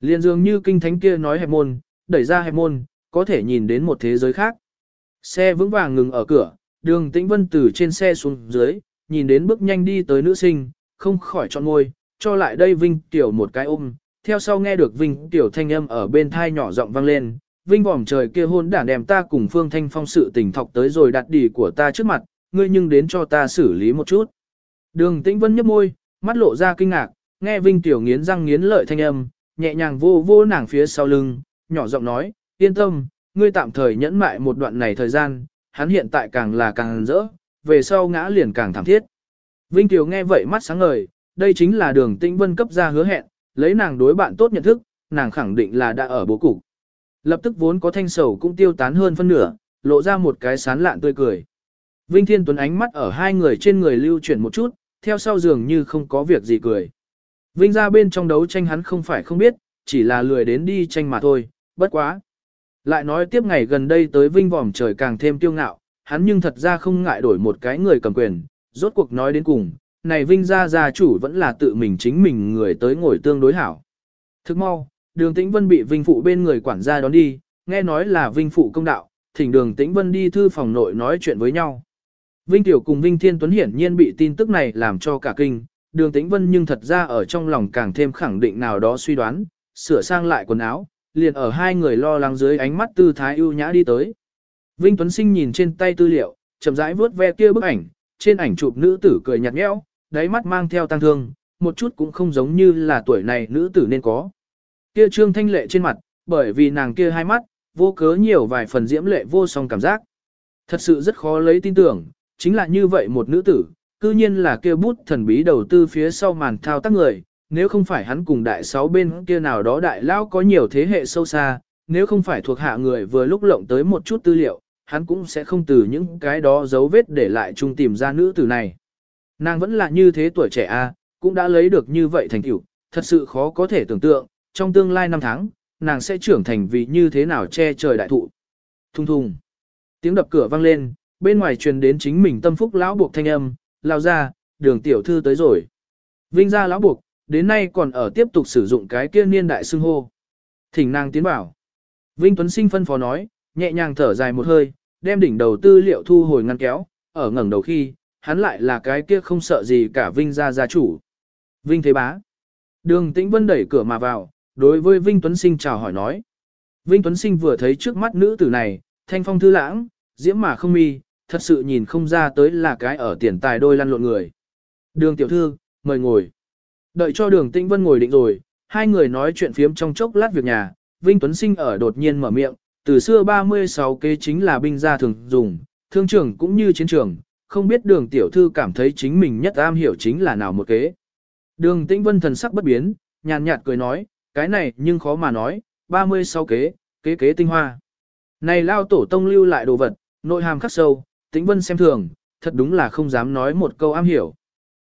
Liên dường như kinh thánh kia nói hẹp môn, đẩy ra hẹp môn, có thể nhìn đến một thế giới khác. Xe vững vàng ngừng ở cửa, đường tĩnh vân từ trên xe xuống dưới, nhìn đến bước nhanh đi tới nữ sinh, không khỏi chọn ngôi, cho lại đây Vinh Tiểu một cái ôm, theo sau nghe được Vinh tiểu thanh âm ở bên thai nhỏ giọng vang lên, Vinh vòm trời kia hôn đản đem ta cùng Phương Thanh Phong sự tình thọc tới rồi đặt đỉ của ta trước mặt, ngươi nhưng đến cho ta xử lý một chút. Đường Tĩnh Vân nhếch môi, mắt lộ ra kinh ngạc, nghe Vinh tiểu nghiến răng nghiến lợi thanh âm, nhẹ nhàng vô vô nàng phía sau lưng, nhỏ giọng nói, yên tâm, ngươi tạm thời nhẫn mại một đoạn này thời gian, hắn hiện tại càng là càng rỡ, về sau ngã liền càng thảm thiết. Vinh Tiểu nghe vậy mắt sáng ngời, đây chính là đường tĩnh vân cấp ra hứa hẹn, lấy nàng đối bạn tốt nhận thức, nàng khẳng định là đã ở bố cục. Lập tức vốn có thanh sầu cũng tiêu tán hơn phân nửa, lộ ra một cái sán lạn tươi cười. Vinh Thiên Tuấn ánh mắt ở hai người trên người lưu chuyển một chút, theo sau dường như không có việc gì cười. Vinh ra bên trong đấu tranh hắn không phải không biết, chỉ là lười đến đi tranh mà thôi, bất quá. Lại nói tiếp ngày gần đây tới Vinh vòm trời càng thêm tiêu ngạo, hắn nhưng thật ra không ngại đổi một cái người cầm quyền, rốt cuộc nói đến cùng, này Vinh gia gia chủ vẫn là tự mình chính mình người tới ngồi tương đối hảo. Thức mau, đường tĩnh vân bị Vinh phụ bên người quản gia đón đi, nghe nói là Vinh phụ công đạo, thỉnh đường tĩnh vân đi thư phòng nội nói chuyện với nhau. Vinh Tiểu cùng Vinh Thiên Tuấn hiển nhiên bị tin tức này làm cho cả kinh, đường tĩnh vân nhưng thật ra ở trong lòng càng thêm khẳng định nào đó suy đoán, sửa sang lại quần áo, liền ở hai người lo lắng dưới ánh mắt tư thái ưu nhã đi tới. Vinh Tuấn Sinh nhìn trên tay tư liệu, chậm rãi vuốt ve kia bức ảnh, trên ảnh chụp nữ tử cười nhạt nhẽo, đáy mắt mang theo tăng thương, một chút cũng không giống như là tuổi này nữ tử nên có. Kia trương thanh lệ trên mặt, bởi vì nàng kia hai mắt, vô cớ nhiều vài phần diễm lệ vô song cảm giác. Thật sự rất khó lấy tin tưởng, chính là như vậy một nữ tử, cư nhiên là kia bút thần bí đầu tư phía sau màn thao tác người, nếu không phải hắn cùng đại sáu bên kia nào đó đại lao có nhiều thế hệ sâu xa, nếu không phải thuộc hạ người vừa lúc lộng tới một chút tư liệu, hắn cũng sẽ không từ những cái đó dấu vết để lại chung tìm ra nữ tử này. Nàng vẫn là như thế tuổi trẻ a, cũng đã lấy được như vậy thành tựu, thật sự khó có thể tưởng tượng, trong tương lai năm tháng, nàng sẽ trưởng thành vì như thế nào che trời đại thụ. Thung thùng. Tiếng đập cửa vang lên, bên ngoài truyền đến chính mình tâm phúc lão buộc thanh âm, lao ra, đường tiểu thư tới rồi. Vinh ra lão buộc, đến nay còn ở tiếp tục sử dụng cái kia niên đại xưng hô. Thỉnh nàng tiến bảo. Vinh Tuấn Sinh phân phó nói, nhẹ nhàng thở dài một hơi, đem đỉnh đầu tư liệu thu hồi ngăn kéo, ở ngẩng đầu khi, hắn lại là cái kia không sợ gì cả Vinh gia gia chủ. Vinh Thế Bá. Đường Tĩnh Vân đẩy cửa mà vào, đối với Vinh Tuấn Sinh chào hỏi nói. Vinh Tuấn Sinh vừa thấy trước mắt nữ tử này, thanh phong thư lãng, diễm mà không mi, thật sự nhìn không ra tới là cái ở tiền tài đôi lăn lộn người. Đường tiểu thư, mời ngồi. Đợi cho đường Tĩnh Vân ngồi định rồi, hai người nói chuyện phiếm trong chốc lát việc nhà, Vinh Tuấn Sinh ở đột nhiên mở miệng, từ xưa 36 kế chính là binh gia thường dùng, thương trưởng cũng như chiến trường, không biết đường tiểu thư cảm thấy chính mình nhất am hiểu chính là nào một kế. Đường tĩnh vân thần sắc bất biến, nhàn nhạt cười nói, cái này nhưng khó mà nói, 36 kế, kế kế tinh hoa. Này lao tổ tông lưu lại đồ vật, nội hàm khắc sâu, tĩnh vân xem thường, thật đúng là không dám nói một câu am hiểu.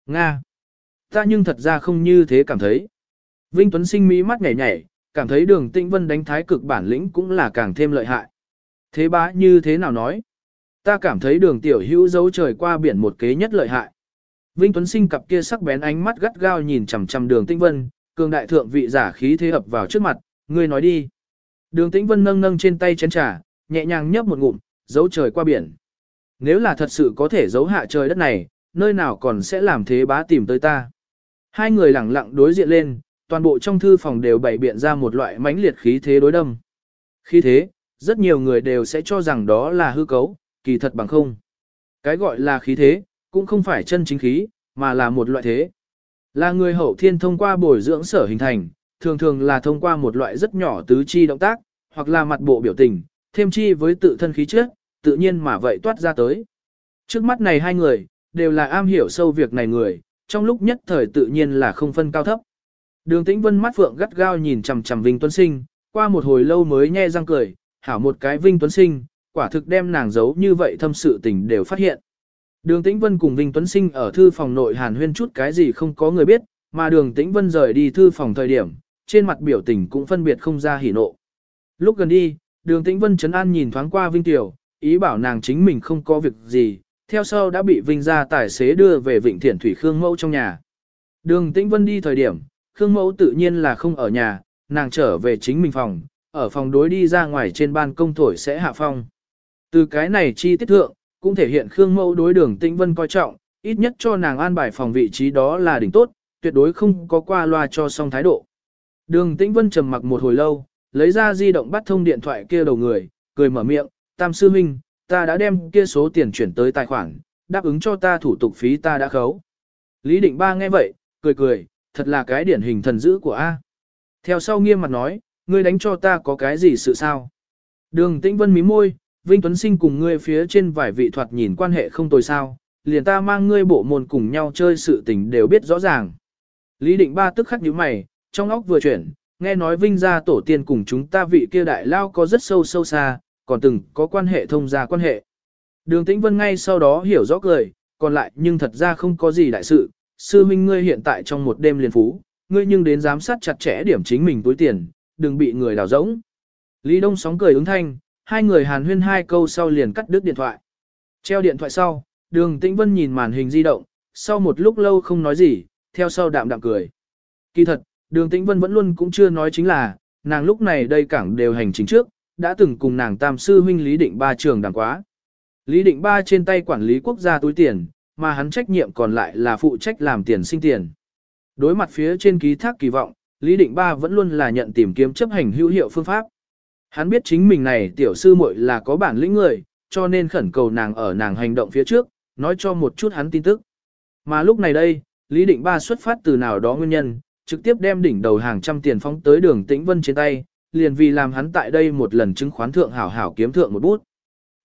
Nga. Ta nhưng thật ra không như thế cảm thấy. Vinh Tuấn sinh mỹ mắt nhảy nhảy, cảm thấy đường tĩnh vân đánh thái cực bản lĩnh cũng là càng thêm lợi hại. Thế bá như thế nào nói? Ta cảm thấy đường tiểu hữu dấu trời qua biển một kế nhất lợi hại. Vinh Tuấn Sinh cặp kia sắc bén ánh mắt gắt gao nhìn chằm chằm đường tĩnh vân, cường đại thượng vị giả khí thế ập vào trước mặt, ngươi nói đi. Đường tĩnh vân nâng nâng trên tay chén trà, nhẹ nhàng nhấp một ngụm, dấu trời qua biển. Nếu là thật sự có thể giấu hạ trời đất này, nơi nào còn sẽ làm thế bá tìm tới ta. Hai người lẳng lặng đối diện lên, toàn bộ trong thư phòng đều bày biện ra một loại mãnh liệt khí thế đối đâm. Khí thế, rất nhiều người đều sẽ cho rằng đó là hư cấu, kỳ thật bằng không. Cái gọi là khí thế, cũng không phải chân chính khí, mà là một loại thế. Là người hậu thiên thông qua bồi dưỡng sở hình thành, thường thường là thông qua một loại rất nhỏ tứ chi động tác, hoặc là mặt bộ biểu tình, thêm chi với tự thân khí trước, tự nhiên mà vậy toát ra tới. Trước mắt này hai người, đều là am hiểu sâu việc này người, trong lúc nhất thời tự nhiên là không phân cao thấp. Đường tĩnh vân mắt phượng gắt gao nhìn chằm chằm Vinh Tuấn Sinh, qua một hồi lâu mới nhe răng cười, hảo một cái Vinh Tuấn Sinh, quả thực đem nàng giấu như vậy thâm sự tình đều phát hiện. Đường Tĩnh Vân cùng Vinh Tuấn Sinh ở thư phòng nội hàn huyên chút cái gì không có người biết, mà đường Tĩnh Vân rời đi thư phòng thời điểm, trên mặt biểu tình cũng phân biệt không ra hỉ nộ. Lúc gần đi, đường Tĩnh Vân chấn an nhìn thoáng qua Vinh Tiểu, ý bảo nàng chính mình không có việc gì, theo sau đã bị Vinh ra tài xế đưa về Vịnh Thiển Thủy Khương Mẫu trong nhà. Đường Tĩnh Vân đi thời điểm, Khương Mẫu tự nhiên là không ở nhà, nàng trở về chính mình phòng, ở phòng đối đi ra ngoài trên ban công thổi sẽ hạ phong. Từ cái này chi tiết thượng, cũng thể hiện Khương Mẫu đối đường Tĩnh Vân coi trọng, ít nhất cho nàng an bài phòng vị trí đó là đỉnh tốt, tuyệt đối không có qua loa cho xong thái độ. Đường Tĩnh Vân trầm mặc một hồi lâu, lấy ra di động bắt thông điện thoại kia đầu người, cười mở miệng, Tam Sư Minh, ta đã đem kia số tiền chuyển tới tài khoản, đáp ứng cho ta thủ tục phí ta đã khấu. Lý Định Ba nghe vậy, cười cười, thật là cái điển hình thần dữ của A. Theo sau nghiêm mặt nói, ngươi đánh cho ta có cái gì sự sao? Đường Tĩnh Vân mí môi, Vinh Tuấn Sinh cùng ngươi phía trên vài vị thoạt nhìn quan hệ không tồi sao, liền ta mang ngươi bộ môn cùng nhau chơi sự tình đều biết rõ ràng. Lý Định Ba tức khắc nhíu mày, trong óc vừa chuyển, nghe nói Vinh gia tổ tiên cùng chúng ta vị kia đại lao có rất sâu sâu xa, còn từng có quan hệ thông gia quan hệ. Đường Tĩnh Vân ngay sau đó hiểu rõ cười, còn lại nhưng thật ra không có gì đại sự, sư minh ngươi hiện tại trong một đêm liền phú, ngươi nhưng đến giám sát chặt chẽ điểm chính mình túi tiền, đừng bị người đào rỗng. Lý Đông sóng cười ứng thanh, hai người hàn huyên hai câu sau liền cắt đứt điện thoại. Treo điện thoại sau, đường Tĩnh Vân nhìn màn hình di động, sau một lúc lâu không nói gì, theo sau đạm đạm cười. Kỳ thật, đường Tĩnh Vân vẫn luôn cũng chưa nói chính là, nàng lúc này đây cảng đều hành chính trước, đã từng cùng nàng tam sư huynh Lý Định Ba trường đàng quá. Lý Định Ba trên tay quản lý quốc gia túi tiền, mà hắn trách nhiệm còn lại là phụ trách làm tiền sinh tiền. Đối mặt phía trên ký thác kỳ vọng, Lý Định Ba vẫn luôn là nhận tìm kiếm chấp hành hữu hiệu phương pháp. Hắn biết chính mình này tiểu sư muội là có bản lĩnh người, cho nên khẩn cầu nàng ở nàng hành động phía trước, nói cho một chút hắn tin tức. Mà lúc này đây, Lý Định Ba xuất phát từ nào đó nguyên nhân, trực tiếp đem đỉnh đầu hàng trăm tiền phóng tới đường Tĩnh Vân trên tay, liền vì làm hắn tại đây một lần chứng khoán thượng hảo hảo kiếm thượng một bút.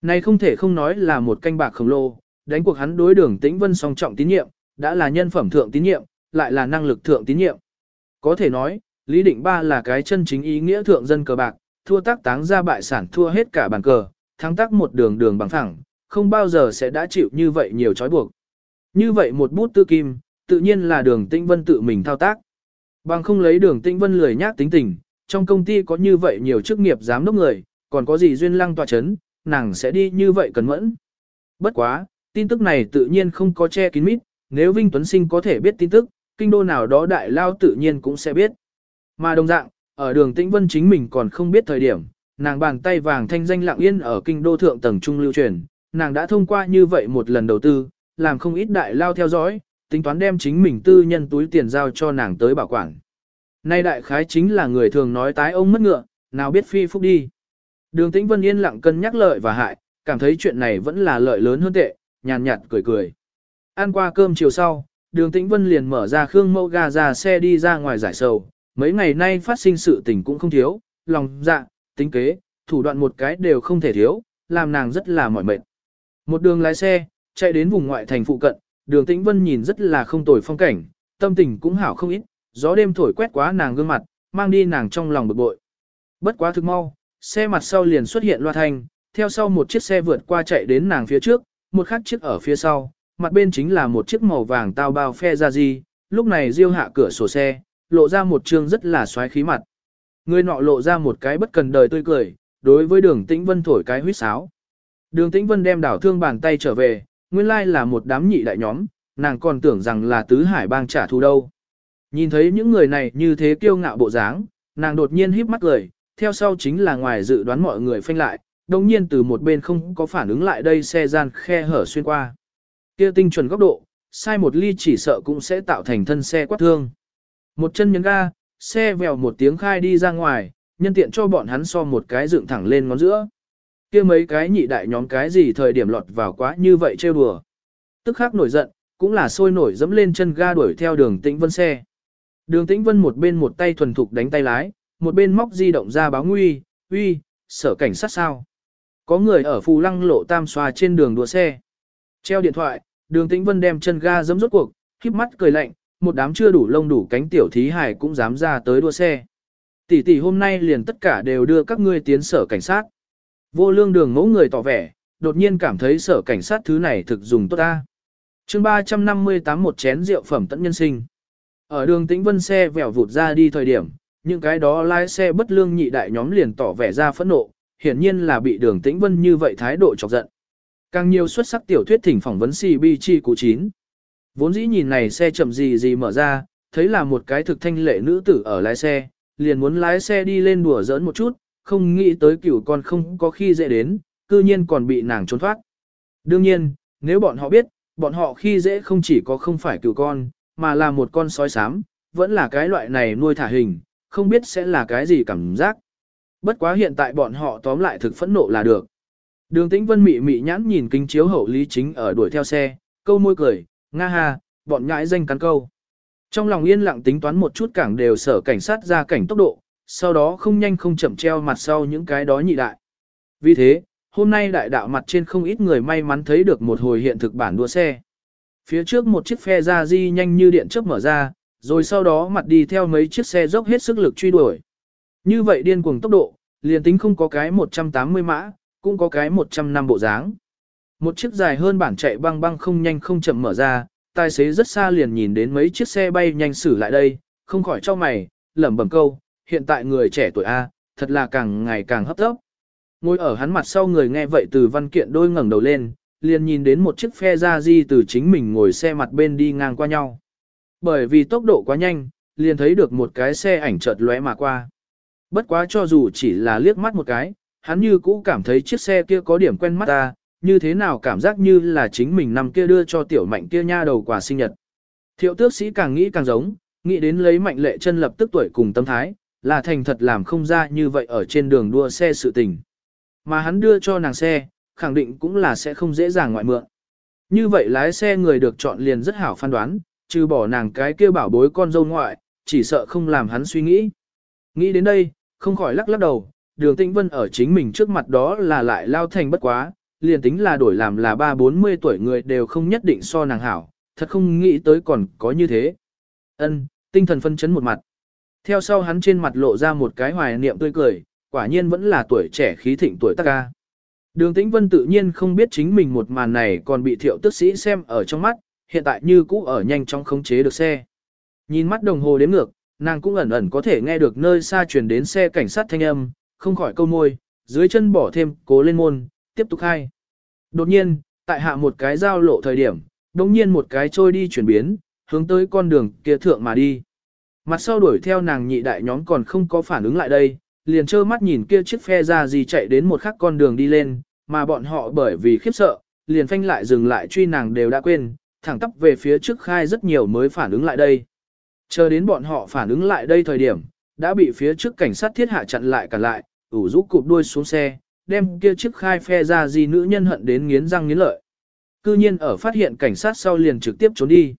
Này không thể không nói là một canh bạc khổng lồ, đánh cuộc hắn đối đường Tĩnh Vân song trọng tín nhiệm, đã là nhân phẩm thượng tín nhiệm, lại là năng lực thượng tín nhiệm. Có thể nói, Lý Định Ba là cái chân chính ý nghĩa thượng dân cờ bạc, thua tác táng ra bại sản thua hết cả bàn cờ, thắng tác một đường đường bằng thẳng, không bao giờ sẽ đã chịu như vậy nhiều trói buộc. Như vậy một bút tư kim, tự nhiên là đường Tĩnh Vân tự mình thao tác. Bằng không lấy đường Tĩnh Vân lười nhác tính tình, trong công ty có như vậy nhiều chức nghiệp giám đốc người, còn có gì duyên lăng tòa chấn, nàng sẽ đi như vậy cẩn mẫn. Bất quá, tin tức này tự nhiên không có che kín mít, nếu Vinh Tuấn Sinh có thể biết tin tức, kinh đô nào đó đại lao tự nhiên cũng sẽ biết. Mà đồng dạng, ở đường Tĩnh Vân chính mình còn không biết thời điểm, nàng bàn tay vàng thanh danh lặng yên ở kinh đô thượng tầng trung lưu truyền, nàng đã thông qua như vậy một lần đầu tư, làm không ít đại lao theo dõi, tính toán đem chính mình tư nhân túi tiền giao cho nàng tới bảo quản. Nay đại khái chính là người thường nói tái ông mất ngựa, nào biết phi phúc đi. Đường Tĩnh Vân yên lặng cân nhắc lợi và hại, cảm thấy chuyện này vẫn là lợi lớn hơn tệ, nhàn nhạt cười cười. Ăn qua cơm chiều sau, đường Tĩnh Vân liền mở ra khương mẫu gà ra xe đi ra ngoài giải sầu, mấy ngày nay phát sinh sự tình cũng không thiếu, lòng dạ, tính kế, thủ đoạn một cái đều không thể thiếu, làm nàng rất là mỏi mệt. Một đường lái xe, chạy đến vùng ngoại thành phụ cận, đường Tĩnh Vân nhìn rất là không tồi phong cảnh, tâm tình cũng hảo không ít, gió đêm thổi quét quá nàng gương mặt, mang đi nàng trong lòng bực bội. Bất quá thực mau, xe mặt sau liền xuất hiện loa thanh, theo sau một chiếc xe vượt qua chạy đến nàng phía trước, một khác chiếc ở phía sau, mặt bên chính là một chiếc màu vàng tao bao phe ra gì, lúc này diêu hạ cửa sổ xe, lộ ra một trương rất là xoáy khí mặt. Người nọ lộ ra một cái bất cần đời tươi cười, đối với đường tĩnh vân thổi cái huyết sáo. Đường tĩnh vân đem đảo thương bàn tay trở về, nguyên lai là một đám nhị đại nhóm, nàng còn tưởng rằng là tứ hải bang trả thù đâu. Nhìn thấy những người này như thế kiêu ngạo bộ dáng, nàng đột nhiên híp mắt cười, theo sau chính là ngoài dự đoán mọi người phanh lại, đồng nhiên từ một bên không có phản ứng lại đây xe gian khe hở xuyên qua. kia tinh chuẩn góc độ, sai một ly chỉ sợ cũng sẽ tạo thành thân xe quát thương. Một chân nhấn ga, xe vèo một tiếng khai đi ra ngoài, nhân tiện cho bọn hắn so một cái dựng thẳng lên ngón giữa. kia mấy cái nhị đại nhóm cái gì thời điểm lọt vào quá như vậy trêu đùa. Tức khắc nổi giận, cũng là sôi nổi dẫm lên chân ga đuổi theo đường tĩnh vân xe. Đường tĩnh vân một bên một tay thuần thục đánh tay lái, một bên móc di động ra báo nguy, uy, sở cảnh sát sao. Có người ở phù lăng lộ tam xoa trên đường đua xe. Treo điện thoại, đường tĩnh vân đem chân ga dẫm rốt cuộc, khiếp mắt cười lạnh, một đám chưa đủ lông đủ cánh tiểu thí hải cũng dám ra tới đua xe. Tỷ tỷ hôm nay liền tất cả đều đưa các ngươi tiến sở cảnh sát. Vô lương đường mẫu người tỏ vẻ, đột nhiên cảm thấy sở cảnh sát thứ này thực dùng tốt ta. chương 358 một chén rượu phẩm tận nhân sinh. Ở đường tĩnh vân xe vèo vụt ra đi thời điểm, những cái đó lái xe bất lương nhị đại nhóm liền tỏ vẻ ra phẫn nộ, hiển nhiên là bị đường tĩnh vân như vậy thái độ chọc giận. Càng nhiều xuất sắc tiểu thuyết thỉnh phỏng vấn CB chi cụ 9. Vốn dĩ nhìn này xe chậm gì gì mở ra, thấy là một cái thực thanh lệ nữ tử ở lái xe, liền muốn lái xe đi lên đùa giỡn một chút, không nghĩ tới cửu con không có khi dễ đến, cư nhiên còn bị nàng trốn thoát. Đương nhiên, nếu bọn họ biết, bọn họ khi dễ không chỉ có không phải cửu con, mà là một con sói xám, vẫn là cái loại này nuôi thả hình, không biết sẽ là cái gì cảm giác. Bất quá hiện tại bọn họ tóm lại thực phẫn nộ là được. Đường tĩnh vân mị mị nhãn nhìn kính chiếu hậu lý chính ở đuổi theo xe, câu môi cười, nga ha, bọn nhãi danh cắn câu. Trong lòng yên lặng tính toán một chút cảng đều sở cảnh sát ra cảnh tốc độ, sau đó không nhanh không chậm treo mặt sau những cái đó nhị đại. Vì thế, hôm nay đại đạo mặt trên không ít người may mắn thấy được một hồi hiện thực bản đua xe. Phía trước một chiếc phe ra di nhanh như điện chớp mở ra, rồi sau đó mặt đi theo mấy chiếc xe dốc hết sức lực truy đuổi. Như vậy điên cuồng tốc độ, liền tính không có cái 180 mã, cũng có cái 100 năm bộ dáng. Một chiếc dài hơn bản chạy băng băng không nhanh không chậm mở ra, tài xế rất xa liền nhìn đến mấy chiếc xe bay nhanh xử lại đây, không khỏi cho mày, lẩm bẩm câu, hiện tại người trẻ tuổi A, thật là càng ngày càng hấp tấp. Ngồi ở hắn mặt sau người nghe vậy từ văn kiện đôi ngẩng đầu lên, liền nhìn đến một chiếc phe ra di từ chính mình ngồi xe mặt bên đi ngang qua nhau. Bởi vì tốc độ quá nhanh, liền thấy được một cái xe ảnh chợt lóe mà qua. Bất quá cho dù chỉ là liếc mắt một cái, hắn như cũ cảm thấy chiếc xe kia có điểm quen mắt ta, như thế nào cảm giác như là chính mình nằm kia đưa cho tiểu mạnh kia nha đầu quà sinh nhật. Thiệu tước sĩ càng nghĩ càng giống, nghĩ đến lấy mạnh lệ chân lập tức tuổi cùng tâm thái, là thành thật làm không ra như vậy ở trên đường đua xe sự tình. Mà hắn đưa cho nàng xe, khẳng định cũng là sẽ không dễ dàng ngoại mượn. Như vậy lái xe người được chọn liền rất hảo phán đoán, trừ bỏ nàng cái kia bảo bối con dâu ngoại, chỉ sợ không làm hắn suy nghĩ. Nghĩ đến đây, không khỏi lắc lắc đầu, đường tĩnh vân ở chính mình trước mặt đó là lại lao thành bất quá, liền tính là đổi làm là ba bốn mươi tuổi người đều không nhất định so nàng hảo, thật không nghĩ tới còn có như thế. Ân, tinh thần phân chấn một mặt. Theo sau hắn trên mặt lộ ra một cái hoài niệm tươi cười, quả nhiên vẫn là tuổi trẻ khí thịnh tuổi tác ca. Đường Tĩnh Vân tự nhiên không biết chính mình một màn này còn bị thiệu tức sĩ xem ở trong mắt, hiện tại như cũ ở nhanh trong khống chế được xe. Nhìn mắt đồng hồ đếm ngược, nàng cũng ẩn ẩn có thể nghe được nơi xa truyền đến xe cảnh sát thanh âm, không khỏi câu môi, dưới chân bỏ thêm, cố lên môn, tiếp tục khai. Đột nhiên, tại hạ một cái giao lộ thời điểm, đồng nhiên một cái trôi đi chuyển biến, hướng tới con đường kia thượng mà đi. Mặt sau đuổi theo nàng nhị đại nhóm còn không có phản ứng lại đây, liền trơ mắt nhìn kia chiếc phe ra gì chạy đến một khắc con đường đi lên, mà bọn họ bởi vì khiếp sợ, liền phanh lại dừng lại truy nàng đều đã quên, thẳng tắp về phía trước khai rất nhiều mới phản ứng lại đây. Chờ đến bọn họ phản ứng lại đây thời điểm, đã bị phía trước cảnh sát thiết hạ chặn lại cả lại, ủ rũ cụp đuôi xuống xe, đem kia chiếc khai phe ra gì nữ nhân hận đến nghiến răng nghiến lợi. Cư nhiên ở phát hiện cảnh sát sau liền trực tiếp trốn đi.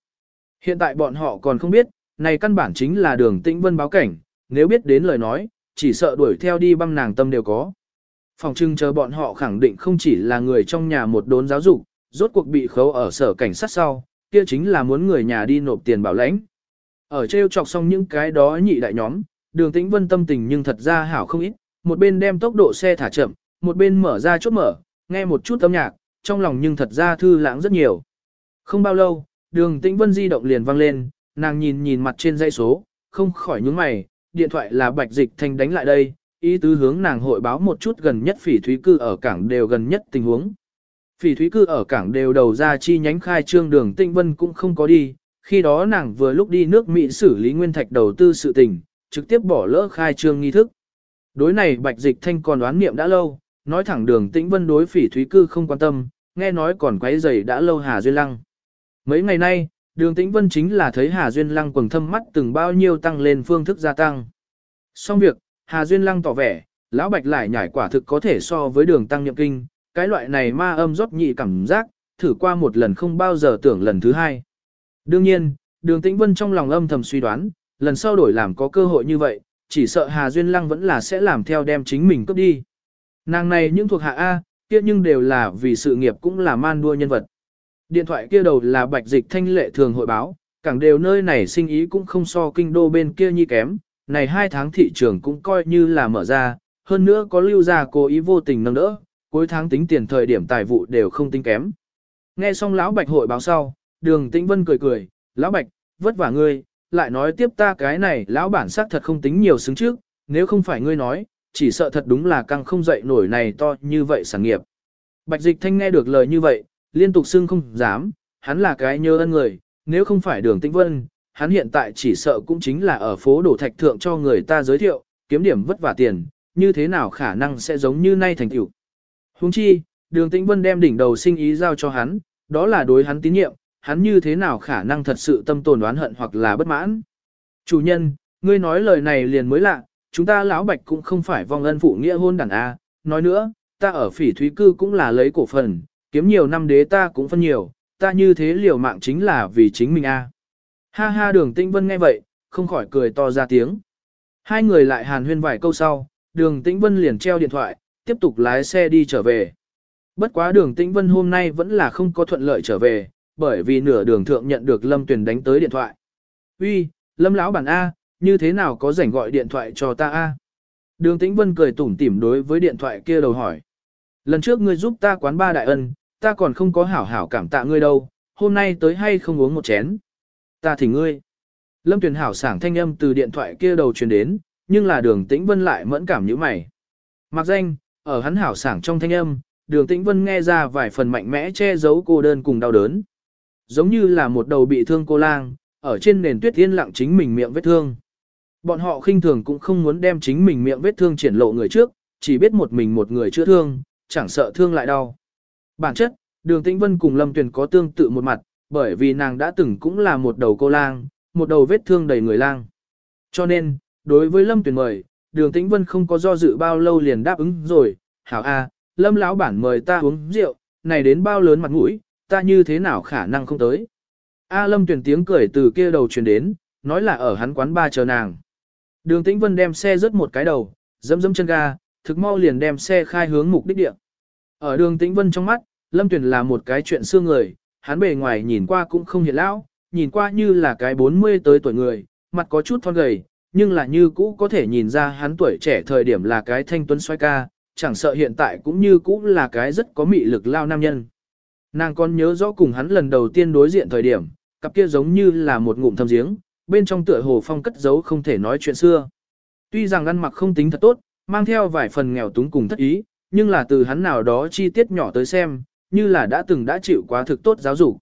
Hiện tại bọn họ còn không biết, này căn bản chính là đường tĩnh vân báo cảnh, nếu biết đến lời nói, chỉ sợ đuổi theo đi băm nàng tâm đều có. Phòng trưng chờ bọn họ khẳng định không chỉ là người trong nhà một đốn giáo dục, rốt cuộc bị khấu ở sở cảnh sát sau, kia chính là muốn người nhà đi nộp tiền bảo lãnh. Ở treo chọc xong những cái đó nhị đại nhóm, đường tĩnh vân tâm tình nhưng thật ra hảo không ít, một bên đem tốc độ xe thả chậm, một bên mở ra chốt mở, nghe một chút âm nhạc, trong lòng nhưng thật ra thư lãng rất nhiều. Không bao lâu, đường tĩnh vân di động liền vang lên, nàng nhìn nhìn mặt trên dây số, không khỏi nhướng mày, điện thoại là bạch dịch thanh đánh lại đây, ý tứ hướng nàng hội báo một chút gần nhất phỉ thúy cư ở cảng đều gần nhất tình huống. Phỉ thúy cư ở cảng đều đầu ra chi nhánh khai trương đường tĩnh vân cũng không có đi, khi đó nàng vừa lúc đi nước Mỹ xử lý nguyên thạch đầu tư sự tình, trực tiếp bỏ lỡ khai trương nghi thức. Đối này bạch dịch thanh còn đoán niệm đã lâu, nói thẳng đường tĩnh vân đối phỉ thúy cư không quan tâm, nghe nói còn quấy rầy đã lâu Hà Duyên Lăng. Mấy ngày nay, đường tĩnh vân chính là thấy Hà Duyên Lăng quầng thâm mắt từng bao nhiêu tăng lên phương thức gia tăng. Xong việc, Hà Duyên Lăng tỏ vẻ, lão bạch lại nhảy quả thực có thể so với đường tăng nhậm kinh, cái loại này ma âm rót nhị cảm giác, thử qua một lần không bao giờ tưởng lần thứ hai. Đương nhiên, đường tĩnh vân trong lòng âm thầm suy đoán, lần sau đổi làm có cơ hội như vậy, chỉ sợ Hà Duyên Lăng vẫn là sẽ làm theo đem chính mình cướp đi. Nàng này những thuộc hạ A, kia nhưng đều là vì sự nghiệp cũng là man đua nhân vật. Điện thoại kia đầu là bạch dịch thanh lệ thường hội báo, cảng đều nơi này sinh ý cũng không so kinh đô bên kia như kém, này hai tháng thị trường cũng coi như là mở ra, hơn nữa có lưu ra cố ý vô tình nâng đỡ, cuối tháng tính tiền thời điểm tài vụ đều không tính kém. Nghe xong lão bạch hội báo sau, đường tĩnh vân cười cười, lão bạch, vất vả ngươi, lại nói tiếp ta cái này lão bản sắc thật không tính nhiều xứng trước, nếu không phải ngươi nói, chỉ sợ thật đúng là căng không dậy nổi này to như vậy sản nghiệp. Bạch dịch thanh nghe được lời như vậy, liên tục xưng không dám, hắn là cái nhớ ân người, nếu không phải đường tĩnh vân, hắn hiện tại chỉ sợ cũng chính là ở phố đổ thạch thượng cho người ta giới thiệu, kiếm điểm vất vả tiền, như thế nào khả năng sẽ giống như nay thành tiểu Huống chi, đường tĩnh vân đem đỉnh đầu sinh ý giao cho hắn, đó là đối hắn tín nhiệm, hắn như thế nào khả năng thật sự tâm tồn oán hận hoặc là bất mãn. Chủ nhân, Ngươi nói lời này liền mới lạ, chúng ta lão bạch cũng không phải vong ân phụ nghĩa hôn đàn A, nói nữa, ta ở phỉ thúy cư cũng là lấy cổ phần, kiếm nhiều năm đế ta cũng phân nhiều, ta như thế liều mạng chính là vì chính mình A. Ha ha đường tĩnh vân nghe vậy, không khỏi cười to ra tiếng. Hai người lại hàn huyên vài câu sau, đường tĩnh vân liền treo điện thoại, tiếp tục lái xe đi trở về. Bất quá đường tĩnh vân hôm nay vẫn là không có thuận lợi trở về, bởi vì nửa đường thượng nhận được Lâm Tuyền đánh tới điện thoại. Uy, Lâm lão bản A, như thế nào có rảnh gọi điện thoại cho ta A? Đường tĩnh vân cười tủm tỉm đối với điện thoại kia đầu hỏi. Lần trước ngươi giúp ta quán ba đại ân, ta còn không có hảo hảo cảm tạ ngươi đâu, hôm nay tới hay không uống một chén. Ta thỉnh ngươi. Lâm Tuyền hảo sảng thanh âm từ điện thoại kia đầu truyền đến, nhưng là đường tĩnh vân lại mẫn cảm như mày. Mặc danh, ở hắn hảo sảng trong thanh âm, đường tĩnh vân nghe ra vài phần mạnh mẽ che giấu cô đơn cùng đau đớn. Giống như là một đầu bị thương cô lang, ở trên nền tuyết yên lặng chính mình miệng vết thương. Bọn họ khinh thường cũng không muốn đem chính mình miệng vết thương triển lộ người trước, chỉ biết một mình một người chữa thương, chẳng sợ thương lại đau. Bản chất, đường tĩnh vân cùng Lâm Tuyền có tương tự một mặt, bởi vì nàng đã từng cũng là một đầu cô lang, một đầu vết thương đầy người lang. Cho nên, đối với Lâm Tuyền mời, đường tĩnh vân không có do dự bao lâu liền đáp ứng rồi, hảo a, Lâm lão bản mời ta uống rượu, này đến bao lớn mặt mũi, ta như thế nào khả năng không tới. A Lâm Tuyền tiếng cười từ kia đầu truyền đến, nói là ở hắn quán ba chờ nàng. Đường Tĩnh Vân đem xe rớt một cái đầu, dẫm dẫm chân ga, thực mau liền đem xe khai hướng mục đích địa. Ở đường Tĩnh Vân trong mắt, Lâm Tuyền là một cái chuyện xưa người, hắn bề ngoài nhìn qua cũng không hiện lão, nhìn qua như là cái 40 tới tuổi người, mặt có chút thon gầy, nhưng là như cũ có thể nhìn ra hắn tuổi trẻ thời điểm là cái thanh tuấn xoay ca, chẳng sợ hiện tại cũng như cũ là cái rất có mị lực lao nam nhân. Nàng còn nhớ rõ cùng hắn lần đầu tiên đối diện thời điểm, cặp kia giống như là một ngụm thâm giếng, bên trong tựa hồ phong cất giấu không thể nói chuyện xưa. Tuy rằng ăn mặc không tính thật tốt, mang theo vài phần nghèo túng cùng thất ý, nhưng là từ hắn nào đó chi tiết nhỏ tới xem, như là đã từng đã chịu quá thực tốt giáo dục.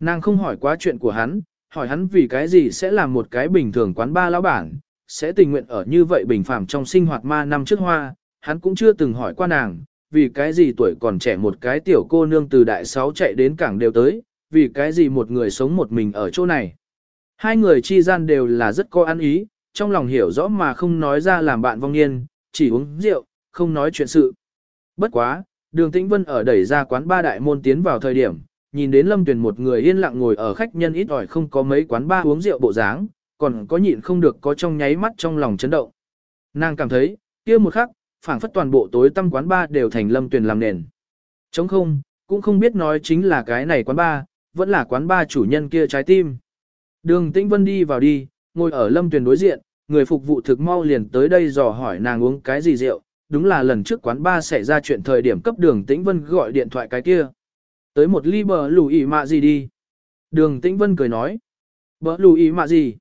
Nàng không hỏi quá chuyện của hắn, hỏi hắn vì cái gì sẽ làm một cái bình thường quán ba lão bản, sẽ tình nguyện ở như vậy bình phàm trong sinh hoạt ma năm trước hoa, hắn cũng chưa từng hỏi qua nàng, vì cái gì tuổi còn trẻ một cái tiểu cô nương từ đại sáu chạy đến cảng đều tới, vì cái gì một người sống một mình ở chỗ này. Hai người chi gian đều là rất có ăn ý, trong lòng hiểu rõ mà không nói ra làm bạn vong niên, chỉ uống rượu, không nói chuyện sự. Bất quá, đường tĩnh vân ở đẩy ra quán ba đại môn tiến vào thời điểm, nhìn đến lâm tuyển một người yên lặng ngồi ở khách nhân ít ỏi không có mấy quán ba uống rượu bộ dáng, còn có nhịn không được có trong nháy mắt trong lòng chấn động. Nàng cảm thấy, kia một khắc, phảng phất toàn bộ tối tăm quán ba đều thành lâm tuyển làm nền. Chống không, cũng không biết nói chính là cái này quán ba, vẫn là quán ba chủ nhân kia trái tim. Đường Tĩnh Vân đi vào đi, ngồi ở lâm tuyển đối diện, người phục vụ thực mau liền tới đây dò hỏi nàng uống cái gì rượu, đúng là lần trước quán ba xảy ra chuyện thời điểm cấp đường Tĩnh Vân gọi điện thoại cái kia. Tới một ly bờ lù mạ gì đi. Đường Tĩnh Vân cười nói. Bờ lù mạ gì?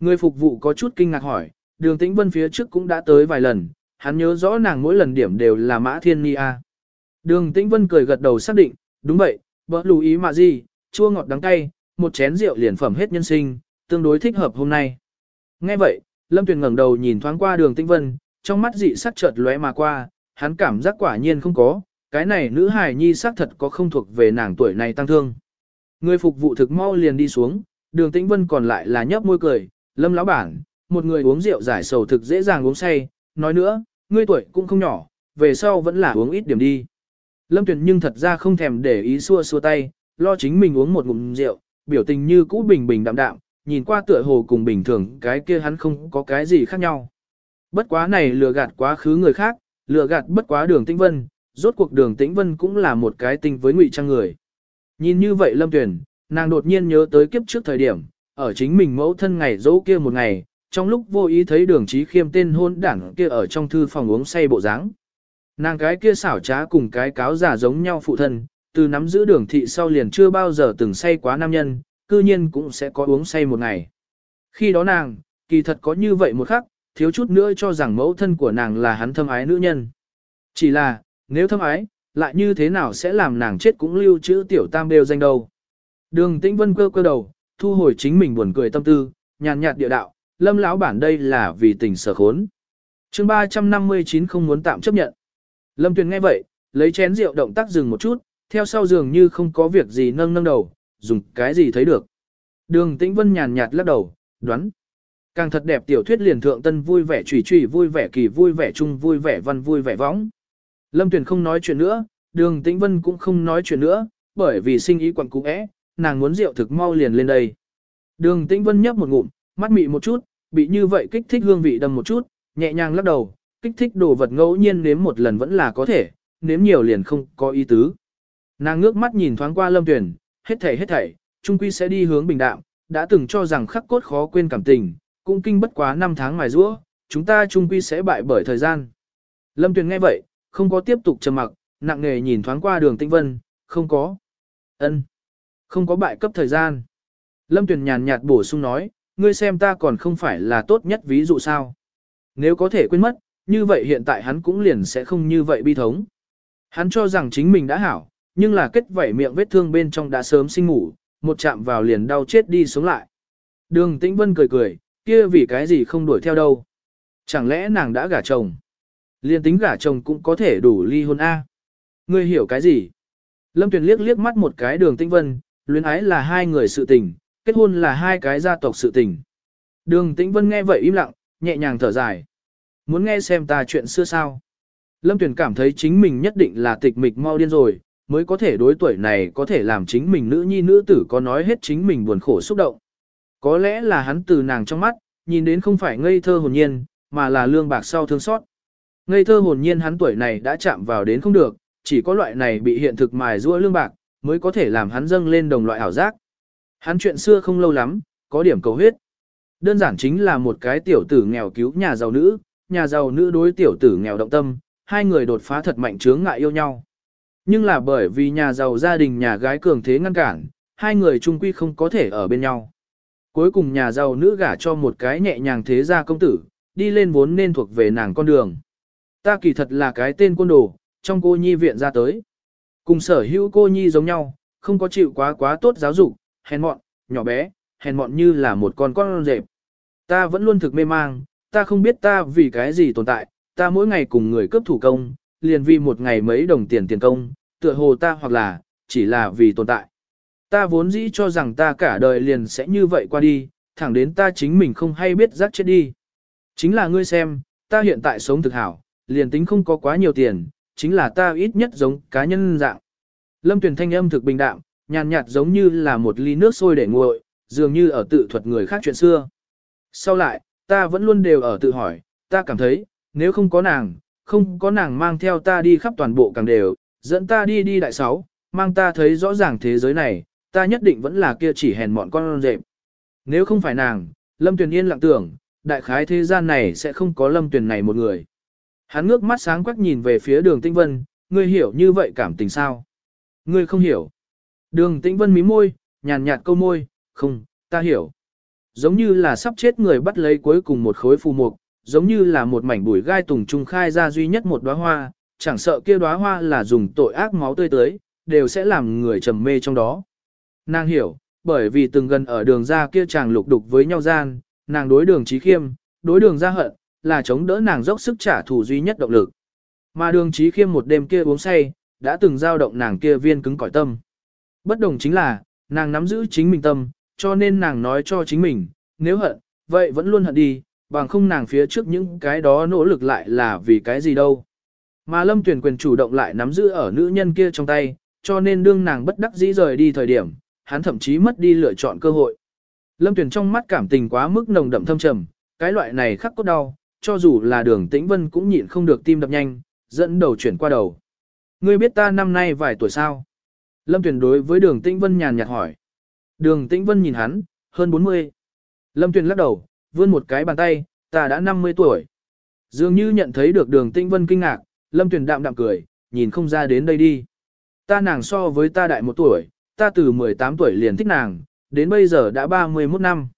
Người phục vụ có chút kinh ngạc hỏi, đường Tĩnh Vân phía trước cũng đã tới vài lần, hắn nhớ rõ nàng mỗi lần điểm đều là mã thiên ni a. Đường Tĩnh Vân cười gật đầu xác định, đúng vậy, bờ lưu ý mà gì, chua ngọt đắng cay, một chén rượu liền phẩm hết nhân sinh, tương đối thích hợp hôm nay. Nghe vậy, Lâm Tuyền ngẩng đầu nhìn thoáng qua đường Tĩnh Vân, trong mắt dị sắc chợt lóe mà qua, hắn cảm giác quả nhiên không có, cái này nữ hài nhi sắc thật có không thuộc về nàng tuổi này tăng thương. Người phục vụ thực mau liền đi xuống, đường Tĩnh Vân còn lại là nhấp môi cười, Lâm lão bản, một người uống rượu giải sầu thực dễ dàng uống say, nói nữa, ngươi tuổi cũng không nhỏ, về sau vẫn là uống ít điểm đi. Lâm Tuyền nhưng thật ra không thèm để ý xua xua tay, lo chính mình uống một ngụm rượu, biểu tình như cũ bình bình đạm đạm, nhìn qua tựa hồ cùng bình thường cái kia hắn không có cái gì khác nhau. Bất quá này lừa gạt quá khứ người khác, lừa gạt bất quá đường tĩnh vân, rốt cuộc đường tĩnh vân cũng là một cái tinh với ngụy trang người. Nhìn như vậy Lâm tuyển, nàng đột nhiên nhớ tới kiếp trước thời điểm, ở chính mình mẫu thân ngày dỗ kia một ngày, trong lúc vô ý thấy đường trí khiêm tên hôn đảng kia ở trong thư phòng uống say bộ dáng. Nàng cái kia xảo trá cùng cái cáo giả giống nhau phụ thân, từ nắm giữ đường thị sau liền chưa bao giờ từng say quá nam nhân, cư nhiên cũng sẽ có uống say một ngày. Khi đó nàng, kỳ thật có như vậy một khắc, thiếu chút nữa cho rằng mẫu thân của nàng là hắn thâm ái nữ nhân. Chỉ là, nếu thâm ái, lại như thế nào sẽ làm nàng chết cũng lưu trữ tiểu tam đều danh đầu. Đường tĩnh vân cơ cơ đầu, thu hồi chính mình buồn cười tâm tư, nhàn nhạt địa đạo, lâm lão bản đây là vì tình sở khốn. chương 359 không muốn tạm chấp nhận. Lâm Tuyền nghe vậy, lấy chén rượu động tác dừng một chút, theo sau dường như không có việc gì nâng nâng đầu, dùng cái gì thấy được. Đường Tĩnh Vân nhàn nhạt lắc đầu, đoán. Càng thật đẹp tiểu thuyết liền thượng tân vui vẻ trùy trùy vui vẻ kỳ vui vẻ chung vui vẻ văn vui vẻ võng. Lâm Tuyền không nói chuyện nữa, đường tĩnh vân cũng không nói chuyện nữa, bởi vì sinh ý quặng cũ é, nàng muốn rượu thực mau liền lên đây. Đường tĩnh vân nhấp một ngụm, mắt mị một chút, bị như vậy kích thích hương vị đầm một chút, nhẹ nhàng lắc đầu, kích thích đồ vật ngẫu nhiên nếm một lần vẫn là có thể, nếm nhiều liền không có ý tứ. Nàng ngước mắt nhìn thoáng qua lâm tuyển, hết thảy hết thảy, trung quy sẽ đi hướng bình đạm, đã từng cho rằng khắc cốt khó quên cảm tình, cũng kinh bất quá năm tháng mài rũa, chúng ta trung quy sẽ bại bởi thời gian. Lâm tuyển nghe vậy, không có tiếp tục trầm mặc, nặng nề nhìn thoáng qua đường tĩnh vân, không có. ân, Không có bại cấp thời gian. Lâm tuyển nhàn nhạt bổ sung nói, ngươi xem ta còn không phải là tốt nhất ví dụ sao. Nếu có thể quên mất, như vậy hiện tại hắn cũng liền sẽ không như vậy bi thống. Hắn cho rằng chính mình đã hảo, nhưng là kết vảy miệng vết thương bên trong đã sớm sinh ngủ, một chạm vào liền đau chết đi sống lại. Đường Tĩnh Vân cười cười, kia vì cái gì không đuổi theo đâu. Chẳng lẽ nàng đã gả chồng? Liên tính gả chồng cũng có thể đủ ly hôn A. Ngươi hiểu cái gì? Lâm Tuyền liếc liếc mắt một cái đường Tĩnh Vân, luyến ái là hai người sự tình, kết hôn là hai cái gia tộc sự tình. Đường Tĩnh Vân nghe vậy im lặng, nhẹ nhàng thở dài. Muốn nghe xem ta chuyện xưa sao? Lâm Tuyền cảm thấy chính mình nhất định là tịch mịch mau điên rồi, mới có thể đối tuổi này có thể làm chính mình nữ nhi nữ tử có nói hết chính mình buồn khổ xúc động. Có lẽ là hắn từ nàng trong mắt, nhìn đến không phải ngây thơ hồn nhiên, mà là lương bạc sau thương xót. Ngây thơ hồn nhiên hắn tuổi này đã chạm vào đến không được, chỉ có loại này bị hiện thực mài rũa lương bạc, mới có thể làm hắn dâng lên đồng loại ảo giác. Hắn chuyện xưa không lâu lắm, có điểm cầu huyết. Đơn giản chính là một cái tiểu tử nghèo cứu nhà giàu nữ, nhà giàu nữ đối tiểu tử nghèo động tâm, hai người đột phá thật mạnh chướng ngại yêu nhau. Nhưng là bởi vì nhà giàu gia đình nhà gái cường thế ngăn cản, hai người chung quy không có thể ở bên nhau. Cuối cùng nhà giàu nữ gả cho một cái nhẹ nhàng thế gia công tử, đi lên vốn nên thuộc về nàng con đường. Ta kỳ thật là cái tên quân đồ, trong cô nhi viện ra tới. Cùng sở hữu cô nhi giống nhau, không có chịu quá quá tốt giáo dục, hèn mọn, nhỏ bé, hèn mọn như là một con con rệp. Ta vẫn luôn thực mê mang, ta không biết ta vì cái gì tồn tại, ta mỗi ngày cùng người cướp thủ công, liền vì một ngày mấy đồng tiền tiền công, tựa hồ ta hoặc là, chỉ là vì tồn tại. Ta vốn dĩ cho rằng ta cả đời liền sẽ như vậy qua đi, thẳng đến ta chính mình không hay biết rắc chết đi. Chính là ngươi xem, ta hiện tại sống thực hảo, liền tính không có quá nhiều tiền, chính là ta ít nhất giống cá nhân dạng. Lâm Tuyền thanh âm thực bình đạm, nhàn nhạt giống như là một ly nước sôi để nguội, dường như ở tự thuật người khác chuyện xưa. Sau lại, ta vẫn luôn đều ở tự hỏi, ta cảm thấy, nếu không có nàng, không có nàng mang theo ta đi khắp toàn bộ càng đều, dẫn ta đi đi đại sáu, mang ta thấy rõ ràng thế giới này, ta nhất định vẫn là kia chỉ hèn mọn con rệp. Nếu không phải nàng, Lâm Tuyền Yên lặng tưởng, đại khái thế gian này sẽ không có Lâm Tuyền này một người. Hắn ngước mắt sáng quắc nhìn về phía đường Tinh Vân, ngươi hiểu như vậy cảm tình sao? Ngươi không hiểu. Đường Tĩnh Vân mí môi, nhàn nhạt câu môi, không, ta hiểu. Giống như là sắp chết người bắt lấy cuối cùng một khối phù mục, giống như là một mảnh bụi gai tùng trung khai ra duy nhất một đóa hoa, chẳng sợ kia đóa hoa là dùng tội ác máu tươi tới, đều sẽ làm người trầm mê trong đó. Nàng hiểu, bởi vì từng gần ở đường ra kia chàng lục đục với nhau gian, nàng đối đường trí khiêm, đối đường ra hận, là chống đỡ nàng dốc sức trả thù duy nhất động lực. Mà đường trí khiêm một đêm kia uống say, đã từng giao động nàng kia viên cứng cỏi tâm. Bất đồng chính là, nàng nắm giữ chính mình tâm, cho nên nàng nói cho chính mình, nếu hận, vậy vẫn luôn hận đi, bằng không nàng phía trước những cái đó nỗ lực lại là vì cái gì đâu. Mà lâm tuyển quyền chủ động lại nắm giữ ở nữ nhân kia trong tay, cho nên đương nàng bất đắc dĩ rời đi thời điểm, hắn thậm chí mất đi lựa chọn cơ hội. Lâm tuyển trong mắt cảm tình quá mức nồng đậm thâm trầm, cái loại này khắc cốt đau, cho dù là đường tĩnh vân cũng nhịn không được tim đập nhanh, dẫn đầu chuyển qua đầu. Ngươi biết ta năm nay vài tuổi sao? Lâm tuyển đối với đường tĩnh vân nhàn nhạt hỏi. Đường tĩnh vân nhìn hắn, hơn 40. Lâm tuyển lắc đầu, vươn một cái bàn tay, ta đã 50 tuổi. Dường như nhận thấy được đường tinh vân kinh ngạc, lâm tuyển đạm đạm cười, nhìn không ra đến đây đi. Ta nàng so với ta đại một tuổi, ta từ 18 tuổi liền thích nàng, đến bây giờ đã 31 năm.